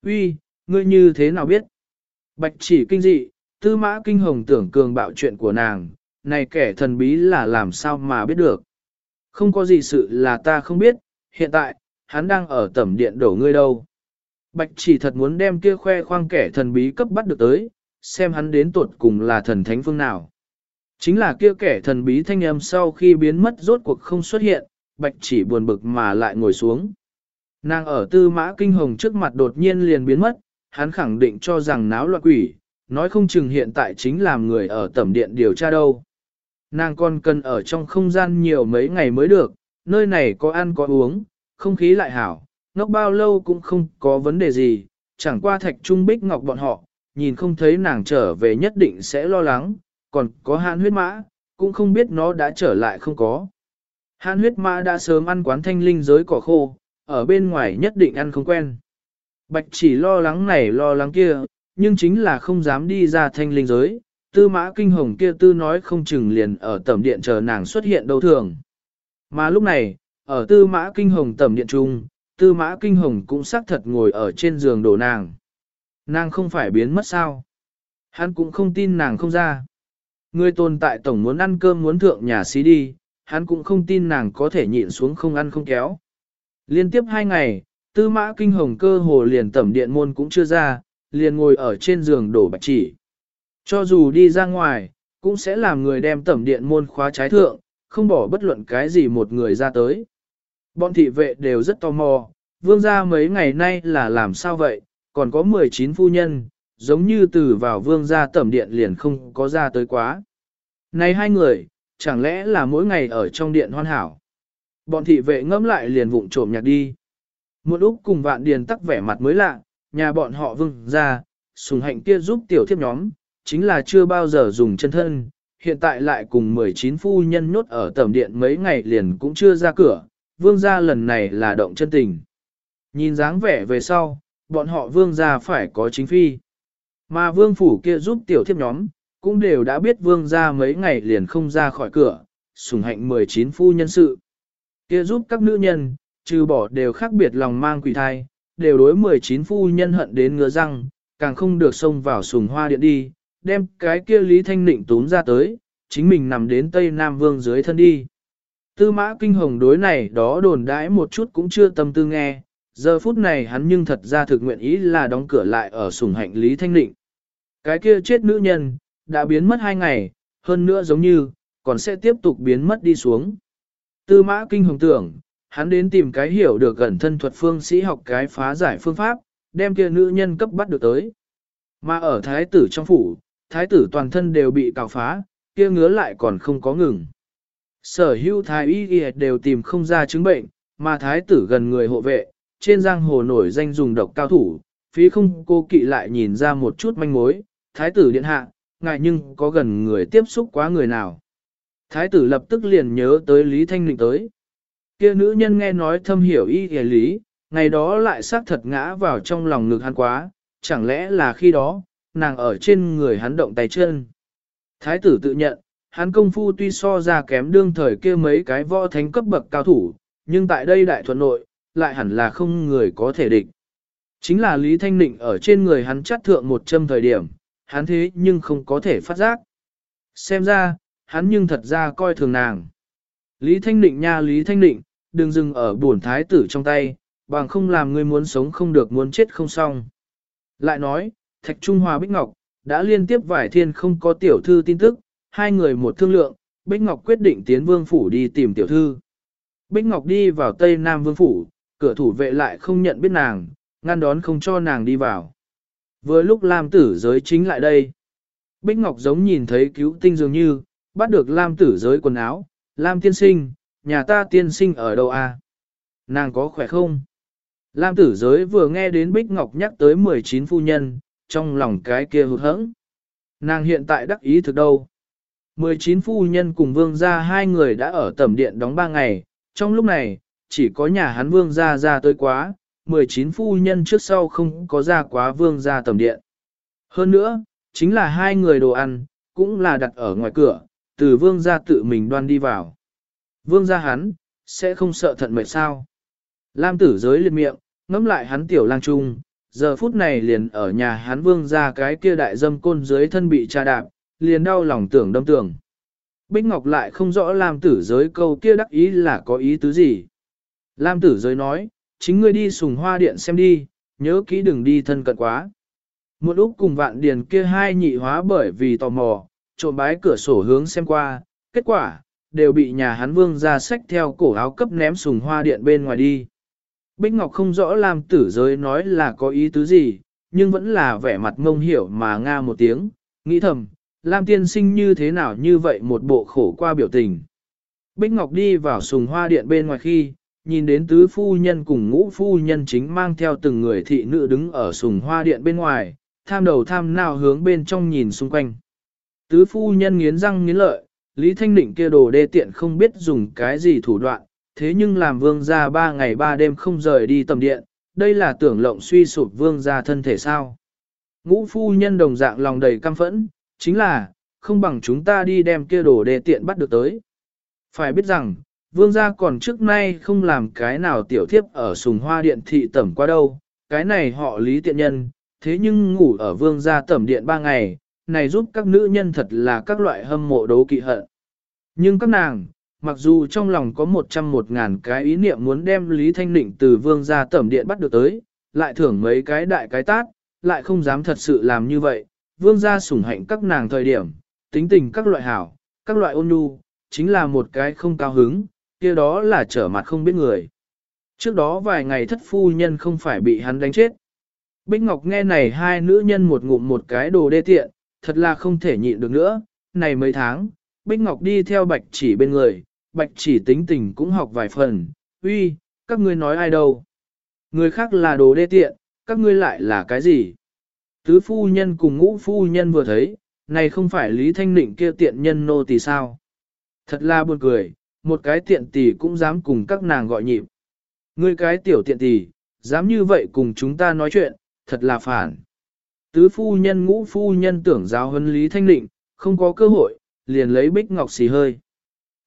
Uy, ngươi như thế nào biết? Bạch chỉ kinh dị, tư mã kinh hồng tưởng cường bạo chuyện của nàng, này kẻ thần bí là làm sao mà biết được. Không có gì sự là ta không biết, hiện tại, hắn đang ở tẩm điện đổ ngươi đâu. Bạch chỉ thật muốn đem kia khoe khoang kẻ thần bí cấp bắt được tới, xem hắn đến tuột cùng là thần thánh phương nào. Chính là kia kẻ thần bí thanh âm sau khi biến mất rốt cuộc không xuất hiện, bạch chỉ buồn bực mà lại ngồi xuống. Nàng ở tư mã kinh hồng trước mặt đột nhiên liền biến mất, hắn khẳng định cho rằng náo loạn quỷ, nói không chừng hiện tại chính làm người ở tẩm điện điều tra đâu. Nàng còn cần ở trong không gian nhiều mấy ngày mới được, nơi này có ăn có uống, không khí lại hảo, ngốc bao lâu cũng không có vấn đề gì, chẳng qua thạch trung bích ngọc bọn họ, nhìn không thấy nàng trở về nhất định sẽ lo lắng, còn có hạn huyết mã, cũng không biết nó đã trở lại không có. Hạn huyết mã đã sớm ăn quán thanh linh giới cỏ khô, ở bên ngoài nhất định ăn không quen. Bạch chỉ lo lắng này lo lắng kia, nhưng chính là không dám đi ra thanh linh giới, tư mã kinh hồng kia tư nói không chừng liền ở tẩm điện chờ nàng xuất hiện đâu thường. Mà lúc này, ở tư mã kinh hồng tẩm điện trung, tư mã kinh hồng cũng xác thật ngồi ở trên giường đổ nàng. Nàng không phải biến mất sao? Hắn cũng không tin nàng không ra. Người tồn tại tổng muốn ăn cơm muốn thượng nhà xí đi, hắn cũng không tin nàng có thể nhịn xuống không ăn không kéo. Liên tiếp hai ngày, tư mã kinh hồng cơ hồ liền tẩm điện môn cũng chưa ra, liền ngồi ở trên giường đổ bạch chỉ. Cho dù đi ra ngoài, cũng sẽ làm người đem tẩm điện môn khóa trái thượng, không bỏ bất luận cái gì một người ra tới. Bọn thị vệ đều rất tò mò, vương gia mấy ngày nay là làm sao vậy, còn có 19 phu nhân, giống như từ vào vương gia tẩm điện liền không có ra tới quá. Này hai người, chẳng lẽ là mỗi ngày ở trong điện hoan hảo. Bọn thị vệ ngẫm lại liền vụng trộm nhạc đi. Một Úc cùng vạn điền tắc vẻ mặt mới lạ, nhà bọn họ vương gia, sùng hạnh kia giúp tiểu thiếp nhóm, chính là chưa bao giờ dùng chân thân, hiện tại lại cùng 19 phu nhân nhốt ở tẩm điện mấy ngày liền cũng chưa ra cửa, vương gia lần này là động chân tình. Nhìn dáng vẻ về sau, bọn họ vương gia phải có chính phi. Mà vương phủ kia giúp tiểu thiếp nhóm, cũng đều đã biết vương gia mấy ngày liền không ra khỏi cửa, sủng hạnh 19 phu nhân sự. Kia giúp các nữ nhân, trừ bỏ đều khác biệt lòng mang quỷ thai, đều đối 19 phu nhân hận đến ngứa răng, càng không được xông vào sùng hoa điện đi, đem cái kia Lý Thanh Nịnh tún ra tới, chính mình nằm đến Tây Nam Vương dưới thân đi. Tư mã kinh hồng đối này đó đồn đãi một chút cũng chưa tâm tư nghe, giờ phút này hắn nhưng thật ra thực nguyện ý là đóng cửa lại ở sùng hạnh Lý Thanh Nịnh. Cái kia chết nữ nhân, đã biến mất hai ngày, hơn nữa giống như, còn sẽ tiếp tục biến mất đi xuống. Tư mã kinh hồng tưởng, hắn đến tìm cái hiểu được gần thân thuật phương sĩ học cái phá giải phương pháp, đem kia nữ nhân cấp bắt được tới. Mà ở thái tử trong phủ, thái tử toàn thân đều bị cào phá, kia ngứa lại còn không có ngừng. Sở hữu thái y đều tìm không ra chứng bệnh, mà thái tử gần người hộ vệ, trên giang hồ nổi danh dùng độc cao thủ, phí không cô kỵ lại nhìn ra một chút manh mối, thái tử điện hạ, ngại nhưng có gần người tiếp xúc quá người nào. Thái tử lập tức liền nhớ tới Lý Thanh Ninh tới. Kia nữ nhân nghe nói thâm hiểu y hề lý, ngày đó lại xác thật ngã vào trong lòng ngực hắn quá, chẳng lẽ là khi đó, nàng ở trên người hắn động tay chân. Thái tử tự nhận, hắn công phu tuy so ra kém đương thời kia mấy cái võ thánh cấp bậc cao thủ, nhưng tại đây đại thuận nội, lại hẳn là không người có thể địch. Chính là Lý Thanh Nịnh ở trên người hắn chắt thượng một châm thời điểm, hắn thế nhưng không có thể phát giác. Xem ra, hắn nhưng thật ra coi thường nàng. Lý Thanh nịnh nha Lý Thanh nịnh đừng dừng ở buồn thái tử trong tay, bằng không làm ngươi muốn sống không được muốn chết không xong. Lại nói, Thạch Trung Hòa Bích Ngọc, đã liên tiếp vài thiên không có tiểu thư tin tức, hai người một thương lượng, Bích Ngọc quyết định tiến vương phủ đi tìm tiểu thư. Bích Ngọc đi vào Tây Nam vương phủ, cửa thủ vệ lại không nhận biết nàng, ngăn đón không cho nàng đi vào. Vừa lúc Lam tử giới chính lại đây. Bích Ngọc giống nhìn thấy cứu tinh dường như, bắt được Lam tử giới quần áo, Lam tiên sinh, nhà ta tiên sinh ở đâu à? Nàng có khỏe không? Lam tử giới vừa nghe đến Bích Ngọc nhắc tới 19 phu nhân, trong lòng cái kia hụt hẫng. Nàng hiện tại đắc ý thực đâu? 19 phu nhân cùng vương gia hai người đã ở tẩm điện đóng 3 ngày, trong lúc này, chỉ có nhà hắn vương gia ra tới quá, 19 phu nhân trước sau không có ra quá vương gia tẩm điện. Hơn nữa, chính là hai người đồ ăn, cũng là đặt ở ngoài cửa, từ vương gia tự mình đoan đi vào. Vương gia hắn, sẽ không sợ thận mệt sao. Lam tử giới liệt miệng, ngắm lại hắn tiểu lang trung, giờ phút này liền ở nhà hắn vương gia cái kia đại dâm côn dưới thân bị tra đạp, liền đau lòng tưởng đâm tưởng. Bích Ngọc lại không rõ Lam tử giới câu kia đắc ý là có ý tứ gì. Lam tử giới nói, chính ngươi đi sùng hoa điện xem đi, nhớ kỹ đừng đi thân cận quá. Một lúc cùng vạn điền kia hai nhị hóa bởi vì tò mò, trộm bái cửa sổ hướng xem qua, kết quả, đều bị nhà hắn vương ra sách theo cổ áo cấp ném sùng hoa điện bên ngoài đi. Bích Ngọc không rõ Lam tử giới nói là có ý tứ gì, nhưng vẫn là vẻ mặt ngông hiểu mà nga một tiếng, nghĩ thầm, Lam tiên sinh như thế nào như vậy một bộ khổ qua biểu tình. Bích Ngọc đi vào sùng hoa điện bên ngoài khi, nhìn đến tứ phu nhân cùng ngũ phu nhân chính mang theo từng người thị nữ đứng ở sùng hoa điện bên ngoài, tham đầu tham nào hướng bên trong nhìn xung quanh. Tứ phu nhân nghiến răng nghiến lợi, Lý Thanh Định kia đồ đê tiện không biết dùng cái gì thủ đoạn, thế nhưng làm vương gia ba ngày ba đêm không rời đi tầm điện, đây là tưởng lộng suy sụp vương gia thân thể sao. Ngũ phu nhân đồng dạng lòng đầy căm phẫn, chính là, không bằng chúng ta đi đem kia đồ đê tiện bắt được tới. Phải biết rằng, vương gia còn trước nay không làm cái nào tiểu thiếp ở sùng hoa điện thị tẩm qua đâu, cái này họ lý tiện nhân, thế nhưng ngủ ở vương gia tẩm điện ba ngày, này giúp các nữ nhân thật là các loại hâm mộ đấu kỵ hận. Nhưng các nàng, mặc dù trong lòng có một trăm một ngàn cái ý niệm muốn đem Lý Thanh Định từ vương gia tẩm điện bắt được tới, lại thưởng mấy cái đại cái tát, lại không dám thật sự làm như vậy, vương gia sủng hạnh các nàng thời điểm, tính tình các loại hảo, các loại ôn nhu, chính là một cái không cao hứng, kia đó là trở mặt không biết người. Trước đó vài ngày thất phu nhân không phải bị hắn đánh chết. Bích Ngọc nghe này hai nữ nhân một ngụm một cái đồ đê tiện, thật là không thể nhịn được nữa. Này mấy tháng, Bích Ngọc đi theo bạch chỉ bên người, bạch chỉ tính tình cũng học vài phần. Uy, các ngươi nói ai đâu? Người khác là đồ đê tiện, các ngươi lại là cái gì? Tứ phu nhân cùng ngũ phu nhân vừa thấy, này không phải Lý Thanh Nịnh kia tiện nhân nô tỳ sao? Thật là buồn cười, một cái tiện tỷ cũng dám cùng các nàng gọi nhịp. Ngươi cái tiểu tiện tỷ, dám như vậy cùng chúng ta nói chuyện, thật là phản. Tứ phu nhân ngũ phu nhân tưởng giáo huấn Lý Thanh Định, không có cơ hội, liền lấy bích ngọc xì hơi.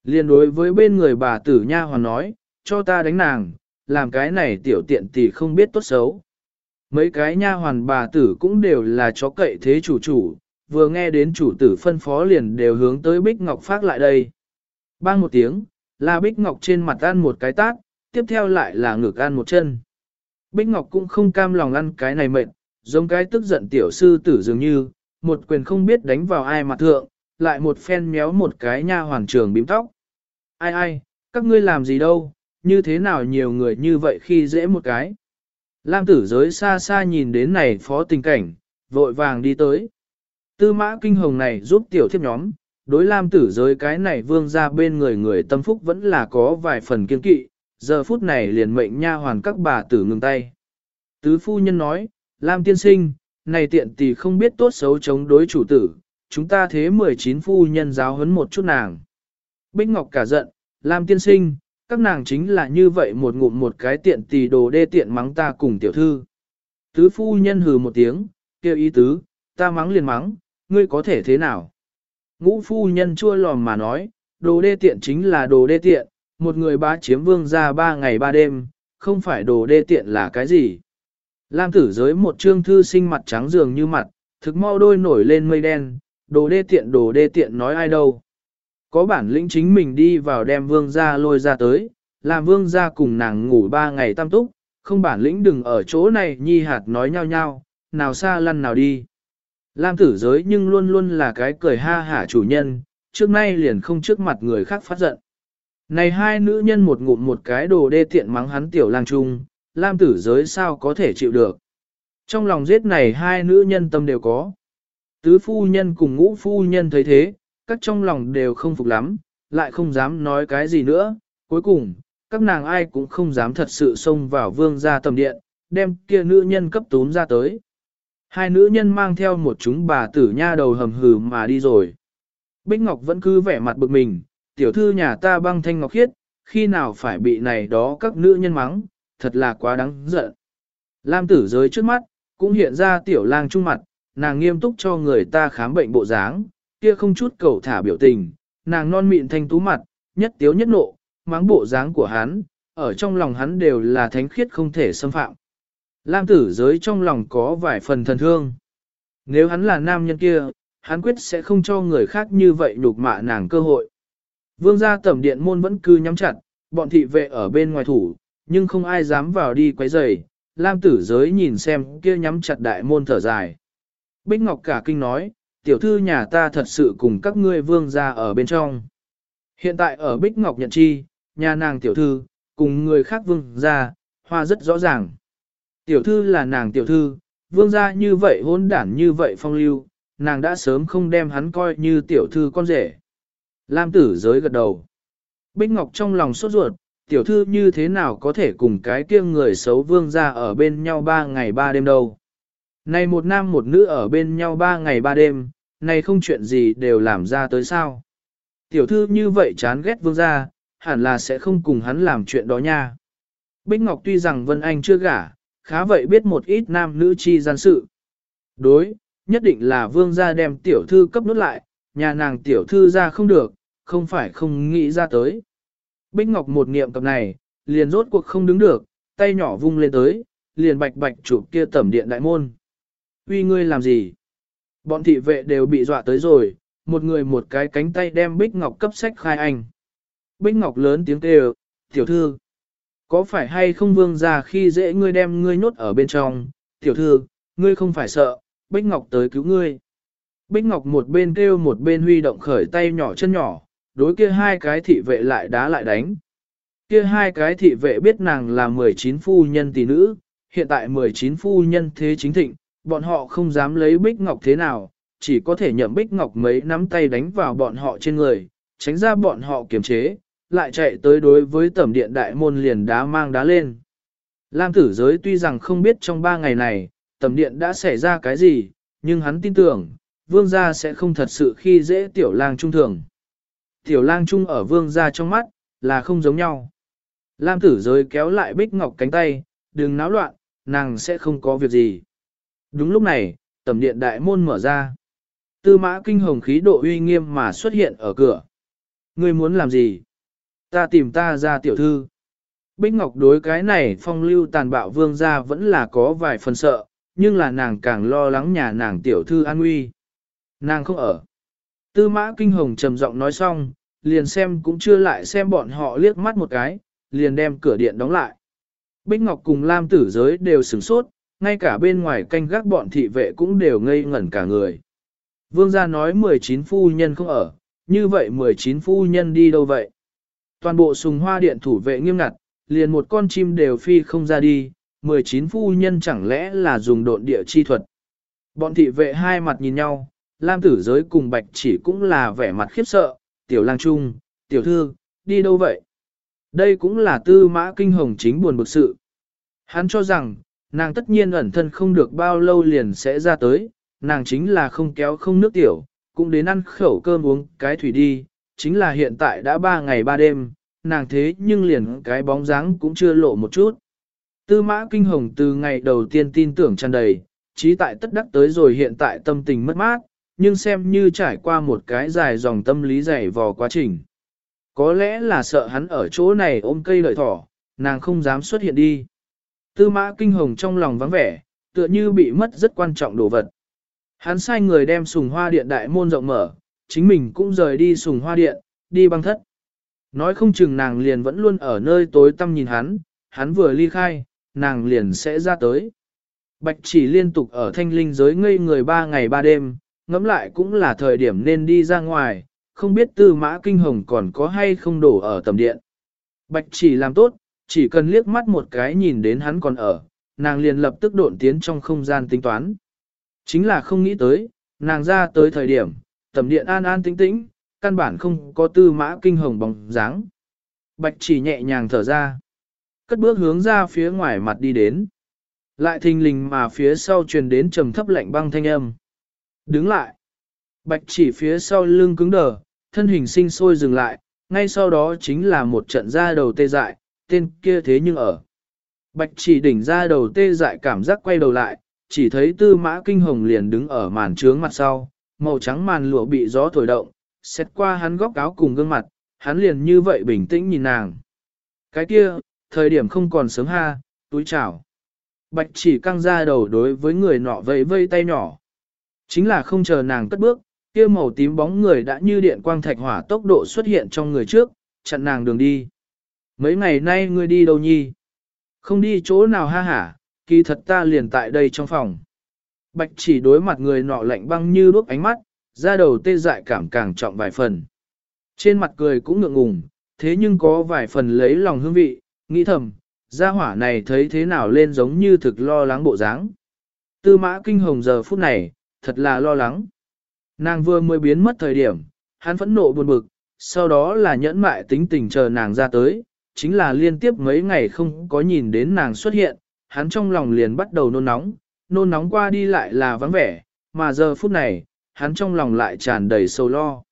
Liền đối với bên người bà tử nha hoàn nói, cho ta đánh nàng, làm cái này tiểu tiện tỷ không biết tốt xấu. Mấy cái nha hoàn bà tử cũng đều là chó cậy thế chủ chủ, vừa nghe đến chủ tử phân phó liền đều hướng tới bích ngọc phát lại đây. Bang một tiếng, là Bích Ngọc trên mặt ăn một cái tát, tiếp theo lại là ngực ăn một chân. Bích Ngọc cũng không cam lòng ăn cái này mệt, giống cái tức giận tiểu sư tử dường như, một quyền không biết đánh vào ai mặt thượng, lại một phen méo một cái nha hoàng trường bím tóc. Ai ai, các ngươi làm gì đâu, như thế nào nhiều người như vậy khi dễ một cái. Lam tử giới xa xa nhìn đến này phó tình cảnh, vội vàng đi tới. Tư mã kinh hồng này giúp tiểu thiếp nhóm, Đối lam tử giới cái này vương ra bên người người tâm phúc vẫn là có vài phần kiên kỵ, giờ phút này liền mệnh nha hoàn các bà tử ngừng tay. Tứ phu nhân nói, Lam tiên sinh, này tiện tỷ không biết tốt xấu chống đối chủ tử, chúng ta thế 19 phu nhân giáo huấn một chút nàng. Bích Ngọc cả giận, Lam tiên sinh, các nàng chính là như vậy một ngụm một cái tiện tỷ đồ đê tiện mắng ta cùng tiểu thư. Tứ phu nhân hừ một tiếng, kêu ý tứ, ta mắng liền mắng, ngươi có thể thế nào? Ngũ phu nhân chua lòm mà nói, đồ đê tiện chính là đồ đê tiện, một người bá chiếm vương ra ba ngày ba đêm, không phải đồ đê tiện là cái gì. Lam tử giới một trương thư sinh mặt trắng dường như mặt, thực mau đôi nổi lên mây đen, đồ đê tiện đồ đê tiện nói ai đâu. Có bản lĩnh chính mình đi vào đem vương ra lôi ra tới, làm vương ra cùng nàng ngủ ba ngày tam túc, không bản lĩnh đừng ở chỗ này nhi hạt nói nhau nhau, nào xa lăn nào đi. Lam tử giới nhưng luôn luôn là cái cười ha hả chủ nhân, trước nay liền không trước mặt người khác phát giận. Này hai nữ nhân một ngụm một cái đồ đê tiện mắng hắn tiểu lang trung, Lam tử giới sao có thể chịu được. Trong lòng giết này hai nữ nhân tâm đều có. Tứ phu nhân cùng ngũ phu nhân thấy thế, các trong lòng đều không phục lắm, lại không dám nói cái gì nữa. Cuối cùng, các nàng ai cũng không dám thật sự xông vào vương gia tầm điện, đem kia nữ nhân cấp tún ra tới. Hai nữ nhân mang theo một chúng bà tử nha đầu hầm hừ mà đi rồi. Bích Ngọc vẫn cứ vẻ mặt bực mình, tiểu thư nhà ta băng thanh ngọc khiết, khi nào phải bị này đó các nữ nhân mắng, thật là quá đáng giận. Lam tử giới trước mắt, cũng hiện ra tiểu lang trung mặt, nàng nghiêm túc cho người ta khám bệnh bộ dáng, kia không chút cầu thả biểu tình, nàng non mịn thanh tú mặt, nhất tiếu nhất nộ, mắng bộ dáng của hắn, ở trong lòng hắn đều là thánh khiết không thể xâm phạm. Lam tử giới trong lòng có vài phần thần thương. Nếu hắn là nam nhân kia, hắn quyết sẽ không cho người khác như vậy nhục mạ nàng cơ hội. Vương gia tẩm điện môn vẫn cứ nhắm chặt, bọn thị vệ ở bên ngoài thủ, nhưng không ai dám vào đi quấy rầy. Lam tử giới nhìn xem kia nhắm chặt đại môn thở dài. Bích Ngọc cả kinh nói, tiểu thư nhà ta thật sự cùng các ngươi vương gia ở bên trong. Hiện tại ở Bích Ngọc nhận chi, nhà nàng tiểu thư, cùng người khác vương gia, hoa rất rõ ràng. Tiểu thư là nàng tiểu thư, vương gia như vậy hỗn đản như vậy phong lưu, nàng đã sớm không đem hắn coi như tiểu thư con rể. Lam tử giới gật đầu. Bích Ngọc trong lòng sốt ruột, tiểu thư như thế nào có thể cùng cái kia người xấu vương gia ở bên nhau ba ngày ba đêm đâu. Này một nam một nữ ở bên nhau ba ngày ba đêm, này không chuyện gì đều làm ra tới sao. Tiểu thư như vậy chán ghét vương gia, hẳn là sẽ không cùng hắn làm chuyện đó nha. Bích Ngọc tuy rằng Vân Anh chưa gả, khá vậy biết một ít nam nữ chi gian sự. Đối, nhất định là vương gia đem tiểu thư cấp nút lại, nhà nàng tiểu thư ra không được, không phải không nghĩ ra tới. Bích Ngọc một niệm tập này, liền rốt cuộc không đứng được, tay nhỏ vung lên tới, liền bạch bạch chụp kia tẩm điện đại môn. Uy ngươi làm gì? Bọn thị vệ đều bị dọa tới rồi, một người một cái cánh tay đem Bích Ngọc cấp sách khai anh. Bích Ngọc lớn tiếng kêu, tiểu thư, có phải hay không vương ra khi dễ ngươi đem ngươi nhốt ở bên trong, tiểu thư, ngươi không phải sợ, Bích Ngọc tới cứu ngươi. Bích Ngọc một bên kêu một bên huy động khởi tay nhỏ chân nhỏ, đối kia hai cái thị vệ lại đá lại đánh. Kia hai cái thị vệ biết nàng là 19 phu nhân tỷ nữ, hiện tại 19 phu nhân thế chính thịnh, bọn họ không dám lấy Bích Ngọc thế nào, chỉ có thể nhậm Bích Ngọc mấy nắm tay đánh vào bọn họ trên người, tránh ra bọn họ kiềm chế, lại chạy tới đối với tẩm điện đại môn liền đá mang đá lên. Lam tử giới tuy rằng không biết trong ba ngày này, tẩm điện đã xảy ra cái gì, nhưng hắn tin tưởng, vương gia sẽ không thật sự khi dễ tiểu lang trung thường. Tiểu lang trung ở vương gia trong mắt, là không giống nhau. Lam tử giới kéo lại bích ngọc cánh tay, đừng náo loạn, nàng sẽ không có việc gì. Đúng lúc này, Tầm điện đại môn mở ra. Tư mã kinh hồng khí độ uy nghiêm mà xuất hiện ở cửa. Ngươi muốn làm gì? Ta tìm ta ra tiểu thư. Bích Ngọc đối cái này phong lưu tàn bạo vương gia vẫn là có vài phần sợ, nhưng là nàng càng lo lắng nhà nàng tiểu thư an nguy. Nàng không ở. Tư mã kinh hồng trầm giọng nói xong, liền xem cũng chưa lại xem bọn họ liếc mắt một cái, liền đem cửa điện đóng lại. Bích Ngọc cùng Lam tử giới đều sửng sốt, ngay cả bên ngoài canh gác bọn thị vệ cũng đều ngây ngẩn cả người. Vương gia nói 19 phu nhân không ở, như vậy 19 phu nhân đi đâu vậy? Toàn bộ sùng hoa điện thủ vệ nghiêm ngặt, liền một con chim đều phi không ra đi, 19 phu nhân chẳng lẽ là dùng độn địa chi thuật. Bọn thị vệ hai mặt nhìn nhau, Lam tử giới cùng bạch chỉ cũng là vẻ mặt khiếp sợ, tiểu lang trung, tiểu thư, đi đâu vậy? Đây cũng là tư mã kinh hồng chính buồn bực sự. Hắn cho rằng, nàng tất nhiên ẩn thân không được bao lâu liền sẽ ra tới, nàng chính là không kéo không nước tiểu, cũng đến ăn khẩu cơm uống cái thủy đi, chính là hiện tại đã ba ngày ba đêm, nàng thế nhưng liền cái bóng dáng cũng chưa lộ một chút. Tư mã kinh hồng từ ngày đầu tiên tin tưởng tràn đầy, trí tại tất đắc tới rồi hiện tại tâm tình mất mát, nhưng xem như trải qua một cái dài dòng tâm lý dày vò quá trình. Có lẽ là sợ hắn ở chỗ này ôm cây lợi thỏ, nàng không dám xuất hiện đi. Tư mã kinh hồng trong lòng vắng vẻ, tựa như bị mất rất quan trọng đồ vật. Hắn sai người đem sùng hoa điện đại môn rộng mở, chính mình cũng rời đi sùng hoa điện, đi băng thất. Nói không chừng nàng liền vẫn luôn ở nơi tối tăm nhìn hắn, hắn vừa ly khai, nàng liền sẽ ra tới. Bạch chỉ liên tục ở thanh linh giới ngây người ba ngày ba đêm, ngẫm lại cũng là thời điểm nên đi ra ngoài, không biết tư mã kinh hồng còn có hay không đổ ở tầm điện. Bạch chỉ làm tốt, chỉ cần liếc mắt một cái nhìn đến hắn còn ở, nàng liền lập tức độn tiến trong không gian tính toán. Chính là không nghĩ tới, nàng ra tới thời điểm, tầm điện an an tĩnh tĩnh, căn bản không có tư mã kinh hồng bóng dáng. Bạch chỉ nhẹ nhàng thở ra, cất bước hướng ra phía ngoài mặt đi đến. Lại thình lình mà phía sau truyền đến trầm thấp lạnh băng thanh âm. Đứng lại. Bạch chỉ phía sau lưng cứng đờ, thân hình sinh sôi dừng lại, ngay sau đó chính là một trận ra đầu tê dại, tên kia thế nhưng ở. Bạch chỉ đỉnh ra đầu tê dại cảm giác quay đầu lại, chỉ thấy tư mã kinh hồng liền đứng ở màn trướng mặt sau, màu trắng màn lụa bị gió thổi động, xét qua hắn góc áo cùng gương mặt, hắn liền như vậy bình tĩnh nhìn nàng. Cái kia, thời điểm không còn sớm ha, túi chào. Bạch chỉ căng ra đầu đối với người nọ vẫy vây tay nhỏ. Chính là không chờ nàng cất bước, kia màu tím bóng người đã như điện quang thạch hỏa tốc độ xuất hiện trong người trước, chặn nàng đường đi. Mấy ngày nay ngươi đi đâu nhi? Không đi chỗ nào ha hả, kỳ thật ta liền tại đây trong phòng. Bạch chỉ đối mặt người nọ lạnh băng như đuốc ánh mắt, ra đầu tê dại cảm càng trọng vài phần. Trên mặt cười cũng ngượng ngùng, thế nhưng có vài phần lấy lòng hương vị, nghĩ thầm, gia hỏa này thấy thế nào lên giống như thực lo lắng bộ dáng. Tư mã kinh hồng giờ phút này, thật là lo lắng. Nàng vừa mới biến mất thời điểm, hắn phẫn nộ buồn bực, sau đó là nhẫn mại tính tình chờ nàng ra tới, chính là liên tiếp mấy ngày không có nhìn đến nàng xuất hiện, hắn trong lòng liền bắt đầu nôn nóng, nôn nóng qua đi lại là vắng vẻ, mà giờ phút này, hắn trong lòng lại tràn đầy sâu lo.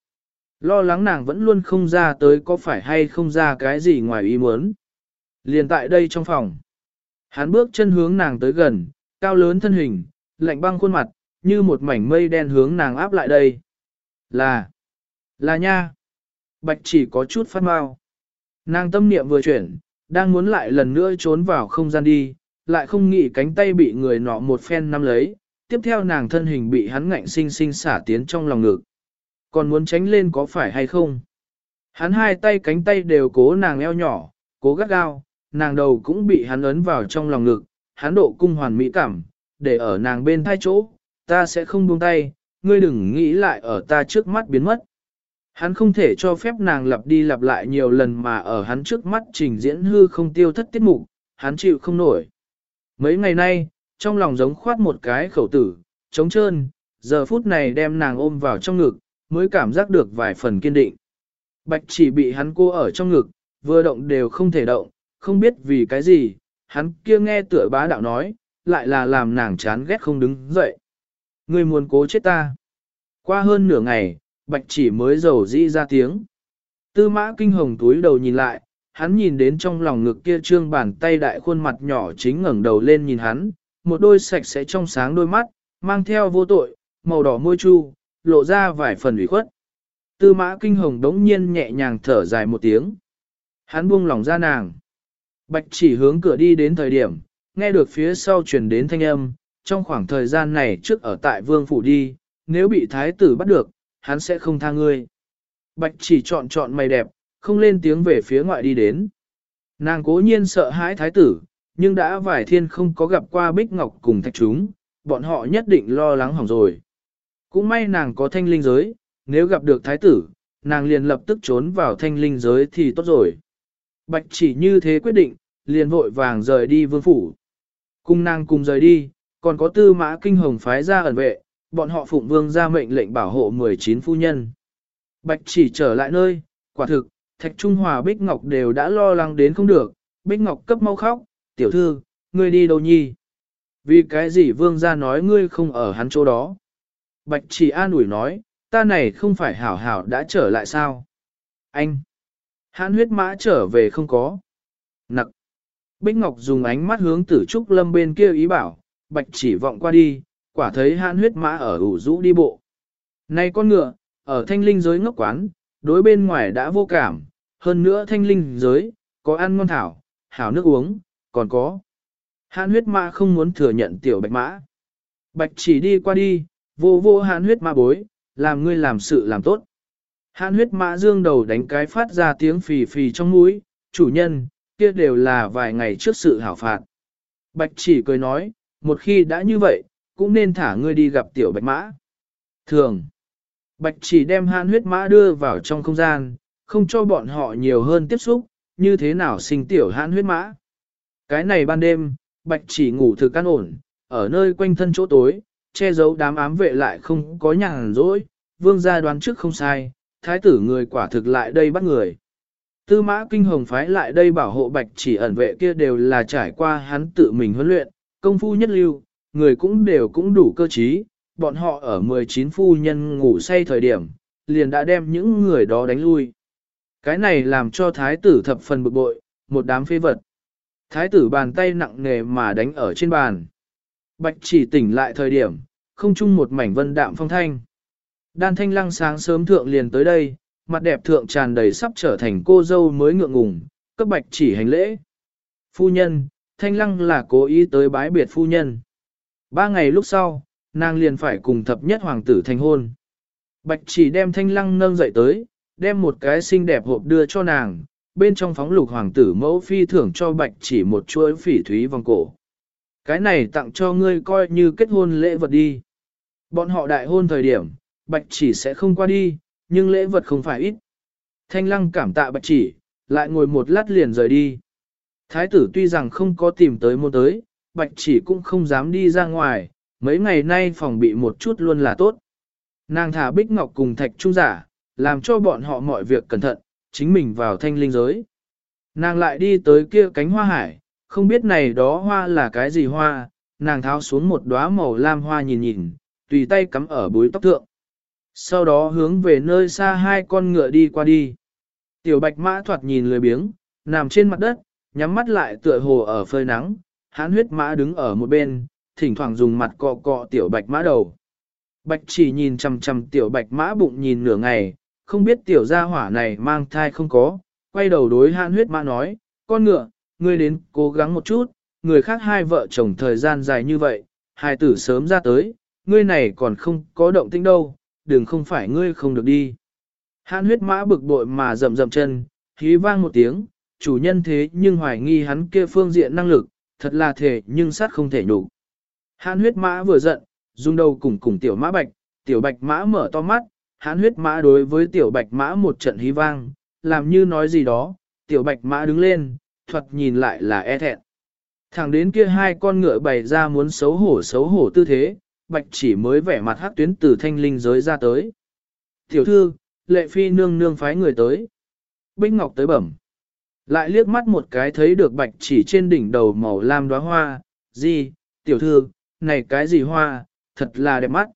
Lo lắng nàng vẫn luôn không ra tới có phải hay không ra cái gì ngoài ý muốn. Liền tại đây trong phòng. Hắn bước chân hướng nàng tới gần, cao lớn thân hình, lạnh băng khuôn mặt, như một mảnh mây đen hướng nàng áp lại đây. Là, là nha. Bạch chỉ có chút phát mau. Nàng tâm niệm vừa chuyển, đang muốn lại lần nữa trốn vào không gian đi, lại không nghĩ cánh tay bị người nọ một phen nắm lấy, tiếp theo nàng thân hình bị hắn ngạnh sinh sinh xả tiến trong lòng ngực. Còn muốn tránh lên có phải hay không? Hắn hai tay cánh tay đều cố nàng eo nhỏ, cố gắt gao, nàng đầu cũng bị hắn ấn vào trong lòng ngực, hắn độ cung hoàn mỹ cảm, để ở nàng bên thai chỗ, ta sẽ không buông tay, ngươi đừng nghĩ lại ở ta trước mắt biến mất. Hắn không thể cho phép nàng lặp đi lặp lại nhiều lần mà ở hắn trước mắt trình diễn hư không tiêu thất tiết mục, hắn chịu không nổi. Mấy ngày nay, trong lòng giống khoát một cái khẩu tử, trống trơn, giờ phút này đem nàng ôm vào trong ngực, mới cảm giác được vài phần kiên định. Bạch chỉ bị hắn cô ở trong ngực, vừa động đều không thể động, không biết vì cái gì, hắn kia nghe tựa bá đạo nói, lại là làm nàng chán ghét không đứng dậy. Ngươi muốn cố chết ta. Qua hơn nửa ngày, bạch chỉ mới dầu dĩ ra tiếng. Tư mã kinh hồng túi đầu nhìn lại, hắn nhìn đến trong lòng ngực kia trương bàn tay đại khuôn mặt nhỏ chính ngẩng đầu lên nhìn hắn, một đôi sạch sẽ trong sáng đôi mắt, mang theo vô tội, màu đỏ môi chu, lộ ra vài phần ủy khuất. Tư mã kinh hồng đống nhiên nhẹ nhàng thở dài một tiếng. Hắn buông lòng ra nàng. Bạch chỉ hướng cửa đi đến thời điểm, nghe được phía sau truyền đến thanh âm, trong khoảng thời gian này trước ở tại vương phủ đi, nếu bị thái tử bắt được, hắn sẽ không tha ngươi. Bạch chỉ chọn chọn mày đẹp, không lên tiếng về phía ngoại đi đến. Nàng cố nhiên sợ hãi thái tử, nhưng đã vài thiên không có gặp qua Bích Ngọc cùng thạch chúng, bọn họ nhất định lo lắng hỏng rồi. Cũng may nàng có thanh linh giới, nếu gặp được thái tử, nàng liền lập tức trốn vào thanh linh giới thì tốt rồi. Bạch chỉ như thế quyết định, liền vội vàng rời đi vương phủ. Cùng nàng cùng rời đi, còn có tư mã kinh hồng phái ra ẩn vệ, bọn họ phụng vương ra mệnh lệnh bảo hộ 19 phu nhân. Bạch chỉ trở lại nơi, quả thực, Thạch Trung Hòa Bích Ngọc đều đã lo lắng đến không được, Bích Ngọc cấp mau khóc, tiểu thư, ngươi đi đâu nhi? Vì cái gì vương gia nói ngươi không ở hắn chỗ đó? Bạch chỉ an ủi nói, ta này không phải hảo hảo đã trở lại sao? Anh! Hãn huyết mã trở về không có. Nặc! Bích Ngọc dùng ánh mắt hướng tử trúc lâm bên kia ý bảo, bạch chỉ vọng qua đi, quả thấy hãn huyết mã ở ủ rũ đi bộ. Này con ngựa, ở thanh linh giới ngốc quán, đối bên ngoài đã vô cảm, hơn nữa thanh linh giới, có ăn ngon thảo, hảo nước uống, còn có. Hãn huyết mã không muốn thừa nhận tiểu bạch mã. Bạch chỉ đi qua đi, vô vô hãn huyết mã bối, làm ngươi làm sự làm tốt. Hãn huyết mã dương đầu đánh cái phát ra tiếng phì phì trong mũi, chủ nhân, kia đều là vài ngày trước sự hảo phạt. Bạch chỉ cười nói, một khi đã như vậy, cũng nên thả ngươi đi gặp tiểu bạch mã. Thường, bạch chỉ đem hãn huyết mã đưa vào trong không gian, không cho bọn họ nhiều hơn tiếp xúc, như thế nào sinh tiểu hãn huyết mã. Cái này ban đêm, bạch chỉ ngủ thực căn ổn, ở nơi quanh thân chỗ tối, che giấu đám ám vệ lại không có nhàn rỗi, vương gia đoán trước không sai, thái tử người quả thực lại đây bắt người. Tư mã kinh hồng phái lại đây bảo hộ bạch chỉ ẩn vệ kia đều là trải qua hắn tự mình huấn luyện, công phu nhất lưu, người cũng đều cũng đủ cơ trí, bọn họ ở 19 phu nhân ngủ say thời điểm, liền đã đem những người đó đánh lui. Cái này làm cho thái tử thập phần bực bội, một đám phê vật. Thái tử bàn tay nặng nề mà đánh ở trên bàn. Bạch chỉ tỉnh lại thời điểm, không chung một mảnh vân đạm phong thanh. Đan thanh lăng sáng sớm thượng liền tới đây, mặt đẹp thượng tràn đầy sắp trở thành cô dâu mới ngượng ngùng, cấp bạch chỉ hành lễ. Phu nhân, thanh lăng là cố ý tới bái biệt phu nhân. Ba ngày lúc sau, nàng liền phải cùng thập nhất hoàng tử thành hôn. Bạch chỉ đem thanh lăng nâng dậy tới, đem một cái xinh đẹp hộp đưa cho nàng, bên trong phóng lục hoàng tử mẫu phi thưởng cho bạch chỉ một chuỗi phỉ thúy vòng cổ. Cái này tặng cho ngươi coi như kết hôn lễ vật đi. Bọn họ đại hôn thời điểm, bạch chỉ sẽ không qua đi, nhưng lễ vật không phải ít. Thanh lăng cảm tạ bạch chỉ, lại ngồi một lát liền rời đi. Thái tử tuy rằng không có tìm tới môn tới, bạch chỉ cũng không dám đi ra ngoài, mấy ngày nay phòng bị một chút luôn là tốt. Nàng thả Bích Ngọc cùng Thạch Trung giả, làm cho bọn họ mọi việc cẩn thận, chính mình vào thanh linh giới. Nàng lại đi tới kia cánh hoa hải, không biết này đó hoa là cái gì hoa, nàng tháo xuống một đóa màu lam hoa nhìn nhìn, tùy tay cắm ở búi tóc thượng. Sau đó hướng về nơi xa hai con ngựa đi qua đi. Tiểu bạch mã thoạt nhìn lười biếng, nằm trên mặt đất, nhắm mắt lại tựa hồ ở phơi nắng, hán huyết mã đứng ở một bên, thỉnh thoảng dùng mặt cọ cọ tiểu bạch mã đầu. Bạch chỉ nhìn chằm chằm tiểu bạch mã bụng nhìn nửa ngày, không biết tiểu gia hỏa này mang thai không có, quay đầu đối hán huyết mã nói, con ngựa, ngươi đến cố gắng một chút, người khác hai vợ chồng thời gian dài như vậy, hai tử sớm ra tới, ngươi này còn không có động tĩnh đâu, đừng không phải ngươi không được đi. Hán huyết mã bực bội mà rầm rầm chân, hí vang một tiếng, chủ nhân thế nhưng hoài nghi hắn kia phương diện năng lực, thật là thể nhưng sát không thể nhục. Hán huyết mã vừa giận, dùng đầu cùng cùng tiểu mã bạch, tiểu bạch mã mở to mắt, hán huyết mã đối với tiểu bạch mã một trận hí vang, làm như nói gì đó, tiểu bạch mã đứng lên, thuật nhìn lại là e thẹn. Thẳng đến kia hai con ngựa bày ra muốn xấu hổ xấu hổ tư thế, bạch chỉ mới vẻ mặt hắc tuyến từ thanh linh giới ra tới. Tiểu thư, lệ phi nương nương phái người tới. Bích Ngọc tới bẩm. Lại liếc mắt một cái thấy được bạch chỉ trên đỉnh đầu màu lam đóa hoa, gì, tiểu thư, này cái gì hoa, thật là đẹp mắt.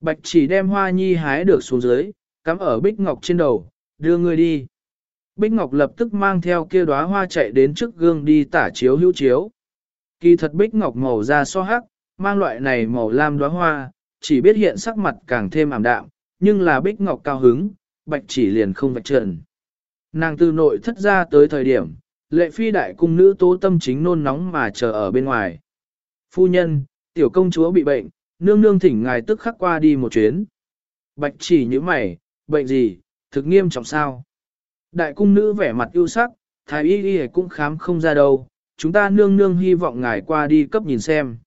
Bạch chỉ đem hoa nhi hái được xuống dưới, cắm ở Bích Ngọc trên đầu, đưa người đi. Bích Ngọc lập tức mang theo kia đóa hoa chạy đến trước gương đi tả chiếu hữu chiếu. Kỳ thật Bích Ngọc màu da so hắc, mang loại này màu lam đóa hoa, chỉ biết hiện sắc mặt càng thêm ảm đạm, nhưng là Bích Ngọc cao hứng, Bạch chỉ liền không vạch trần. Nàng từ nội thất ra tới thời điểm, lệ phi đại cung nữ tố tâm chính nôn nóng mà chờ ở bên ngoài. Phu nhân, tiểu công chúa bị bệnh, nương nương thỉnh ngài tức khắc qua đi một chuyến. Bạch chỉ như mày, bệnh gì, thực nghiêm trọng sao? Đại cung nữ vẻ mặt ưu sắc, thái y y cũng khám không ra đâu, chúng ta nương nương hy vọng ngài qua đi cấp nhìn xem.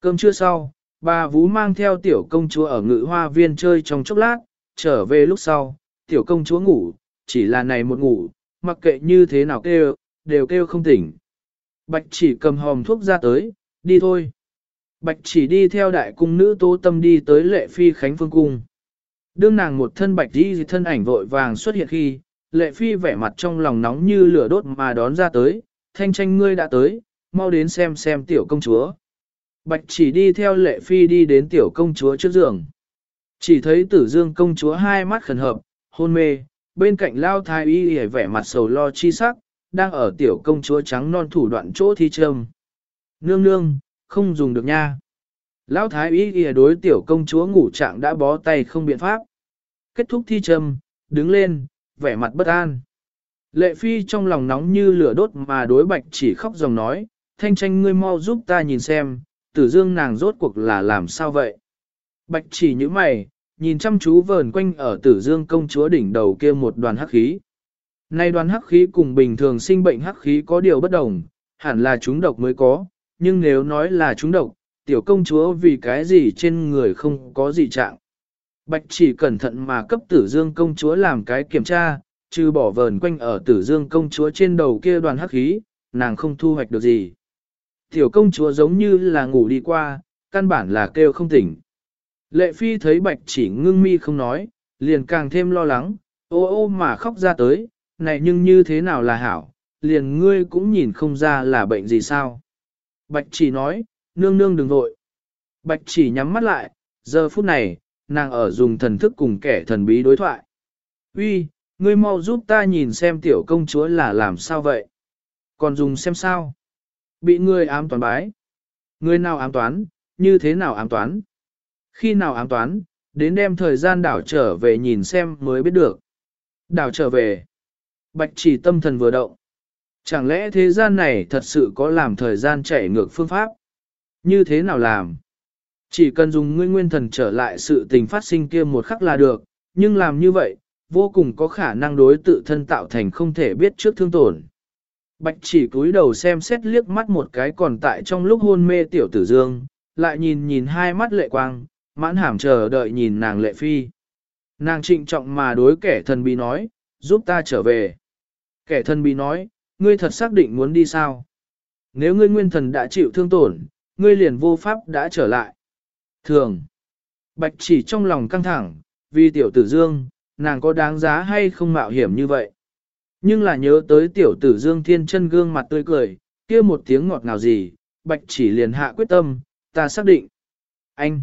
Cơm trưa sau, bà Vú mang theo tiểu công chúa ở ngự hoa viên chơi trong chốc lát, trở về lúc sau, tiểu công chúa ngủ, chỉ là này một ngủ, mặc kệ như thế nào kêu, đều kêu không tỉnh. Bạch chỉ cầm hòm thuốc ra tới, đi thôi. Bạch chỉ đi theo đại cung nữ tố tâm đi tới lệ phi khánh phương cung. Đương nàng một thân bạch đi thân ảnh vội vàng xuất hiện khi, lệ phi vẻ mặt trong lòng nóng như lửa đốt mà đón ra tới, thanh tranh ngươi đã tới, mau đến xem xem tiểu công chúa. Bạch chỉ đi theo lệ phi đi đến tiểu công chúa trước giường. Chỉ thấy tử dương công chúa hai mắt khẩn hợp, hôn mê, bên cạnh lao thái y hề vẻ mặt sầu lo chi sắc, đang ở tiểu công chúa trắng non thủ đoạn chỗ thi trâm. Nương nương, không dùng được nha. Lão thái y hề đối tiểu công chúa ngủ trạng đã bó tay không biện pháp. Kết thúc thi trâm, đứng lên, vẻ mặt bất an. Lệ phi trong lòng nóng như lửa đốt mà đối bạch chỉ khóc dòng nói, thanh tranh ngươi mau giúp ta nhìn xem, tử dương nàng rốt cuộc là làm sao vậy. Bạch chỉ như mày, nhìn chăm chú vờn quanh ở tử dương công chúa đỉnh đầu kia một đoàn hắc khí. Nay đoàn hắc khí cùng bình thường sinh bệnh hắc khí có điều bất đồng, hẳn là chúng độc mới có, nhưng nếu nói là chúng độc, tiểu công chúa vì cái gì trên người không có gì trạng. Bạch chỉ cẩn thận mà cấp tử dương công chúa làm cái kiểm tra, trừ bỏ vờn quanh ở tử dương công chúa trên đầu kia đoàn hắc khí, nàng không thu hoạch được gì. Tiểu công chúa giống như là ngủ đi qua, căn bản là kêu không tỉnh. Lệ phi thấy bạch chỉ ngưng mi không nói, liền càng thêm lo lắng, ô ô mà khóc ra tới, này nhưng như thế nào là hảo, liền ngươi cũng nhìn không ra là bệnh gì sao. Bạch chỉ nói, nương nương đừng vội. Bạch chỉ nhắm mắt lại, giờ phút này, nàng ở dùng thần thức cùng kẻ thần bí đối thoại. Uy, ngươi mau giúp ta nhìn xem tiểu công chúa là làm sao vậy. Còn dùng xem sao. Bị ngươi ám toán bái. Ngươi nào ám toán, như thế nào ám toán. Khi nào ám toán, đến đem thời gian đảo trở về nhìn xem mới biết được. Đảo trở về. Bạch chỉ tâm thần vừa động. Chẳng lẽ thế gian này thật sự có làm thời gian chạy ngược phương pháp? Như thế nào làm? Chỉ cần dùng ngươi nguyên thần trở lại sự tình phát sinh kia một khắc là được, nhưng làm như vậy, vô cùng có khả năng đối tự thân tạo thành không thể biết trước thương tổn. Bạch chỉ cúi đầu xem xét liếc mắt một cái còn tại trong lúc hôn mê tiểu tử dương, lại nhìn nhìn hai mắt lệ quang, mãn hàm chờ đợi nhìn nàng lệ phi. Nàng trịnh trọng mà đối kẻ thần bí nói, giúp ta trở về. Kẻ thần bí nói, ngươi thật xác định muốn đi sao? Nếu ngươi nguyên thần đã chịu thương tổn, ngươi liền vô pháp đã trở lại. Thường. Bạch chỉ trong lòng căng thẳng, vì tiểu tử dương, nàng có đáng giá hay không mạo hiểm như vậy. Nhưng là nhớ tới tiểu tử dương thiên chân gương mặt tươi cười, kia một tiếng ngọt ngào gì, bạch chỉ liền hạ quyết tâm, ta xác định. Anh!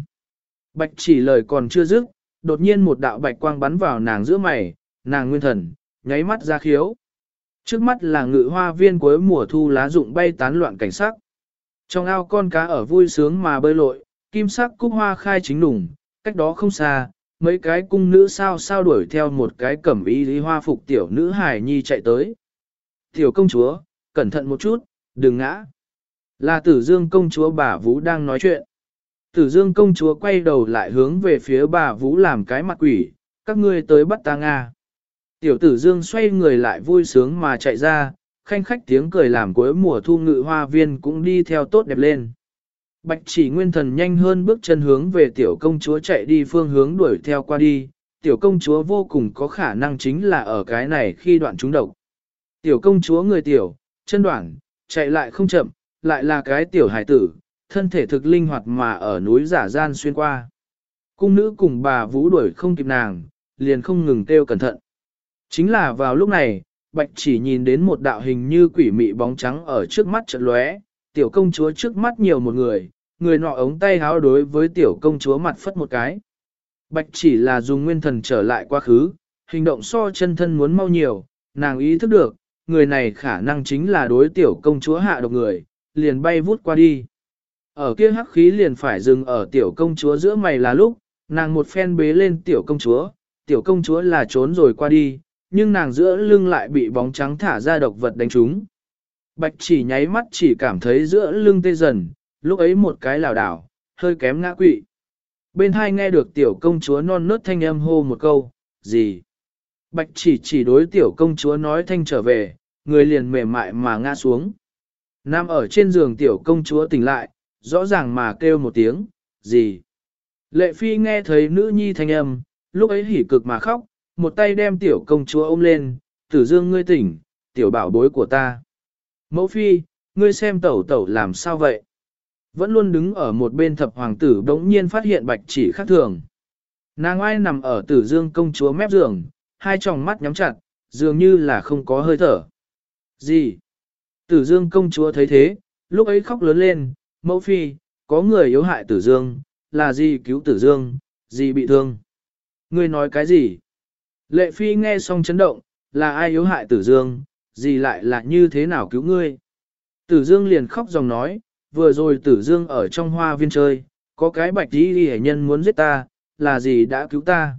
Bạch chỉ lời còn chưa dứt, đột nhiên một đạo bạch quang bắn vào nàng giữa mày, nàng nguyên thần, nháy mắt ra khiếu. Trước mắt là ngự hoa viên cuối mùa thu lá rụng bay tán loạn cảnh sắc. Trong ao con cá ở vui sướng mà bơi lội, kim sắc cúc hoa khai chính đủng, cách đó không xa, mấy cái cung nữ sao sao đuổi theo một cái cẩm y lý hoa phục tiểu nữ hài nhi chạy tới. Tiểu công chúa, cẩn thận một chút, đừng ngã. Là tử dương công chúa bà Vũ đang nói chuyện. Tử dương công chúa quay đầu lại hướng về phía bà Vũ làm cái mặt quỷ, các ngươi tới bắt ta Nga. Tiểu tử dương xoay người lại vui sướng mà chạy ra, khanh khách tiếng cười làm cuối mùa thu ngự hoa viên cũng đi theo tốt đẹp lên. Bạch chỉ nguyên thần nhanh hơn bước chân hướng về tiểu công chúa chạy đi phương hướng đuổi theo qua đi, tiểu công chúa vô cùng có khả năng chính là ở cái này khi đoạn trúng độc. Tiểu công chúa người tiểu, chân đoạn, chạy lại không chậm, lại là cái tiểu hải tử, thân thể thực linh hoạt mà ở núi giả gian xuyên qua. Cung nữ cùng bà vũ đuổi không kịp nàng, liền không ngừng kêu cẩn thận. Chính là vào lúc này, bạch chỉ nhìn đến một đạo hình như quỷ mị bóng trắng ở trước mắt chợt lóe, tiểu công chúa trước mắt nhiều một người, người nọ ống tay háo đối với tiểu công chúa mặt phất một cái. Bạch chỉ là dùng nguyên thần trở lại quá khứ, hành động so chân thân muốn mau nhiều, nàng ý thức được, người này khả năng chính là đối tiểu công chúa hạ độc người, liền bay vút qua đi. Ở kia hắc khí liền phải dừng ở tiểu công chúa giữa mày là lúc, nàng một phen bế lên tiểu công chúa, tiểu công chúa là trốn rồi qua đi, nhưng nàng giữa lưng lại bị bóng trắng thả ra độc vật đánh trúng. Bạch chỉ nháy mắt chỉ cảm thấy giữa lưng tê dần, lúc ấy một cái lảo đảo, hơi kém ngã quỵ. Bên hai nghe được tiểu công chúa non nớt thanh âm hô một câu, gì? Bạch chỉ chỉ đối tiểu công chúa nói thanh trở về, người liền mềm mại mà ngã xuống. Nam ở trên giường tiểu công chúa tỉnh lại, rõ ràng mà kêu một tiếng, gì? Lệ phi nghe thấy nữ nhi thanh âm, lúc ấy hỉ cực mà khóc, một tay đem tiểu công chúa ôm lên, tử dương ngươi tỉnh, tiểu bảo bối của ta. Mẫu phi, ngươi xem tẩu tẩu làm sao vậy? Vẫn luôn đứng ở một bên thập hoàng tử đống nhiên phát hiện bạch chỉ khác thường. Nàng ai nằm ở tử dương công chúa mép giường, hai tròng mắt nhắm chặt, dường như là không có hơi thở. Gì? Tử dương công chúa thấy thế, lúc ấy khóc lớn lên, mẫu phi, có người yếu hại tử dương, là gì cứu tử dương, gì bị thương. Ngươi nói cái gì? Lệ phi nghe xong chấn động, là ai yếu hại tử dương, gì lại là như thế nào cứu ngươi? Tử dương liền khóc dòng nói, vừa rồi tử dương ở trong hoa viên chơi, có cái bạch đi hệ nhân muốn giết ta, là gì đã cứu ta.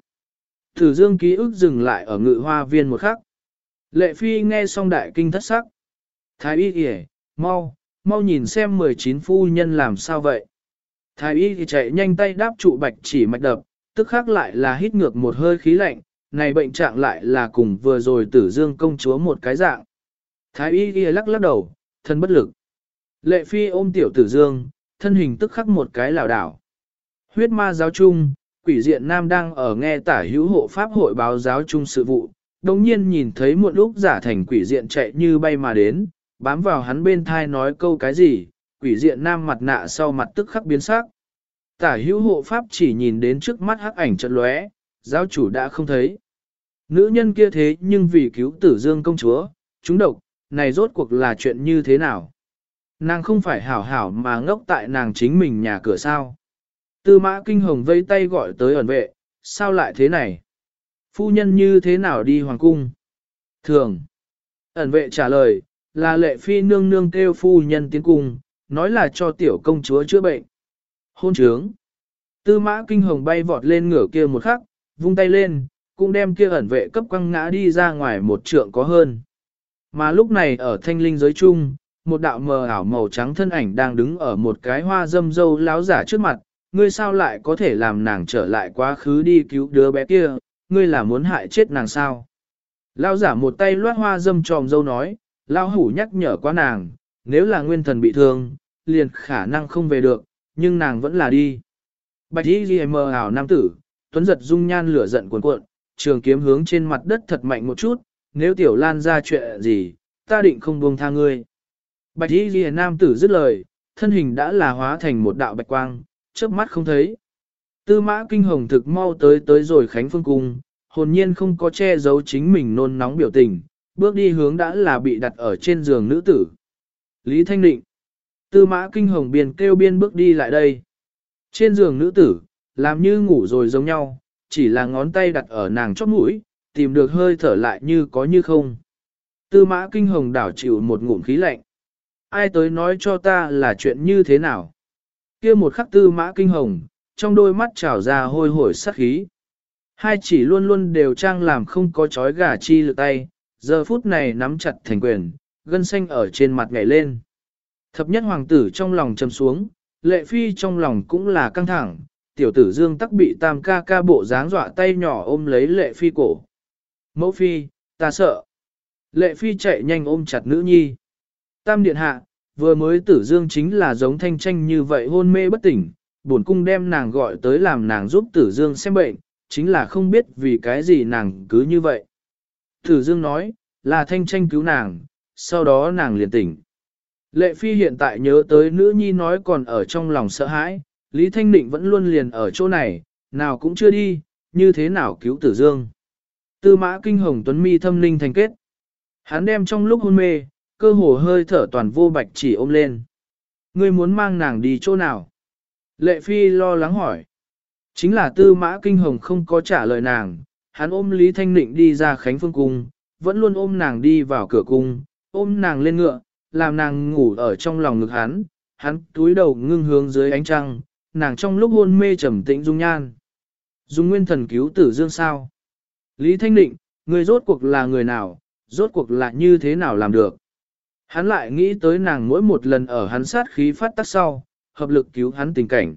Tử dương ký ức dừng lại ở ngự hoa viên một khắc. Lệ phi nghe xong đại kinh thất sắc. Thái y kìa, mau, mau nhìn xem 19 phu nhân làm sao vậy. Thái y thì chạy nhanh tay đáp trụ bạch chỉ mạch đập, tức khác lại là hít ngược một hơi khí lạnh, này bệnh trạng lại là cùng vừa rồi tử dương công chúa một cái dạng. Thái y ghi lắc lắc đầu, thân bất lực. Lệ phi ôm tiểu tử dương, thân hình tức khắc một cái lảo đảo. Huyết ma giáo trung, quỷ diện nam đang ở nghe tả hữu hộ pháp hội báo giáo trung sự vụ, đồng nhiên nhìn thấy một lúc giả thành quỷ diện chạy như bay mà đến, bám vào hắn bên thai nói câu cái gì, quỷ diện nam mặt nạ sau mặt tức khắc biến sắc. Tả hữu hộ pháp chỉ nhìn đến trước mắt hắc ảnh trận lóe, giáo chủ đã không thấy. Nữ nhân kia thế nhưng vì cứu tử dương công chúa, chúng độc, này rốt cuộc là chuyện như thế nào? Nàng không phải hảo hảo mà ngốc tại nàng chính mình nhà cửa sao. Tư mã kinh hồng vây tay gọi tới ẩn vệ, sao lại thế này? Phu nhân như thế nào đi hoàng cung? Thường. Ẩn vệ trả lời, là lệ phi nương nương kêu phu nhân tiến cùng nói là cho tiểu công chúa chữa bệnh. Hôn trướng. Tư mã kinh hồng bay vọt lên ngửa kia một khắc, vung tay lên, cũng đem kia ẩn vệ cấp quăng ngã đi ra ngoài một trượng có hơn. Mà lúc này ở thanh linh giới chung, một đạo mờ ảo màu trắng thân ảnh đang đứng ở một cái hoa dâm dâu láo giả trước mặt, ngươi sao lại có thể làm nàng trở lại quá khứ đi cứu đứa bé kia, ngươi là muốn hại chết nàng sao. Lao giả một tay loát hoa dâm tròm dâu nói, lao hủ nhắc nhở quá nàng, nếu là nguyên thần bị thương, liền khả năng không về được, nhưng nàng vẫn là đi. Bạch y ghi mờ ảo nam tử, tuấn giật dung nhan lửa giận cuồn cuộn, trường kiếm hướng trên mặt đất thật mạnh một chút, nếu tiểu lan ra chuyện gì, ta định không buông tha ngươi. Bạch y ghi nam tử dứt lời, thân hình đã là hóa thành một đạo bạch quang, chớp mắt không thấy, Tư mã kinh hồng thực mau tới tới rồi Khánh Phương Cung, hồn nhiên không có che giấu chính mình nôn nóng biểu tình, bước đi hướng đã là bị đặt ở trên giường nữ tử. Lý Thanh Định. Tư mã kinh hồng biên kêu biên bước đi lại đây. Trên giường nữ tử, làm như ngủ rồi giống nhau, chỉ là ngón tay đặt ở nàng chóp mũi, tìm được hơi thở lại như có như không. Tư mã kinh hồng đảo chịu một ngụm khí lạnh. Ai tới nói cho ta là chuyện như thế nào? kia một khắc tư mã kinh hồng, trong đôi mắt trào ra hôi hổi sát khí. Hai chỉ luôn luôn đều trang làm không có chói gà chi lực tay, giờ phút này nắm chặt thành quyền, gân xanh ở trên mặt nhảy lên. Thập nhất hoàng tử trong lòng trầm xuống, lệ phi trong lòng cũng là căng thẳng, tiểu tử dương tắc bị tam ca ca bộ dáng dọa tay nhỏ ôm lấy lệ phi cổ. Mẫu phi, ta sợ. Lệ phi chạy nhanh ôm chặt nữ nhi. Tam điện hạ, vừa mới tử dương chính là giống thanh tranh như vậy hôn mê bất tỉnh, bổn cung đem nàng gọi tới làm nàng giúp tử dương xem bệnh, chính là không biết vì cái gì nàng cứ như vậy. Thử dương nói, là thanh tranh cứu nàng, sau đó nàng liền tỉnh. Lệ phi hiện tại nhớ tới nữ nhi nói còn ở trong lòng sợ hãi, Lý Thanh Định vẫn luôn liền ở chỗ này, nào cũng chưa đi, như thế nào cứu tử dương. Tư mã kinh hồng tuấn mi thâm linh thành kết. Hắn đem trong lúc hôn mê, cơ hồ hơi thở toàn vô bạch chỉ ôm lên. Ngươi muốn mang nàng đi chỗ nào? Lệ Phi lo lắng hỏi. Chính là tư mã kinh hồng không có trả lời nàng, hắn ôm Lý Thanh Nịnh đi ra Khánh Phương Cung, vẫn luôn ôm nàng đi vào cửa cung, ôm nàng lên ngựa, làm nàng ngủ ở trong lòng ngực hắn, hắn túi đầu ngưng hướng dưới ánh trăng, nàng trong lúc hôn mê trầm tĩnh dung nhan. Dung nguyên thần cứu tử dương sao? Lý Thanh Định, người rốt cuộc là người nào, rốt cuộc là như thế nào làm được? Hắn lại nghĩ tới nàng mỗi một lần ở hắn sát khí phát tắc sau, hợp lực cứu hắn tình cảnh.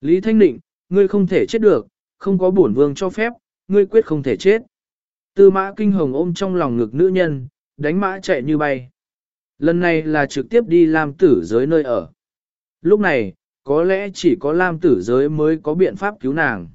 Lý Thanh Định, ngươi không thể chết được, không có bổn vương cho phép, ngươi quyết không thể chết. Tư mã kinh hồng ôm trong lòng ngực nữ nhân, đánh mã chạy như bay. Lần này là trực tiếp đi làm tử giới nơi ở. Lúc này, có lẽ chỉ có Lam tử giới mới có biện pháp cứu nàng.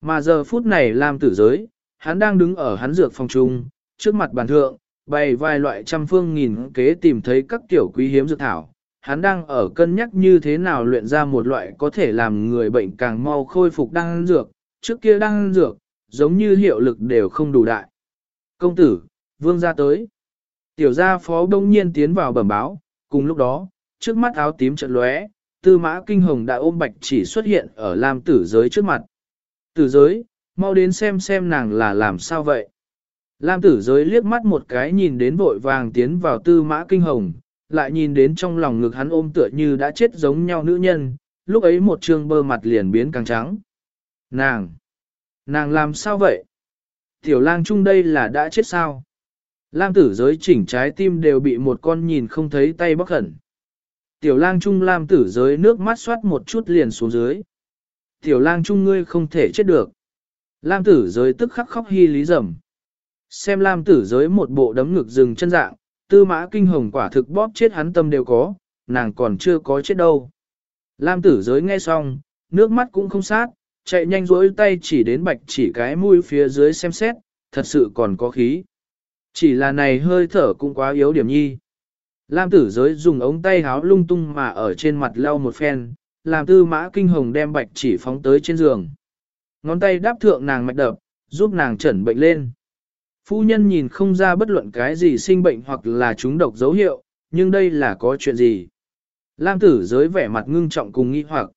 Mà giờ phút này Lam tử giới, hắn đang đứng ở hắn dược phòng trung, trước mặt bàn thượng, bày vài loại trăm phương nghìn kế tìm thấy các tiểu quý hiếm dược thảo. Hắn đang ở cân nhắc như thế nào luyện ra một loại có thể làm người bệnh càng mau khôi phục đan dược, trước kia đan dược, giống như hiệu lực đều không đủ đại. Công tử, vương gia tới. Tiểu gia phó đông nhiên tiến vào bẩm báo, cùng lúc đó, trước mắt áo tím trận lóe, tư mã kinh hồng đã ôm bạch chỉ xuất hiện ở lam tử giới trước mặt. Tử giới, mau đến xem xem nàng là làm sao vậy. Lam tử giới liếc mắt một cái nhìn đến vội vàng tiến vào tư mã kinh hồng, lại nhìn đến trong lòng ngực hắn ôm tựa như đã chết giống nhau nữ nhân, lúc ấy một trương bơ mặt liền biến càng trắng. Nàng! Nàng làm sao vậy? Tiểu lang chung đây là đã chết sao? Lam tử giới chỉnh trái tim đều bị một con nhìn không thấy tay bóc hẳn. Tiểu lang trung lam tử giới nước mắt xoát một chút liền xuống dưới. Tiểu lang trung ngươi không thể chết được. Lam tử giới tức khắc khóc hy lý rầm. Xem lam tử giới một bộ đấm ngực rừng chân dạng, tư mã kinh hồng quả thực bóp chết hắn tâm đều có, nàng còn chưa có chết đâu. Lam tử giới nghe xong, nước mắt cũng không sát, chạy nhanh rỗi tay chỉ đến bạch chỉ cái mũi phía dưới xem xét, thật sự còn có khí. Chỉ là này hơi thở cũng quá yếu điểm nhi. Lam tử giới dùng ống tay háo lung tung mà ở trên mặt lau một phen, làm tư mã kinh hồng đem bạch chỉ phóng tới trên giường. Ngón tay đáp thượng nàng mạch đập, giúp nàng chẩn bệnh lên. Phu nhân nhìn không ra bất luận cái gì sinh bệnh hoặc là trúng độc dấu hiệu, nhưng đây là có chuyện gì. Lam tử giới vẻ mặt ngưng trọng cùng nghi hoặc.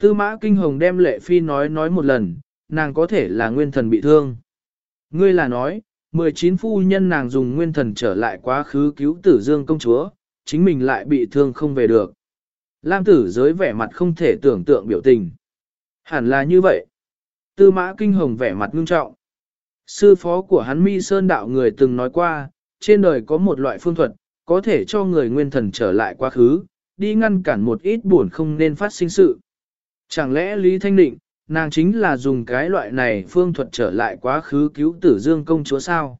Tư mã kinh hồng đem lệ phi nói nói một lần, nàng có thể là nguyên thần bị thương. Ngươi là nói, 19 phu nhân nàng dùng nguyên thần trở lại quá khứ cứu tử dương công chúa, chính mình lại bị thương không về được. Lam tử giới vẻ mặt không thể tưởng tượng biểu tình. Hẳn là như vậy. Tư mã kinh hồng vẻ mặt ngưng trọng. Sư phó của hắn mi sơn đạo người từng nói qua, trên đời có một loại phương thuật, có thể cho người nguyên thần trở lại quá khứ, đi ngăn cản một ít buồn không nên phát sinh sự. Chẳng lẽ Lý Thanh Định, nàng chính là dùng cái loại này phương thuật trở lại quá khứ cứu tử dương công chúa sao.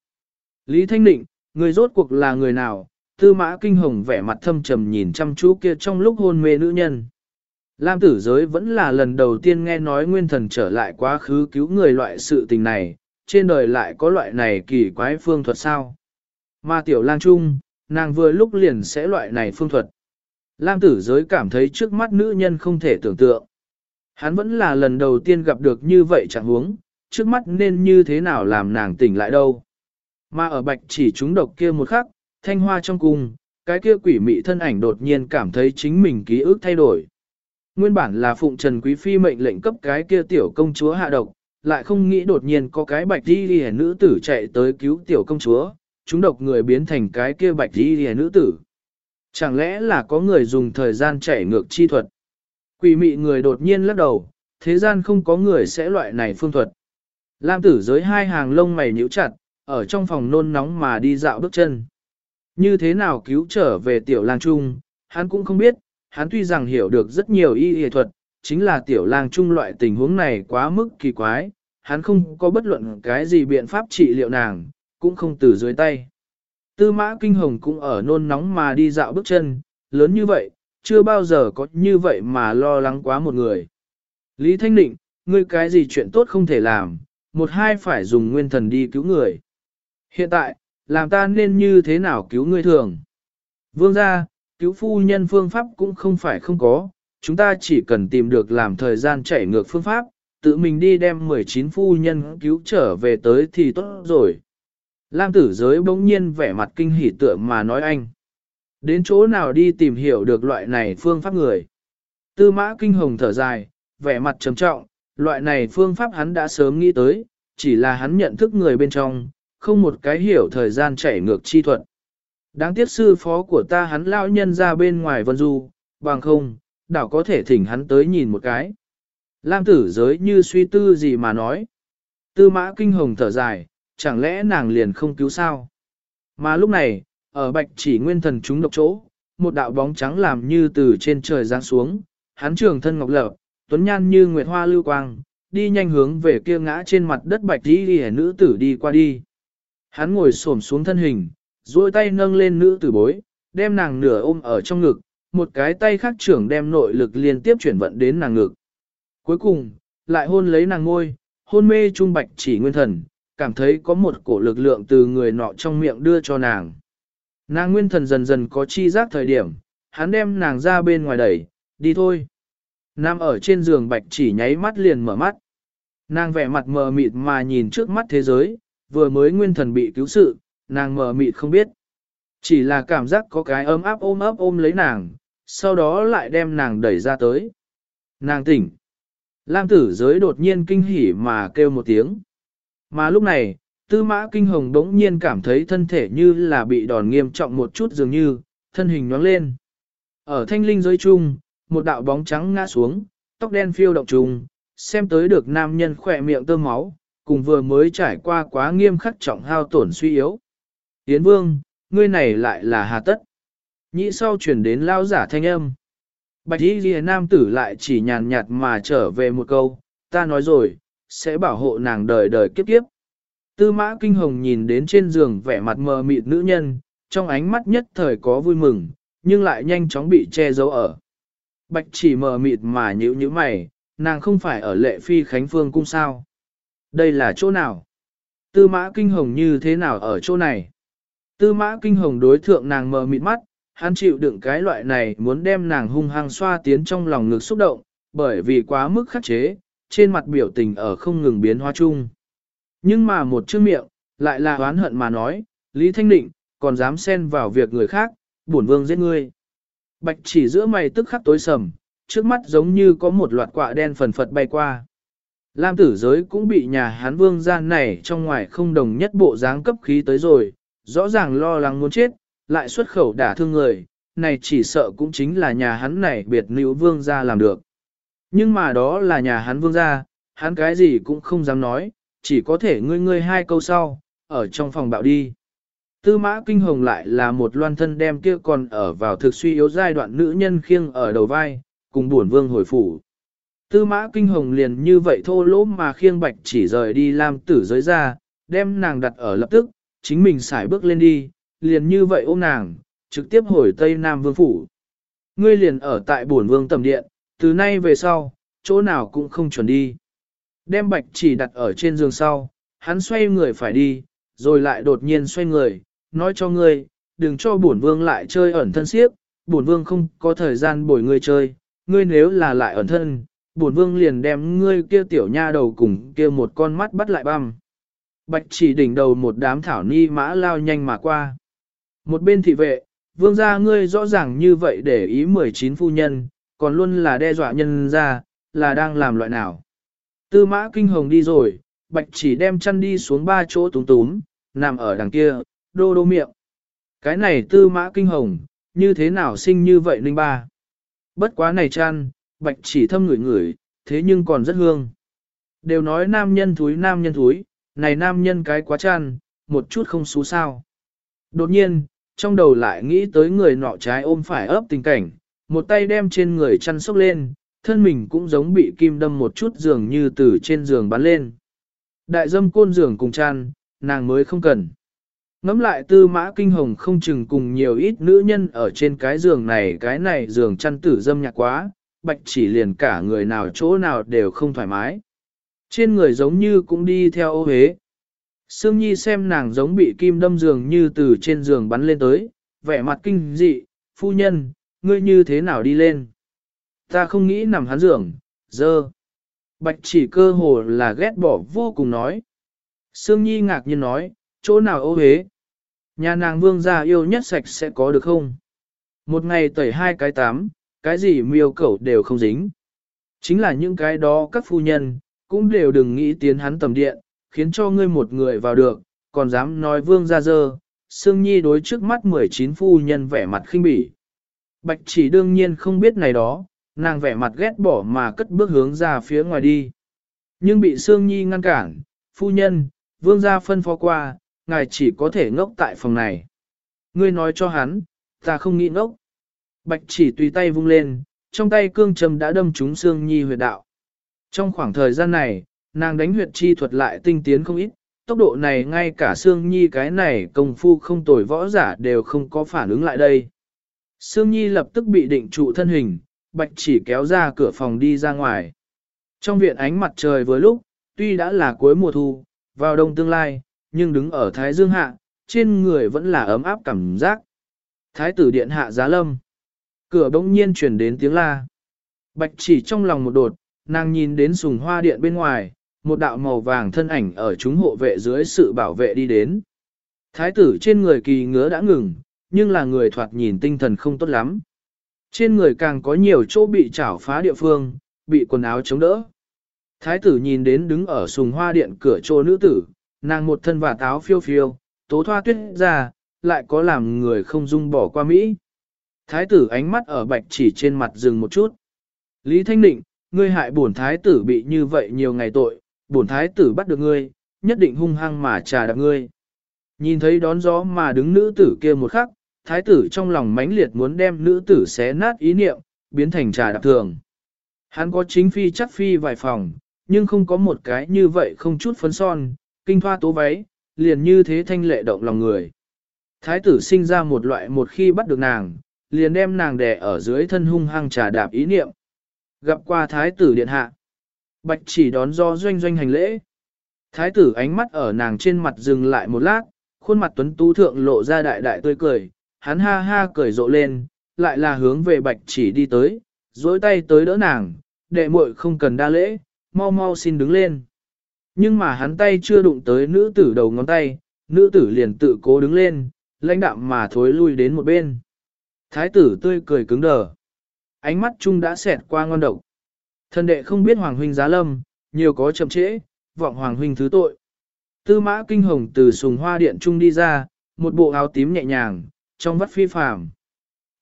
Lý Thanh Định, người rốt cuộc là người nào, tư mã kinh hồng vẻ mặt thâm trầm nhìn chăm chú kia trong lúc hôn mê nữ nhân. Lam tử giới vẫn là lần đầu tiên nghe nói nguyên thần trở lại quá khứ cứu người loại sự tình này, trên đời lại có loại này kỳ quái phương thuật sao. Mà tiểu lang trung, nàng vừa lúc liền sẽ loại này phương thuật. Lam tử giới cảm thấy trước mắt nữ nhân không thể tưởng tượng. Hắn vẫn là lần đầu tiên gặp được như vậy chẳng huống, trước mắt nên như thế nào làm nàng tỉnh lại đâu. Mà ở bạch chỉ chúng độc kia một khắc, thanh hoa trong cung, cái kia quỷ mị thân ảnh đột nhiên cảm thấy chính mình ký ức thay đổi. Nguyên bản là Phụng Trần Quý Phi mệnh lệnh cấp cái kia tiểu công chúa hạ độc, lại không nghĩ đột nhiên có cái bạch đi đi nữ tử chạy tới cứu tiểu công chúa, chúng độc người biến thành cái kia bạch đi đi nữ tử. Chẳng lẽ là có người dùng thời gian chạy ngược chi thuật? Quỷ mị người đột nhiên lắc đầu, thế gian không có người sẽ loại này phương thuật. Lam tử giới hai hàng lông mày nhíu chặt, ở trong phòng nôn nóng mà đi dạo bước chân. Như thế nào cứu trở về tiểu lang trung, hắn cũng không biết, hắn tuy rằng hiểu được rất nhiều y y thuật, chính là tiểu lang trung loại tình huống này quá mức kỳ quái, hắn không có bất luận cái gì biện pháp trị liệu nàng, cũng không từ dưới tay. Tư mã kinh hồng cũng ở nôn nóng mà đi dạo bước chân, lớn như vậy, chưa bao giờ có như vậy mà lo lắng quá một người. Lý Thanh Định, ngươi cái gì chuyện tốt không thể làm, một hai phải dùng nguyên thần đi cứu người. Hiện tại, làm ta nên như thế nào cứu ngươi thường? Vương gia, cứu phu nhân phương pháp cũng không phải không có, chúng ta chỉ cần tìm được làm thời gian chạy ngược phương pháp, tự mình đi đem 19 phu nhân cứu trở về tới thì tốt rồi. Lam tử giới bỗng nhiên vẻ mặt kinh hỉ tựa mà nói anh. Đến chỗ nào đi tìm hiểu được loại này phương pháp người. Tư mã kinh hồng thở dài, vẻ mặt trầm trọng, loại này phương pháp hắn đã sớm nghĩ tới, chỉ là hắn nhận thức người bên trong, không một cái hiểu thời gian chảy ngược chi thuật. Đáng tiếc sư phó của ta hắn lão nhân ra bên ngoài vân du, bằng không, đảo có thể thỉnh hắn tới nhìn một cái. Lam tử giới như suy tư gì mà nói. Tư mã kinh hồng thở dài, chẳng lẽ nàng liền không cứu sao? Mà lúc này, ở bạch chỉ nguyên thần chúng độc chỗ, một đạo bóng trắng làm như từ trên trời giáng xuống, hắn trường thân ngọc lập, tuấn nhan như nguyệt hoa lưu quang, đi nhanh hướng về kia ngã trên mặt đất bạch đi đi nữ tử đi qua đi. Hắn ngồi xổm xuống thân hình, duỗi tay nâng lên nữ tử bối, đem nàng nửa ôm ở trong ngực, một cái tay khác trưởng đem nội lực liên tiếp chuyển vận đến nàng ngực. Cuối cùng, lại hôn lấy nàng ngôi, hôn mê trung bạch chỉ nguyên thần, cảm thấy có một cổ lực lượng từ người nọ trong miệng đưa cho nàng. Nàng nguyên thần dần dần có chi giác thời điểm, hắn đem nàng ra bên ngoài đẩy, đi thôi. Nam ở trên giường bạch chỉ nháy mắt liền mở mắt. Nàng vẻ mặt mờ mịt mà nhìn trước mắt thế giới, vừa mới nguyên thần bị cứu sự, nàng mờ mịt không biết. Chỉ là cảm giác có cái ấm áp ôm ấp ôm lấy nàng, sau đó lại đem nàng đẩy ra tới. Nàng tỉnh. Lam tử giới đột nhiên kinh hỉ mà kêu một tiếng. Mà lúc này, tư mã kinh hồng đống nhiên cảm thấy thân thể như là bị đòn nghiêm trọng một chút dường như, thân hình nhoáng lên. Ở thanh linh giới chung, một đạo bóng trắng ngã xuống, tóc đen phiêu động trùng, xem tới được nam nhân khỏe miệng tơ máu, cùng vừa mới trải qua quá nghiêm khắc trọng hao tổn suy yếu. Yến vương, ngươi này lại là hà tất. Nhĩ sau chuyển đến lao giả thanh âm. Bạch y ghi nam tử lại chỉ nhàn nhạt mà trở về một câu, ta nói rồi, sẽ bảo hộ nàng đời đời kiếp kiếp. Tư mã kinh hồng nhìn đến trên giường vẻ mặt mờ mịt nữ nhân, trong ánh mắt nhất thời có vui mừng, nhưng lại nhanh chóng bị che giấu ở. Bạch chỉ mờ mịt mà nhữ nhíu mày, nàng không phải ở lệ phi khánh phương cung sao. Đây là chỗ nào? Tư mã kinh hồng như thế nào ở chỗ này? Tư mã kinh hồng đối thượng nàng mờ mịt mắt, hắn chịu đựng cái loại này muốn đem nàng hung hăng xoa tiến trong lòng ngực xúc động, bởi vì quá mức khắc chế, trên mặt biểu tình ở không ngừng biến hóa chung. Nhưng mà một chữ miệng, lại là oán hận mà nói, Lý Thanh Định, còn dám xen vào việc người khác, bổn vương giết ngươi. Bạch chỉ giữa mày tức khắc tối sầm, trước mắt giống như có một loạt quạ đen phần phật bay qua. Lam tử giới cũng bị nhà hán vương gian này trong ngoài không đồng nhất bộ dáng cấp khí tới rồi, rõ ràng lo lắng muốn chết, lại xuất khẩu đả thương người, này chỉ sợ cũng chính là nhà hắn này biệt nữ vương gia làm được. Nhưng mà đó là nhà hắn vương gia, hắn cái gì cũng không dám nói, chỉ có thể ngươi ngươi hai câu sau, ở trong phòng bạo đi. Tư mã kinh hồng lại là một loan thân đem kia còn ở vào thực suy yếu giai đoạn nữ nhân khiêng ở đầu vai, cùng buồn vương hồi phủ. Tư mã kinh hồng liền như vậy thô lỗ mà khiêng bạch chỉ rời đi làm tử giới ra, đem nàng đặt ở lập tức, chính mình xài bước lên đi, liền như vậy ôm nàng, trực tiếp hồi Tây Nam Vương Phủ. Ngươi liền ở tại bổn vương tầm điện, từ nay về sau, chỗ nào cũng không chuẩn đi. Đem bạch chỉ đặt ở trên giường sau, hắn xoay người phải đi, rồi lại đột nhiên xoay người, nói cho ngươi, đừng cho bổn vương lại chơi ẩn thân siếp, bổn vương không có thời gian bồi ngươi chơi, ngươi nếu là lại ẩn thân, bổn vương liền đem ngươi kia tiểu nha đầu cùng kia một con mắt bắt lại băm. Bạch chỉ đỉnh đầu một đám thảo ni mã lao nhanh mà qua. Một bên thị vệ, vương gia ngươi rõ ràng như vậy để ý 19 phu nhân, còn luôn là đe dọa nhân gia, là đang làm loại nào. Tư mã kinh hồng đi rồi, bạch chỉ đem chăn đi xuống ba chỗ túm túm, nằm ở đằng kia, đô đô miệng. Cái này tư mã kinh hồng, như thế nào sinh như vậy linh ba. Bất quá này chăn, bạch chỉ thâm ngửi ngửi, thế nhưng còn rất hương. Đều nói nam nhân thúi nam nhân thúi, này nam nhân cái quá chăn, một chút không xú sao. Đột nhiên, trong đầu lại nghĩ tới người nọ trái ôm phải ấp tình cảnh, một tay đem trên người chăn sốc lên, thân mình cũng giống bị kim đâm một chút giường như từ trên giường bắn lên. Đại dâm côn giường cùng chăn, nàng mới không cần. Ngắm lại tư mã kinh hồng không chừng cùng nhiều ít nữ nhân ở trên cái giường này cái này giường chăn tử dâm nhạc quá, bạch chỉ liền cả người nào chỗ nào đều không thoải mái. Trên người giống như cũng đi theo ô hế. Sương Nhi xem nàng giống bị kim đâm giường như từ trên giường bắn lên tới, vẻ mặt kinh dị, phu nhân, ngươi như thế nào đi lên? Ta không nghĩ nằm hắn giường, dơ. Bạch chỉ cơ hồ là ghét bỏ vô cùng nói. Sương Nhi ngạc nhiên nói, chỗ nào ô hế? Nhà nàng vương gia yêu nhất sạch sẽ có được không? Một ngày tẩy hai cái tám, cái gì miêu cẩu đều không dính. Chính là những cái đó các phu nhân, cũng đều đừng nghĩ tiến hắn tầm điện, khiến cho ngươi một người vào được, còn dám nói vương gia dơ. Sương Nhi đối trước mắt 19 phu nhân vẻ mặt khinh bỉ. Bạch chỉ đương nhiên không biết này đó, nàng vẻ mặt ghét bỏ mà cất bước hướng ra phía ngoài đi. Nhưng bị Sương Nhi ngăn cản, phu nhân, vương gia phân phó qua, ngài chỉ có thể ngốc tại phòng này. Ngươi nói cho hắn, ta không nghĩ ngốc. Bạch chỉ tùy tay vung lên, trong tay cương trầm đã đâm trúng Sương Nhi huyệt đạo. Trong khoảng thời gian này, nàng đánh huyệt chi thuật lại tinh tiến không ít, tốc độ này ngay cả Sương Nhi cái này công phu không tồi võ giả đều không có phản ứng lại đây. Sương Nhi lập tức bị định trụ thân hình, bạch chỉ kéo ra cửa phòng đi ra ngoài. Trong viện ánh mặt trời vừa lúc, tuy đã là cuối mùa thu, vào đông tương lai, nhưng đứng ở Thái Dương Hạ, trên người vẫn là ấm áp cảm giác. Thái tử điện hạ giá lâm. Cửa bỗng nhiên truyền đến tiếng la. Bạch chỉ trong lòng một đột, nàng nhìn đến sùng hoa điện bên ngoài, một đạo màu vàng thân ảnh ở chúng hộ vệ dưới sự bảo vệ đi đến. Thái tử trên người kỳ ngứa đã ngừng, nhưng là người thoạt nhìn tinh thần không tốt lắm. Trên người càng có nhiều chỗ bị chảo phá địa phương, bị quần áo chống đỡ. Thái tử nhìn đến đứng ở sùng hoa điện cửa chỗ nữ tử, nàng một thân và táo phiêu phiêu, tố thoa tuyết ra, lại có làm người không dung bỏ qua Mỹ. Thái tử ánh mắt ở bạch chỉ trên mặt dừng một chút. Lý Thanh Định, ngươi hại bổn thái tử bị như vậy nhiều ngày tội, bổn thái tử bắt được ngươi, nhất định hung hăng mà trà đạp ngươi. Nhìn thấy đón gió mà đứng nữ tử kia một khắc, thái tử trong lòng mãnh liệt muốn đem nữ tử xé nát ý niệm, biến thành trà đạp thường. Hắn có chính phi chắc phi vài phòng, nhưng không có một cái như vậy không chút phấn son, kinh thoa tố váy, liền như thế thanh lệ động lòng người. Thái tử sinh ra một loại một khi bắt được nàng, liền đem nàng đè ở dưới thân hung hăng trà đạp ý niệm. Gặp qua thái tử điện hạ. Bạch chỉ đón do doanh doanh hành lễ. Thái tử ánh mắt ở nàng trên mặt dừng lại một lát, khuôn mặt tuấn tú thượng lộ ra đại đại tươi cười, hắn ha ha cười rộ lên, lại là hướng về bạch chỉ đi tới, dối tay tới đỡ nàng, đệ muội không cần đa lễ, mau mau xin đứng lên. Nhưng mà hắn tay chưa đụng tới nữ tử đầu ngón tay, nữ tử liền tự cố đứng lên, lãnh đạm mà thối lui đến một bên. Thái tử tươi cười cứng đờ. Ánh mắt chung đã xẹt qua ngon độc. Thần đệ không biết Hoàng huynh giá lâm, nhiều có chậm trễ, vọng Hoàng huynh thứ tội. Tư mã kinh hồng từ sùng hoa điện trung đi ra, một bộ áo tím nhẹ nhàng, trong vắt phi phàm.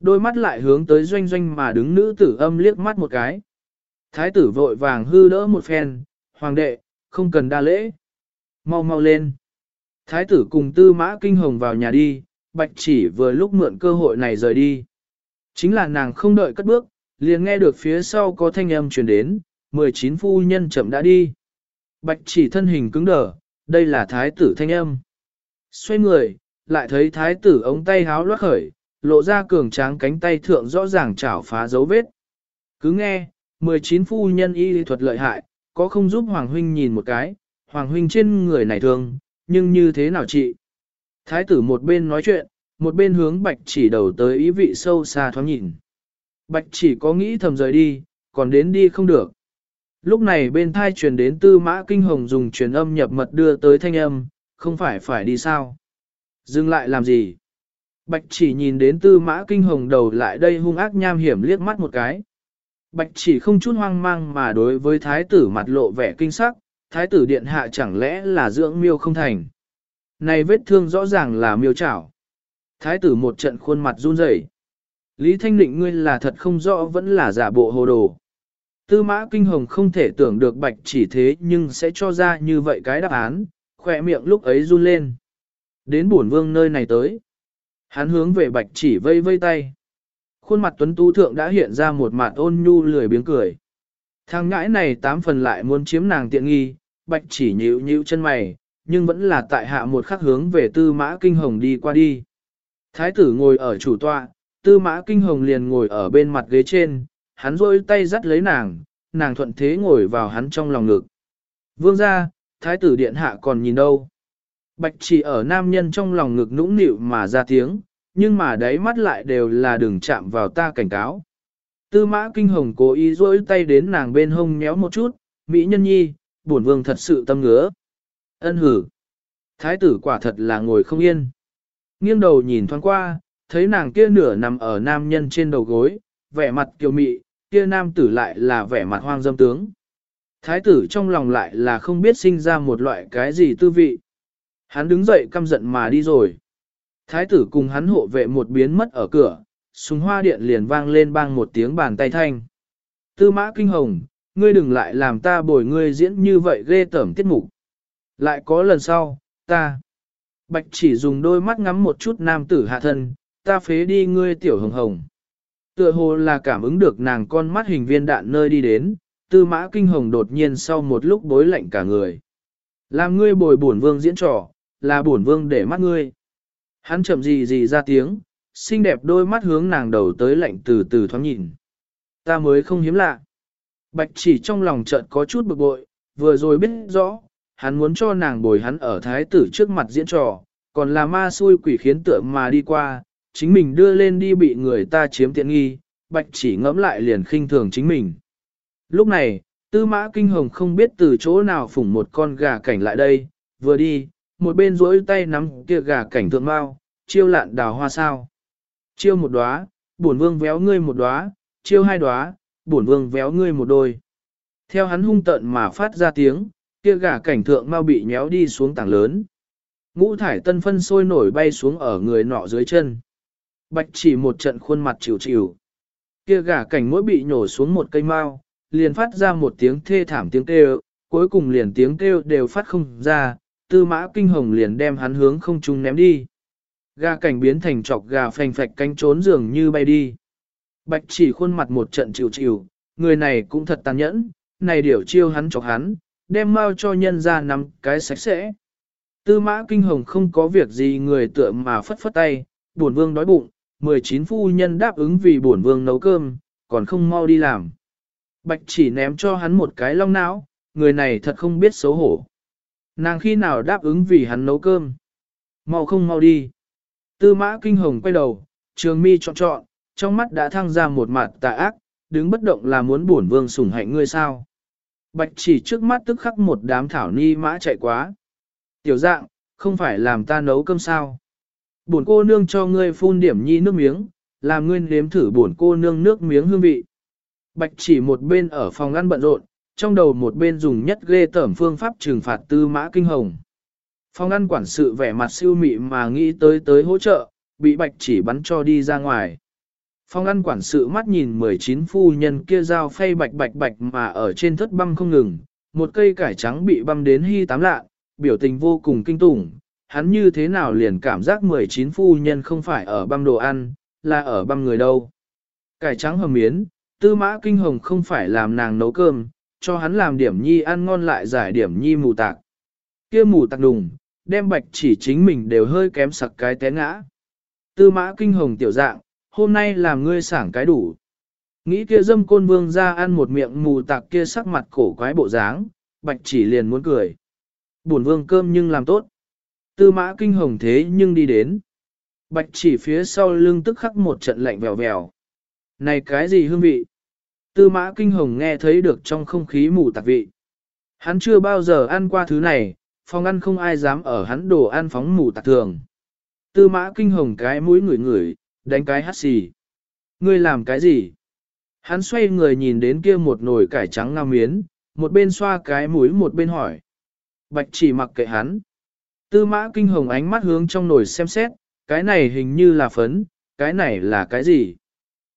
Đôi mắt lại hướng tới doanh doanh mà đứng nữ tử âm liếc mắt một cái. Thái tử vội vàng hư đỡ một phen, hoàng đệ, không cần đa lễ. Mau mau lên. Thái tử cùng tư mã kinh hồng vào nhà đi, bạch chỉ vừa lúc mượn cơ hội này rời đi. Chính là nàng không đợi cất bước, liền nghe được phía sau có thanh âm truyền đến, 19 phu nhân chậm đã đi. Bạch chỉ thân hình cứng đờ, đây là thái tử thanh âm. Xoay người, lại thấy thái tử ống tay háo loát khởi, lộ ra cường tráng cánh tay thượng rõ ràng chảo phá dấu vết. Cứ nghe, 19 phu nhân y thuật lợi hại, có không giúp Hoàng Huynh nhìn một cái, Hoàng Huynh trên người này thương, nhưng như thế nào chị? Thái tử một bên nói chuyện, một bên hướng bạch chỉ đầu tới ý vị sâu xa thoáng nhìn. Bạch chỉ có nghĩ thầm rời đi, còn đến đi không được. Lúc này bên thai truyền đến tư mã kinh hồng dùng truyền âm nhập mật đưa tới thanh âm, không phải phải đi sao? Dừng lại làm gì? Bạch chỉ nhìn đến tư mã kinh hồng đầu lại đây hung ác nham hiểm liếc mắt một cái. Bạch chỉ không chút hoang mang mà đối với thái tử mặt lộ vẻ kinh sắc, thái tử điện hạ chẳng lẽ là dưỡng miêu không thành. Này vết thương rõ ràng là miêu chảo. Thái tử một trận khuôn mặt run rẩy. Lý Thanh Định ngươi là thật không rõ vẫn là giả bộ hồ đồ. Tư mã kinh hồng không thể tưởng được bạch chỉ thế nhưng sẽ cho ra như vậy cái đáp án, khỏe miệng lúc ấy run lên. Đến bổn vương nơi này tới. Hắn hướng về bạch chỉ vây vây tay. Khuôn mặt tuấn tú thượng đã hiện ra một mặt ôn nhu lười biếng cười. Thằng ngãi này tám phần lại muốn chiếm nàng tiện nghi, bạch chỉ nhíu nhíu chân mày, nhưng vẫn là tại hạ một khắc hướng về tư mã kinh hồng đi qua đi. Thái tử ngồi ở chủ tọa, tư mã kinh hồng liền ngồi ở bên mặt ghế trên, hắn rôi tay dắt lấy nàng, nàng thuận thế ngồi vào hắn trong lòng ngực. Vương ra, thái tử điện hạ còn nhìn đâu. Bạch chỉ ở nam nhân trong lòng ngực nũng nịu mà ra tiếng, nhưng mà đáy mắt lại đều là đừng chạm vào ta cảnh cáo. Tư mã kinh hồng cố ý rỗi tay đến nàng bên hông nhéo một chút, Mỹ nhân nhi, bổn vương thật sự tâm ngứa. Ân hử. Thái tử quả thật là ngồi không yên. Nghiêng đầu nhìn thoáng qua, thấy nàng kia nửa nằm ở nam nhân trên đầu gối, vẻ mặt kiều mị, kia nam tử lại là vẻ mặt hoang dâm tướng. Thái tử trong lòng lại là không biết sinh ra một loại cái gì tư vị. Hắn đứng dậy căm giận mà đi rồi. Thái tử cùng hắn hộ vệ một biến mất ở cửa, súng hoa điện liền vang lên bang một tiếng bàn tay thanh. Tư mã kinh hồng, ngươi đừng lại làm ta bồi ngươi diễn như vậy ghê tởm tiết mục. Lại có lần sau, ta. Bạch chỉ dùng đôi mắt ngắm một chút nam tử hạ thân, ta phế đi ngươi tiểu hồng hồng. Tựa hồ là cảm ứng được nàng con mắt hình viên đạn nơi đi đến, tư mã kinh hồng đột nhiên sau một lúc bối lạnh cả người. Làm ngươi bồi bổn vương diễn trò, là bổn vương để mắt ngươi. Hắn chậm gì gì ra tiếng, xinh đẹp đôi mắt hướng nàng đầu tới lạnh từ từ thoáng nhìn. Ta mới không hiếm lạ. Bạch chỉ trong lòng chợt có chút bực bội, vừa rồi biết rõ, hắn muốn cho nàng bồi hắn ở thái tử trước mặt diễn trò, còn là ma xui quỷ khiến tượng mà đi qua, chính mình đưa lên đi bị người ta chiếm tiện nghi, bạch chỉ ngẫm lại liền khinh thường chính mình. Lúc này, tư mã kinh hồng không biết từ chỗ nào phủng một con gà cảnh lại đây, vừa đi, một bên duỗi tay nắm kia gà cảnh thượng mao chiêu lạn đào hoa sao. Chiêu một đóa, bổn vương véo ngươi một đóa, chiêu hai đóa, bổn vương véo ngươi một đôi. Theo hắn hung tận mà phát ra tiếng, kia gà cảnh thượng mau bị nhéo đi xuống tảng lớn. Ngũ thải tân phân sôi nổi bay xuống ở người nọ dưới chân. Bạch chỉ một trận khuôn mặt chịu chịu. Kia gà cảnh mỗi bị nhổ xuống một cây mau, liền phát ra một tiếng thê thảm tiếng kêu, cuối cùng liền tiếng kêu đều phát không ra, tư mã kinh hồng liền đem hắn hướng không trung ném đi. Gà cảnh biến thành chọc gà phành phạch cánh trốn dường như bay đi. Bạch chỉ khuôn mặt một trận chịu chịu, người này cũng thật tàn nhẫn, này điểu chiêu hắn chọc hắn, đem mau cho nhân ra nắm cái sạch sẽ. Tư mã kinh hồng không có việc gì người tựa mà phất phất tay, buồn vương đói bụng, 19 phu nhân đáp ứng vì buồn vương nấu cơm, còn không mau đi làm. Bạch chỉ ném cho hắn một cái long não, người này thật không biết xấu hổ. Nàng khi nào đáp ứng vì hắn nấu cơm. Mau không mau đi. Tư mã kinh hồng quay đầu, trường mi trọn trọn trong mắt đã thăng ra một mặt tà ác, đứng bất động là muốn bổn vương sủng hạnh ngươi sao. Bạch chỉ trước mắt tức khắc một đám thảo ni mã chạy quá. Tiểu dạng, không phải làm ta nấu cơm sao. Bổn cô nương cho ngươi phun điểm nhi nước miếng, làm ngươi nếm thử bổn cô nương nước miếng hương vị. Bạch chỉ một bên ở phòng ăn bận rộn, trong đầu một bên dùng nhất ghê tởm phương pháp trừng phạt tư mã kinh hồng. phong ăn quản sự vẻ mặt siêu mị mà nghĩ tới tới hỗ trợ, bị bạch chỉ bắn cho đi ra ngoài. Phong ăn quản sự mắt nhìn 19 phu nhân kia dao phay bạch bạch bạch mà ở trên thất băm không ngừng, một cây cải trắng bị băm đến hy tám lạ, biểu tình vô cùng kinh tủng, hắn như thế nào liền cảm giác 19 phu nhân không phải ở băm đồ ăn, là ở băm người đâu. Cải trắng hầm miến, tư mã kinh hồng không phải làm nàng nấu cơm, cho hắn làm điểm nhi ăn ngon lại giải điểm nhi mù tạc. kia mù tạc đùng, đem bạch chỉ chính mình đều hơi kém sặc cái té ngã. Tư mã kinh hồng tiểu dạng, hôm nay làm ngươi sảng cái đủ. Nghĩ kia dâm côn vương ra ăn một miệng mù tạc kia sắc mặt cổ quái bộ dáng, bạch chỉ liền muốn cười. Buồn vương cơm nhưng làm tốt. Tư mã kinh hồng thế nhưng đi đến. Bạch chỉ phía sau lưng tức khắc một trận lạnh vèo vèo. Này cái gì hương vị? Tư mã kinh hồng nghe thấy được trong không khí mù tạc vị. Hắn chưa bao giờ ăn qua thứ này, phòng ăn không ai dám ở hắn đồ ăn phóng mù tạc thường. Tư mã kinh hồng cái mũi ngửi ngửi, đánh cái hắt xì. Ngươi làm cái gì? Hắn xoay người nhìn đến kia một nồi cải trắng ngao miến, một bên xoa cái mũi một bên hỏi. Bạch chỉ mặc kệ hắn. Tư mã kinh hồng ánh mắt hướng trong nồi xem xét, cái này hình như là phấn, cái này là cái gì?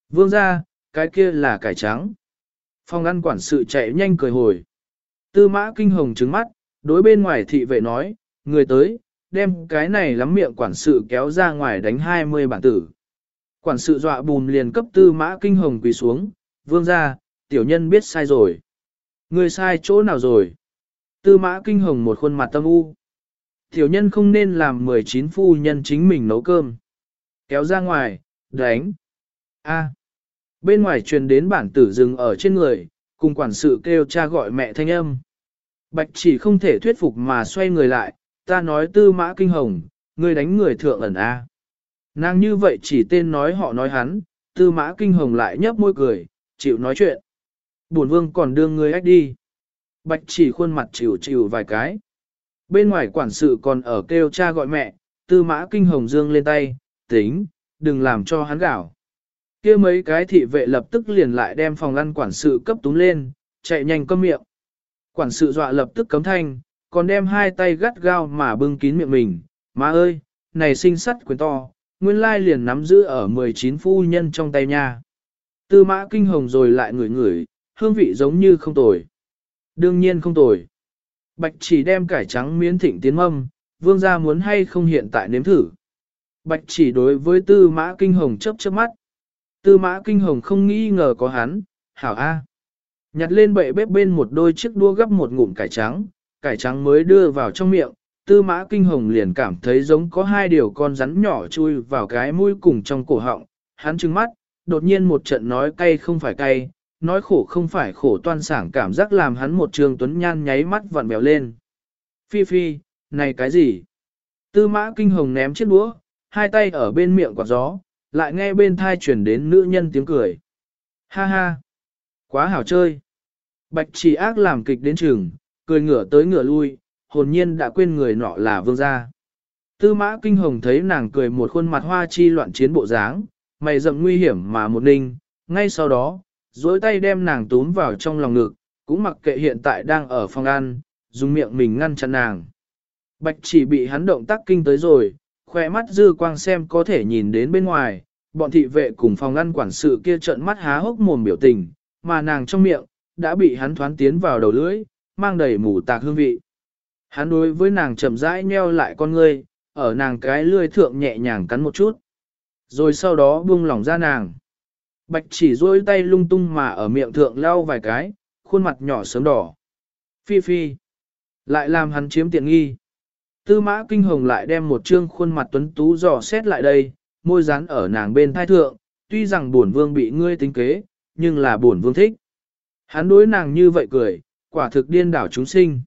Vương ra, cái kia là cải trắng. Phòng ăn quản sự chạy nhanh cười hồi. Tư mã kinh hồng trứng mắt, đối bên ngoài thị vệ nói, người tới, đem cái này lắm miệng quản sự kéo ra ngoài đánh 20 bản tử. Quản sự dọa bùn liền cấp tư mã kinh hồng quỳ xuống, vương ra, tiểu nhân biết sai rồi. Người sai chỗ nào rồi? Tư mã kinh hồng một khuôn mặt tâm u. Tiểu nhân không nên làm 19 phu nhân chính mình nấu cơm. Kéo ra ngoài, đánh. A. Bên ngoài truyền đến bản tử dừng ở trên người, cùng quản sự kêu cha gọi mẹ thanh âm. Bạch chỉ không thể thuyết phục mà xoay người lại, ta nói tư mã kinh hồng, ngươi đánh người thượng ẩn A. Nàng như vậy chỉ tên nói họ nói hắn, tư mã kinh hồng lại nhấp môi cười, chịu nói chuyện. Bổn vương còn đưa ngươi ách đi. Bạch chỉ khuôn mặt chịu chịu vài cái. Bên ngoài quản sự còn ở kêu cha gọi mẹ, tư mã kinh hồng dương lên tay, tính, đừng làm cho hắn gạo kia mấy cái thị vệ lập tức liền lại đem phòng ăn quản sự cấp túng lên, chạy nhanh câm miệng. Quản sự dọa lập tức cấm thanh, còn đem hai tay gắt gao mà bưng kín miệng mình. Má ơi, này sinh sắt quyền to, nguyên lai liền nắm giữ ở 19 phu nhân trong tay nha. Tư mã kinh hồng rồi lại ngửi ngửi, hương vị giống như không tồi. Đương nhiên không tồi. Bạch chỉ đem cải trắng miến thịnh tiến mâm, vương gia muốn hay không hiện tại nếm thử. Bạch chỉ đối với tư mã kinh hồng chớp chớp mắt. Tư mã kinh hồng không nghi ngờ có hắn, hảo A. Nhặt lên bệ bếp bên một đôi chiếc đua gấp một ngụm cải trắng, cải trắng mới đưa vào trong miệng, tư mã kinh hồng liền cảm thấy giống có hai điều con rắn nhỏ chui vào cái mũi cùng trong cổ họng, hắn trừng mắt, đột nhiên một trận nói cay không phải cay, nói khổ không phải khổ toan sảng cảm giác làm hắn một trường tuấn nhan nháy mắt vặn bèo lên. Phi phi, này cái gì? Tư mã kinh hồng ném chiếc đũa, hai tay ở bên miệng quạt gió, lại nghe bên thai chuyển đến nữ nhân tiếng cười. Ha ha! Quá hảo chơi! Bạch chỉ ác làm kịch đến trường, cười ngửa tới ngửa lui, hồn nhiên đã quên người nọ là vương gia. Tư mã kinh hồng thấy nàng cười một khuôn mặt hoa chi loạn chiến bộ dáng, mày rậm nguy hiểm mà một ninh, ngay sau đó, dối tay đem nàng túm vào trong lòng ngực, cũng mặc kệ hiện tại đang ở phòng ăn, dùng miệng mình ngăn chặn nàng. Bạch chỉ bị hắn động tác kinh tới rồi, khoe mắt dư quang xem có thể nhìn đến bên ngoài, bọn thị vệ cùng phòng ngăn quản sự kia trợn mắt há hốc mồm biểu tình, mà nàng trong miệng, đã bị hắn thoán tiến vào đầu lưỡi, mang đầy mù tạc hương vị. Hắn đối với nàng chậm rãi nheo lại con ngươi, ở nàng cái lươi thượng nhẹ nhàng cắn một chút. Rồi sau đó buông lỏng ra nàng. Bạch chỉ duỗi tay lung tung mà ở miệng thượng lau vài cái, khuôn mặt nhỏ sớm đỏ. Phi phi. Lại làm hắn chiếm tiện nghi. Tư mã kinh hồng lại đem một trương khuôn mặt tuấn tú dò xét lại đây, môi dán ở nàng bên thai thượng, tuy rằng bổn vương bị ngươi tính kế, nhưng là bổn vương thích. Hắn đối nàng như vậy cười, quả thực điên đảo chúng sinh.